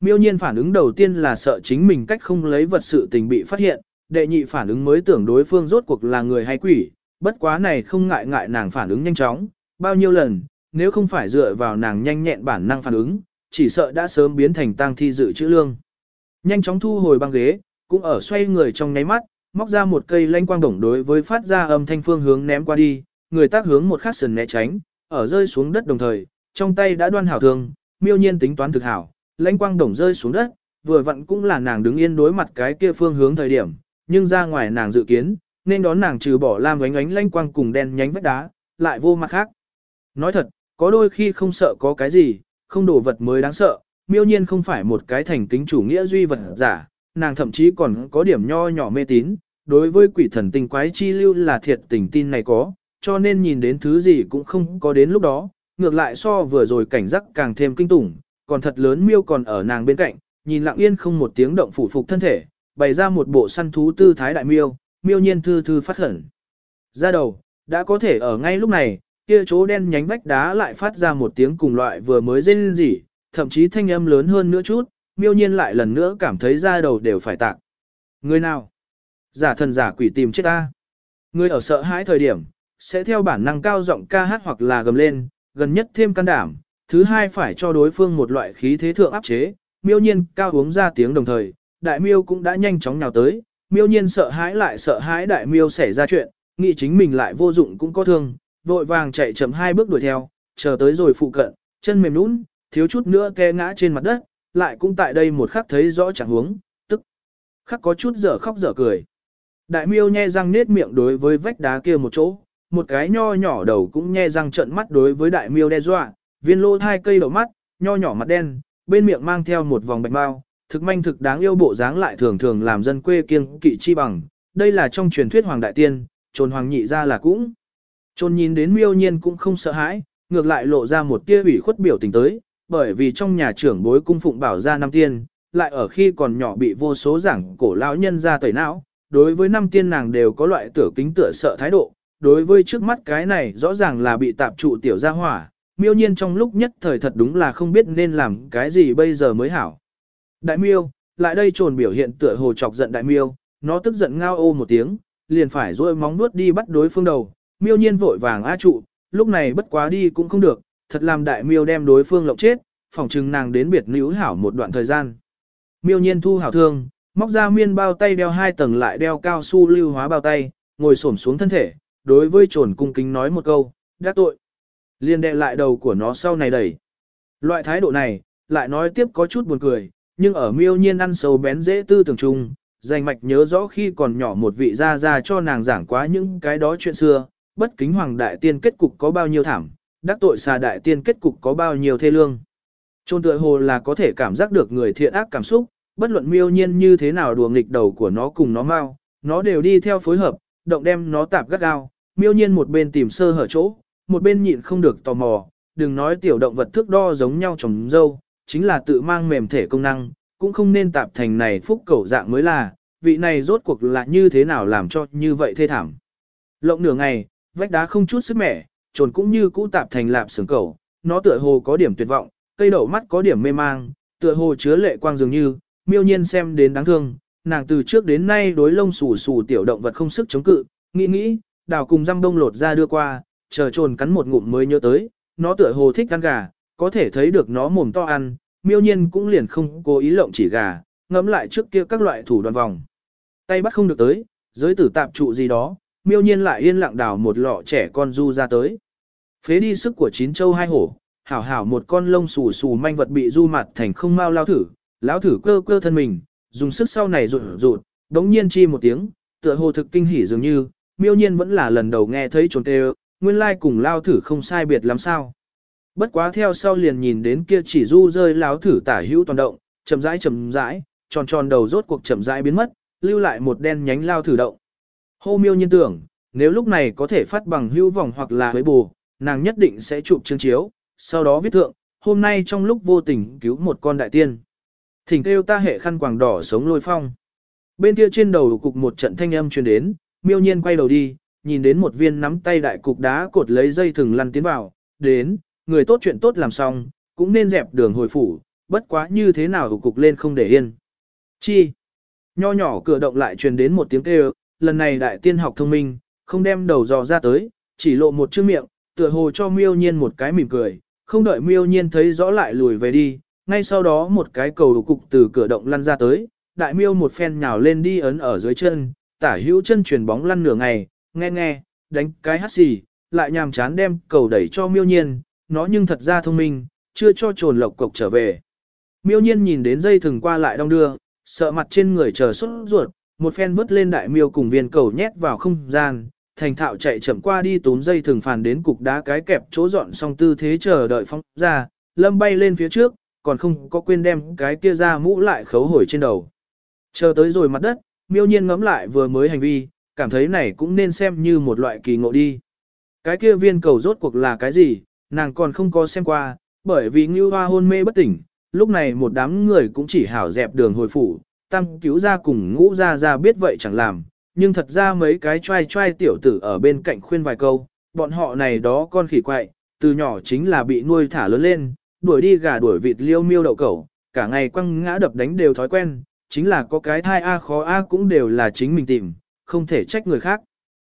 Speaker 1: Miêu nhiên phản ứng đầu tiên là sợ chính mình cách không lấy vật sự tình bị phát hiện, đệ nhị phản ứng mới tưởng đối phương rốt cuộc là người hay quỷ, bất quá này không ngại ngại nàng phản ứng nhanh chóng, bao nhiêu lần, nếu không phải dựa vào nàng nhanh nhẹn bản năng phản ứng, chỉ sợ đã sớm biến thành tang thi dự trữ lương. Nhanh chóng thu hồi băng ghế, cũng ở xoay người trong nháy mắt, móc ra một cây lanh quang đồng đối với phát ra âm thanh phương hướng ném qua đi, người tác hướng một khắc sườn né tránh, ở rơi xuống đất đồng thời, trong tay đã đoan hảo thương, miêu nhiên tính toán thực hảo, lãnh quang đồng rơi xuống đất, vừa vặn cũng là nàng đứng yên đối mặt cái kia phương hướng thời điểm, nhưng ra ngoài nàng dự kiến, nên đón nàng trừ bỏ lam ánh ánh lanh quang cùng đen nhánh vách đá, lại vô mặt khác. Nói thật, có đôi khi không sợ có cái gì, không đổ vật mới đáng sợ, miêu nhiên không phải một cái thành kính chủ nghĩa duy vật giả, nàng thậm chí còn có điểm nho nhỏ mê tín, đối với quỷ thần tinh quái chi lưu là thiệt tình tin này có, cho nên nhìn đến thứ gì cũng không có đến lúc đó, ngược lại so vừa rồi cảnh giác càng thêm kinh tủng, còn thật lớn miêu còn ở nàng bên cạnh, nhìn lặng yên không một tiếng động phủ phục thân thể, bày ra một bộ săn thú tư thái đại miêu, miêu nhiên thư thư phát hẩn. Ra đầu, đã có thể ở ngay lúc này, kia chỗ đen nhánh vách đá lại phát ra một tiếng cùng loại vừa mới rên rỉ, thậm chí thanh âm lớn hơn nữa chút, miêu nhiên lại lần nữa cảm thấy da đầu đều phải tạc. Người nào? Giả thần giả quỷ tìm chết ta. Người ở sợ hãi thời điểm, sẽ theo bản năng cao giọng ca hát hoặc là gầm lên, gần nhất thêm can đảm, thứ hai phải cho đối phương một loại khí thế thượng áp chế, miêu nhiên cao uống ra tiếng đồng thời, đại miêu cũng đã nhanh chóng nhào tới, miêu nhiên sợ hãi lại sợ hãi đại miêu xảy ra chuyện, nghĩ chính mình lại vô dụng cũng có thương, vội vàng chạy chậm hai bước đuổi theo, chờ tới rồi phụ cận, chân mềm nũng, thiếu chút nữa ke ngã trên mặt đất, lại cũng tại đây một khắc thấy rõ chẳng huống, tức khắc có chút dở khóc dở cười. Đại miêu nhe răng nết miệng đối với vách đá kia một chỗ, một cái nho nhỏ đầu cũng nhe răng trợn mắt đối với đại miêu đe dọa, viên lô hai cây đầu mắt, nho nhỏ mặt đen, bên miệng mang theo một vòng bạch bao, thực manh thực đáng yêu bộ dáng lại thường thường làm dân quê kiêng kỵ chi bằng. Đây là trong truyền thuyết hoàng đại tiên, trồn hoàng nhị ra là cũng. Trồn nhìn đến miêu nhiên cũng không sợ hãi, ngược lại lộ ra một tia ủy khuất biểu tình tới, bởi vì trong nhà trưởng bối cung phụng bảo ra năm tiên, lại ở khi còn nhỏ bị vô số giảng cổ lão nhân ra tẩy não, đối với năm tiên nàng đều có loại tử kính tựa sợ thái độ, đối với trước mắt cái này rõ ràng là bị tạp trụ tiểu gia hỏa, miêu nhiên trong lúc nhất thời thật đúng là không biết nên làm cái gì bây giờ mới hảo. Đại miêu, lại đây trồn biểu hiện tựa hồ chọc giận đại miêu, nó tức giận ngao ô một tiếng, liền phải duỗi móng nuốt đi bắt đối phương đầu, miêu nhiên vội vàng a trụ, lúc này bất quá đi cũng không được, thật làm đại miêu đem đối phương lộng chết, phỏng chừng nàng đến biệt nữ hảo một đoạn thời gian. Miêu nhiên thu hảo thương, móc ra miên bao tay đeo hai tầng lại đeo cao su lưu hóa bao tay, ngồi xổm xuống thân thể, đối với trồn cung kính nói một câu, đã tội. Liên đệ lại đầu của nó sau này đẩy. Loại thái độ này, lại nói tiếp có chút buồn cười, nhưng ở miêu nhiên ăn sâu bén dễ tư tưởng chung, dành mạch nhớ rõ khi còn nhỏ một vị gia gia cho nàng giảng quá những cái đó chuyện xưa, bất kính hoàng đại tiên kết cục có bao nhiêu thảm, đắc tội xà đại tiên kết cục có bao nhiêu thê lương. Trôn tựa hồ là có thể cảm giác được người thiện ác cảm xúc, bất luận miêu nhiên như thế nào đùa nghịch đầu của nó cùng nó mau, nó đều đi theo phối hợp, động đem nó tạp gắt gao, miêu nhiên một bên tìm sơ hở chỗ, một bên nhịn không được tò mò, đừng nói tiểu động vật thước đo giống nhau trồng dâu, chính là tự mang mềm thể công năng, cũng không nên tạp thành này phúc cầu dạng mới là, vị này rốt cuộc là như thế nào làm cho như vậy thê thảm. Lộng nửa ngày, vách đá không chút sức mẻ, trồn cũng như cũ tạp thành lạp sướng cầu, nó tựa hồ có điểm tuyệt vọng, cây đậu mắt có điểm mê mang, tựa hồ chứa lệ quang dường như, miêu nhiên xem đến đáng thương, nàng từ trước đến nay đối lông xù xù tiểu động vật không sức chống cự, nghĩ nghĩ, đào cùng răm đông lột ra đưa qua, chờ trồn cắn một ngụm mới nhớ tới, nó tựa hồ thích ăn gà, có thể thấy được nó mồm to ăn, miêu nhiên cũng liền không cố ý lộng chỉ gà, ngẫm lại trước kia các loại thủ đoàn vòng. Tay bắt không được tới, giới tử tạp trụ gì đó, miêu nhiên lại yên lặng đào một lọ trẻ con du ra tới. Phế đi sức của chín châu hai hổ, hảo hảo một con lông xù xù manh vật bị du mặt thành không mau lao thử, lão thử cơ cơ thân mình, dùng sức sau này rụt rụt, đống nhiên chi một tiếng, tựa hồ thực kinh hỉ dường như, miêu nhiên vẫn là lần đầu nghe thấy trồn tê nguyên lai cùng lao thử không sai biệt lắm sao. Bất quá theo sau liền nhìn đến kia chỉ du rơi lão thử tả hữu toàn động, chậm rãi chậm rãi, tròn tròn đầu rốt cuộc chậm rãi biến mất, lưu lại một đen nhánh lao thử động. Hô miêu nhiên tưởng, nếu lúc này có thể phát bằng hữu vòng hoặc là với bù, nàng nhất định sẽ chụp chương chiếu, sau đó viết thượng, hôm nay trong lúc vô tình cứu một con đại tiên. Thỉnh kêu ta hệ khăn quàng đỏ sống lôi phong. Bên kia trên đầu cục một trận thanh âm truyền đến, miêu nhiên quay đầu đi, nhìn đến một viên nắm tay đại cục đá cột lấy dây thừng lăn tiến vào, đến, người tốt chuyện tốt làm xong, cũng nên dẹp đường hồi phủ, bất quá như thế nào cục lên không để yên. Chi? Nho nhỏ cửa động lại truyền đến một tiếng kêu, lần này đại tiên học thông minh, không đem đầu dò ra tới, chỉ lộ một chữ miệng, tựa hồ cho miêu nhiên một cái mỉm cười, không đợi miêu nhiên thấy rõ lại lùi về đi, ngay sau đó một cái cầu cục từ cửa động lăn ra tới, đại miêu một phen nhào lên đi ấn ở dưới chân, tả hữu chân chuyển bóng lăn nửa ngày, nghe nghe, đánh cái hát xì, lại nhàm chán đem cầu đẩy cho miêu nhiên, nó nhưng thật ra thông minh, chưa cho trồn lộc cộc trở về. Miêu nhiên nhìn đến dây thừng qua lại đong đưa, sợ mặt trên người chờ xuất ruột, một phen vứt lên đại miêu cùng viên cầu nhét vào không gian, thành thạo chạy chậm qua đi túm dây thường phàn đến cục đá cái kẹp chỗ dọn xong tư thế chờ đợi phong ra, lâm bay lên phía trước, còn không có quên đem cái kia ra mũ lại khấu hồi trên đầu. Chờ tới rồi mặt đất, miêu nhiên ngẫm lại vừa mới hành vi, cảm thấy này cũng nên xem như một loại kỳ ngộ đi. Cái kia viên cầu rốt cuộc là cái gì, nàng còn không có xem qua, bởi vì ngưu hoa hôn mê bất tỉnh, lúc này một đám người cũng chỉ hảo dẹp đường hồi phủ, tam cứu ra cùng ngũ ra ra biết vậy chẳng làm, nhưng thật ra mấy cái trai trai tiểu tử ở bên cạnh khuyên vài câu, bọn họ này đó con khỉ quậy, từ nhỏ chính là bị nuôi thả lớn lên, đuổi đi gà đuổi vịt liêu miêu đậu cẩu, cả ngày quăng ngã đập đánh đều thói quen, chính là có cái thai A khó A cũng đều là chính mình tìm, không thể trách người khác.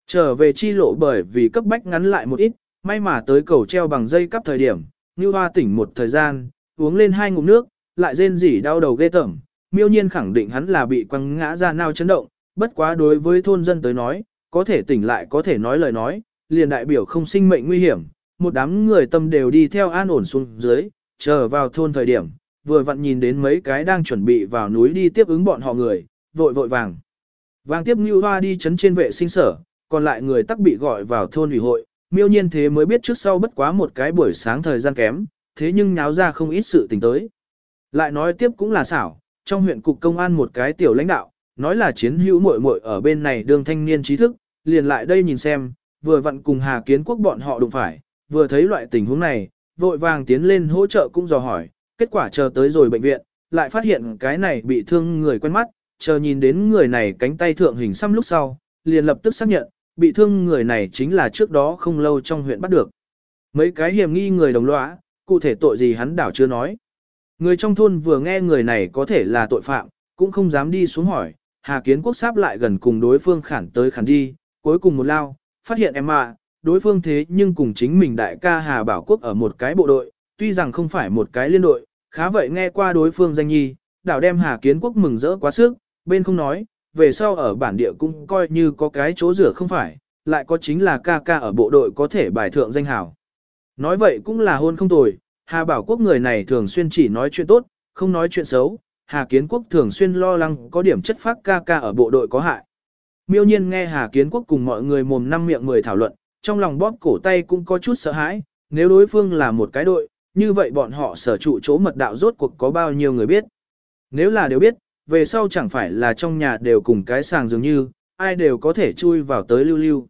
Speaker 1: Trở về chi lộ bởi vì cấp bách ngắn lại một ít, may mà tới cầu treo bằng dây cắp thời điểm, như hoa tỉnh một thời gian, uống lên hai ngụm nước, lại rên rỉ đau đầu ghê tởm, miêu nhiên khẳng định hắn là bị quăng ngã ra nao chấn động, bất quá đối với thôn dân tới nói, có thể tỉnh lại có thể nói lời nói, liền đại biểu không sinh mệnh nguy hiểm, một đám người tâm đều đi theo an ổn xuống dưới, chờ vào thôn thời điểm, vừa vặn nhìn đến mấy cái đang chuẩn bị vào núi đi tiếp ứng bọn họ người, vội vội vàng. Vàng tiếp Như Hoa đi chấn trên vệ sinh sở, còn lại người tắc bị gọi vào thôn ủy hội, miêu nhiên thế mới biết trước sau bất quá một cái buổi sáng thời gian kém, thế nhưng nháo ra không ít sự tình tới. Lại nói tiếp cũng là xảo, trong huyện cục công an một cái tiểu lãnh đạo, nói là chiến hữu muội muội ở bên này đương thanh niên trí thức, liền lại đây nhìn xem, vừa vặn cùng Hà Kiến Quốc bọn họ đụng phải, vừa thấy loại tình huống này, vội vàng tiến lên hỗ trợ cũng dò hỏi, kết quả chờ tới rồi bệnh viện, lại phát hiện cái này bị thương người quen mắt, chờ nhìn đến người này cánh tay thượng hình xăm lúc sau, liền lập tức xác nhận, bị thương người này chính là trước đó không lâu trong huyện bắt được. Mấy cái hiểm nghi người đồng lõa, cụ thể tội gì hắn đảo chưa nói. Người trong thôn vừa nghe người này có thể là tội phạm, cũng không dám đi xuống hỏi, Hà Kiến Quốc sáp lại gần cùng đối phương khản tới khản đi, cuối cùng một lao, phát hiện em ạ, đối phương thế nhưng cùng chính mình đại ca Hà Bảo Quốc ở một cái bộ đội, tuy rằng không phải một cái liên đội, khá vậy nghe qua đối phương danh nhi, đảo đem Hà Kiến Quốc mừng rỡ quá sức, bên không nói, về sau ở bản địa cũng coi như có cái chỗ rửa không phải, lại có chính là ca ca ở bộ đội có thể bài thượng danh hảo. Nói vậy cũng là hôn không tồi, Hà Bảo Quốc người này thường xuyên chỉ nói chuyện tốt, không nói chuyện xấu, Hà Kiến Quốc thường xuyên lo lắng có điểm chất phác ca ca ở bộ đội có hại. Miêu nhiên nghe Hà Kiến Quốc cùng mọi người mồm năm miệng mười thảo luận, trong lòng bóp cổ tay cũng có chút sợ hãi, nếu đối phương là một cái đội, như vậy bọn họ sở trụ chỗ mật đạo rốt cuộc có bao nhiêu người biết. Nếu là đều biết, về sau chẳng phải là trong nhà đều cùng cái sàng dường như, ai đều có thể chui vào tới lưu lưu.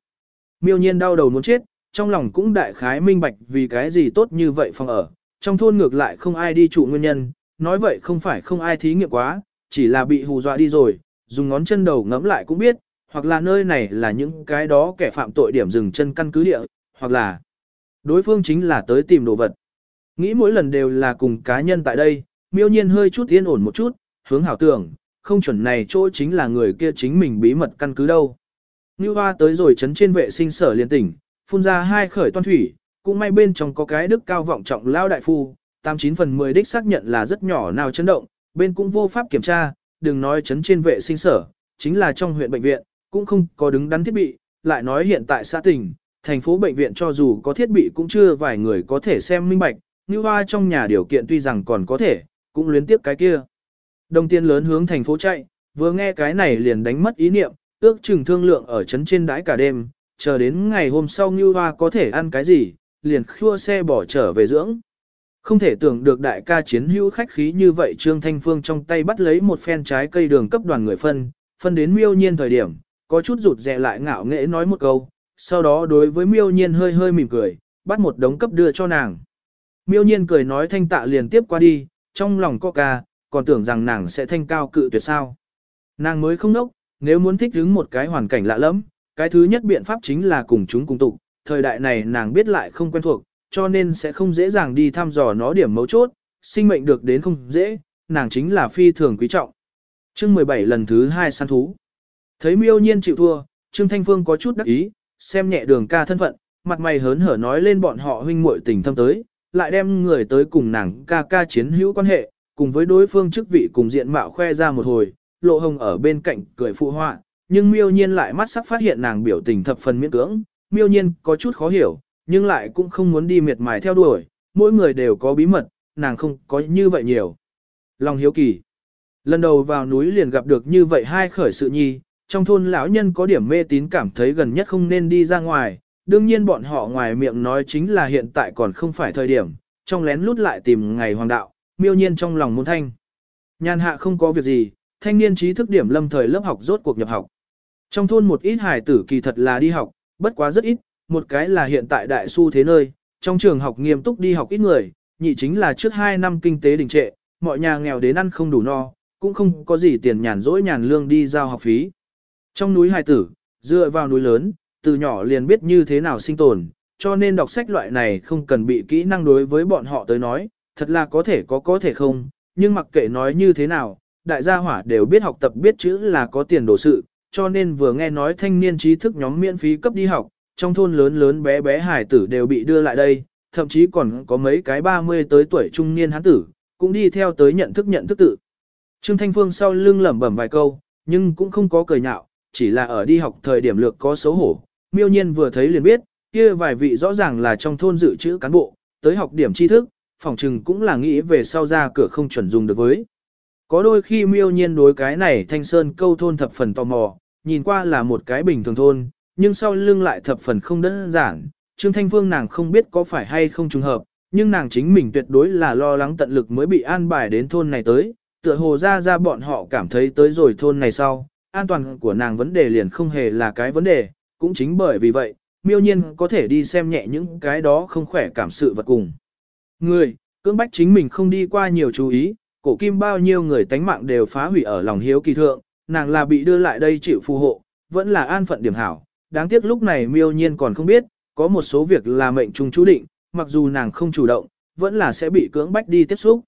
Speaker 1: Miêu nhiên đau đầu muốn chết, trong lòng cũng đại khái minh bạch vì cái gì tốt như vậy phòng ở, trong thôn ngược lại không ai đi trụ nguyên nhân, nói vậy không phải không ai thí nghiệm quá, chỉ là bị hù dọa đi rồi, dùng ngón chân đầu ngẫm lại cũng biết, hoặc là nơi này là những cái đó kẻ phạm tội điểm dừng chân căn cứ địa, hoặc là đối phương chính là tới tìm đồ vật. Nghĩ mỗi lần đều là cùng cá nhân tại đây, miêu nhiên hơi chút yên ổn một chút, hướng hảo tưởng, không chuẩn này chỗ chính là người kia chính mình bí mật căn cứ đâu. Như hoa tới rồi chấn trên vệ sinh sở liên tỉnh, phun ra hai khởi toan thủy, cũng may bên trong có cái đức cao vọng trọng lao đại phu, 89 phần 10 đích xác nhận là rất nhỏ nào chấn động, bên cũng vô pháp kiểm tra, đừng nói chấn trên vệ sinh sở, chính là trong huyện bệnh viện, cũng không có đứng đắn thiết bị, lại nói hiện tại xã tỉnh, thành phố bệnh viện cho dù có thiết bị cũng chưa vài người có thể xem minh bạch, như hoa trong nhà điều kiện tuy rằng còn có thể, cũng luyến tiếp cái kia. Đồng tiền lớn hướng thành phố chạy, vừa nghe cái này liền đánh mất ý niệm, ước chừng thương lượng ở chấn trên đái cả đêm, chờ đến ngày hôm sau Như Hoa có thể ăn cái gì, liền khua xe bỏ trở về dưỡng. Không thể tưởng được đại ca chiến hữu khách khí như vậy Trương Thanh Phương trong tay bắt lấy một phen trái cây đường cấp đoàn người phân, phân đến miêu nhiên thời điểm, có chút rụt rè lại ngạo nghễ nói một câu, sau đó đối với miêu nhiên hơi hơi mỉm cười, bắt một đống cấp đưa cho nàng. Miêu nhiên cười nói thanh tạ liền tiếp qua đi, trong lòng có ca, còn tưởng rằng nàng sẽ thanh cao cự tuyệt sao. Nàng mới không nốc, nếu muốn thích ứng một cái hoàn cảnh lạ lẫm, cái thứ nhất biện pháp chính là cùng chúng cùng tụ, thời đại này nàng biết lại không quen thuộc, cho nên sẽ không dễ dàng đi thăm dò nó điểm mấu chốt, sinh mệnh được đến không dễ, nàng chính là phi thường quý trọng. Chương 17 lần thứ 2 săn thú. Thấy miêu nhiên chịu thua, Trương Thanh Phương có chút đắc ý, xem nhẹ đường ca thân phận, mặt mày hớn hở nói lên bọn họ huynh muội tình thâm tới, lại đem người tới cùng nàng ca ca chiến hữu quan hệ, cùng với đối phương chức vị cùng diện mạo khoe ra một hồi, lộ hồng ở bên cạnh cười phụ họa, nhưng miêu nhiên lại mắt sắc phát hiện nàng biểu tình thập phần miễn cưỡng, miêu nhiên có chút khó hiểu, nhưng lại cũng không muốn đi miệt mài theo đuổi, mỗi người đều có bí mật, nàng không có như vậy nhiều. Lòng hiếu kỳ. Lần đầu vào núi liền gặp được như vậy hai khởi sự nhi, trong thôn lão nhân có điểm mê tín cảm thấy gần nhất không nên đi ra ngoài, đương nhiên bọn họ ngoài miệng nói chính là hiện tại còn không phải thời điểm, trong lén lút lại tìm ngày hoàng đạo, miêu nhiên trong lòng muốn thanh. Nhàn hạ không có việc gì, thanh niên trí thức điểm lâm thời lớp học rốt cuộc nhập học. Trong thôn một ít hài tử kỳ thật là đi học, bất quá rất ít, một cái là hiện tại đại su thế nơi, trong trường học nghiêm túc đi học ít người, nhị chính là trước 2 năm kinh tế đình trệ, mọi nhà nghèo đến ăn không đủ no, cũng không có gì tiền nhàn rỗi nhàn lương đi giao học phí. Trong núi hài tử, dựa vào núi lớn, từ nhỏ liền biết như thế nào sinh tồn, cho nên đọc sách loại này không cần bị kỹ năng đối với bọn họ tới nói, thật là có thể có có thể không, nhưng mặc kệ nói như thế nào, đại gia hỏa đều biết học tập biết chữ là có tiền đồ sự, cho nên vừa nghe nói thanh niên trí thức nhóm miễn phí cấp đi học, trong thôn lớn lớn bé bé hải tử đều bị đưa lại đây, thậm chí còn có mấy cái 30 tới tuổi trung niên hán tử, cũng đi theo tới nhận thức nhận thức tự. Trương Thanh Phương sau lưng lẩm bẩm vài câu, nhưng cũng không có cười nhạo, chỉ là ở đi học thời điểm lược có xấu hổ. Miêu nhiên vừa thấy liền biết, kia vài vị rõ ràng là trong thôn dự trữ cán bộ, tới học điểm tri thức, phòng trừng cũng là nghĩ về sau ra cửa không chuẩn dùng được với. Có đôi khi miêu nhiên đối cái này thanh sơn câu thôn thập phần tò mò, nhìn qua là một cái bình thường thôn, nhưng sau lưng lại thập phần không đơn giản. Trương Thanh Phương nàng không biết có phải hay không trùng hợp, nhưng nàng chính mình tuyệt đối là lo lắng tận lực mới bị an bài đến thôn này tới, tựa hồ ra ra bọn họ cảm thấy tới rồi thôn này sau, an toàn của nàng vấn đề liền không hề là cái vấn đề, cũng chính bởi vì vậy, miêu nhiên có thể đi xem nhẹ những cái đó không khỏe cảm sự vật cùng. Người, cưỡng bách chính mình không đi qua nhiều chú ý, cổ kim bao nhiêu người tánh mạng đều phá hủy ở lòng hiếu kỳ thượng, nàng là bị đưa lại đây chịu phù hộ, vẫn là an phận điểm hảo. Đáng tiếc lúc này miêu nhiên còn không biết, có một số việc là mệnh trung chú định, mặc dù nàng không chủ động, vẫn là sẽ bị cưỡng bách đi tiếp xúc.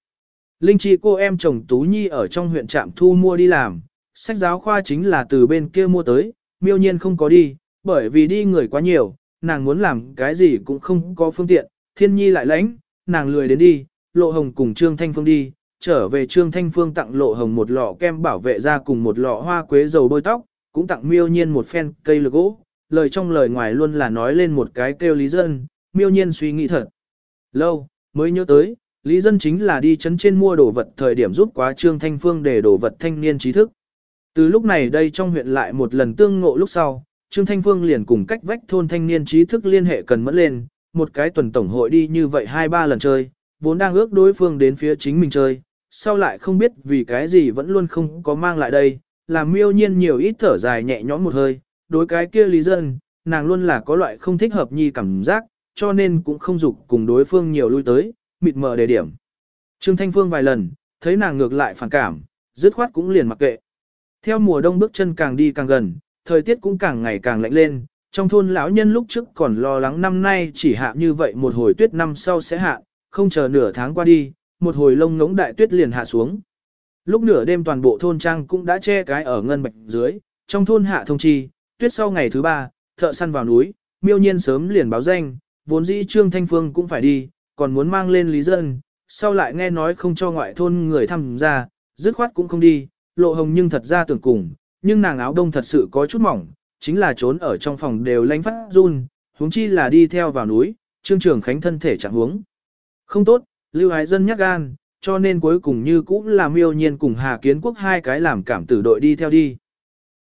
Speaker 1: Linh chi cô em chồng Tú Nhi ở trong huyện trạm thu mua đi làm, sách giáo khoa chính là từ bên kia mua tới, miêu nhiên không có đi, bởi vì đi người quá nhiều, nàng muốn làm cái gì cũng không có phương tiện, thiên nhi lại lãnh, nàng lười đến đi, lộ hồng cùng Trương Thanh Phương đi, trở về Trương Thanh Phương tặng lộ hồng một lọ kem bảo vệ da cùng một lọ hoa quế dầu bôi tóc, cũng tặng miêu nhiên một phen cây lược gỗ, lời trong lời ngoài luôn là nói lên một cái kêu lý dân, miêu nhiên suy nghĩ thật. Lâu, mới nhớ tới, Lý Dân chính là đi chấn trên mua đồ vật thời điểm giúp quá Trương Thanh Phương để đồ vật thanh niên trí thức. Từ lúc này đây trong huyện lại một lần tương ngộ lúc sau, Trương Thanh Phương liền cùng cách vách thôn thanh niên trí thức liên hệ cần mẫn lên, một cái tuần tổng hội đi như vậy hai ba lần chơi, vốn đang ước đối phương đến phía chính mình chơi, sau lại không biết vì cái gì vẫn luôn không có mang lại đây, làm miêu nhiên nhiều ít thở dài nhẹ nhõm một hơi, đối cái kia lý dân, nàng luôn là có loại không thích hợp nhi cảm giác, cho nên cũng không dục cùng đối phương nhiều lui tới, mịt mờ đề điểm. Trương Thanh Phương vài lần, thấy nàng ngược lại phản cảm, dứt khoát cũng liền mặc kệ. Theo mùa đông bước chân càng đi càng gần, thời tiết cũng càng ngày càng lạnh lên, trong thôn lão nhân lúc trước còn lo lắng năm nay chỉ hạ như vậy một hồi tuyết năm sau sẽ hạ, không chờ nửa tháng qua đi, một hồi lông ngống đại tuyết liền hạ xuống. Lúc nửa đêm toàn bộ thôn trang cũng đã che cái ở ngân bạch dưới, trong thôn hạ thông chi, tuyết sau ngày thứ ba, thợ săn vào núi, miêu nhiên sớm liền báo danh, vốn dĩ Trương Thanh Phương cũng phải đi, còn muốn mang lên lý dân, sau lại nghe nói không cho ngoại thôn người tham gia, dứt khoát cũng không đi, lộ hồng nhưng thật ra tưởng cùng, nhưng nàng áo đông thật sự có chút mỏng, chính là trốn ở trong phòng đều lánh phát run, huống chi là đi theo vào núi, Trương Trường Khánh thân thể chẳng huống. Không tốt, Lưu Ái Dân nhắc gan, cho nên cuối cùng như cũng là miêu nhiên cùng Hà Kiến Quốc hai cái làm cảm tử đội đi theo đi.